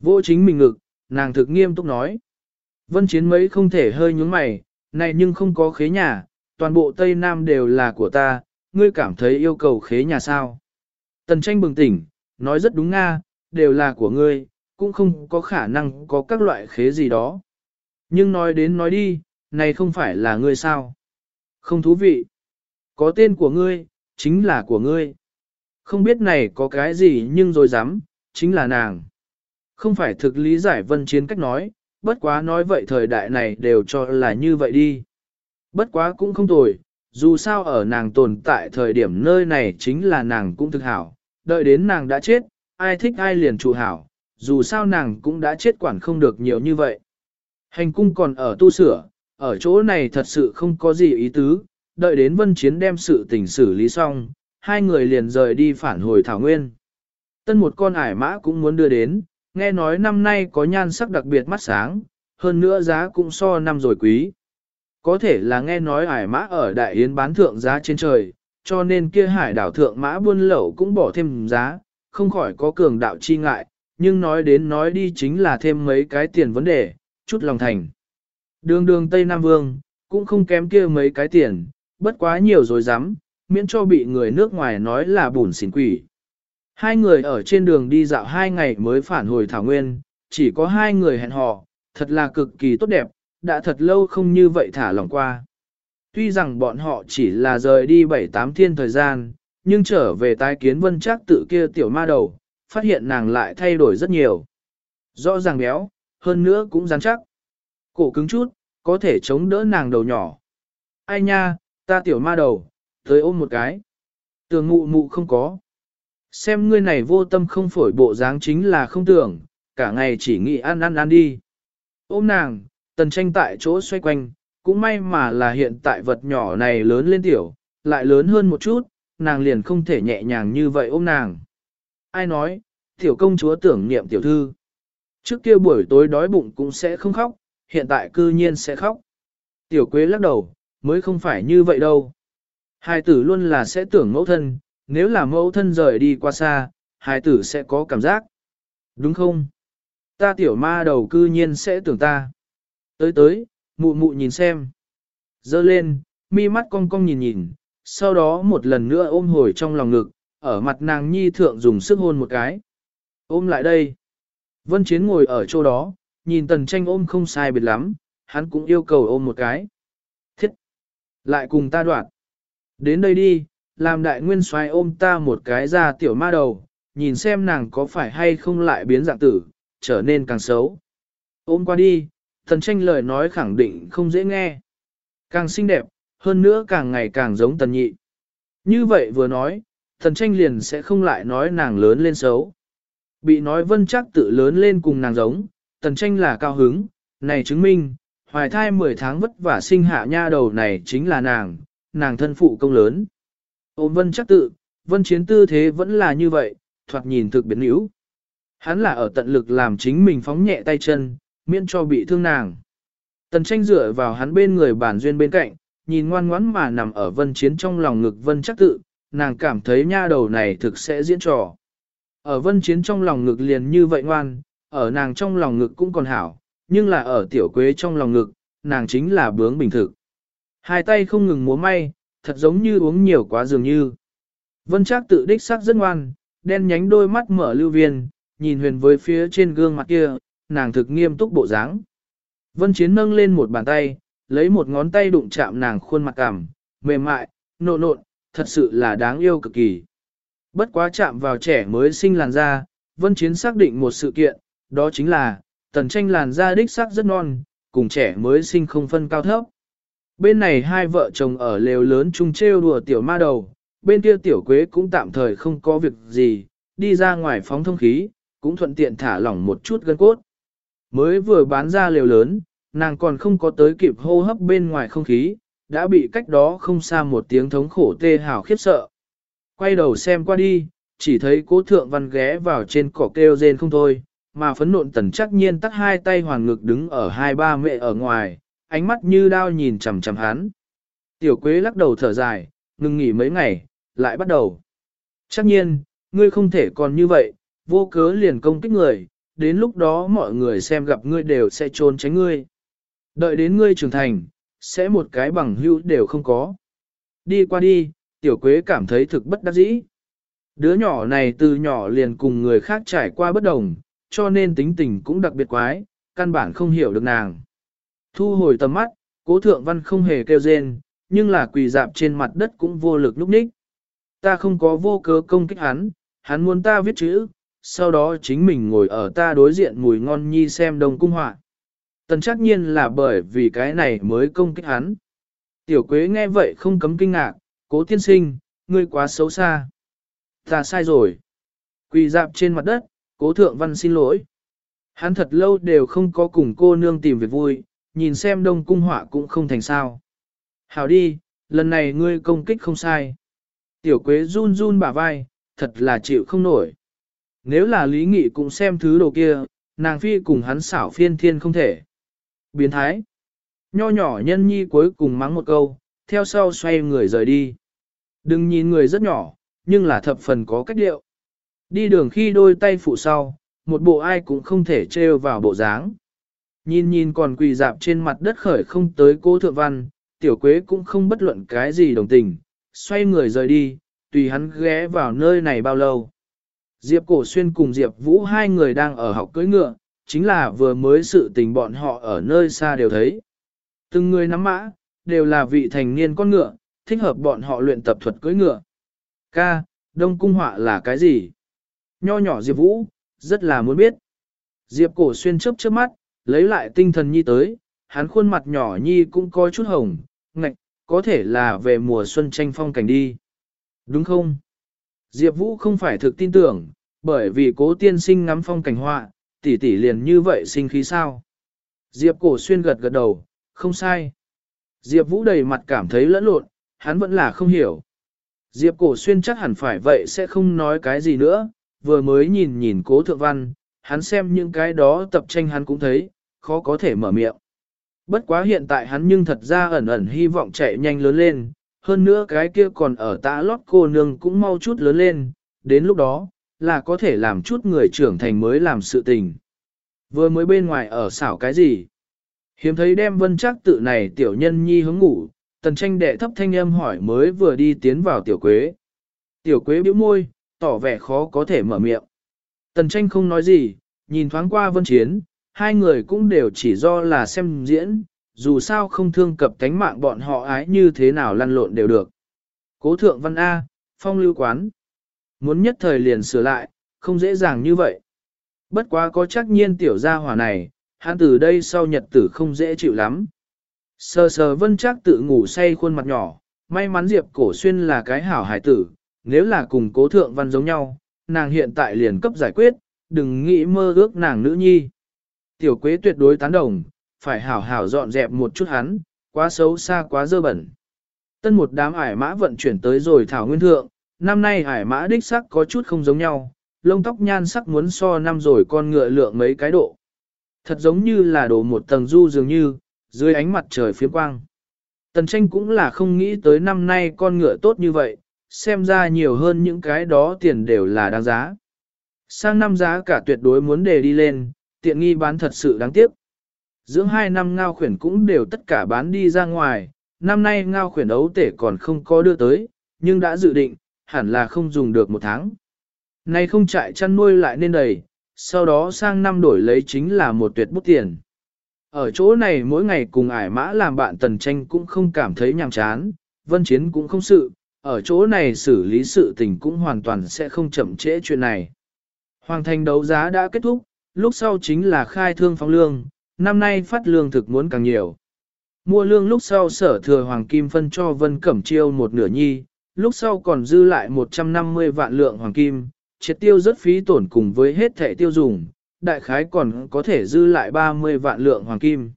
Vô chính mình ngực, nàng thực nghiêm túc nói. Vân chiến mấy không thể hơi nhúng mày, này nhưng không có khế nhà, toàn bộ Tây Nam đều là của ta, ngươi cảm thấy yêu cầu khế nhà sao. Tần tranh bừng tỉnh, nói rất đúng nga, đều là của ngươi, cũng không có khả năng có các loại khế gì đó. Nhưng nói đến nói đi, này không phải là ngươi sao. Không thú vị. Có tên của ngươi, chính là của ngươi. Không biết này có cái gì nhưng rồi dám, chính là nàng. Không phải thực lý giải vân chiến cách nói, bất quá nói vậy thời đại này đều cho là như vậy đi. Bất quá cũng không tồi, dù sao ở nàng tồn tại thời điểm nơi này chính là nàng cũng thực hảo, đợi đến nàng đã chết, ai thích ai liền trụ hảo, dù sao nàng cũng đã chết quản không được nhiều như vậy. Hành cung còn ở tu sửa, ở chỗ này thật sự không có gì ý tứ, đợi đến vân chiến đem sự tình xử lý xong, hai người liền rời đi phản hồi Thảo Nguyên. Tân một con ải mã cũng muốn đưa đến, nghe nói năm nay có nhan sắc đặc biệt mắt sáng, hơn nữa giá cũng so năm rồi quý. Có thể là nghe nói ải mã ở Đại Yến bán thượng giá trên trời, cho nên kia hải đảo thượng mã buôn lậu cũng bỏ thêm giá, không khỏi có cường đạo chi ngại, nhưng nói đến nói đi chính là thêm mấy cái tiền vấn đề, chút lòng thành. Đường đường Tây Nam Vương, cũng không kém kia mấy cái tiền, bất quá nhiều rồi dám, miễn cho bị người nước ngoài nói là bùn xỉn quỷ. Hai người ở trên đường đi dạo hai ngày mới phản hồi Thảo Nguyên, chỉ có hai người hẹn hò, thật là cực kỳ tốt đẹp, đã thật lâu không như vậy thả lòng qua. Tuy rằng bọn họ chỉ là rời đi bảy tám thiên thời gian, nhưng trở về tái kiến vân chắc tự kia tiểu ma đầu, phát hiện nàng lại thay đổi rất nhiều. Rõ ràng béo, hơn nữa cũng rắn chắc. Cổ cứng chút, có thể chống đỡ nàng đầu nhỏ. Ai nha, ta tiểu ma đầu, tới ôm một cái. Tường mụ mụ không có. Xem ngươi này vô tâm không phổi bộ dáng chính là không tưởng, cả ngày chỉ nghĩ ăn ăn ăn đi. Ôm nàng, tần tranh tại chỗ xoay quanh, cũng may mà là hiện tại vật nhỏ này lớn lên tiểu, lại lớn hơn một chút, nàng liền không thể nhẹ nhàng như vậy ôm nàng. Ai nói, tiểu công chúa tưởng niệm tiểu thư. Trước kia buổi tối đói bụng cũng sẽ không khóc, hiện tại cư nhiên sẽ khóc. Tiểu quế lắc đầu, mới không phải như vậy đâu. Hai tử luôn là sẽ tưởng mẫu thân, nếu là mẫu thân rời đi qua xa, hai tử sẽ có cảm giác. Đúng không? Ta tiểu ma đầu cư nhiên sẽ tưởng ta. Tới tới, mụ mụ nhìn xem. Dơ lên, mi mắt cong cong nhìn nhìn, sau đó một lần nữa ôm hồi trong lòng ngực, ở mặt nàng nhi thượng dùng sức hôn một cái. Ôm lại đây. Vân Chiến ngồi ở chỗ đó, nhìn tần tranh ôm không sai biệt lắm, hắn cũng yêu cầu ôm một cái. Lại cùng ta đoạn. Đến đây đi, làm đại nguyên xoay ôm ta một cái ra tiểu ma đầu, nhìn xem nàng có phải hay không lại biến dạng tử, trở nên càng xấu. Ôm qua đi, thần tranh lời nói khẳng định không dễ nghe. Càng xinh đẹp, hơn nữa càng ngày càng giống tần nhị. Như vậy vừa nói, thần tranh liền sẽ không lại nói nàng lớn lên xấu. Bị nói vân chắc tự lớn lên cùng nàng giống, tần tranh là cao hứng, này chứng minh, hoài thai 10 tháng vất vả sinh hạ nha đầu này chính là nàng, nàng thân phụ công lớn. Ôm vân chắc tự, vân chiến tư thế vẫn là như vậy, thoạt nhìn thực biến yếu. Hắn là ở tận lực làm chính mình phóng nhẹ tay chân, miễn cho bị thương nàng. Tần tranh dựa vào hắn bên người bản duyên bên cạnh, nhìn ngoan ngoãn mà nằm ở vân chiến trong lòng ngực vân chắc tự, nàng cảm thấy nha đầu này thực sẽ diễn trò. Ở vân chiến trong lòng ngực liền như vậy ngoan, ở nàng trong lòng ngực cũng còn hảo, nhưng là ở tiểu quế trong lòng ngực, nàng chính là bướng bình thực. Hai tay không ngừng múa may, thật giống như uống nhiều quá dường như. Vân Trác tự đích sắc rất ngoan, đen nhánh đôi mắt mở lưu viên, nhìn huyền với phía trên gương mặt kia, nàng thực nghiêm túc bộ dáng. Vân Chiến nâng lên một bàn tay, lấy một ngón tay đụng chạm nàng khuôn mặt cảm, mềm mại, nộn nộn, thật sự là đáng yêu cực kỳ. Bất quá chạm vào trẻ mới sinh làn da, Vân Chiến xác định một sự kiện, đó chính là, tần tranh làn da đích sắc rất non, cùng trẻ mới sinh không phân cao thấp. Bên này hai vợ chồng ở lều lớn chung trêu đùa tiểu ma đầu, bên kia tiểu quế cũng tạm thời không có việc gì, đi ra ngoài phóng thông khí, cũng thuận tiện thả lỏng một chút gân cốt. Mới vừa bán ra lều lớn, nàng còn không có tới kịp hô hấp bên ngoài không khí, đã bị cách đó không xa một tiếng thống khổ tê hào khiếp sợ. Quay đầu xem qua đi, chỉ thấy cố thượng văn ghé vào trên cỏ kêu rên không thôi, mà phấn nộn tần chắc nhiên tắt hai tay hoàng ngực đứng ở hai ba mẹ ở ngoài, ánh mắt như đao nhìn chằm chằm hắn. Tiểu quế lắc đầu thở dài, ngừng nghỉ mấy ngày, lại bắt đầu. Chắc nhiên, ngươi không thể còn như vậy, vô cớ liền công kích người, đến lúc đó mọi người xem gặp ngươi đều sẽ trốn tránh ngươi. Đợi đến ngươi trưởng thành, sẽ một cái bằng hữu đều không có. Đi qua đi, tiểu quế cảm thấy thực bất đắc dĩ. Đứa nhỏ này từ nhỏ liền cùng người khác trải qua bất đồng, cho nên tính tình cũng đặc biệt quái, căn bản không hiểu được nàng. Thu hồi tầm mắt, cố thượng văn không hề kêu rên, nhưng là quỳ dạp trên mặt đất cũng vô lực lúc ních. Ta không có vô cớ công kích hắn, hắn muốn ta viết chữ, sau đó chính mình ngồi ở ta đối diện mùi ngon nhi xem đồng cung họa. Tần chắc nhiên là bởi vì cái này mới công kích hắn. Tiểu quế nghe vậy không cấm kinh ngạc, cố tiên sinh, ngươi quá xấu xa. Ta sai rồi. Quỳ dạp trên mặt đất, cố thượng văn xin lỗi. Hắn thật lâu đều không có cùng cô nương tìm việc vui, nhìn xem đông cung họa cũng không thành sao. Hảo đi, lần này ngươi công kích không sai. Tiểu quế run run bả vai, thật là chịu không nổi. Nếu là lý nghị cũng xem thứ đồ kia, nàng phi cùng hắn xảo phiên thiên không thể. Biến thái. Nho nhỏ nhân nhi cuối cùng mắng một câu, theo sau xoay người rời đi. Đừng nhìn người rất nhỏ, nhưng là thập phần có cách điệu. Đi đường khi đôi tay phụ sau, một bộ ai cũng không thể trêu vào bộ dáng. Nhìn nhìn còn quỳ dạp trên mặt đất khởi không tới cố thượng văn, tiểu quế cũng không bất luận cái gì đồng tình, xoay người rời đi, tùy hắn ghé vào nơi này bao lâu. Diệp Cổ Xuyên cùng Diệp Vũ hai người đang ở học cưỡi ngựa, chính là vừa mới sự tình bọn họ ở nơi xa đều thấy. Từng người nắm mã, đều là vị thành niên con ngựa, thích hợp bọn họ luyện tập thuật cưỡi ngựa. Ca, Đông Cung Họa là cái gì? Nho nhỏ Diệp Vũ, rất là muốn biết. Diệp Cổ Xuyên chớp chớp mắt, lấy lại tinh thần nhi tới, hắn khuôn mặt nhỏ nhi cũng có chút hồng, ngạch, có thể là về mùa xuân tranh phong cảnh đi. Đúng không? Diệp Vũ không phải thực tin tưởng, bởi vì cố tiên sinh ngắm phong cảnh họa, tỷ tỷ liền như vậy sinh khí sao. Diệp cổ xuyên gật gật đầu, không sai. Diệp Vũ đầy mặt cảm thấy lẫn lộn, hắn vẫn là không hiểu. Diệp cổ xuyên chắc hẳn phải vậy sẽ không nói cái gì nữa, vừa mới nhìn nhìn cố thượng văn, hắn xem những cái đó tập tranh hắn cũng thấy, khó có thể mở miệng. Bất quá hiện tại hắn nhưng thật ra ẩn ẩn hy vọng chạy nhanh lớn lên, hơn nữa cái kia còn ở tã lót cô nương cũng mau chút lớn lên, đến lúc đó, là có thể làm chút người trưởng thành mới làm sự tình. Vừa mới bên ngoài ở xảo cái gì? Hiếm thấy đem vân chắc tự này tiểu nhân nhi hướng ngủ, tần tranh đệ thấp thanh âm hỏi mới vừa đi tiến vào tiểu quế. Tiểu quế bĩu môi, tỏ vẻ khó có thể mở miệng. Tần tranh không nói gì, nhìn thoáng qua vân chiến, hai người cũng đều chỉ do là xem diễn, dù sao không thương cập tánh mạng bọn họ ái như thế nào lăn lộn đều được. Cố thượng văn A, phong lưu quán. Muốn nhất thời liền sửa lại, không dễ dàng như vậy. Bất quá có chắc nhiên tiểu gia hỏa này, hắn từ đây sau nhật tử không dễ chịu lắm. Sờ sờ vân chắc tự ngủ say khuôn mặt nhỏ, may mắn Diệp cổ xuyên là cái hảo hải tử, nếu là cùng cố thượng văn giống nhau, nàng hiện tại liền cấp giải quyết, đừng nghĩ mơ ước nàng nữ nhi. Tiểu quế tuyệt đối tán đồng, phải hảo hảo dọn dẹp một chút hắn, quá xấu xa quá dơ bẩn. Tân một đám ải mã vận chuyển tới rồi thảo nguyên thượng, năm nay ải mã đích sắc có chút không giống nhau, lông tóc nhan sắc muốn so năm rồi con ngựa lượng mấy cái độ. Thật giống như là đổ một tầng du dường như, dưới ánh mặt trời phía quang. Tần tranh cũng là không nghĩ tới năm nay con ngựa tốt như vậy, xem ra nhiều hơn những cái đó tiền đều là đáng giá. Sang năm giá cả tuyệt đối muốn đề đi lên, tiện nghi bán thật sự đáng tiếc. Dưỡng hai năm ngao khuyển cũng đều tất cả bán đi ra ngoài, năm nay ngao khuyển ấu tể còn không có đưa tới, nhưng đã dự định, hẳn là không dùng được một tháng. Nay không chạy chăn nuôi lại nên đầy, sau đó sang năm đổi lấy chính là một tuyệt bút tiền. Ở chỗ này mỗi ngày cùng ải mã làm bạn tần tranh cũng không cảm thấy nhàm chán, vân chiến cũng không sự, ở chỗ này xử lý sự tình cũng hoàn toàn sẽ không chậm trễ chuyện này. Hoàng thành đấu giá đã kết thúc, lúc sau chính là khai thương phóng lương, năm nay phát lương thực muốn càng nhiều. Mua lương lúc sau sở thừa Hoàng Kim phân cho Vân Cẩm Chiêu một nửa nhi, lúc sau còn dư lại 150 vạn lượng Hoàng Kim, triệt tiêu rất phí tổn cùng với hết thẻ tiêu dùng, đại khái còn có thể dư lại 30 vạn lượng Hoàng Kim.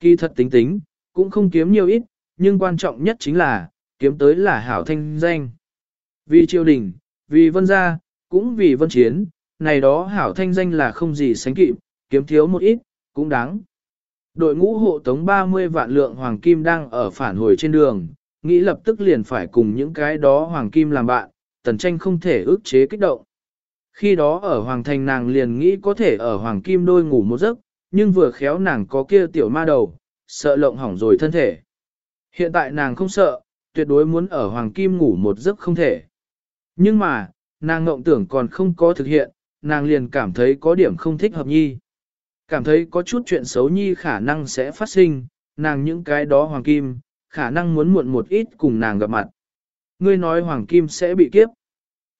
Kỳ thật tính tính, cũng không kiếm nhiều ít, nhưng quan trọng nhất chính là, kiếm tới là hảo thanh danh. Vì triều đình, vì vân gia, cũng vì vân chiến, này đó hảo thanh danh là không gì sánh kịp, kiếm thiếu một ít, cũng đáng. Đội ngũ hộ tống 30 vạn lượng hoàng kim đang ở phản hồi trên đường, nghĩ lập tức liền phải cùng những cái đó hoàng kim làm bạn, tần tranh không thể ức chế kích động. Khi đó ở hoàng thành nàng liền nghĩ có thể ở hoàng kim đôi ngủ một giấc, nhưng vừa khéo nàng có kia tiểu ma đầu, sợ lộng hỏng rồi thân thể. Hiện tại nàng không sợ, tuyệt đối muốn ở hoàng kim ngủ một giấc không thể. Nhưng mà, nàng ngộng tưởng còn không có thực hiện, nàng liền cảm thấy có điểm không thích hợp nhi. Cảm thấy có chút chuyện xấu nhi khả năng sẽ phát sinh, nàng những cái đó hoàng kim, khả năng muốn muộn một ít cùng nàng gặp mặt. Ngươi nói hoàng kim sẽ bị kiếp.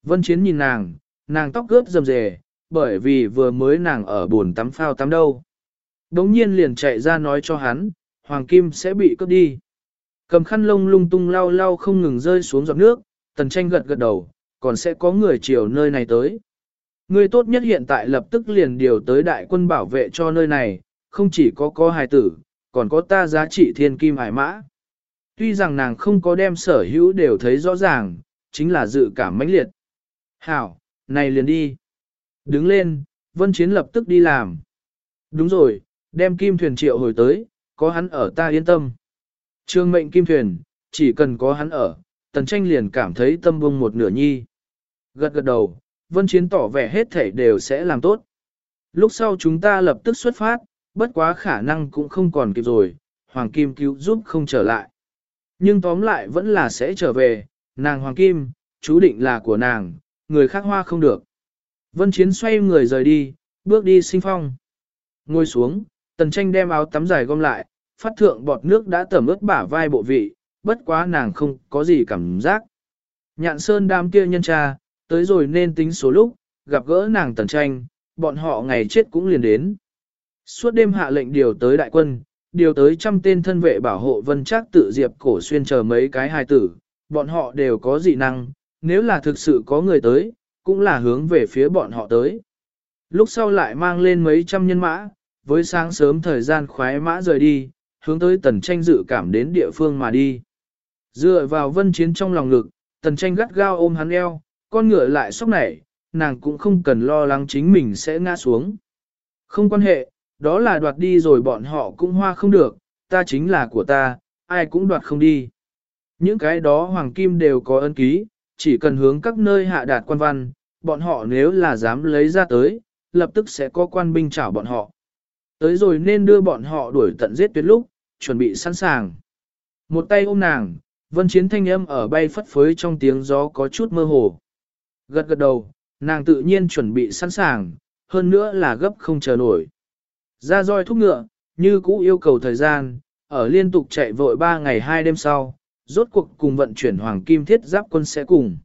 Vân Chiến nhìn nàng, nàng tóc gớt rầm rề, bởi vì vừa mới nàng ở buồn tắm phao tắm đâu. Đống nhiên liền chạy ra nói cho hắn, hoàng kim sẽ bị cướp đi. Cầm khăn lông lung tung lau lau không ngừng rơi xuống giọt nước, tần tranh gật gật đầu, còn sẽ có người chiều nơi này tới. Ngươi tốt nhất hiện tại lập tức liền điều tới đại quân bảo vệ cho nơi này, không chỉ có có hài tử, còn có ta giá trị thiên kim hải mã. Tuy rằng nàng không có đem sở hữu đều thấy rõ ràng, chính là dự cảm mãnh liệt. Hảo, này liền đi. Đứng lên, vân chiến lập tức đi làm. Đúng rồi, đem kim thuyền triệu hồi tới, có hắn ở ta yên tâm. Trương mệnh kim thuyền, chỉ cần có hắn ở, tần tranh liền cảm thấy tâm bông một nửa nhi. Gật gật đầu, vân chiến tỏ vẻ hết thể đều sẽ làm tốt. Lúc sau chúng ta lập tức xuất phát, bất quá khả năng cũng không còn kịp rồi, Hoàng Kim cứu giúp không trở lại. Nhưng tóm lại vẫn là sẽ trở về, nàng Hoàng Kim, chú định là của nàng, người khác hoa không được. Vân Chiến xoay người rời đi, bước đi sinh phong. Ngồi xuống, tần tranh đem áo tắm dài gom lại, phát thượng bọt nước đã tẩm ướt bả vai bộ vị, bất quá nàng không có gì cảm giác. Nhạn sơn đám kia nhân tra, tới rồi nên tính số lúc, gặp gỡ nàng tần tranh, bọn họ ngày chết cũng liền đến. Suốt đêm hạ lệnh điều tới đại quân, điều tới trăm tên thân vệ bảo hộ vân trác tự diệp cổ xuyên chờ mấy cái hài tử, bọn họ đều có dị năng, nếu là thực sự có người tới, cũng là hướng về phía bọn họ tới. Lúc sau lại mang lên mấy trăm nhân mã, với sáng sớm thời gian khoái mã rời đi, hướng tới tần tranh dự cảm đến địa phương mà đi. Dựa vào vân chiến trong lòng ngực, tần tranh gắt gao ôm hắn eo, con ngựa lại sốc nảy, nàng cũng không cần lo lắng chính mình sẽ ngã xuống. Không quan hệ, đó là đoạt đi rồi bọn họ cũng hoa không được, ta chính là của ta, ai cũng đoạt không đi. Những cái đó hoàng kim đều có ân ký, chỉ cần hướng các nơi hạ đạt quan văn, bọn họ nếu là dám lấy ra tới, lập tức sẽ có quan binh trảo bọn họ. Tới rồi nên đưa bọn họ đuổi tận giết tuyệt lúc, chuẩn bị sẵn sàng. Một tay ôm nàng, vân chiến thanh âm ở bay phất phới trong tiếng gió có chút mơ hồ. Gật gật đầu, nàng tự nhiên chuẩn bị sẵn sàng, hơn nữa là gấp không chờ nổi. Ra roi thúc ngựa, như cũ yêu cầu thời gian, ở liên tục chạy vội 3 ngày 2 đêm sau, rốt cuộc cùng vận chuyển hoàng kim thiết giáp quân sẽ cùng.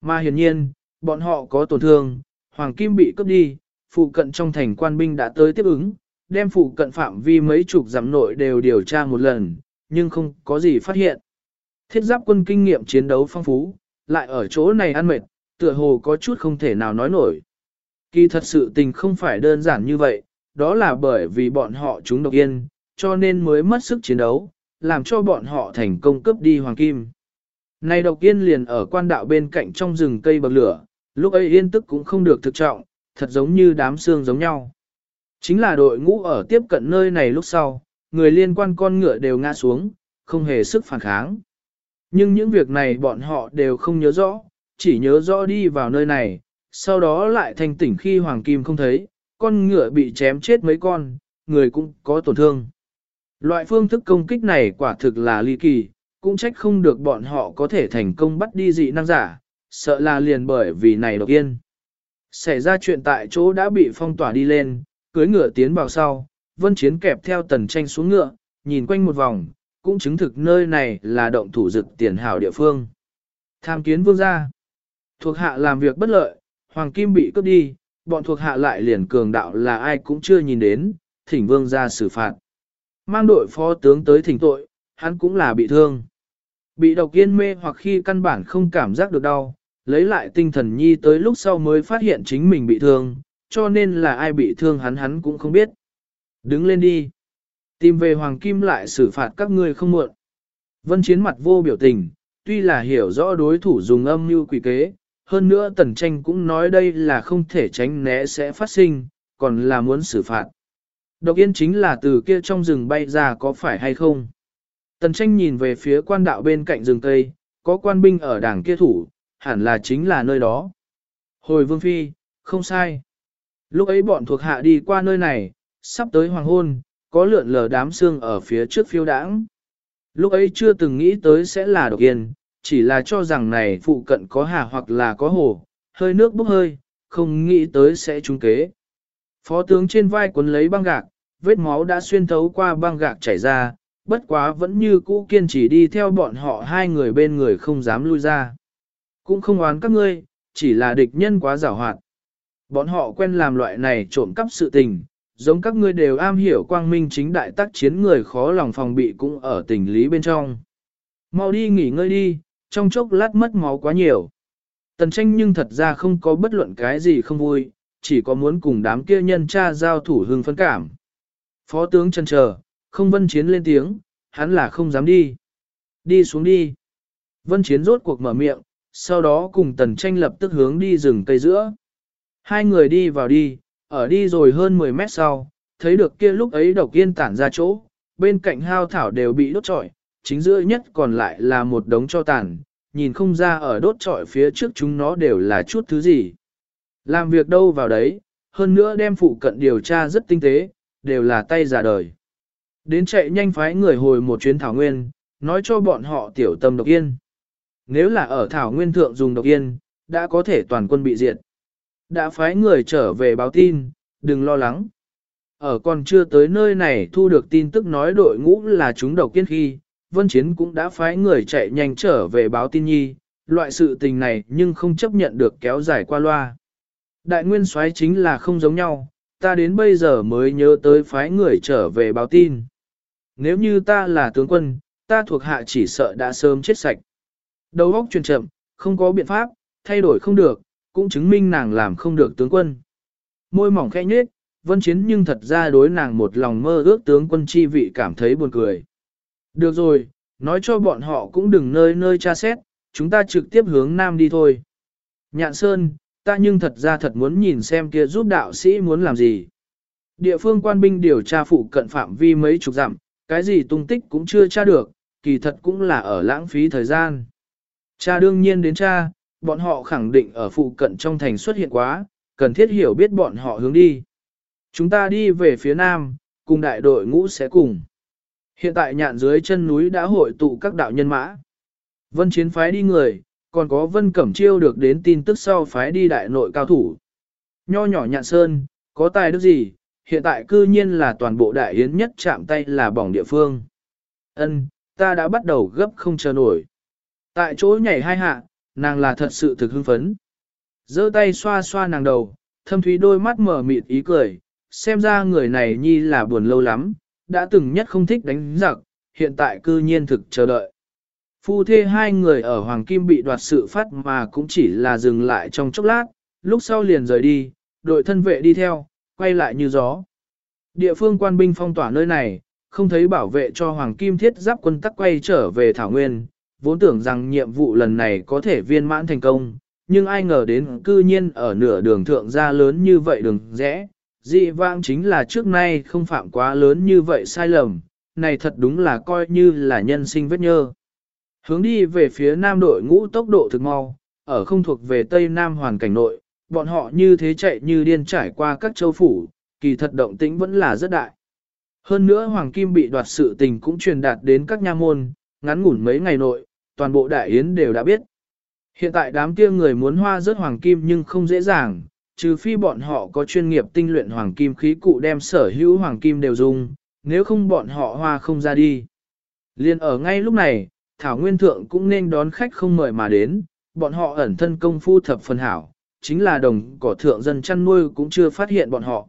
Mà hiển nhiên, bọn họ có tổn thương, hoàng kim bị cướp đi, phụ cận trong thành quan binh đã tới tiếp ứng, đem phụ cận phạm vi mấy chục giám nội đều điều tra một lần, nhưng không có gì phát hiện. Thiết giáp quân kinh nghiệm chiến đấu phong phú, lại ở chỗ này ăn mệt, tựa hồ có chút không thể nào nói nổi. Kỳ thật sự tình không phải đơn giản như vậy, đó là bởi vì bọn họ chúng độc yên, cho nên mới mất sức chiến đấu, làm cho bọn họ thành công cướp đi hoàng kim. Này độc yên liền ở quan đạo bên cạnh trong rừng cây bậc lửa, lúc ấy yên tức cũng không được thực trọng, thật giống như đám xương giống nhau. Chính là đội ngũ ở tiếp cận nơi này lúc sau, người liên quan con ngựa đều ngã xuống, không hề sức phản kháng. Nhưng những việc này bọn họ đều không nhớ rõ, chỉ nhớ rõ đi vào nơi này, sau đó lại thành tỉnh khi Hoàng Kim không thấy, con ngựa bị chém chết mấy con, người cũng có tổn thương. Loại phương thức công kích này quả thực là ly kỳ, cũng trách không được bọn họ có thể thành công bắt đi dị năng giả, sợ là liền bởi vì này độc yên. Xảy ra chuyện tại chỗ đã bị phong tỏa đi lên, cưới ngựa tiến vào sau, vân chiến kẹp theo tần tranh xuống ngựa, nhìn quanh một vòng, cũng chứng thực nơi này là động thủ dực tiền hảo địa phương. Tham kiến vương gia. Thuộc hạ làm việc bất lợi, hoàng kim bị cướp đi, bọn thuộc hạ lại liền cường đạo là ai cũng chưa nhìn đến, thỉnh vương gia xử phạt. Mang đội phó tướng tới thỉnh tội, hắn cũng là bị thương. Bị độc yên mê hoặc khi căn bản không cảm giác được đau, lấy lại tinh thần nhi tới lúc sau mới phát hiện chính mình bị thương, cho nên là ai bị thương hắn hắn cũng không biết. Đứng lên đi. Tìm về Hoàng Kim lại xử phạt các ngươi không muộn. Vân Chiến mặt vô biểu tình, tuy là hiểu rõ đối thủ dùng âm mưu quỷ kế, hơn nữa Tần Tranh cũng nói đây là không thể tránh né sẽ phát sinh, còn là muốn xử phạt. Độc yên chính là từ kia trong rừng bay ra có phải hay không? Tần Tranh nhìn về phía quan đạo bên cạnh rừng Tây, có quan binh ở đảng kia thủ, hẳn là chính là nơi đó. Hồi Vương Phi, không sai. Lúc ấy bọn thuộc hạ đi qua nơi này, sắp tới hoàng hôn, có lượn lờ đám xương ở phía trước phiêu đãng. Lúc ấy chưa từng nghĩ tới sẽ là độc yên, chỉ là cho rằng này phụ cận có hà hoặc là có hồ, hơi nước bốc hơi, không nghĩ tới sẽ trúng kế. Phó tướng trên vai quấn lấy băng gạc, vết máu đã xuyên thấu qua băng gạc chảy ra, bất quá vẫn như cũ kiên trì đi theo bọn họ hai người bên người không dám lui ra. Cũng không oán các ngươi, chỉ là địch nhân quá giảo hoạt. Bọn họ quen làm loại này trộm cắp sự tình, giống các ngươi đều am hiểu quang minh chính đại tác chiến người khó lòng phòng bị cũng ở tình lý bên trong. Mau đi nghỉ ngơi đi, trong chốc lát mất máu quá nhiều. Tần tranh nhưng thật ra không có bất luận cái gì không vui, chỉ có muốn cùng đám kia nhân cha giao thủ hưng phấn cảm. Phó tướng chân chờ, không vân chiến lên tiếng, hắn là không dám đi. Đi xuống đi. Vân chiến rốt cuộc mở miệng, sau đó cùng tần tranh lập tức hướng đi rừng cây giữa. Hai người đi vào đi, ở đi rồi hơn 10 mét sau, thấy được kia lúc ấy độc yên tản ra chỗ, bên cạnh hao thảo đều bị đốt trọi, chính giữa nhất còn lại là một đống cho tàn, nhìn không ra ở đốt trọi phía trước chúng nó đều là chút thứ gì. Làm việc đâu vào đấy, hơn nữa đem phụ cận điều tra rất tinh tế, đều là tay giả đời. Đến chạy nhanh phái người hồi một chuyến thảo nguyên, nói cho bọn họ tiểu tâm độc yên. Nếu là ở thảo nguyên thượng dùng độc yên, đã có thể toàn quân bị diệt. Đã phái người trở về báo tin, đừng lo lắng. Ở còn chưa tới nơi này thu được tin tức nói đội ngũ là chúng độc kiên khi, Vân Chiến cũng đã phái người chạy nhanh trở về báo tin nhi, loại sự tình này nhưng không chấp nhận được kéo dài qua loa. Đại nguyên soái chính là không giống nhau, ta đến bây giờ mới nhớ tới phái người trở về báo tin. Nếu như ta là tướng quân, ta thuộc hạ chỉ sợ đã sớm chết sạch. Đầu óc truyền chậm, không có biện pháp, thay đổi không được, cũng chứng minh nàng làm không được tướng quân. Môi mỏng khẽ nhếch, vân chiến nhưng thật ra đối nàng một lòng mơ ước tướng quân chi vị cảm thấy buồn cười. Được rồi, nói cho bọn họ cũng đừng nơi nơi tra xét, chúng ta trực tiếp hướng nam đi thôi. Nhạn Sơn, ta nhưng thật ra thật muốn nhìn xem kia giúp đạo sĩ muốn làm gì. Địa phương quan binh điều tra phụ cận phạm vi mấy chục dặm, cái gì tung tích cũng chưa tra được, kỳ thật cũng là ở lãng phí thời gian. Cha đương nhiên đến cha, bọn họ khẳng định ở phụ cận trong thành xuất hiện quá, cần thiết hiểu biết bọn họ hướng đi. Chúng ta đi về phía nam, cùng đại đội ngũ sẽ cùng. Hiện tại nhạn dưới chân núi đã hội tụ các đạo nhân mã. Vân chiến phái đi người, còn có vân cẩm chiêu được đến tin tức sau phái đi đại nội cao thủ. Nho nhỏ nhạn sơn, có tài đức gì, hiện tại cư nhiên là toàn bộ đại hiến nhất chạm tay là bỏng địa phương. Ân, ta đã bắt đầu gấp không chờ nổi. Tại chỗ nhảy hai hạ, nàng là thật sự thực hưng phấn. giơ tay xoa xoa nàng đầu, thâm thúy đôi mắt mở mịt ý cười, xem ra người này nhi là buồn lâu lắm, đã từng nhất không thích đánh giặc, hiện tại cư nhiên thực chờ đợi. Phu thê hai người ở Hoàng Kim bị đoạt sự phát mà cũng chỉ là dừng lại trong chốc lát, lúc sau liền rời đi, đội thân vệ đi theo, quay lại như gió. Địa phương quan binh phong tỏa nơi này, không thấy bảo vệ cho Hoàng Kim thiết giáp quân tắc quay trở về Thảo Nguyên, vốn tưởng rằng nhiệm vụ lần này có thể viên mãn thành công, nhưng ai ngờ đến cư nhiên ở nửa đường thượng ra lớn như vậy đường rẽ, dị vãng chính là trước nay không phạm quá lớn như vậy sai lầm, này thật đúng là coi như là nhân sinh vết nhơ. Hướng đi về phía nam đội ngũ tốc độ thực mau, ở không thuộc về tây nam hoàn cảnh nội, bọn họ như thế chạy như điên trải qua các châu phủ, kỳ thật động tĩnh vẫn là rất đại. Hơn nữa Hoàng Kim bị đoạt sự tình cũng truyền đạt đến các nha môn, ngắn ngủn mấy ngày nội, toàn bộ đại yến đều đã biết. Hiện tại đám kia người muốn hoa rớt Hoàng Kim nhưng không dễ dàng, trừ phi bọn họ có chuyên nghiệp tinh luyện Hoàng Kim khí cụ đem sở hữu Hoàng Kim đều dùng, nếu không bọn họ hoa không ra đi. Liên ở ngay lúc này, Thảo Nguyên Thượng cũng nên đón khách không mời mà đến, bọn họ ẩn thân công phu thập phần hảo, chính là đồng cỏ thượng dân chăn nuôi cũng chưa phát hiện bọn họ.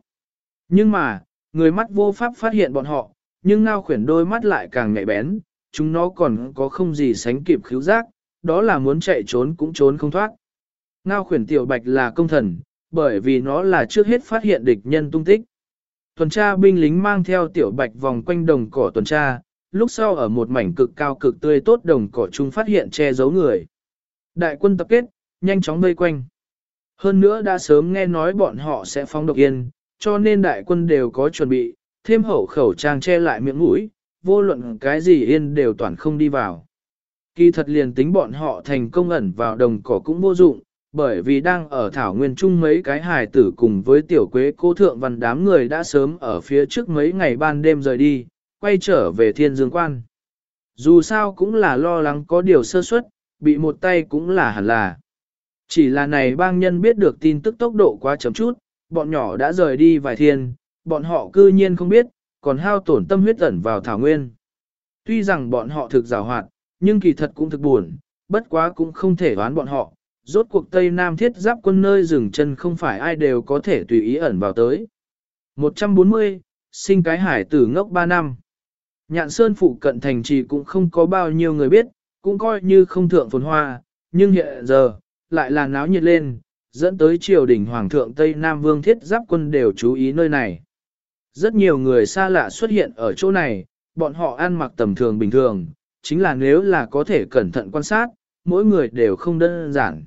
Nhưng mà, người mắt vô pháp phát hiện bọn họ, nhưng ngao khuyển đôi mắt lại càng nhạy bén, chúng nó còn có không gì sánh kịp khíu giác, đó là muốn chạy trốn cũng trốn không thoát. Ngao khuyển tiểu bạch là công thần, bởi vì nó là trước hết phát hiện địch nhân tung tích. Tuần tra binh lính mang theo tiểu bạch vòng quanh đồng cỏ tuần tra, lúc sau ở một mảnh cực cao cực tươi tốt đồng cỏ chung phát hiện che giấu người. Đại quân tập kết, nhanh chóng vây quanh. Hơn nữa đã sớm nghe nói bọn họ sẽ phóng độc yên, cho nên đại quân đều có chuẩn bị, thêm hậu khẩu trang che lại miệng mũi, vô luận cái gì yên đều toàn không đi vào. Kỳ thật liền tính bọn họ thành công ẩn vào đồng cỏ cũng vô dụng, bởi vì đang ở thảo nguyên chung mấy cái hài tử cùng với tiểu quế cô thượng văn đám người đã sớm ở phía trước mấy ngày ban đêm rời đi, quay trở về thiên dương quan. Dù sao cũng là lo lắng có điều sơ suất, bị một tay cũng là hẳn là. Chỉ là này bang nhân biết được tin tức tốc độ quá chậm chút, bọn nhỏ đã rời đi vài thiên, bọn họ cư nhiên không biết, còn hao tổn tâm huyết ẩn vào thảo nguyên. Tuy rằng bọn họ thực rào hoạt, nhưng kỳ thật cũng thực buồn, bất quá cũng không thể đoán bọn họ. Rốt cuộc Tây Nam thiết giáp quân nơi dừng chân không phải ai đều có thể tùy ý ẩn vào tới. 140, sinh cái hải tử ngốc 3 năm. Nhạn Sơn phụ cận thành trì cũng không có bao nhiêu người biết, cũng coi như không thượng phồn hoa, nhưng hiện giờ, lại là náo nhiệt lên, dẫn tới triều đình Hoàng thượng Tây Nam Vương thiết giáp quân đều chú ý nơi này. Rất nhiều người xa lạ xuất hiện ở chỗ này, bọn họ ăn mặc tầm thường bình thường, chính là nếu là có thể cẩn thận quan sát, mỗi người đều không đơn giản.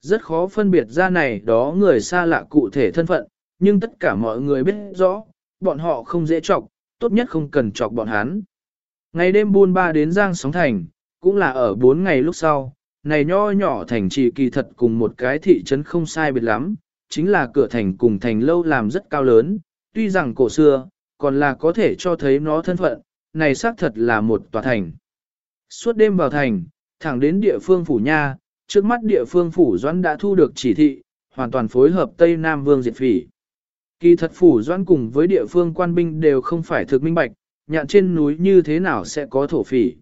Rất khó phân biệt ra này đó người xa lạ cụ thể thân phận, nhưng tất cả mọi người biết rõ, bọn họ không dễ chọc, tốt nhất không cần chọc bọn hắn. Ngày đêm buôn ba đến Giang Sóng Thành, cũng là ở 4 ngày lúc sau, này nho nhỏ thành trì kỳ thật cùng một cái thị trấn không sai biệt lắm, chính là cửa thành cùng thành lâu làm rất cao lớn, tuy rằng cổ xưa, còn là có thể cho thấy nó thân phận, này xác thật là một tòa thành. Suốt đêm vào thành, thẳng đến địa phương phủ nha, trước mắt địa phương phủ doãn đã thu được chỉ thị, hoàn toàn phối hợp Tây Nam Vương diệt phỉ. Kỳ thật phủ doãn cùng với địa phương quan binh đều không phải thực minh bạch, nhạn trên núi như thế nào sẽ có thổ phỉ.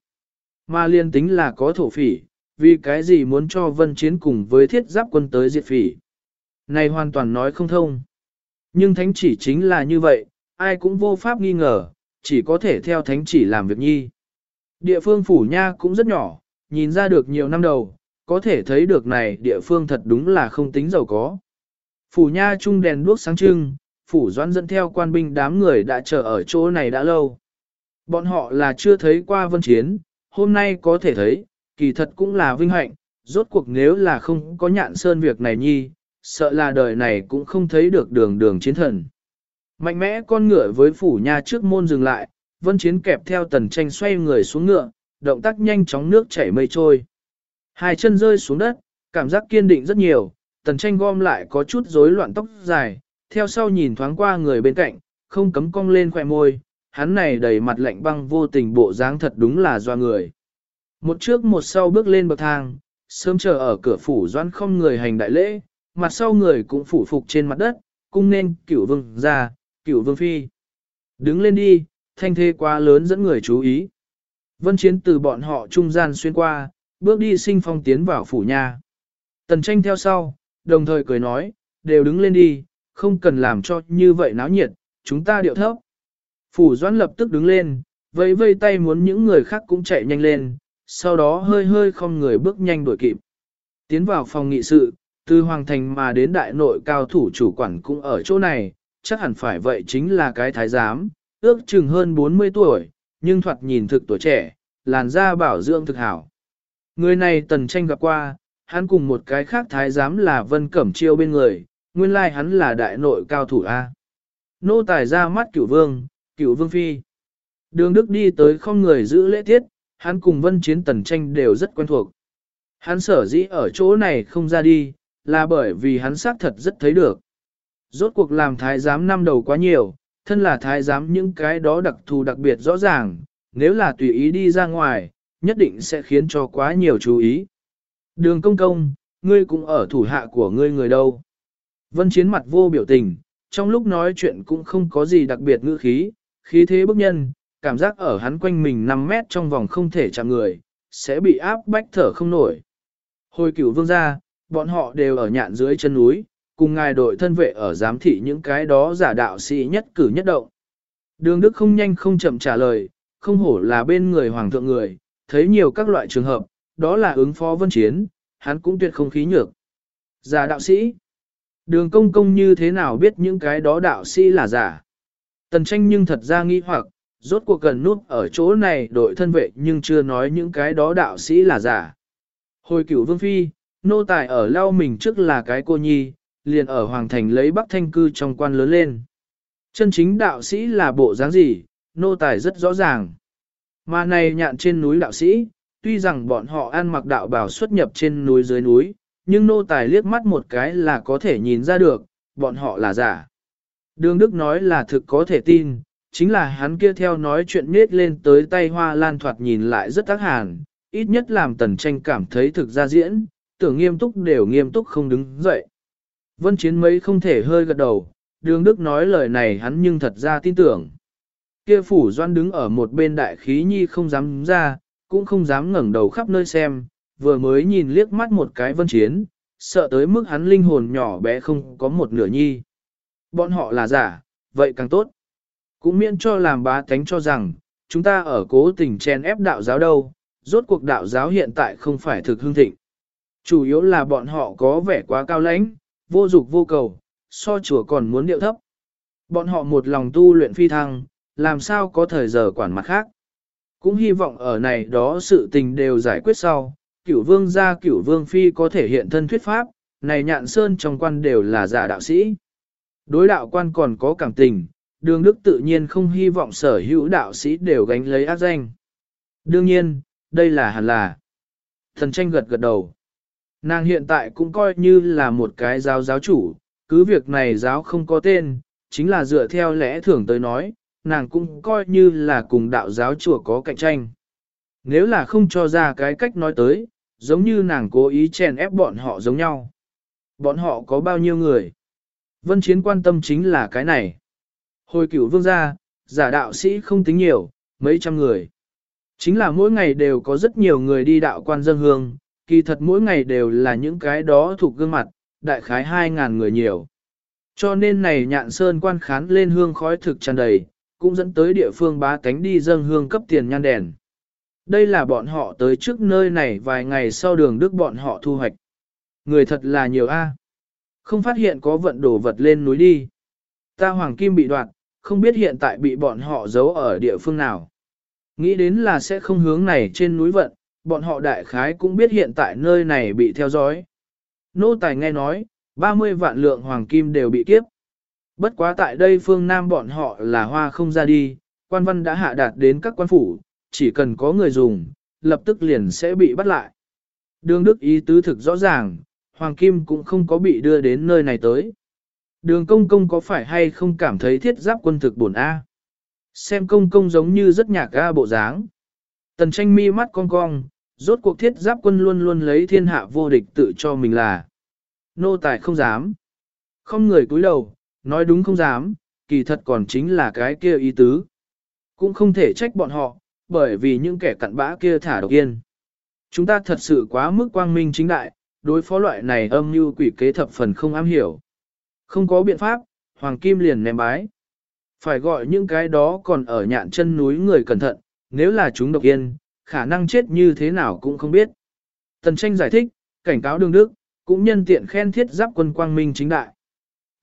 Mà liên tính là có thổ phỉ, vì cái gì muốn cho vân chiến cùng với thiết giáp quân tới diệt phỉ. Này hoàn toàn nói không thông. Nhưng thánh chỉ chính là như vậy, ai cũng vô pháp nghi ngờ, chỉ có thể theo thánh chỉ làm việc nhi. Địa phương phủ nha cũng rất nhỏ, nhìn ra được nhiều năm đầu, có thể thấy được này địa phương thật đúng là không tính giàu có. Phủ nha trung đèn đuốc sáng trưng, phủ doãn dẫn theo quan binh đám người đã chờ ở chỗ này đã lâu. Bọn họ là chưa thấy qua vân chiến, hôm nay có thể thấy, kỳ thật cũng là vinh hạnh, rốt cuộc nếu là không có nhạn sơn việc này nhi, sợ là đời này cũng không thấy được đường đường chiến thần. Mạnh mẽ con ngựa với phủ nha trước môn dừng lại, vân chiến kẹp theo tần tranh xoay người xuống ngựa, động tác nhanh chóng nước chảy mây trôi. Hai chân rơi xuống đất, cảm giác kiên định rất nhiều, tần tranh gom lại có chút rối loạn tóc dài, theo sau nhìn thoáng qua người bên cạnh, không cấm cong lên khỏe môi, hắn này đầy mặt lạnh băng vô tình bộ dáng thật đúng là doa người. Một trước một sau bước lên bậc thang, sớm chờ ở cửa phủ doan không người hành đại lễ, mặt sau người cũng phủ phục trên mặt đất, cung nên cửu vương ra, cửu vương phi. Đứng lên đi, thanh thế quá lớn dẫn người chú ý. Vân chiến từ bọn họ trung gian xuyên qua, bước đi sinh phong tiến vào phủ nhà. Tần tranh theo sau, đồng thời cười nói, đều đứng lên đi, không cần làm cho như vậy náo nhiệt, chúng ta điệu thấp. Phủ doãn lập tức đứng lên, vẫy vây tay muốn những người khác cũng chạy nhanh lên, sau đó hơi hơi không người bước nhanh đuổi kịp. Tiến vào phòng nghị sự, từ hoàng thành mà đến đại nội cao thủ chủ quản cũng ở chỗ này, chắc hẳn phải vậy chính là cái thái giám, ước chừng hơn 40 tuổi, nhưng thoạt nhìn thực tuổi trẻ, làn da bảo dưỡng thực hảo. Người này tần tranh gặp qua, hắn cùng một cái khác thái giám là vân cẩm chiêu bên người, nguyên lai hắn là đại nội cao thủ A. Nô tài ra mắt cửu vương, cửu vương phi. Đường Đức đi tới không người giữ lễ tiết, hắn cùng vân chiến tần tranh đều rất quen thuộc. Hắn sở dĩ ở chỗ này không ra đi, là bởi vì hắn xác thật rất thấy được. Rốt cuộc làm thái giám năm đầu quá nhiều, thân là thái giám những cái đó đặc thù đặc biệt rõ ràng, nếu là tùy ý đi ra ngoài, nhất định sẽ khiến cho quá nhiều chú ý. Đường công công, ngươi cũng ở thủ hạ của ngươi người đâu. Vân chiến mặt vô biểu tình, trong lúc nói chuyện cũng không có gì đặc biệt ngữ khí, khí thế bức nhân, cảm giác ở hắn quanh mình 5 mét trong vòng không thể chạm người, sẽ bị áp bách thở không nổi. Hồi cửu vương gia, bọn họ đều ở nhạn dưới chân núi, cùng ngài đội thân vệ ở giám thị những cái đó giả đạo sĩ nhất cử nhất động. Đường Đức không nhanh không chậm trả lời, không hổ là bên người hoàng thượng người, thấy nhiều các loại trường hợp, đó là ứng phó vân chiến, hắn cũng tuyệt không khí nhược. Giả đạo sĩ, đường công công như thế nào biết những cái đó đạo sĩ là giả? Tần tranh nhưng thật ra nghi hoặc, rốt cuộc cần nút ở chỗ này đội thân vệ nhưng chưa nói những cái đó đạo sĩ là giả. Hồi cửu vương phi, nô tài ở lao mình trước là cái cô nhi, liền ở hoàng thành lấy bắc thanh cư trong quan lớn lên. Chân chính đạo sĩ là bộ dáng gì, nô tài rất rõ ràng. Mà này nhạn trên núi đạo sĩ, tuy rằng bọn họ ăn mặc đạo bảo xuất nhập trên núi dưới núi, nhưng nô tài liếc mắt một cái là có thể nhìn ra được, bọn họ là giả. Đường Đức nói là thực có thể tin, chính là hắn kia theo nói chuyện nết lên tới tay hoa lan thoạt nhìn lại rất tác hàn, ít nhất làm tần tranh cảm thấy thực ra diễn, tưởng nghiêm túc đều nghiêm túc không đứng dậy. Vân chiến mấy không thể hơi gật đầu, đường Đức nói lời này hắn nhưng thật ra tin tưởng. Kia phủ doan đứng ở một bên đại khí nhi không dám ra, cũng không dám ngẩng đầu khắp nơi xem, vừa mới nhìn liếc mắt một cái vân chiến, sợ tới mức hắn linh hồn nhỏ bé không có một nửa nhi. Bọn họ là giả, vậy càng tốt. Cũng miễn cho làm bá tánh cho rằng, chúng ta ở cố tình chen ép đạo giáo đâu, rốt cuộc đạo giáo hiện tại không phải thực hương thịnh. Chủ yếu là bọn họ có vẻ quá cao lãnh, vô dục vô cầu, so chùa còn muốn điệu thấp. Bọn họ một lòng tu luyện phi thăng, làm sao có thời giờ quản mặt khác. Cũng hy vọng ở này đó sự tình đều giải quyết sau, cửu vương gia cửu vương phi có thể hiện thân thuyết pháp, này nhạn sơn trong quan đều là giả đạo sĩ. Đối đạo quan còn có cảm tình, đường đức tự nhiên không hy vọng sở hữu đạo sĩ đều gánh lấy ác danh. Đương nhiên, đây là hẳn là. Thần tranh gật gật đầu. Nàng hiện tại cũng coi như là một cái giáo giáo chủ, cứ việc này giáo không có tên, chính là dựa theo lẽ thường tới nói, nàng cũng coi như là cùng đạo giáo chùa có cạnh tranh. Nếu là không cho ra cái cách nói tới, giống như nàng cố ý chèn ép bọn họ giống nhau. Bọn họ có bao nhiêu người? Vân Chiến quan tâm chính là cái này. Hồi cửu vương gia, giả đạo sĩ không tính nhiều, mấy trăm người. Chính là mỗi ngày đều có rất nhiều người đi đạo quan dân hương, kỳ thật mỗi ngày đều là những cái đó thuộc gương mặt, đại khái 2.000 người nhiều. Cho nên này nhạn sơn quan khán lên hương khói thực tràn đầy, cũng dẫn tới địa phương bá tánh đi dâng hương cấp tiền nhan đèn. Đây là bọn họ tới trước nơi này vài ngày sau đường đức bọn họ thu hoạch. Người thật là nhiều a. Không phát hiện có vận đổ vật lên núi đi. Ta hoàng kim bị đoạt, không biết hiện tại bị bọn họ giấu ở địa phương nào. Nghĩ đến là sẽ không hướng này trên núi vận, bọn họ đại khái cũng biết hiện tại nơi này bị theo dõi. Nô Tài nghe nói, 30 vạn lượng hoàng kim đều bị kiếp. Bất quá tại đây phương Nam bọn họ là hoa không ra đi, quan văn đã hạ đạt đến các quan phủ, chỉ cần có người dùng, lập tức liền sẽ bị bắt lại. Đường Đức ý tứ thực rõ ràng, Hoàng Kim cũng không có bị đưa đến nơi này tới. Đường công công có phải hay không cảm thấy thiết giáp quân thực buồn A? Xem công công giống như rất nhạc A bộ dáng. Tần tranh mi mắt cong cong, rốt cuộc thiết giáp quân luôn luôn lấy thiên hạ vô địch tự cho mình là. Nô tài không dám. Không người cúi đầu, nói đúng không dám, kỳ thật còn chính là cái kia ý tứ. Cũng không thể trách bọn họ, bởi vì những kẻ cặn bã kia thả độc yên. Chúng ta thật sự quá mức quang minh chính đại, đối phó loại này âm mưu quỷ kế thập phần không am hiểu. Không có biện pháp, Hoàng Kim liền ném bái. Phải gọi những cái đó còn ở nhạn chân núi người cẩn thận, nếu là chúng độc yên, khả năng chết như thế nào cũng không biết. Tần tranh giải thích, cảnh cáo đường đức, cũng nhân tiện khen thiết giáp quân quang minh chính đại.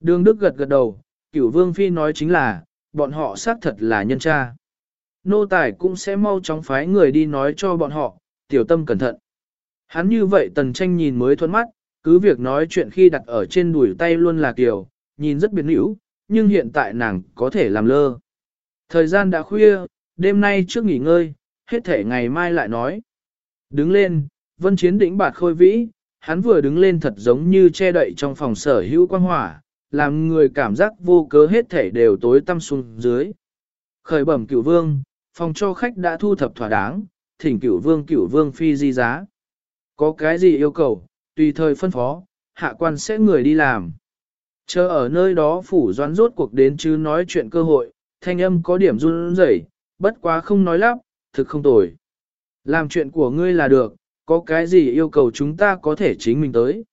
Đường đức gật gật đầu, cửu vương phi nói chính là, bọn họ xác thật là nhân tra. Nô tài cũng sẽ mau chóng phái người đi nói cho bọn họ, tiểu tâm cẩn thận. Hắn như vậy tần tranh nhìn mới thuẫn mắt, cứ việc nói chuyện khi đặt ở trên đùi tay luôn là kiểu, nhìn rất biến hữu, nhưng hiện tại nàng có thể làm lơ. Thời gian đã khuya, đêm nay trước nghỉ ngơi, hết thể ngày mai lại nói. Đứng lên, vân chiến đỉnh bạt khôi vĩ, hắn vừa đứng lên thật giống như che đậy trong phòng sở hữu quan hỏa, làm người cảm giác vô cớ hết thể đều tối tăm xuống dưới. Khởi bẩm cửu vương, phòng cho khách đã thu thập thỏa đáng, thỉnh cửu vương cửu vương phi di giá. Có cái gì yêu cầu, tùy thời phân phó, hạ quan sẽ người đi làm. Chờ ở nơi đó phủ doán rốt cuộc đến chứ nói chuyện cơ hội, thanh âm có điểm run rẩy, bất quá không nói lắp, thực không tồi. Làm chuyện của ngươi là được, có cái gì yêu cầu chúng ta có thể chính mình tới.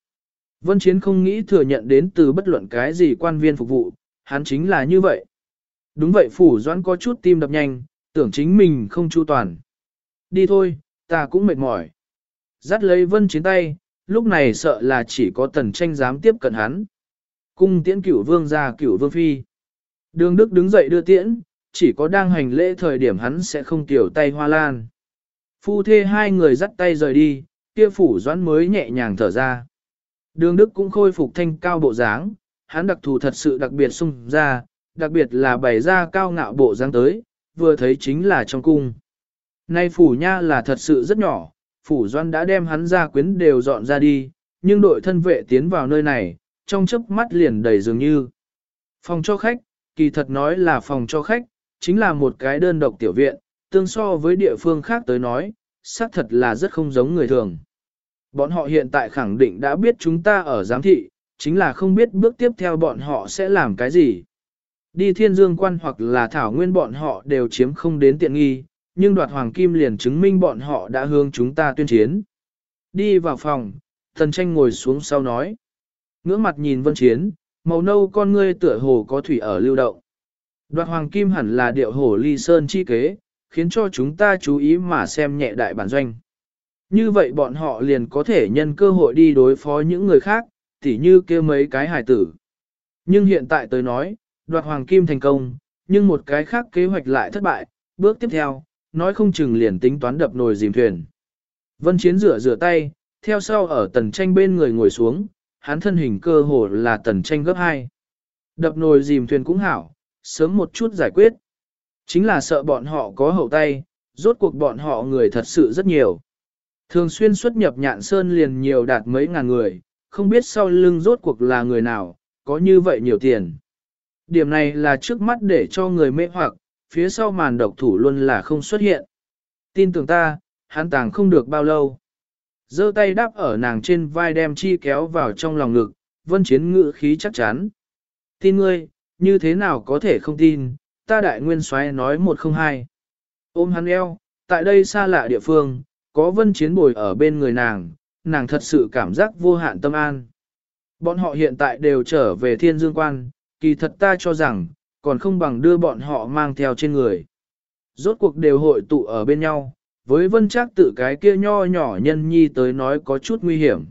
Vân Chiến không nghĩ thừa nhận đến từ bất luận cái gì quan viên phục vụ, hắn chính là như vậy. Đúng vậy phủ doãn có chút tim đập nhanh, tưởng chính mình không chu toàn. Đi thôi, ta cũng mệt mỏi. Dắt lấy vân chiến tay, lúc này sợ là chỉ có tần tranh dám tiếp cận hắn. Cung tiễn cửu vương ra cửu vương phi. Đường Đức đứng dậy đưa tiễn, chỉ có đang hành lễ thời điểm hắn sẽ không tiểu tay hoa lan. Phu thê hai người dắt tay rời đi, kia phủ doãn mới nhẹ nhàng thở ra. Đường Đức cũng khôi phục thanh cao bộ dáng, hắn đặc thù thật sự đặc biệt sung ra, đặc biệt là bày ra cao ngạo bộ dáng tới, vừa thấy chính là trong cung. Nay phủ nha là thật sự rất nhỏ, phủ doan đã đem hắn ra quyến đều dọn ra đi, nhưng đội thân vệ tiến vào nơi này, trong chớp mắt liền đầy dường như. Phòng cho khách, kỳ thật nói là phòng cho khách, chính là một cái đơn độc tiểu viện, tương so với địa phương khác tới nói, xác thật là rất không giống người thường. Bọn họ hiện tại khẳng định đã biết chúng ta ở giám thị, chính là không biết bước tiếp theo bọn họ sẽ làm cái gì. Đi thiên dương quan hoặc là thảo nguyên bọn họ đều chiếm không đến tiện nghi, nhưng đoạt hoàng kim liền chứng minh bọn họ đã hướng chúng ta tuyên chiến. Đi vào phòng, thần tranh ngồi xuống sau nói. Ngưỡng mặt nhìn vân chiến, màu nâu con ngươi tựa hồ có thủy ở lưu động. Đoạt hoàng kim hẳn là điệu hổ ly sơn chi kế, khiến cho chúng ta chú ý mà xem nhẹ đại bản doanh. Như vậy bọn họ liền có thể nhân cơ hội đi đối phó những người khác, tỉ như kia mấy cái Hải tử. Nhưng hiện tại tới nói, đoạt hoàng kim thành công, nhưng một cái khác kế hoạch lại thất bại, bước tiếp theo, nói không chừng liền tính toán đập nồi dìm thuyền. Vân Chiến rửa rửa tay, theo sau ở tần tranh bên người ngồi xuống, hắn thân hình cơ hồ là tần tranh gấp 2. Đập nồi dìm thuyền cũng hảo, sớm một chút giải quyết. Chính là sợ bọn họ có hậu tay, rốt cuộc bọn họ người thật sự rất nhiều. Thường xuyên xuất nhập nhạn sơn liền nhiều đạt mấy ngàn người, không biết sau lưng rốt cuộc là người nào, có như vậy nhiều tiền. Điểm này là trước mắt để cho người mê hoặc, phía sau màn độc thủ luôn là không xuất hiện. Tin tưởng ta, hắn tàng không được bao lâu. giơ tay đáp ở nàng trên vai đem chi kéo vào trong lòng ngực, vân chiến ngự khí chắc chắn. Tin ngươi, như thế nào có thể không tin, ta đại nguyên soái nói một không hai. Ôm hắn eo, tại đây xa lạ địa phương, có vân chiến bồi ở bên người nàng, nàng thật sự cảm giác vô hạn tâm an. Bọn họ hiện tại đều trở về thiên dương quan, kỳ thật ta cho rằng, còn không bằng đưa bọn họ mang theo trên người. Rốt cuộc đều hội tụ ở bên nhau, với vân trác tự cái kia nho nhỏ nhân nhi tới nói có chút nguy hiểm.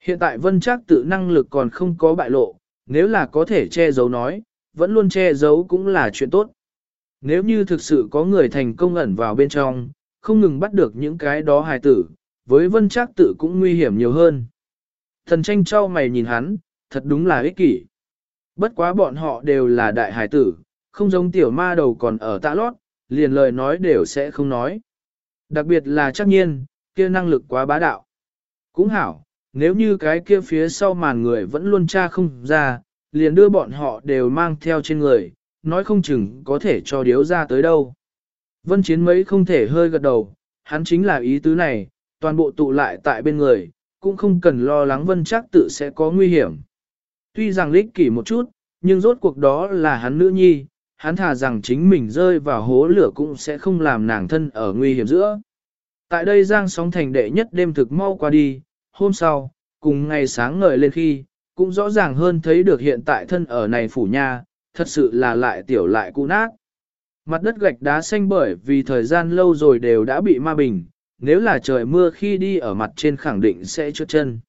Hiện tại vân trác tự năng lực còn không có bại lộ, nếu là có thể che giấu nói, vẫn luôn che giấu cũng là chuyện tốt. Nếu như thực sự có người thành công ẩn vào bên trong, không ngừng bắt được những cái đó hài tử, với vân trác tự cũng nguy hiểm nhiều hơn. Thần tranh trao mày nhìn hắn, thật đúng là ích kỷ. Bất quá bọn họ đều là đại hài tử, không giống tiểu ma đầu còn ở tạ lót, liền lời nói đều sẽ không nói. Đặc biệt là chắc nhiên, kia năng lực quá bá đạo. Cũng hảo, nếu như cái kia phía sau màn người vẫn luôn tra không ra, liền đưa bọn họ đều mang theo trên người, nói không chừng có thể cho điếu ra tới đâu. Vân chiến mấy không thể hơi gật đầu, hắn chính là ý tứ này, toàn bộ tụ lại tại bên người, cũng không cần lo lắng vân chắc tự sẽ có nguy hiểm. Tuy rằng lích kỷ một chút, nhưng rốt cuộc đó là hắn nữ nhi, hắn thà rằng chính mình rơi vào hố lửa cũng sẽ không làm nàng thân ở nguy hiểm giữa. Tại đây giang sóng thành đệ nhất đêm thực mau qua đi, hôm sau, cùng ngày sáng ngời lên khi, cũng rõ ràng hơn thấy được hiện tại thân ở này phủ nha, thật sự là lại tiểu lại cũ nát. Mặt đất gạch đá xanh bởi vì thời gian lâu rồi đều đã bị ma bình, nếu là trời mưa khi đi ở mặt trên khẳng định sẽ trượt chân.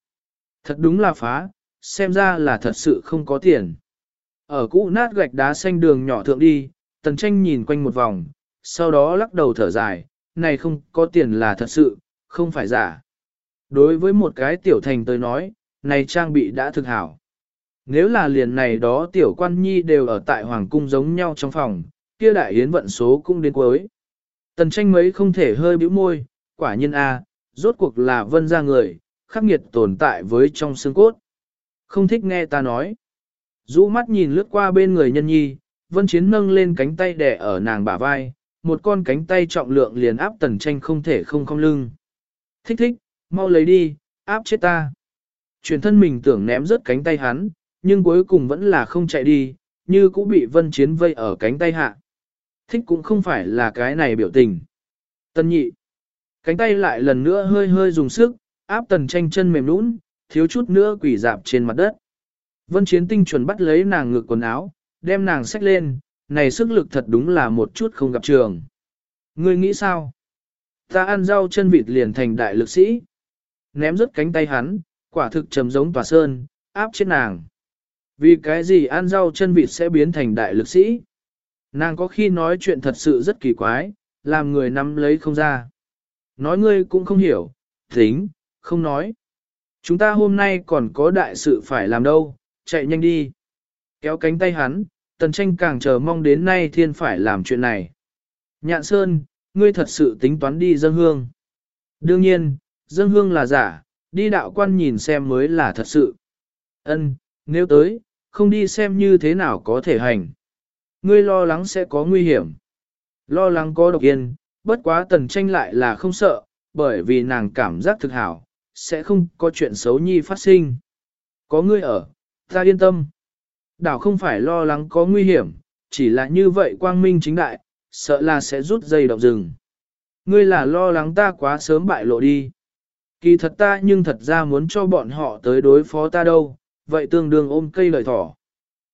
Thật đúng là phá, xem ra là thật sự không có tiền. Ở cũ nát gạch đá xanh đường nhỏ thượng đi, tần tranh nhìn quanh một vòng, sau đó lắc đầu thở dài, này không có tiền là thật sự, không phải giả. Đối với một cái tiểu thành tới nói, này trang bị đã thực hảo. Nếu là liền này đó tiểu quan nhi đều ở tại hoàng cung giống nhau trong phòng, kia đại yến vận số cũng đến cuối. Tần tranh mấy không thể hơi bĩu môi, quả nhân A, rốt cuộc là vân ra người, khắc nghiệt tồn tại với trong xương cốt. Không thích nghe ta nói. Dũ mắt nhìn lướt qua bên người nhân nhi, vân chiến nâng lên cánh tay đẻ ở nàng bả vai, một con cánh tay trọng lượng liền áp tần tranh không thể không không lưng. Thích thích, mau lấy đi, áp chết ta. Chuyển thân mình tưởng ném rớt cánh tay hắn, nhưng cuối cùng vẫn là không chạy đi, như cũng bị vân chiến vây ở cánh tay hạ. Thích cũng không phải là cái này biểu tình. Tân nhị. Cánh tay lại lần nữa hơi hơi dùng sức, áp tần tranh chân mềm nũng, thiếu chút nữa quỷ dạp trên mặt đất. Vân chiến tinh chuẩn bắt lấy nàng ngực quần áo, đem nàng xách lên, này sức lực thật đúng là một chút không gặp trường. Ngươi nghĩ sao? Ta ăn rau chân vịt liền thành đại lực sĩ. Ném rớt cánh tay hắn, quả thực trầm giống tòa sơn, áp chết nàng. Vì cái gì ăn rau chân vịt sẽ biến thành đại lực sĩ? Nàng có khi nói chuyện thật sự rất kỳ quái, làm người nắm lấy không ra. Nói ngươi cũng không hiểu, tính, không nói. Chúng ta hôm nay còn có đại sự phải làm đâu, chạy nhanh đi. Kéo cánh tay hắn, tần tranh càng chờ mong đến nay thiên phải làm chuyện này. Nhạn Sơn, ngươi thật sự tính toán đi dân hương. Đương nhiên, dân hương là giả, đi đạo quan nhìn xem mới là thật sự. Ân, nếu tới, không đi xem như thế nào có thể hành. Ngươi lo lắng sẽ có nguy hiểm. Lo lắng có độc yên, bất quá tần tranh lại là không sợ, bởi vì nàng cảm giác thực hảo, sẽ không có chuyện xấu nhi phát sinh. Có ngươi ở, ta yên tâm. Đảo không phải lo lắng có nguy hiểm, chỉ là như vậy quang minh chính đại, sợ là sẽ rút dây động rừng. Ngươi là lo lắng ta quá sớm bại lộ đi. Kỳ thật ta nhưng thật ra muốn cho bọn họ tới đối phó ta đâu, vậy tương đương ôm cây lợi thỏ.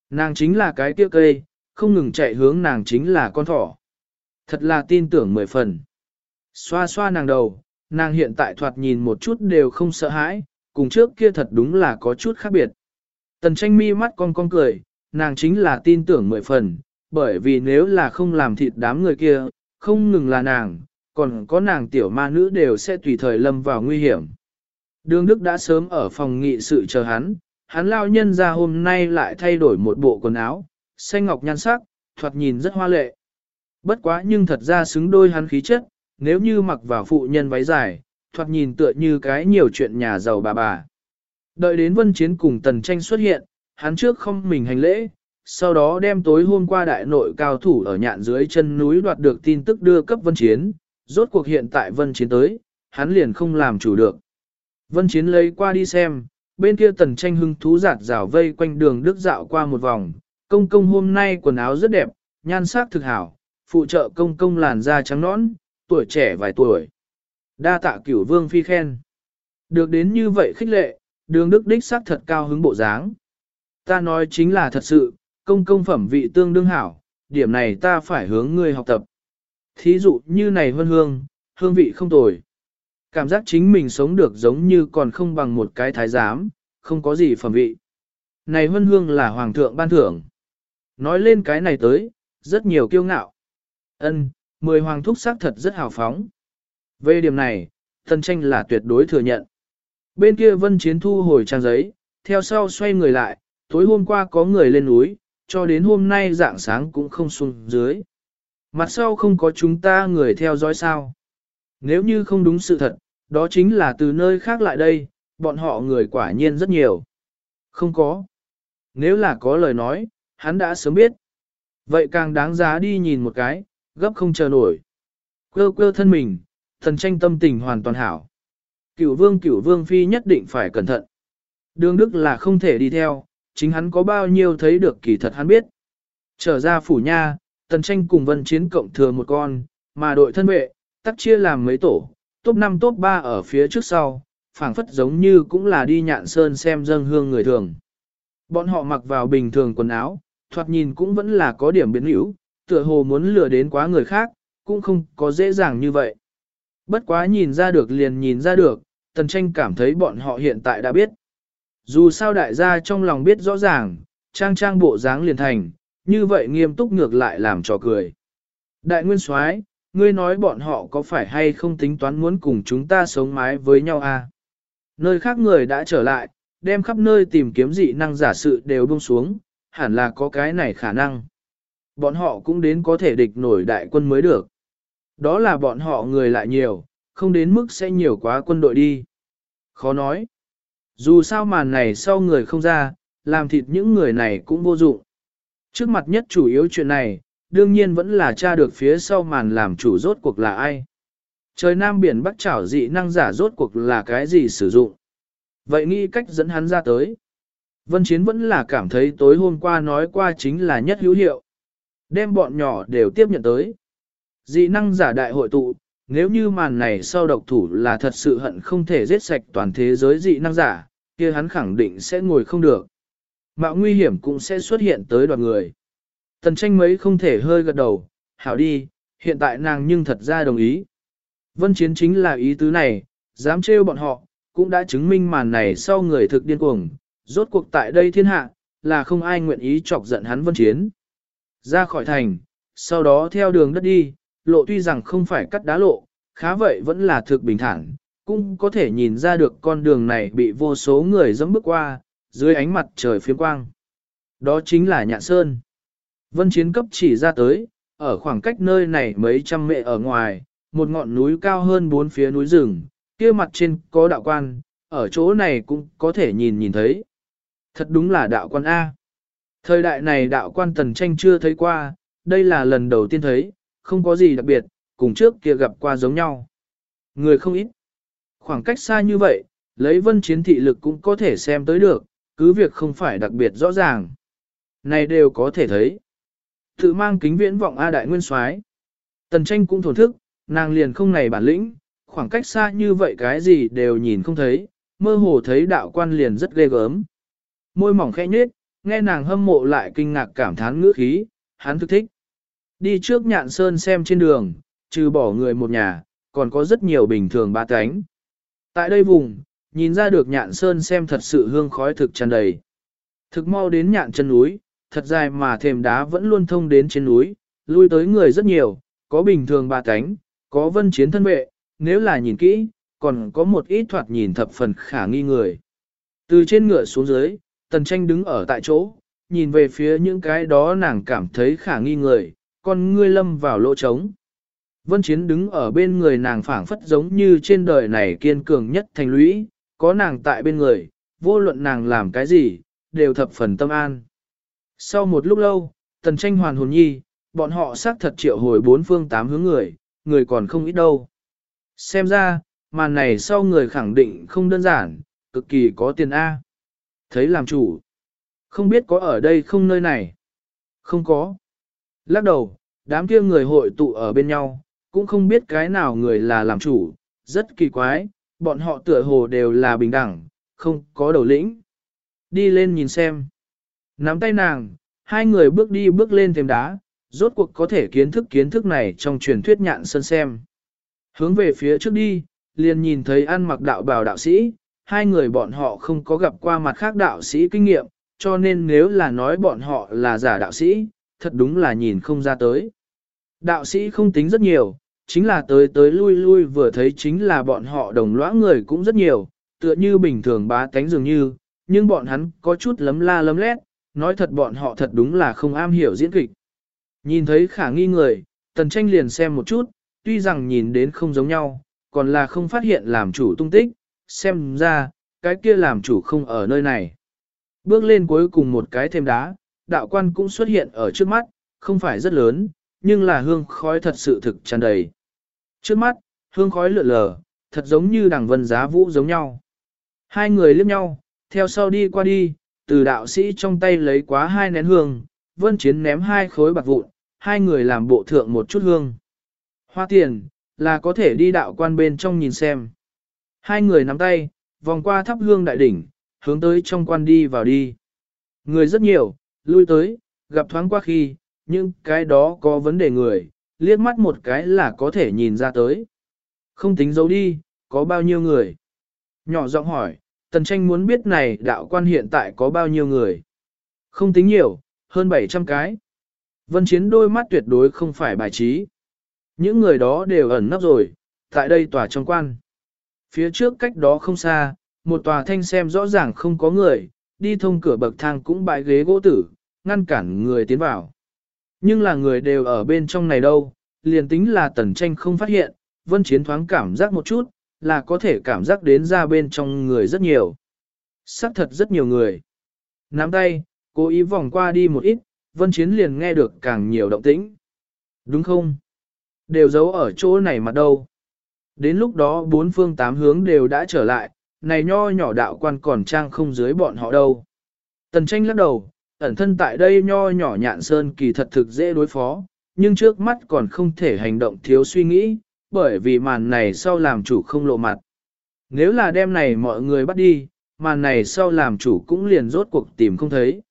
Nàng chính là cái kia cây, không ngừng chạy hướng nàng chính là con thỏ. Thật là tin tưởng mười phần. Xoa xoa nàng đầu, nàng hiện tại thoạt nhìn một chút đều không sợ hãi, cùng trước kia thật đúng là có chút khác biệt. Tần tranh mi mắt con con cười, nàng chính là tin tưởng mười phần, bởi vì nếu là không làm thịt đám người kia, không ngừng là nàng, còn có nàng tiểu ma nữ đều sẽ tùy thời lâm vào nguy hiểm. Đường Đức đã sớm ở phòng nghị sự chờ hắn, hắn lao nhân ra hôm nay lại thay đổi một bộ quần áo, xanh ngọc nhan sắc, thoạt nhìn rất hoa lệ. Bất quá nhưng thật ra xứng đôi hắn khí chất, nếu như mặc vào phụ nhân váy dài, thoạt nhìn tựa như cái nhiều chuyện nhà giàu bà bà. Đợi đến vân chiến cùng tần tranh xuất hiện, hắn trước không mình hành lễ, sau đó đem tối hôm qua đại nội cao thủ ở nhạn dưới chân núi đoạt được tin tức đưa cấp vân chiến, rốt cuộc hiện tại vân chiến tới, hắn liền không làm chủ được. Vân chiến lấy qua đi xem, bên kia tần tranh hưng thú giạt rào vây quanh đường đức dạo qua một vòng, công công hôm nay quần áo rất đẹp, nhan sắc thực hảo, phụ trợ công công làn da trắng nõn, tuổi trẻ vài tuổi. Đa tạ cửu vương phi khen. Được đến như vậy khích lệ, đường đức đích sắc thật cao hứng bộ dáng. Ta nói chính là thật sự, công công phẩm vị tương đương hảo, điểm này ta phải hướng ngươi học tập. Thí dụ như này vân hương, hương vị không tồi. Cảm giác chính mình sống được giống như còn không bằng một cái thái giám, không có gì phẩm vị. Này vân hương là hoàng thượng ban thưởng. Nói lên cái này tới, rất nhiều kiêu ngạo. Ân, mười hoàng thúc sắc thật rất hào phóng. Về điểm này, thần tranh là tuyệt đối thừa nhận. Bên kia vân chiến thu hồi trang giấy, theo sau xoay người lại, tối hôm qua có người lên núi, cho đến hôm nay dạng sáng cũng không xuống dưới. Mặt sau không có chúng ta người theo dõi sao. Nếu như không đúng sự thật, đó chính là từ nơi khác lại đây, bọn họ người quả nhiên rất nhiều. Không có. Nếu là có lời nói, hắn đã sớm biết. Vậy càng đáng giá đi nhìn một cái, gấp không chờ nổi. Quơ quơ thân mình, thần tranh tâm tình hoàn toàn hảo. Cửu vương cửu vương phi nhất định phải cẩn thận. Đường Đức là không thể đi theo, chính hắn có bao nhiêu thấy được kỳ thật hắn biết. Trở ra phủ nha, tần tranh cùng vân chiến cộng thừa một con, mà đội thân vệ, tắc chia làm mấy tổ, top 5 top 3 ở phía trước sau, phảng phất giống như cũng là đi nhạn sơn xem dâng hương người thường. Bọn họ mặc vào bình thường quần áo, thoạt nhìn cũng vẫn là có điểm biến hữu, tựa hồ muốn lừa đến quá người khác, cũng không có dễ dàng như vậy. Bất quá nhìn ra được liền nhìn ra được, tần tranh cảm thấy bọn họ hiện tại đã biết. Dù sao đại gia trong lòng biết rõ ràng, trang trang bộ dáng liền thành, như vậy nghiêm túc ngược lại làm trò cười. Đại nguyên soái, ngươi nói bọn họ có phải hay không tính toán muốn cùng chúng ta sống mái với nhau à? Nơi khác người đã trở lại, đem khắp nơi tìm kiếm dị năng giả sự đều buông xuống, hẳn là có cái này khả năng. Bọn họ cũng đến có thể địch nổi đại quân mới được. Đó là bọn họ người lại nhiều, không đến mức sẽ nhiều quá quân đội đi. Khó nói. Dù sao màn này sau người không ra, làm thịt những người này cũng vô dụng. Trước mặt nhất chủ yếu chuyện này, đương nhiên vẫn là tra được phía sau màn làm chủ rốt cuộc là ai. Trời Nam biển Bắc chảo dị năng giả rốt cuộc là cái gì sử dụng. Vậy nghĩ cách dẫn hắn ra tới. Vân Chiến vẫn là cảm thấy tối hôm qua nói qua chính là nhất hữu hiệu. Đem bọn nhỏ đều tiếp nhận tới. Dị năng giả đại hội tụ, nếu như màn này sau độc thủ là thật sự hận không thể giết sạch toàn thế giới dị năng giả, kia hắn khẳng định sẽ ngồi không được. Mạo nguy hiểm cũng sẽ xuất hiện tới đoàn người. Tần tranh mấy không thể hơi gật đầu, hảo đi, hiện tại nàng nhưng thật ra đồng ý. Vân chiến chính là ý tứ này, dám trêu bọn họ, cũng đã chứng minh màn này sau người thực điên cuồng, rốt cuộc tại đây thiên hạ, là không ai nguyện ý chọc giận hắn vân chiến. Ra khỏi thành, sau đó theo đường đất đi, lộ tuy rằng không phải cắt đá lộ, khá vậy vẫn là thực bình thản, cũng có thể nhìn ra được con đường này bị vô số người dẫm bước qua, dưới ánh mặt trời phiếm quang. Đó chính là nhạn sơn. Vân chiến cấp chỉ ra tới, ở khoảng cách nơi này mấy trăm mệ ở ngoài, một ngọn núi cao hơn bốn phía núi rừng, kia mặt trên có đạo quan, ở chỗ này cũng có thể nhìn nhìn thấy. Thật đúng là đạo quan A. Thời đại này đạo quan tần tranh chưa thấy qua, đây là lần đầu tiên thấy, không có gì đặc biệt, cùng trước kia gặp qua giống nhau. Người không ít. Khoảng cách xa như vậy, lấy vân chiến thị lực cũng có thể xem tới được, cứ việc không phải đặc biệt rõ ràng. Này đều có thể thấy. Tự mang kính viễn vọng A đại nguyên soái Tần tranh cũng thổn thức, nàng liền không này bản lĩnh, khoảng cách xa như vậy cái gì đều nhìn không thấy, mơ hồ thấy đạo quan liền rất ghê gớm. Môi mỏng khẽ nhếch, nghe nàng hâm mộ lại kinh ngạc cảm thán ngữ khí, hắn thức thích. Đi trước nhạn sơn xem trên đường, trừ bỏ người một nhà, còn có rất nhiều bình thường ba cánh. Tại đây vùng, nhìn ra được nhạn sơn xem thật sự hương khói thực tràn đầy. Thực mau đến nhạn chân núi, thật dài mà thềm đá vẫn luôn thông đến trên núi, lui tới người rất nhiều, có bình thường ba cánh, có vân chiến thân vệ, nếu là nhìn kỹ, còn có một ít thoạt nhìn thập phần khả nghi người. Từ trên ngựa xuống dưới, tần tranh đứng ở tại chỗ, nhìn về phía những cái đó nàng cảm thấy khả nghi người, con ngươi lâm vào lỗ trống. Vân Chiến đứng ở bên người nàng phảng phất giống như trên đời này kiên cường nhất thành lũy, có nàng tại bên người, vô luận nàng làm cái gì, đều thập phần tâm an. Sau một lúc lâu, tần tranh hoàn hồn nhi, bọn họ xác thật triệu hồi bốn phương tám hướng người, người còn không ít đâu. Xem ra, màn này sau người khẳng định không đơn giản, cực kỳ có tiền A. Thấy làm chủ. Không biết có ở đây không nơi này. Không có. Lắc đầu, đám kia người hội tụ ở bên nhau, cũng không biết cái nào người là làm chủ, rất kỳ quái, bọn họ tựa hồ đều là bình đẳng, không có đầu lĩnh. Đi lên nhìn xem. Nắm tay nàng, hai người bước đi bước lên thêm đá, rốt cuộc có thể kiến thức kiến thức này trong truyền thuyết nhạn sơn xem. Hướng về phía trước đi, liền nhìn thấy ăn mặc đạo bào đạo sĩ, hai người bọn họ không có gặp qua mặt khác đạo sĩ kinh nghiệm, cho nên nếu là nói bọn họ là giả đạo sĩ, thật đúng là nhìn không ra tới. Đạo sĩ không tính rất nhiều, chính là tới tới lui lui vừa thấy chính là bọn họ đồng lõa người cũng rất nhiều, tựa như bình thường bá tánh dường như, nhưng bọn hắn có chút lấm la lấm lét, nói thật bọn họ thật đúng là không am hiểu diễn kịch. Nhìn thấy khả nghi người, tần tranh liền xem một chút, tuy rằng nhìn đến không giống nhau, còn là không phát hiện làm chủ tung tích, xem ra, cái kia làm chủ không ở nơi này. Bước lên cuối cùng một cái thêm đá, đạo quan cũng xuất hiện ở trước mắt, không phải rất lớn, nhưng là hương khói thật sự thực tràn đầy. Trước mắt, hương khói lượn lờ, thật giống như đằng vân giá vũ giống nhau. Hai người liếc nhau, theo sau đi qua đi, từ đạo sĩ trong tay lấy quá hai nén hương, vân chiến ném hai khối bạc vụn, hai người làm bộ thượng một chút hương. Hoa tiền, là có thể đi đạo quan bên trong nhìn xem. Hai người nắm tay, vòng qua thắp hương đại đỉnh, hướng tới trong quan đi vào đi. Người rất nhiều, lui tới, gặp thoáng qua khi, nhưng cái đó có vấn đề người, liếc mắt một cái là có thể nhìn ra tới. Không tính dấu đi, có bao nhiêu người? Nhỏ giọng hỏi, tần tranh muốn biết này đạo quan hiện tại có bao nhiêu người? Không tính nhiều, hơn 700 cái. Vân Chiến đôi mắt tuyệt đối không phải bài trí. Những người đó đều ẩn nấp rồi, tại đây tòa trong quan. Phía trước cách đó không xa, một tòa thanh xem rõ ràng không có người, đi thông cửa bậc thang cũng bãi ghế gỗ tử, ngăn cản người tiến vào. Nhưng là người đều ở bên trong này đâu, liền tính là tần tranh không phát hiện, vân chiến thoáng cảm giác một chút, là có thể cảm giác đến ra bên trong người rất nhiều. Sắc thật rất nhiều người. Nắm tay, cố ý vòng qua đi một ít, vân chiến liền nghe được càng nhiều động tĩnh. Đúng không? Đều giấu ở chỗ này mà đâu. Đến lúc đó bốn phương tám hướng đều đã trở lại, này nho nhỏ đạo quan còn trang không dưới bọn họ đâu. Tần tranh lắc đầu, ẩn thân tại đây nho nhỏ nhạn sơn kỳ thật thực dễ đối phó, nhưng trước mắt còn không thể hành động thiếu suy nghĩ, bởi vì màn này sau làm chủ không lộ mặt. Nếu là đêm này mọi người bắt đi, màn này sau làm chủ cũng liền rốt cuộc tìm không thấy.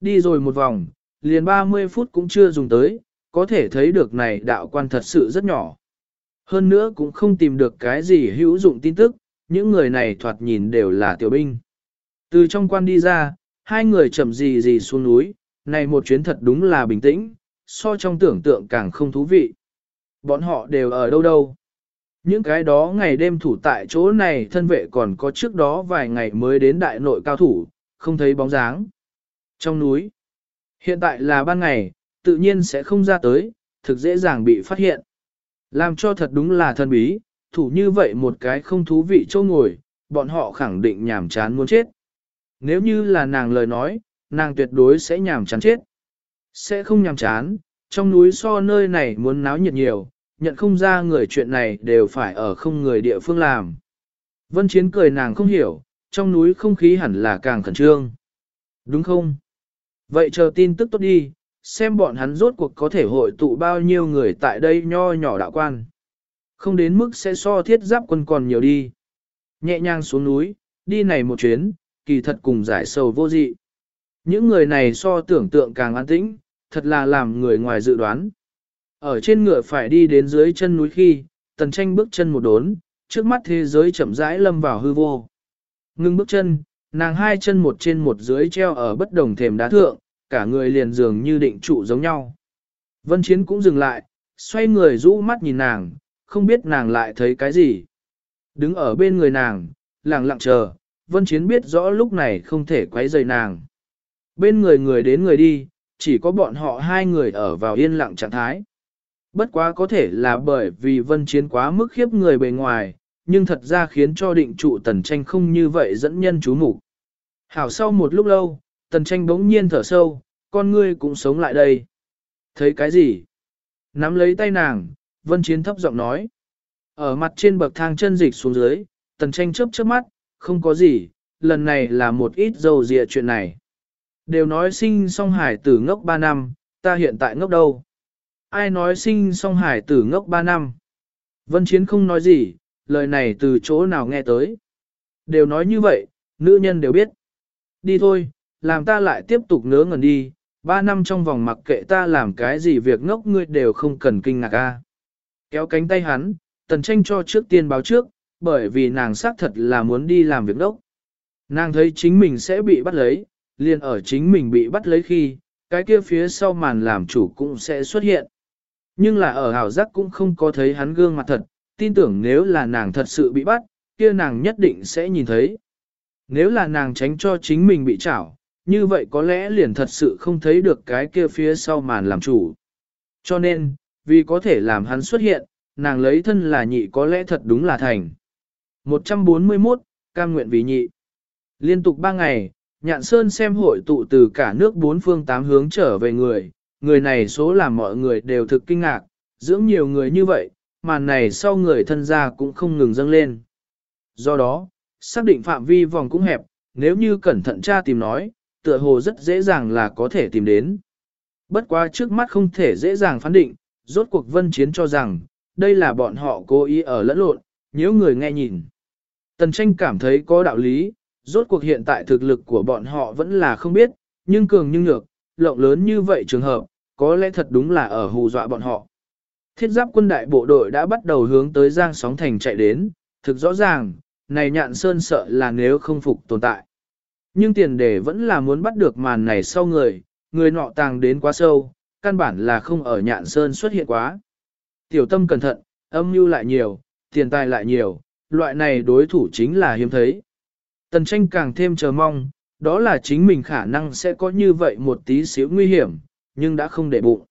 Đi rồi một vòng, liền 30 phút cũng chưa dùng tới, có thể thấy được này đạo quan thật sự rất nhỏ. Hơn nữa cũng không tìm được cái gì hữu dụng tin tức, những người này thoạt nhìn đều là tiểu binh. Từ trong quan đi ra, hai người chậm gì gì xuống núi, này một chuyến thật đúng là bình tĩnh, so trong tưởng tượng càng không thú vị. Bọn họ đều ở đâu đâu. Những cái đó ngày đêm thủ tại chỗ này thân vệ còn có trước đó vài ngày mới đến đại nội cao thủ, không thấy bóng dáng. Trong núi, hiện tại là ban ngày, tự nhiên sẽ không ra tới, thực dễ dàng bị phát hiện. Làm cho thật đúng là thân bí, thủ như vậy một cái không thú vị chỗ ngồi, bọn họ khẳng định nhảm chán muốn chết. Nếu như là nàng lời nói, nàng tuyệt đối sẽ nhảm chán chết. Sẽ không nhảm chán, trong núi so nơi này muốn náo nhiệt nhiều, nhận không ra người chuyện này đều phải ở không người địa phương làm. Vân Chiến cười nàng không hiểu, trong núi không khí hẳn là càng khẩn trương. Đúng không? Vậy chờ tin tức tốt đi, xem bọn hắn rốt cuộc có thể hội tụ bao nhiêu người tại đây nho nhỏ đạo quan. Không đến mức sẽ so thiết giáp quân còn nhiều đi. Nhẹ nhàng xuống núi, đi này một chuyến, kỳ thật cùng giải sầu vô dị. Những người này so tưởng tượng càng an tĩnh, thật là làm người ngoài dự đoán. Ở trên ngựa phải đi đến dưới chân núi khi, tần tranh bước chân một đốn, trước mắt thế giới chậm rãi lâm vào hư vô. Ngưng bước chân, nàng hai chân một trên một dưới treo ở bất đồng thềm đá thượng, cả người liền dường như định trụ giống nhau. Vân Chiến cũng dừng lại, xoay người rũ mắt nhìn nàng, không biết nàng lại thấy cái gì. Đứng ở bên người nàng, lặng lặng chờ, Vân Chiến biết rõ lúc này không thể quấy rầy nàng. Bên người người đến người đi, chỉ có bọn họ hai người ở vào yên lặng trạng thái. Bất quá có thể là bởi vì Vân Chiến quá mức khiếp người bề ngoài, nhưng thật ra khiến cho định trụ tần tranh không như vậy dẫn nhân chú mục. Hảo sau một lúc lâu, tần tranh bỗng nhiên thở sâu, con ngươi cũng sống lại đây. Thấy cái gì? Nắm lấy tay nàng, Vân Chiến thấp giọng nói. Ở mặt trên bậc thang chân dịch xuống dưới, tần tranh chớp chớp mắt, không có gì, lần này là một ít dầu dịa chuyện này. Đều nói sinh song hải tử ngốc 3 năm, ta hiện tại ngốc đâu? Ai nói sinh song hải tử ngốc 3 năm? Vân Chiến không nói gì, lời này từ chỗ nào nghe tới. Đều nói như vậy, nữ nhân đều biết. Đi thôi, làm ta lại tiếp tục ngớ ngẩn đi, 3 năm trong vòng mặc kệ ta làm cái gì việc ngốc ngươi đều không cần kinh ngạc a. Kéo cánh tay hắn, tần tranh cho trước tiên báo trước, bởi vì nàng xác thật là muốn đi làm việc đốc. Nàng thấy chính mình sẽ bị bắt lấy, liền ở chính mình bị bắt lấy khi, cái kia phía sau màn làm chủ cũng sẽ xuất hiện. Nhưng là ở hảo giác cũng không có thấy hắn gương mặt thật, tin tưởng nếu là nàng thật sự bị bắt, kia nàng nhất định sẽ nhìn thấy. Nếu là nàng tránh cho chính mình bị chảo, như vậy có lẽ liền thật sự không thấy được cái kia phía sau màn làm chủ. Cho nên, vì có thể làm hắn xuất hiện, nàng lấy thân là nhị có lẽ thật đúng là thành. 141, cam nguyện vì nhị. Liên tục 3 ngày, Nhạn Sơn xem hội tụ từ cả nước bốn phương tám hướng trở về người, người này số làm mọi người đều thực kinh ngạc, dưỡng nhiều người như vậy, màn này sau người thân gia cũng không ngừng dâng lên. Do đó, xác định phạm vi vòng cũng hẹp, nếu như cẩn thận tra tìm nói, tựa hồ rất dễ dàng là có thể tìm đến. Bất quá trước mắt không thể dễ dàng phán định, rốt cuộc vân chiến cho rằng, đây là bọn họ cố ý ở lẫn lộn, nếu người nghe nhìn. Tần tranh cảm thấy có đạo lý, rốt cuộc hiện tại thực lực của bọn họ vẫn là không biết, nhưng cường nhưng nhược, lộng lớn như vậy trường hợp, có lẽ thật đúng là ở hù dọa bọn họ. Thiết giáp quân đại bộ đội đã bắt đầu hướng tới Giang Sóng Thành chạy đến, thực rõ ràng, này nhạn sơn sợ là nếu không phục tồn tại. Nhưng tiền đề vẫn là muốn bắt được màn này sau người, người nọ tàng đến quá sâu, căn bản là không ở nhạn sơn xuất hiện quá. Tiểu tâm cẩn thận, âm mưu lại nhiều, tiền tài lại nhiều, loại này đối thủ chính là hiếm thấy. Tần tranh càng thêm chờ mong, đó là chính mình khả năng sẽ có như vậy một tí xíu nguy hiểm, nhưng đã không để bụng.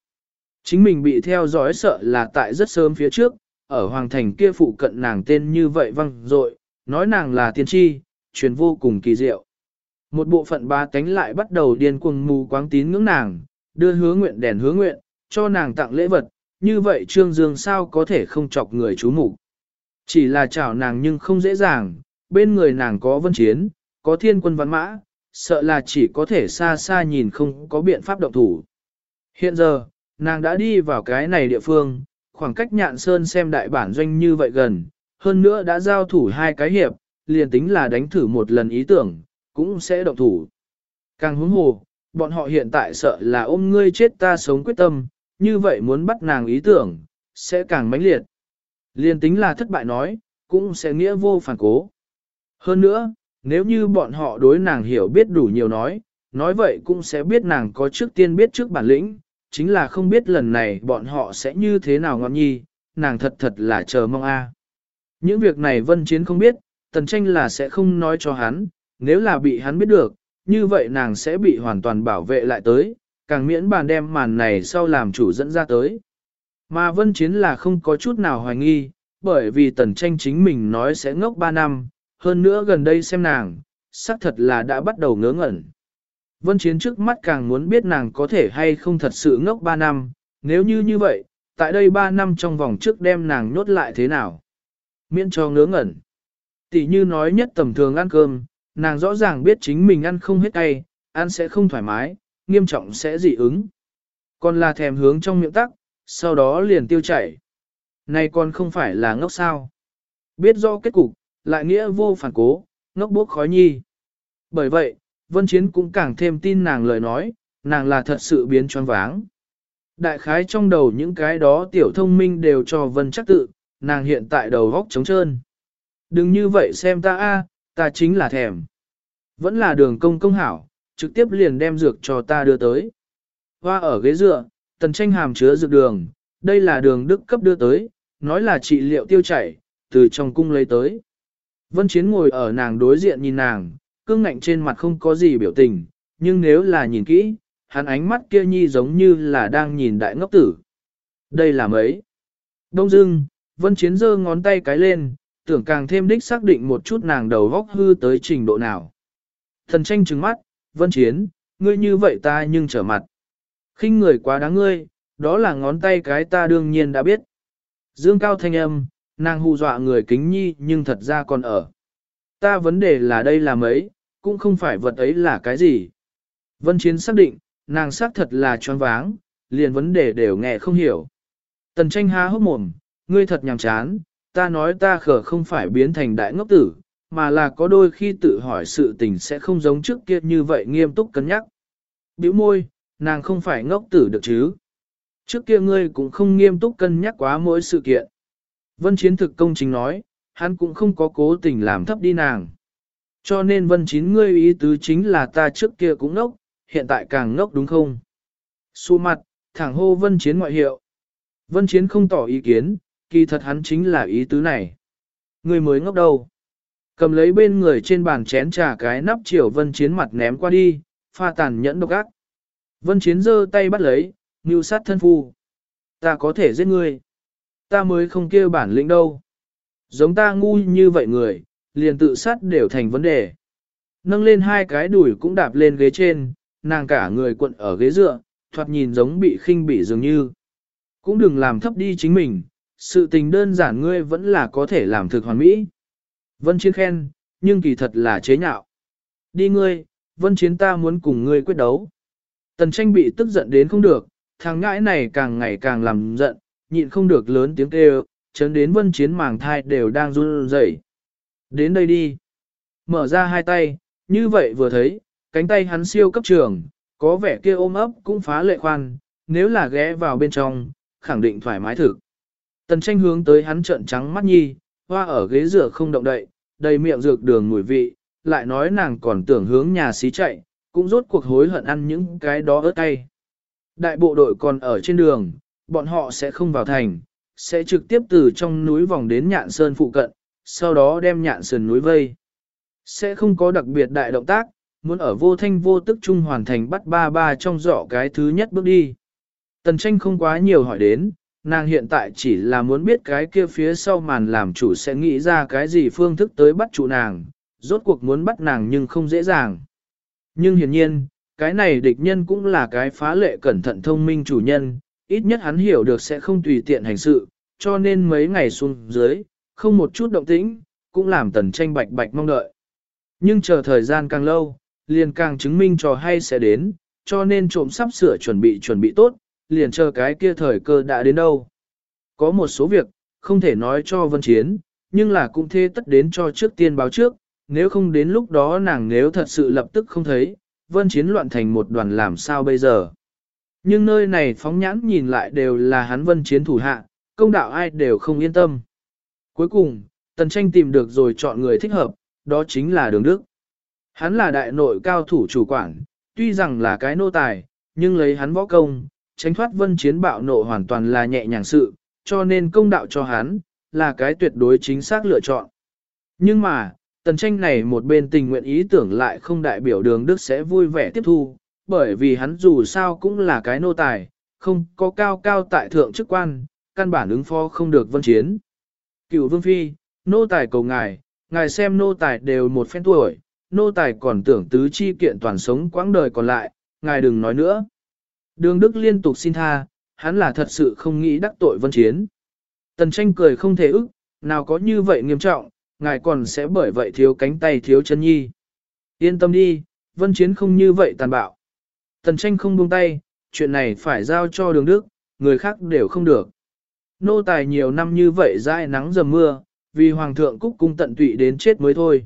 Chính mình bị theo dõi sợ là tại rất sớm phía trước, ở hoàng thành kia phụ cận nàng tên như vậy văng dội nói nàng là tiên tri, truyền vô cùng kỳ diệu. Một bộ phận ba cánh lại bắt đầu điên cuồng mù quáng tín ngưỡng nàng, đưa hứa nguyện đèn hứa nguyện, cho nàng tặng lễ vật, như vậy Trương Dương sao có thể không chọc người chú mục chỉ là chào nàng nhưng không dễ dàng, bên người nàng có vân chiến, có thiên quân văn mã, sợ là chỉ có thể xa xa nhìn không có biện pháp động thủ. Hiện giờ, nàng đã đi vào cái này địa phương, khoảng cách nhạn sơn xem đại bản doanh như vậy gần, hơn nữa đã giao thủ hai cái hiệp, liền tính là đánh thử một lần ý tưởng, cũng sẽ động thủ. Càng hứng hồ, bọn họ hiện tại sợ là ôm ngươi chết ta sống quyết tâm, như vậy muốn bắt nàng ý tưởng, sẽ càng mãnh liệt liên tính là thất bại nói, cũng sẽ nghĩa vô phản cố. Hơn nữa, nếu như bọn họ đối nàng hiểu biết đủ nhiều nói, nói vậy cũng sẽ biết nàng có trước tiên biết trước bản lĩnh, chính là không biết lần này bọn họ sẽ như thế nào ngọn nhi, nàng thật thật là chờ mong a. Những việc này vân chiến không biết, tần tranh là sẽ không nói cho hắn, nếu là bị hắn biết được, như vậy nàng sẽ bị hoàn toàn bảo vệ lại tới, càng miễn bàn đem màn này sau làm chủ dẫn ra tới. Mà vân chiến là không có chút nào hoài nghi, bởi vì tần tranh chính mình nói sẽ ngốc 3 năm, hơn nữa gần đây xem nàng, xác thật là đã bắt đầu ngớ ngẩn. Vân Chiến trước mắt càng muốn biết nàng có thể hay không thật sự ngốc 3 năm, nếu như như vậy, tại đây 3 năm trong vòng trước đem nàng nhốt lại thế nào? Miễn cho ngớ ngẩn. Tỷ như nói nhất tầm thường ăn cơm, nàng rõ ràng biết chính mình ăn không hết cay, ăn sẽ không thoải mái, nghiêm trọng sẽ dị ứng. Còn là thèm hướng trong miệng tắc, sau đó liền tiêu chảy. Này còn không phải là ngốc sao. Biết do kết cục, lại nghĩa vô phản cố, ngốc bốc khói nhi. Bởi vậy, Vân Chiến cũng càng thêm tin nàng lời nói, nàng là thật sự biến choáng váng. Đại khái trong đầu những cái đó tiểu thông minh đều cho Vân chắc tự, nàng hiện tại đầu góc trống trơn. Đừng như vậy xem ta a, ta chính là thèm. Vẫn là đường công công hảo, trực tiếp liền đem dược cho ta đưa tới. Hoa ở ghế dựa, tần tranh hàm chứa dược đường, đây là đường đức cấp đưa tới, nói là trị liệu tiêu chảy, từ trong cung lấy tới. Vân Chiến ngồi ở nàng đối diện nhìn nàng, cương ngạnh trên mặt không có gì biểu tình, nhưng nếu là nhìn kỹ, hắn ánh mắt kia nhi giống như là đang nhìn đại ngốc tử. Đây là mấy. Đông dưng, Vân Chiến giơ ngón tay cái lên, tưởng càng thêm đích xác định một chút nàng đầu góc hư tới trình độ nào. Thần tranh trừng mắt, Vân Chiến, ngươi như vậy ta nhưng trở mặt khinh người quá đáng ngươi, đó là ngón tay cái ta đương nhiên đã biết. Dương cao thanh âm, nàng hù dọa người kính nhi nhưng thật ra còn ở. Ta vấn đề là đây là mấy, cũng không phải vật ấy là cái gì. Vân Chiến xác định, nàng xác thật là choáng váng, liền vấn đề đều nghe không hiểu. Tần tranh há hốc mồm, ngươi thật nhàm chán, ta nói ta khở không phải biến thành đại ngốc tử, mà là có đôi khi tự hỏi sự tình sẽ không giống trước kia như vậy nghiêm túc cân nhắc. Biểu môi, nàng không phải ngốc tử được chứ. Trước kia ngươi cũng không nghiêm túc cân nhắc quá mỗi sự kiện. Vân Chiến thực công chính nói, hắn cũng không có cố tình làm thấp đi nàng. Cho nên Vân Chín ngươi ý tứ chính là ta trước kia cũng ngốc, hiện tại càng ngốc đúng không? Xu mặt, thẳng hô Vân Chiến ngoại hiệu. Vân Chiến không tỏ ý kiến, kỳ thật hắn chính là ý tứ này. ngươi mới ngốc đâu. Cầm lấy bên người trên bàn chén trà cái nắp chiều Vân Chiến mặt ném qua đi, pha tàn nhẫn độc ác. Vân Chiến giơ tay bắt lấy, mưu sát thân phu. Ta có thể giết ngươi. Ta mới không kêu bản lĩnh đâu. Giống ta ngu như vậy người, liền tự sát đều thành vấn đề. Nâng lên hai cái đùi cũng đạp lên ghế trên, nàng cả người cuộn ở ghế dựa, thoạt nhìn giống bị khinh bỉ dường như. Cũng đừng làm thấp đi chính mình, sự tình đơn giản ngươi vẫn là có thể làm thực hoàn mỹ. Vân Chiến khen, nhưng kỳ thật là chế nhạo. Đi ngươi, Vân Chiến ta muốn cùng ngươi quyết đấu. Tần tranh bị tức giận đến không được, thằng ngãi này càng ngày càng làm giận, nhịn không được lớn tiếng kêu, chấn đến Vân Chiến màng thai đều đang run rẩy. Đến đây đi. Mở ra hai tay, như vậy vừa thấy, cánh tay hắn siêu cấp trường, có vẻ kia ôm ấp cũng phá lệ khoan, nếu là ghé vào bên trong, khẳng định thoải mái thực. Tần tranh hướng tới hắn trợn trắng mắt nhi, hoa ở ghế rửa không động đậy, đầy miệng dược đường mùi vị, lại nói nàng còn tưởng hướng nhà xí chạy, cũng rốt cuộc hối hận ăn những cái đó ớt cay. Đại bộ đội còn ở trên đường, bọn họ sẽ không vào thành, sẽ trực tiếp từ trong núi vòng đến nhạn sơn phụ cận, sau đó đem nhạn sơn núi vây. Sẽ không có đặc biệt đại động tác, muốn ở vô thanh vô tức chung hoàn thành bắt ba ba trong dọ cái thứ nhất bước đi. Tần tranh không quá nhiều hỏi đến, nàng hiện tại chỉ là muốn biết cái kia phía sau màn làm chủ sẽ nghĩ ra cái gì phương thức tới bắt chủ nàng, rốt cuộc muốn bắt nàng nhưng không dễ dàng. Nhưng hiển nhiên, cái này địch nhân cũng là cái phá lệ cẩn thận thông minh chủ nhân, ít nhất hắn hiểu được sẽ không tùy tiện hành sự, cho nên mấy ngày xuống dưới, không một chút động tĩnh, cũng làm tần tranh bạch bạch mong đợi. Nhưng chờ thời gian càng lâu, liền càng chứng minh trò hay sẽ đến, cho nên trộm sắp sửa chuẩn bị chuẩn bị tốt, liền chờ cái kia thời cơ đã đến đâu. Có một số việc, không thể nói cho vân chiến, nhưng là cũng thế tất đến cho trước tiên báo trước, nếu không đến lúc đó nàng nếu thật sự lập tức không thấy, vân chiến loạn thành một đoàn làm sao bây giờ. Nhưng nơi này phóng nhãn nhìn lại đều là hắn vân chiến thủ hạ, công đạo ai đều không yên tâm. Cuối cùng, tần tranh tìm được rồi chọn người thích hợp, đó chính là đường đức. Hắn là đại nội cao thủ chủ quản, tuy rằng là cái nô tài, nhưng lấy hắn võ công, tránh thoát vân chiến bạo nộ hoàn toàn là nhẹ nhàng sự, cho nên công đạo cho hắn, là cái tuyệt đối chính xác lựa chọn. Nhưng mà, tần tranh này một bên tình nguyện ý tưởng lại không đại biểu đường Đức sẽ vui vẻ tiếp thu, bởi vì hắn dù sao cũng là cái nô tài, không có cao cao tại thượng chức quan, căn bản ứng phó không được vân chiến. Cựu vương phi, nô tài cầu ngài, ngài xem nô tài đều một phen tuổi, nô tài còn tưởng tứ chi kiện toàn sống quãng đời còn lại, ngài đừng nói nữa. Đường Đức liên tục xin tha, hắn là thật sự không nghĩ đắc tội vân chiến. Tần tranh cười không thể ức, nào có như vậy nghiêm trọng, ngài còn sẽ bởi vậy thiếu cánh tay thiếu chân nhi. Yên tâm đi, vân chiến không như vậy tàn bạo. Tần tranh không buông tay, chuyện này phải giao cho đường Đức, người khác đều không được. Nô tài nhiều năm như vậy dãi nắng dầm mưa, vì Hoàng thượng Cúc cung tận tụy đến chết mới thôi.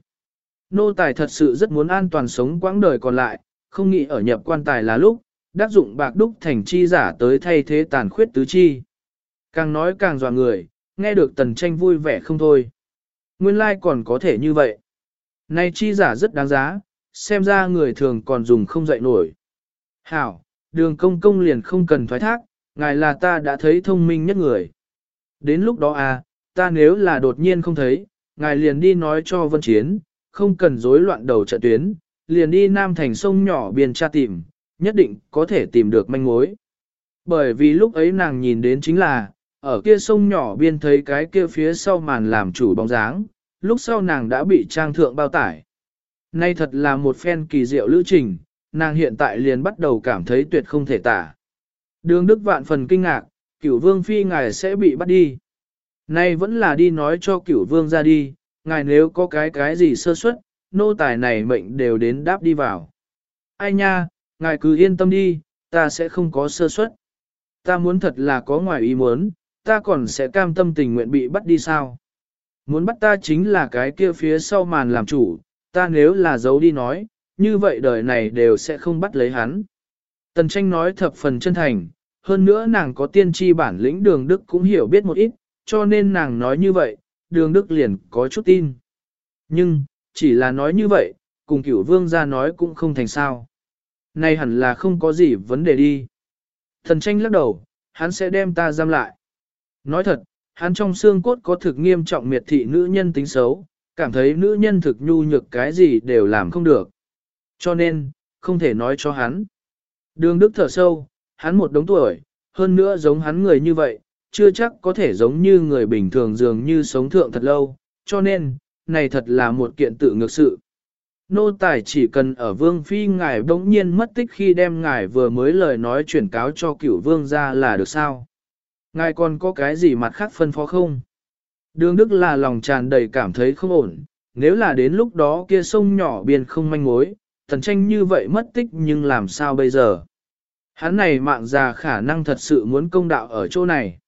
Nô tài thật sự rất muốn an toàn sống quãng đời còn lại, không nghĩ ở nhập quan tài là lúc, đắc dụng bạc đúc thành chi giả tới thay thế tàn khuyết tứ chi. Càng nói càng dọa người, nghe được tần tranh vui vẻ không thôi. Nguyên lai like còn có thể như vậy. Nay chi giả rất đáng giá, xem ra người thường còn dùng không dậy nổi. Hảo, đường công công liền không cần thoái thác, ngài là ta đã thấy thông minh nhất người. Đến lúc đó à, ta nếu là đột nhiên không thấy, ngài liền đi nói cho vân chiến, không cần rối loạn đầu trận tuyến, liền đi nam thành sông nhỏ biên tra tìm, nhất định có thể tìm được manh mối. Bởi vì lúc ấy nàng nhìn đến chính là, ở kia sông nhỏ biên thấy cái kia phía sau màn làm chủ bóng dáng, lúc sau nàng đã bị trang thượng bao tải. Nay thật là một phen kỳ diệu lữ trình, nàng hiện tại liền bắt đầu cảm thấy tuyệt không thể tả. Đường Đức vạn phần kinh ngạc, cửu vương phi ngài sẽ bị bắt đi. Nay vẫn là đi nói cho cửu vương ra đi, ngài nếu có cái cái gì sơ suất, nô tài này mệnh đều đến đáp đi vào. Ai nha, ngài cứ yên tâm đi, ta sẽ không có sơ suất. Ta muốn thật là có ngoài ý muốn, ta còn sẽ cam tâm tình nguyện bị bắt đi sao. Muốn bắt ta chính là cái kia phía sau màn làm chủ, ta nếu là giấu đi nói, như vậy đời này đều sẽ không bắt lấy hắn. Tần tranh nói thập phần chân thành, hơn nữa nàng có tiên tri bản lĩnh đường Đức cũng hiểu biết một ít, cho nên nàng nói như vậy, đường Đức liền có chút tin. Nhưng, chỉ là nói như vậy, cùng cửu vương ra nói cũng không thành sao. Này hẳn là không có gì vấn đề đi. Thần tranh lắc đầu, hắn sẽ đem ta giam lại. Nói thật, hắn trong xương cốt có thực nghiêm trọng miệt thị nữ nhân tính xấu, cảm thấy nữ nhân thực nhu nhược cái gì đều làm không được. Cho nên, không thể nói cho hắn. Đường Đức thở sâu, hắn một đống tuổi, hơn nữa giống hắn người như vậy, chưa chắc có thể giống như người bình thường dường như sống thượng thật lâu, cho nên, này thật là một kiện tự ngược sự. Nô tài chỉ cần ở vương phi ngài bỗng nhiên mất tích khi đem ngài vừa mới lời nói chuyển cáo cho cửu vương ra là được sao. Ngài còn có cái gì mặt khác phân phó không? Đường Đức là lòng tràn đầy cảm thấy không ổn, nếu là đến lúc đó kia sông nhỏ biên không manh mối, thần tranh như vậy mất tích nhưng làm sao bây giờ? Hắn này mạng già khả năng thật sự muốn công đạo ở chỗ này.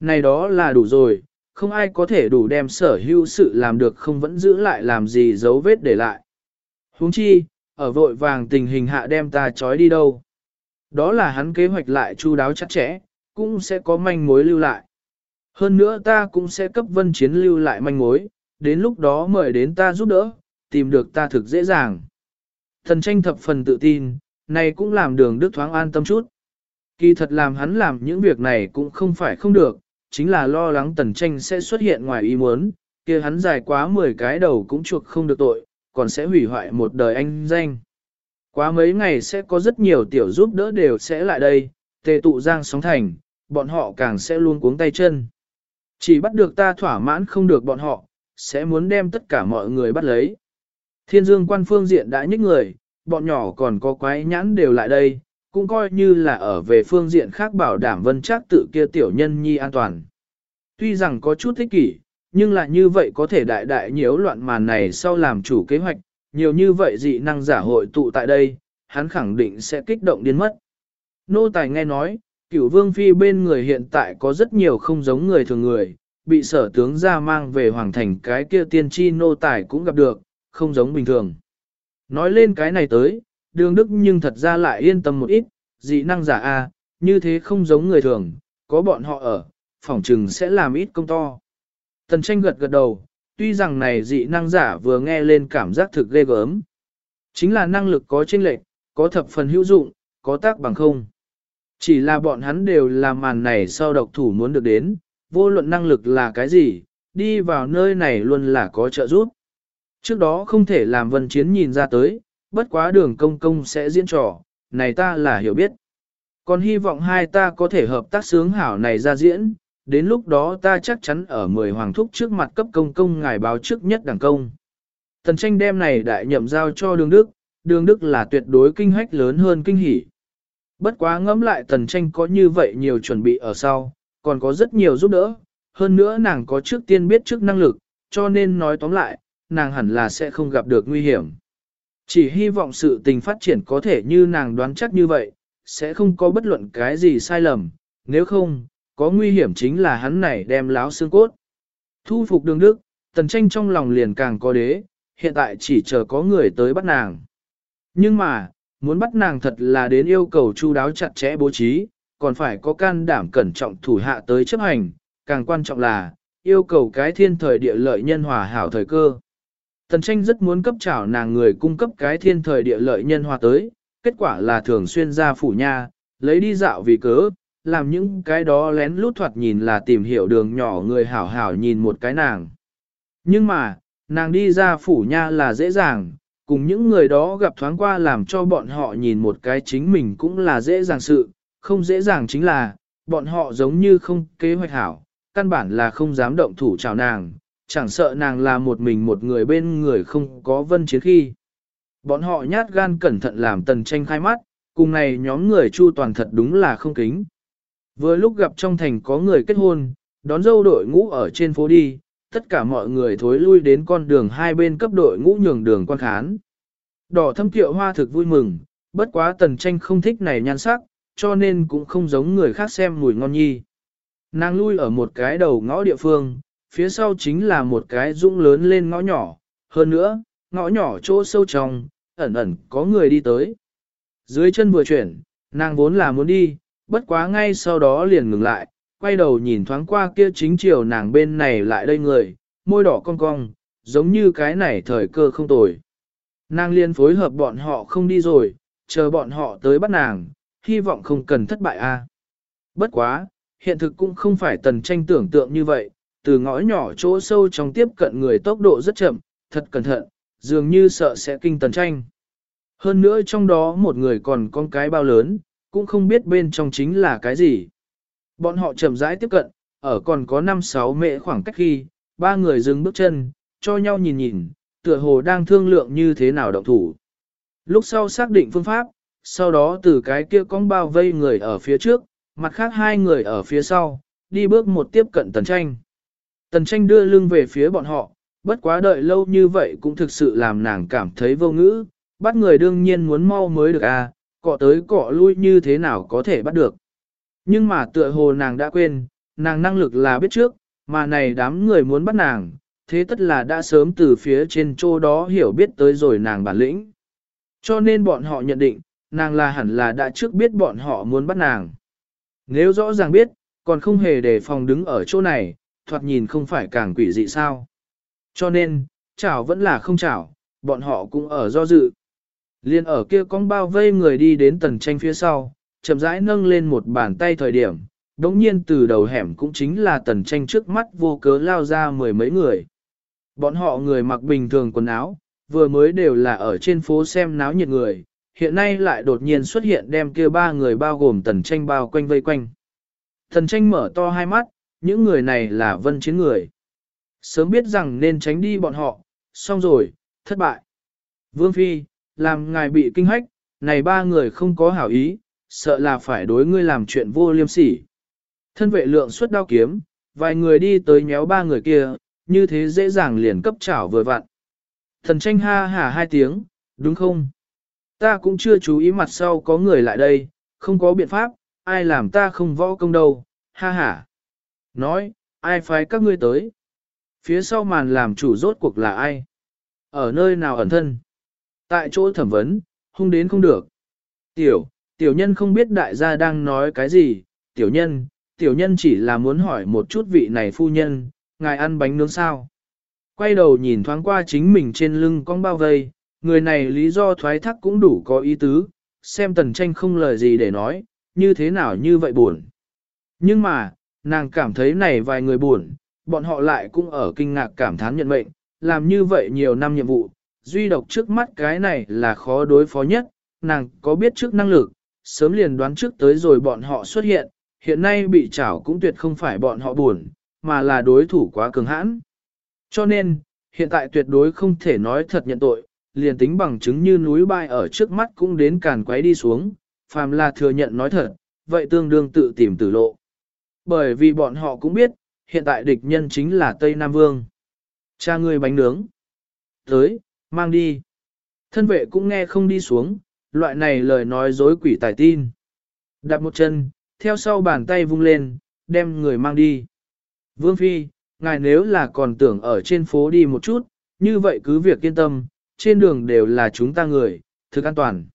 Này đó là đủ rồi, không ai có thể đủ đem sở hữu sự làm được không vẫn giữ lại làm gì dấu vết để lại. huống chi, ở vội vàng tình hình hạ đem ta trói đi đâu. Đó là hắn kế hoạch lại chu đáo chắc chẽ, cũng sẽ có manh mối lưu lại. Hơn nữa ta cũng sẽ cấp vân chiến lưu lại manh mối, đến lúc đó mời đến ta giúp đỡ, tìm được ta thực dễ dàng. Thần tranh thập phần tự tin, này cũng làm đường đức thoáng an tâm chút. Kỳ thật làm hắn làm những việc này cũng không phải không được, chính là lo lắng tần tranh sẽ xuất hiện ngoài ý muốn, kia hắn dài quá 10 cái đầu cũng chuộc không được tội, còn sẽ hủy hoại một đời anh danh. Quá mấy ngày sẽ có rất nhiều tiểu giúp đỡ đều sẽ lại đây, tề tụ giang sóng thành, bọn họ càng sẽ luôn cuống tay chân. Chỉ bắt được ta thỏa mãn không được bọn họ, sẽ muốn đem tất cả mọi người bắt lấy. Thiên dương quan phương diện đã nhích người, bọn nhỏ còn có quái nhãn đều lại đây, cũng coi như là ở về phương diện khác bảo đảm vân chắc tự kia tiểu nhân nhi an toàn. Tuy rằng có chút thích kỷ, nhưng là như vậy có thể đại đại nhiễu loạn màn này sau làm chủ kế hoạch, nhiều như vậy dị năng giả hội tụ tại đây, hắn khẳng định sẽ kích động điên mất. Nô Tài nghe nói, cửu vương phi bên người hiện tại có rất nhiều không giống người thường người, bị sở tướng ra mang về hoàng thành cái kia tiên tri nô tài cũng gặp được, không giống bình thường. Nói lên cái này tới, đường đức nhưng thật ra lại yên tâm một ít, dị năng giả A, như thế không giống người thường, có bọn họ ở, phỏng trừng sẽ làm ít công to. Tần tranh gật gật đầu, tuy rằng này dị năng giả vừa nghe lên cảm giác thực ghê gớm. Chính là năng lực có chênh lệch, có thập phần hữu dụng, có tác bằng không. Chỉ là bọn hắn đều là màn này sau độc thủ muốn được đến, vô luận năng lực là cái gì, đi vào nơi này luôn là có trợ giúp. Trước đó không thể làm vân chiến nhìn ra tới, bất quá đường công công sẽ diễn trò, này ta là hiểu biết. Còn hy vọng hai ta có thể hợp tác sướng hảo này ra diễn, đến lúc đó ta chắc chắn ở mười hoàng thúc trước mặt cấp công công ngài báo trước nhất đảng công. Tần tranh đem này đại nhậm giao cho đường đức, đường đức là tuyệt đối kinh hách lớn hơn kinh hỉ. Bất quá ngẫm lại tần tranh có như vậy nhiều chuẩn bị ở sau, còn có rất nhiều giúp đỡ, hơn nữa nàng có trước tiên biết trước năng lực, cho nên nói tóm lại, nàng hẳn là sẽ không gặp được nguy hiểm. Chỉ hy vọng sự tình phát triển có thể như nàng đoán chắc như vậy, sẽ không có bất luận cái gì sai lầm, nếu không, có nguy hiểm chính là hắn này đem láo xương cốt. Thu phục đường đức, tần tranh trong lòng liền càng có đế, hiện tại chỉ chờ có người tới bắt nàng. Nhưng mà, muốn bắt nàng thật là đến yêu cầu chu đáo chặt chẽ bố trí, còn phải có can đảm cẩn trọng thủ hạ tới chấp hành, càng quan trọng là, yêu cầu cái thiên thời địa lợi nhân hòa hảo thời cơ. Tần tranh rất muốn cấp trảo nàng người cung cấp cái thiên thời địa lợi nhân hòa tới, kết quả là thường xuyên ra phủ nha, lấy đi dạo vì cớ, làm những cái đó lén lút thoạt nhìn là tìm hiểu đường nhỏ người hảo hảo nhìn một cái nàng. Nhưng mà, nàng đi ra phủ nha là dễ dàng, cùng những người đó gặp thoáng qua làm cho bọn họ nhìn một cái chính mình cũng là dễ dàng sự, không dễ dàng chính là, bọn họ giống như không kế hoạch hảo, căn bản là không dám động thủ chào nàng, chẳng sợ nàng là một mình một người bên người không có vân chiến khi. Bọn họ nhát gan cẩn thận làm tần tranh khai mắt, cùng này nhóm người chu toàn thật đúng là không kính. Vừa lúc gặp trong thành có người kết hôn, đón dâu đội ngũ ở trên phố đi, tất cả mọi người thối lui đến con đường hai bên cấp đội ngũ nhường đường quan khán. Đỏ thâm tiệu hoa thực vui mừng, bất quá tần tranh không thích này nhan sắc, cho nên cũng không giống người khác xem mùi ngon nhi. Nàng lui ở một cái đầu ngõ địa phương, phía sau chính là một cái rũng lớn lên ngõ nhỏ, hơn nữa, ngõ nhỏ chỗ sâu trong, ẩn ẩn có người đi tới. Dưới chân vừa chuyển, nàng vốn là muốn đi, bất quá ngay sau đó liền ngừng lại, quay đầu nhìn thoáng qua kia chính chiều nàng bên này lại đây người, môi đỏ cong cong, giống như cái này thời cơ không tồi. Nàng liên phối hợp bọn họ không đi rồi, chờ bọn họ tới bắt nàng, hy vọng không cần thất bại a. Bất quá, hiện thực cũng không phải tần tranh tưởng tượng như vậy, từ ngõ nhỏ chỗ sâu trong tiếp cận người tốc độ rất chậm, thật cẩn thận, dường như sợ sẽ kinh tần tranh. Hơn nữa trong đó một người còn con cái bao lớn, cũng không biết bên trong chính là cái gì. Bọn họ chậm rãi tiếp cận, ở còn có 5-6 mệ khoảng cách khi, ba người dừng bước chân, cho nhau nhìn nhìn, tựa hồ đang thương lượng như thế nào động thủ. Lúc sau xác định phương pháp, sau đó từ cái kia cong bao vây người ở phía trước, mặt khác hai người ở phía sau, đi bước một tiếp cận tần tranh. Tần tranh đưa lưng về phía bọn họ, bất quá đợi lâu như vậy cũng thực sự làm nàng cảm thấy vô ngữ, bắt người đương nhiên muốn mau mới được à, cọ tới cọ lui như thế nào có thể bắt được. Nhưng mà tựa hồ nàng đã quên, nàng năng lực là biết trước, mà này đám người muốn bắt nàng, thế tất là đã sớm từ phía trên chỗ đó hiểu biết tới rồi nàng bản lĩnh. Cho nên bọn họ nhận định, nàng là hẳn là đã trước biết bọn họ muốn bắt nàng. Nếu rõ ràng biết, còn không hề đề phòng đứng ở chỗ này, thoạt nhìn không phải càng quỷ dị sao. Cho nên, chảo vẫn là không chảo, bọn họ cũng ở do dự. Liên ở kia con bao vây người đi đến tần tranh phía sau, chậm rãi nâng lên một bàn tay thời điểm, đống nhiên từ đầu hẻm cũng chính là tần tranh trước mắt vô cớ lao ra mười mấy người. Bọn họ người mặc bình thường quần áo, vừa mới đều là ở trên phố xem náo nhiệt người, hiện nay lại đột nhiên xuất hiện đem kia ba người bao gồm tần tranh bao quanh vây quanh. Tần tranh mở to hai mắt, những người này là vân chiến người. Sớm biết rằng nên tránh đi bọn họ, xong rồi, thất bại. Vương Phi, làm ngài bị kinh hách, này ba người không có hảo ý, sợ là phải đối ngươi làm chuyện vô liêm sỉ. Thân vệ lượng xuất đao kiếm, vài người đi tới nhéo ba người kia, như thế dễ dàng liền cấp chảo vừa vặn. Thần tranh ha hả hai tiếng, đúng không? Ta cũng chưa chú ý mặt sau có người lại đây, không có biện pháp, ai làm ta không võ công đâu, ha hả. Nói, ai phái các ngươi tới? Phía sau màn làm chủ rốt cuộc là ai? Ở nơi nào ẩn thân? Tại chỗ thẩm vấn, hung đến không được. Tiểu, tiểu nhân không biết đại gia đang nói cái gì, tiểu nhân, tiểu nhân chỉ là muốn hỏi một chút vị này phu nhân, ngài ăn bánh nướng sao? Quay đầu nhìn thoáng qua chính mình trên lưng con bao vây, người này lý do thoái thác cũng đủ có ý tứ, xem tần tranh không lời gì để nói, như thế nào như vậy buồn. Nhưng mà, nàng cảm thấy này vài người buồn, bọn họ lại cũng ở kinh ngạc cảm thán nhận mệnh, làm như vậy nhiều năm nhiệm vụ, duy độc trước mắt cái này là khó đối phó nhất, nàng có biết trước năng lực, sớm liền đoán trước tới rồi bọn họ xuất hiện, hiện nay bị chảo cũng tuyệt không phải bọn họ buồn, mà là đối thủ quá cường hãn. Cho nên, hiện tại tuyệt đối không thể nói thật nhận tội, liền tính bằng chứng như núi bay ở trước mắt cũng đến càn quấy đi xuống, phàm là thừa nhận nói thật, vậy tương đương tự tìm tử lộ. Bởi vì bọn họ cũng biết, hiện tại địch nhân chính là Tây Nam Vương. Cha người bánh nướng. Tới, mang đi. Thân vệ cũng nghe không đi xuống, loại này lời nói dối quỷ tài tin. Đặt một chân, theo sau bàn tay vung lên, đem người mang đi. Vương Phi, ngài nếu là còn tưởng ở trên phố đi một chút, như vậy cứ việc yên tâm, trên đường đều là chúng ta người, thực an toàn.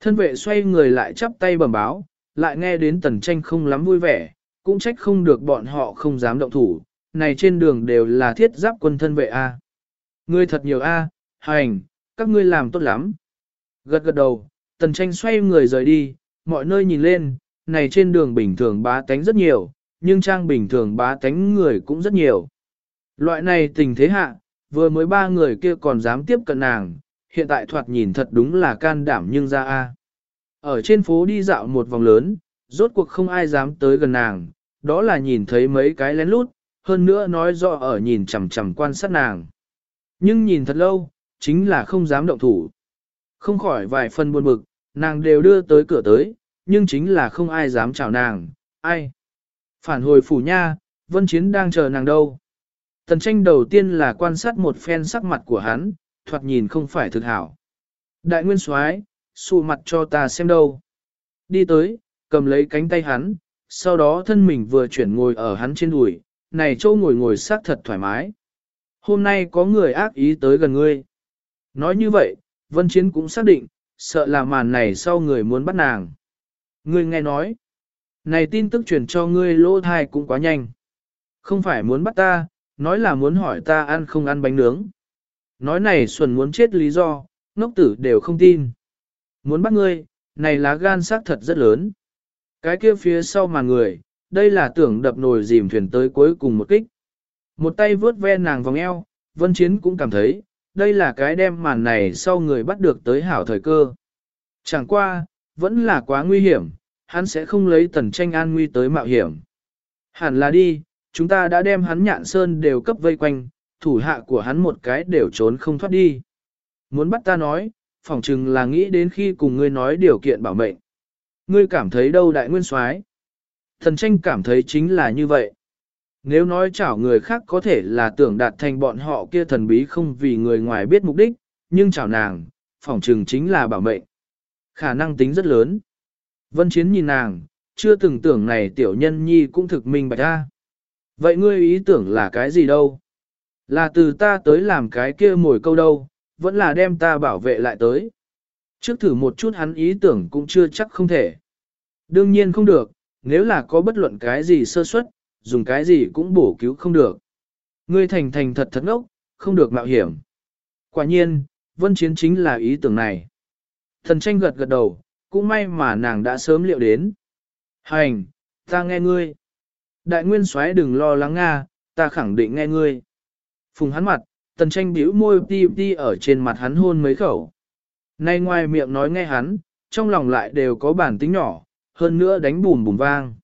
Thân vệ xoay người lại chắp tay bẩm báo, lại nghe đến tần tranh không lắm vui vẻ, cũng trách không được bọn họ không dám động thủ, này trên đường đều là thiết giáp quân thân vệ A. Ngươi thật nhiều A, hành, các ngươi làm tốt lắm. Gật gật đầu, tần tranh xoay người rời đi, mọi nơi nhìn lên, này trên đường bình thường bá tánh rất nhiều, nhưng trang bình thường bá tánh người cũng rất nhiều. Loại này tình thế hạ, vừa mới ba người kia còn dám tiếp cận nàng, hiện tại thoạt nhìn thật đúng là can đảm nhưng ra a. Ở trên phố đi dạo một vòng lớn, rốt cuộc không ai dám tới gần nàng, đó là nhìn thấy mấy cái lén lút, hơn nữa nói rõ ở nhìn chằm chằm quan sát nàng. Nhưng nhìn thật lâu, chính là không dám động thủ. Không khỏi vài phần buồn bực, nàng đều đưa tới cửa tới, nhưng chính là không ai dám chào nàng, ai. Phản hồi phủ nha, vân chiến đang chờ nàng đâu. Tần tranh đầu tiên là quan sát một phen sắc mặt của hắn, thoạt nhìn không phải thực hảo. Đại nguyên soái, xù mặt cho ta xem đâu. Đi tới, cầm lấy cánh tay hắn, sau đó thân mình vừa chuyển ngồi ở hắn trên đùi, này châu ngồi ngồi sát thật thoải mái. Hôm nay có người ác ý tới gần ngươi. Nói như vậy, Vân Chiến cũng xác định, sợ là màn này sau người muốn bắt nàng. Ngươi nghe nói, này tin tức truyền cho ngươi lỗ thai cũng quá nhanh. Không phải muốn bắt ta, nói là muốn hỏi ta ăn không ăn bánh nướng. Nói này xuân muốn chết lý do, ngốc tử đều không tin. Muốn bắt ngươi, này lá gan xác thật rất lớn. Cái kia phía sau mà người, đây là tưởng đập nồi dìm thuyền tới cuối cùng một kích. Một tay vướt ve nàng vòng eo, Vân Chiến cũng cảm thấy, đây là cái đem màn này sau người bắt được tới hảo thời cơ. Chẳng qua, vẫn là quá nguy hiểm, hắn sẽ không lấy tần tranh an nguy tới mạo hiểm. Hẳn là đi, chúng ta đã đem hắn nhạn sơn đều cấp vây quanh, thủ hạ của hắn một cái đều trốn không thoát đi. Muốn bắt ta nói, phỏng chừng là nghĩ đến khi cùng ngươi nói điều kiện bảo mệnh. Ngươi cảm thấy đâu đại nguyên soái? Thần tranh cảm thấy chính là như vậy. Nếu nói chảo người khác có thể là tưởng đạt thành bọn họ kia thần bí không vì người ngoài biết mục đích, nhưng chảo nàng, phỏng trừng chính là bảo mệnh. Khả năng tính rất lớn. Vân Chiến nhìn nàng, chưa từng tưởng này tiểu nhân nhi cũng thực minh bạch ra. Vậy ngươi ý tưởng là cái gì đâu? Là từ ta tới làm cái kia mồi câu đâu, vẫn là đem ta bảo vệ lại tới. Trước thử một chút hắn ý tưởng cũng chưa chắc không thể. Đương nhiên không được, nếu là có bất luận cái gì sơ suất, dùng cái gì cũng bổ cứu không được. Ngươi thành thành thật thật ngốc, không được mạo hiểm. Quả nhiên, vân chiến chính là ý tưởng này. Thần tranh gật gật đầu, cũng may mà nàng đã sớm liệu đến. Hành, ta nghe ngươi. Đại nguyên soái đừng lo lắng nga, ta khẳng định nghe ngươi. Phùng hắn mặt, tần tranh bĩu môi ti ti ở trên mặt hắn hôn mấy khẩu. Nay ngoài miệng nói nghe hắn, trong lòng lại đều có bản tính nhỏ, hơn nữa đánh bùm bùm vang.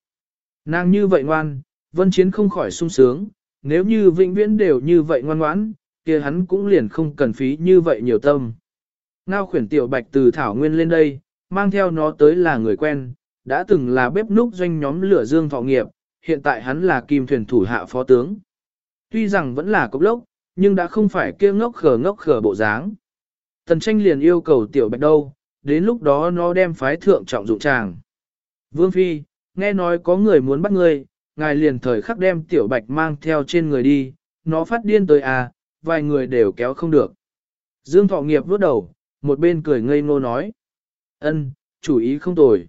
Nàng như vậy ngoan, vân chiến không khỏi sung sướng, nếu như vĩnh viễn đều như vậy ngoan ngoãn, kia hắn cũng liền không cần phí như vậy nhiều tâm. Ngao khuyển tiểu bạch từ thảo nguyên lên đây, mang theo nó tới là người quen, đã từng là bếp núc doanh nhóm lửa dương thọ nghiệp, hiện tại hắn là kim thuyền thủ hạ phó tướng. Tuy rằng vẫn là cốc lốc, nhưng đã không phải kia ngốc khờ ngốc khờ bộ dáng. Tần tranh liền yêu cầu tiểu bạch đâu, đến lúc đó nó đem phái thượng trọng dụng chàng. Vương Phi, nghe nói có người muốn bắt ngươi, ngài liền thời khắc đem tiểu bạch mang theo trên người đi, nó phát điên tới à, vài người đều kéo không được. Dương Thọ Nghiệp vuốt đầu, một bên cười ngây ngô nói. ân, chủ ý không tồi.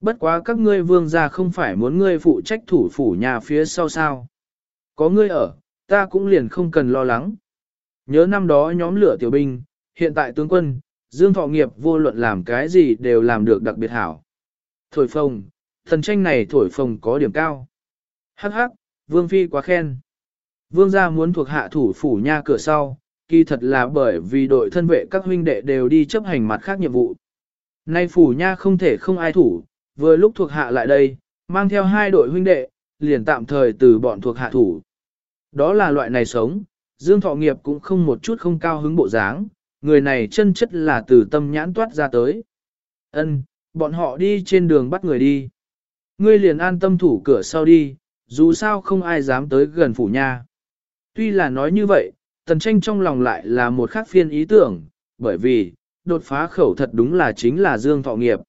Bất quá các ngươi vương gia không phải muốn ngươi phụ trách thủ phủ nhà phía sau sao. Có ngươi ở, ta cũng liền không cần lo lắng. Nhớ năm đó nhóm lửa tiểu binh, hiện tại tướng quân, Dương Thọ Nghiệp vô luận làm cái gì đều làm được đặc biệt hảo. Thổi phồng, thần tranh này thổi phồng có điểm cao. Hắc hắc, Vương Phi quá khen. Vương gia muốn thuộc hạ thủ phủ nha cửa sau, kỳ thật là bởi vì đội thân vệ các huynh đệ đều đi chấp hành mặt khác nhiệm vụ. Nay phủ nha không thể không ai thủ, vừa lúc thuộc hạ lại đây, mang theo hai đội huynh đệ, liền tạm thời từ bọn thuộc hạ thủ. Đó là loại này sống, Dương Thọ Nghiệp cũng không một chút không cao hứng bộ dáng, người này chân chất là từ tâm nhãn toát ra tới. Ân, bọn họ đi trên đường bắt người đi. Ngươi liền an tâm thủ cửa sau đi, dù sao không ai dám tới gần phủ nha. Tuy là nói như vậy, tần tranh trong lòng lại là một khác phiên ý tưởng, bởi vì, đột phá khẩu thật đúng là chính là Dương Thọ Nghiệp.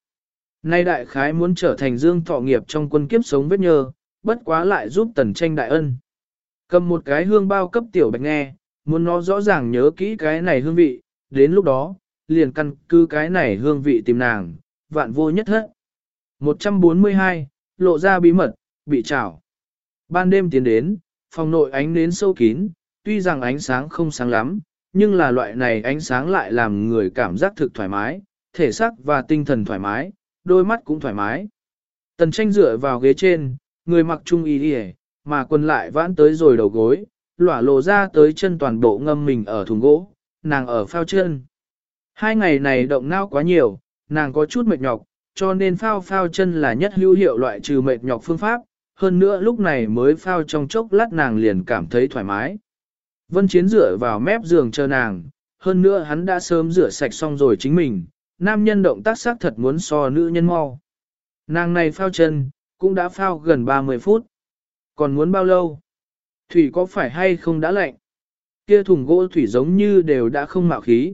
Nay đại khái muốn trở thành Dương Thọ Nghiệp trong quân kiếp sống vết nhơ, bất quá lại giúp tần tranh đại ân. Cầm một cái hương bao cấp tiểu bạch nghe, muốn nó rõ ràng nhớ kỹ cái này hương vị, đến lúc đó, liền căn cứ cái này hương vị tìm nàng, vạn vô nhất hết. 142, lộ ra bí mật, bị trảo. Ban đêm tiến đến, phòng nội ánh nến sâu kín, tuy rằng ánh sáng không sáng lắm, nhưng là loại này ánh sáng lại làm người cảm giác thực thoải mái, thể xác và tinh thần thoải mái, đôi mắt cũng thoải mái. Tần tranh dựa vào ghế trên, người mặc trung y đi mà quần lại vãn tới rồi đầu gối, lỏa lộ ra tới chân toàn bộ ngâm mình ở thùng gỗ, nàng ở phao chân. Hai ngày này động não quá nhiều, nàng có chút mệt nhọc, cho nên phao phao chân là nhất hữu hiệu loại trừ mệt nhọc phương pháp, hơn nữa lúc này mới phao trong chốc lát nàng liền cảm thấy thoải mái. Vân Chiến rửa vào mép giường chờ nàng, hơn nữa hắn đã sớm rửa sạch xong rồi chính mình, nam nhân động tác xác thật muốn so nữ nhân mau. Nàng này phao chân, cũng đã phao gần 30 phút. Còn muốn bao lâu? Thủy có phải hay không đã lạnh? Kia thùng gỗ thủy giống như đều đã không mạo khí.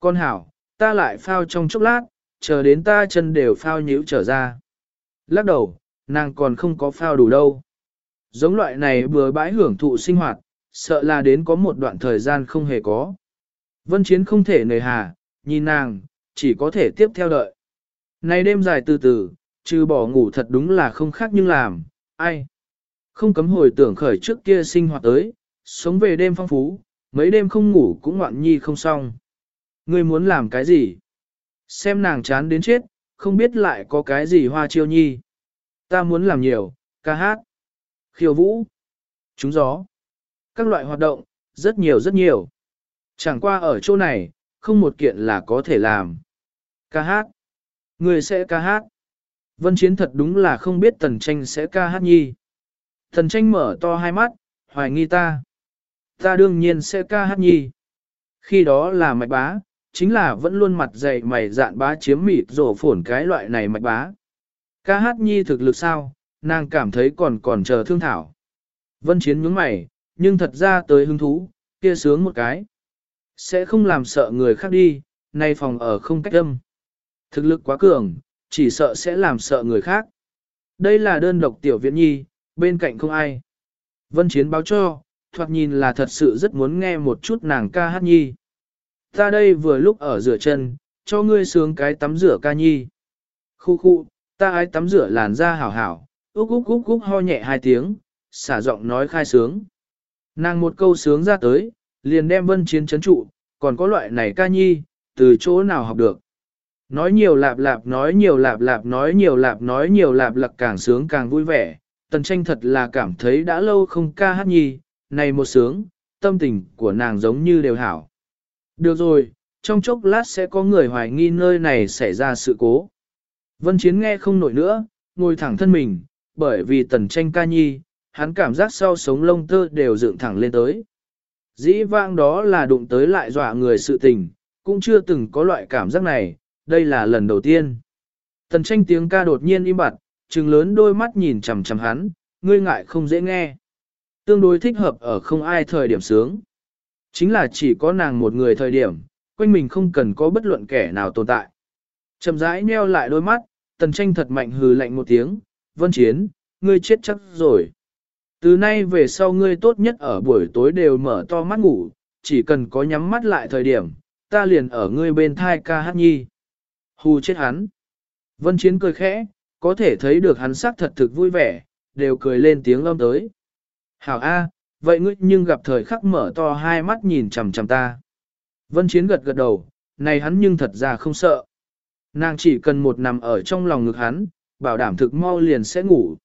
Con hảo, ta lại phao trong chốc lát, chờ đến ta chân đều phao nhíu trở ra. Lắc đầu, nàng còn không có phao đủ đâu. Giống loại này bừa bãi hưởng thụ sinh hoạt, sợ là đến có một đoạn thời gian không hề có. Vân Chiến không thể nề hà, nhìn nàng, chỉ có thể tiếp theo đợi. Này đêm dài từ từ, trừ bỏ ngủ thật đúng là không khác nhưng làm, ai. Không cấm hồi tưởng khởi trước kia sinh hoạt tới, sống về đêm phong phú, mấy đêm không ngủ cũng ngoạn nhi không xong. Ngươi muốn làm cái gì? Xem nàng chán đến chết, không biết lại có cái gì hoa chiêu nhi. Ta muốn làm nhiều, ca hát, khiêu vũ, trúng gió, các loại hoạt động, rất nhiều rất nhiều. Chẳng qua ở chỗ này, không một kiện là có thể làm. Ca hát. Người sẽ ca hát. Vân Chiến thật đúng là không biết Tần Tranh sẽ ca hát nhi. Tần Tranh mở to hai mắt, hoài nghi ta. Ta đương nhiên sẽ ca hát nhi. Khi đó là mạch bá, chính là vẫn luôn mặt dày mày dạn bá chiếm mịt rổ phổn cái loại này mạch bá. Ca hát nhi thực lực sao, nàng cảm thấy còn còn chờ thương thảo. Vân Chiến nhướng mày, nhưng thật ra tới hứng thú, kia sướng một cái. Sẽ không làm sợ người khác đi, nay phòng ở không cách âm. Thực lực quá cường, chỉ sợ sẽ làm sợ người khác. Đây là đơn độc tiểu viện nhi, bên cạnh không ai. Vân Chiến báo cho, thoạt nhìn là thật sự rất muốn nghe một chút nàng ca hát nhi. Ta đây vừa lúc ở rửa chân, cho ngươi sướng cái tắm rửa ca nhi. Khu khu, ta ái tắm rửa làn da hảo hảo, úc úc úc úc ho nhẹ hai tiếng, xả giọng nói khai sướng. Nàng một câu sướng ra tới, liền đem vân chiến chấn trụ, còn có loại này ca nhi, từ chỗ nào học được. Nói nhiều lạp lạp nói nhiều lạp lạp nói nhiều lạp nói nhiều lạp lạp càng sướng càng vui vẻ, tần tranh thật là cảm thấy đã lâu không ca hát nhi, này một sướng, tâm tình của nàng giống như đều hảo. Được rồi, trong chốc lát sẽ có người hoài nghi nơi này xảy ra sự cố. Vân Chiến nghe không nổi nữa, ngồi thẳng thân mình, bởi vì tần tranh ca nhi, hắn cảm giác sau sống lông tơ đều dựng thẳng lên tới. Dĩ vãng đó là đụng tới lại dọa người sự tình, cũng chưa từng có loại cảm giác này, đây là lần đầu tiên. Tần tranh tiếng ca đột nhiên im bặt, trừng lớn đôi mắt nhìn chằm chằm hắn, ngươi ngại không dễ nghe. Tương đối thích hợp ở không ai thời điểm sướng. Chính là chỉ có nàng một người thời điểm, quanh mình không cần có bất luận kẻ nào tồn tại. Chầm rãi nheo lại đôi mắt, tần tranh thật mạnh hừ lạnh một tiếng, vân chiến, ngươi chết chắc rồi. Từ nay về sau ngươi tốt nhất ở buổi tối đều mở to mắt ngủ, chỉ cần có nhắm mắt lại thời điểm, ta liền ở ngươi bên thai ca hát nhi. Hù chết hắn. Vân Chiến cười khẽ, có thể thấy được hắn sắc thật thực vui vẻ, đều cười lên tiếng âm tới. Hảo A, vậy ngươi nhưng gặp thời khắc mở to hai mắt nhìn chằm chằm ta. Vân Chiến gật gật đầu, này hắn nhưng thật ra không sợ. Nàng chỉ cần một nằm ở trong lòng ngực hắn, bảo đảm thực mau liền sẽ ngủ.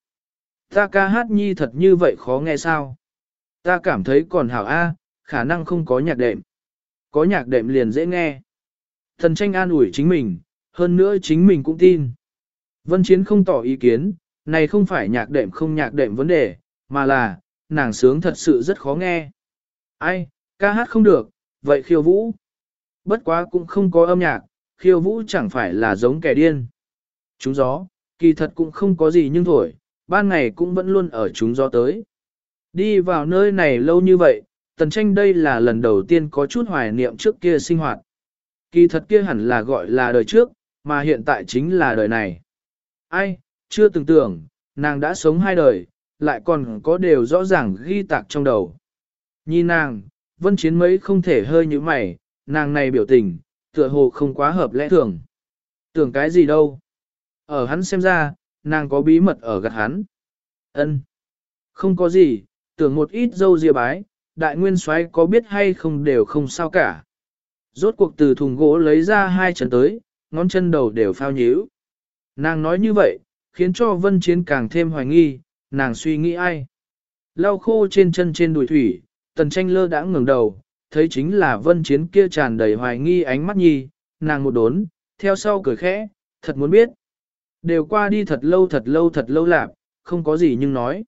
Ta ca hát nhi thật như vậy khó nghe sao? Ta cảm thấy còn hảo A, khả năng không có nhạc đệm. Có nhạc đệm liền dễ nghe. Thần tranh an ủi chính mình, hơn nữa chính mình cũng tin. Vân Chiến không tỏ ý kiến, này không phải nhạc đệm không nhạc đệm vấn đề, mà là, nàng sướng thật sự rất khó nghe. Ai, ca hát không được, vậy khiêu vũ. Bất quá cũng không có âm nhạc, khiêu vũ chẳng phải là giống kẻ điên. Chúng gió, kỳ thật cũng không có gì nhưng thổi, ban ngày cũng vẫn luôn ở chúng gió tới. Đi vào nơi này lâu như vậy, tần tranh đây là lần đầu tiên có chút hoài niệm trước kia sinh hoạt. Kỳ thật kia hẳn là gọi là đời trước, mà hiện tại chính là đời này. Ai, chưa từng tưởng, nàng đã sống hai đời, lại còn có đều rõ ràng ghi tạc trong đầu. Nhìn nàng, vân chiến mấy không thể hơi như mày, nàng này biểu tình, tựa hồ không quá hợp lẽ thường. Tưởng cái gì đâu. Ở hắn xem ra, nàng có bí mật ở gạt hắn. Ân, Không có gì, tưởng một ít dâu dìa bái, đại nguyên soái có biết hay không đều không sao cả. Rốt cuộc từ thùng gỗ lấy ra hai chân tới, ngón chân đầu đều phao nhíu. Nàng nói như vậy, khiến cho vân chiến càng thêm hoài nghi, nàng suy nghĩ ai. Lau khô trên chân trên đùi thủy, tần tranh lơ đã ngừng đầu, thấy chính là vân chiến kia tràn đầy hoài nghi ánh mắt nhi, nàng một đốn, theo sau cười khẽ, thật muốn biết. Đều qua đi thật lâu thật lâu thật lâu lạp, không có gì nhưng nói.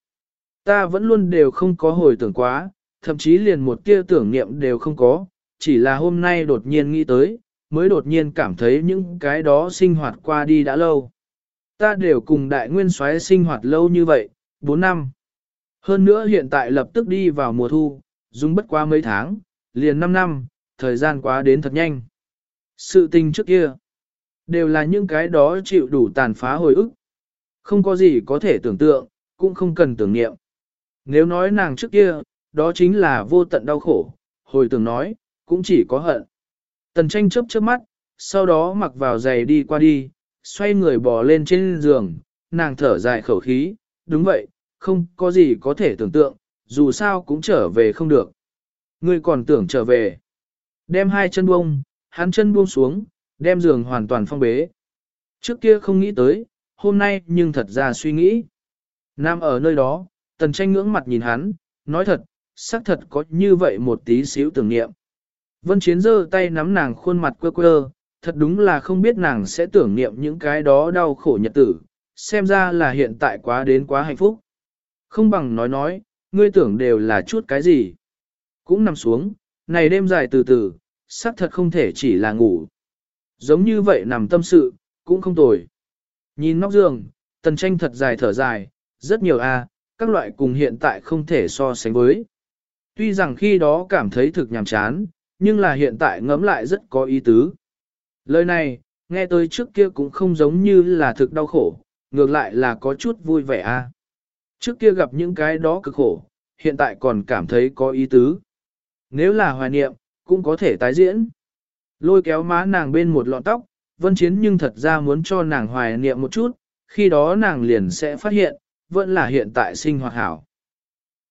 Ta vẫn luôn đều không có hồi tưởng quá, thậm chí liền một tia tưởng niệm đều không có, chỉ là hôm nay đột nhiên nghĩ tới, mới đột nhiên cảm thấy những cái đó sinh hoạt qua đi đã lâu. Ta đều cùng đại nguyên soái sinh hoạt lâu như vậy, 4 năm. Hơn nữa hiện tại lập tức đi vào mùa thu, dùng bất qua mấy tháng, liền 5 năm, thời gian quá đến thật nhanh. Sự tình trước kia, đều là những cái đó chịu đủ tàn phá hồi ức. Không có gì có thể tưởng tượng, cũng không cần tưởng niệm. Nếu nói nàng trước kia, đó chính là vô tận đau khổ, hồi tưởng nói, cũng chỉ có hận. Tần tranh chớp chớp mắt, sau đó mặc vào giày đi qua đi, xoay người bò lên trên giường, nàng thở dài khẩu khí, đúng vậy, không có gì có thể tưởng tượng, dù sao cũng trở về không được. Ngươi còn tưởng trở về. Đem hai chân buông, hắn chân buông xuống, đem giường hoàn toàn phong bế. Trước kia không nghĩ tới, hôm nay nhưng thật ra suy nghĩ. Nam ở nơi đó, tần tranh ngưỡng mặt nhìn hắn, nói thật, xác thật có như vậy một tí xíu tưởng niệm. Vân Chiến giơ tay nắm nàng khuôn mặt quơ quơ, thật đúng là không biết nàng sẽ tưởng niệm những cái đó đau khổ nhật tử, xem ra là hiện tại quá đến quá hạnh phúc. Không bằng nói nói, ngươi tưởng đều là chút cái gì. Cũng nằm xuống, này đêm dài từ từ, xác thật không thể chỉ là ngủ. Giống như vậy nằm tâm sự, cũng không tồi. Nhìn nóc giường, tần tranh thật dài thở dài, rất nhiều a, các loại cùng hiện tại không thể so sánh với. Tuy rằng khi đó cảm thấy thực nhàm chán, nhưng là hiện tại ngẫm lại rất có ý tứ. Lời này, nghe tới trước kia cũng không giống như là thực đau khổ, ngược lại là có chút vui vẻ a. Trước kia gặp những cái đó cực khổ, hiện tại còn cảm thấy có ý tứ. Nếu là hoài niệm, cũng có thể tái diễn. Lôi kéo má nàng bên một lọn tóc, vân chiến nhưng thật ra muốn cho nàng hoài niệm một chút, khi đó nàng liền sẽ phát hiện, vẫn là hiện tại sinh hoạt hảo.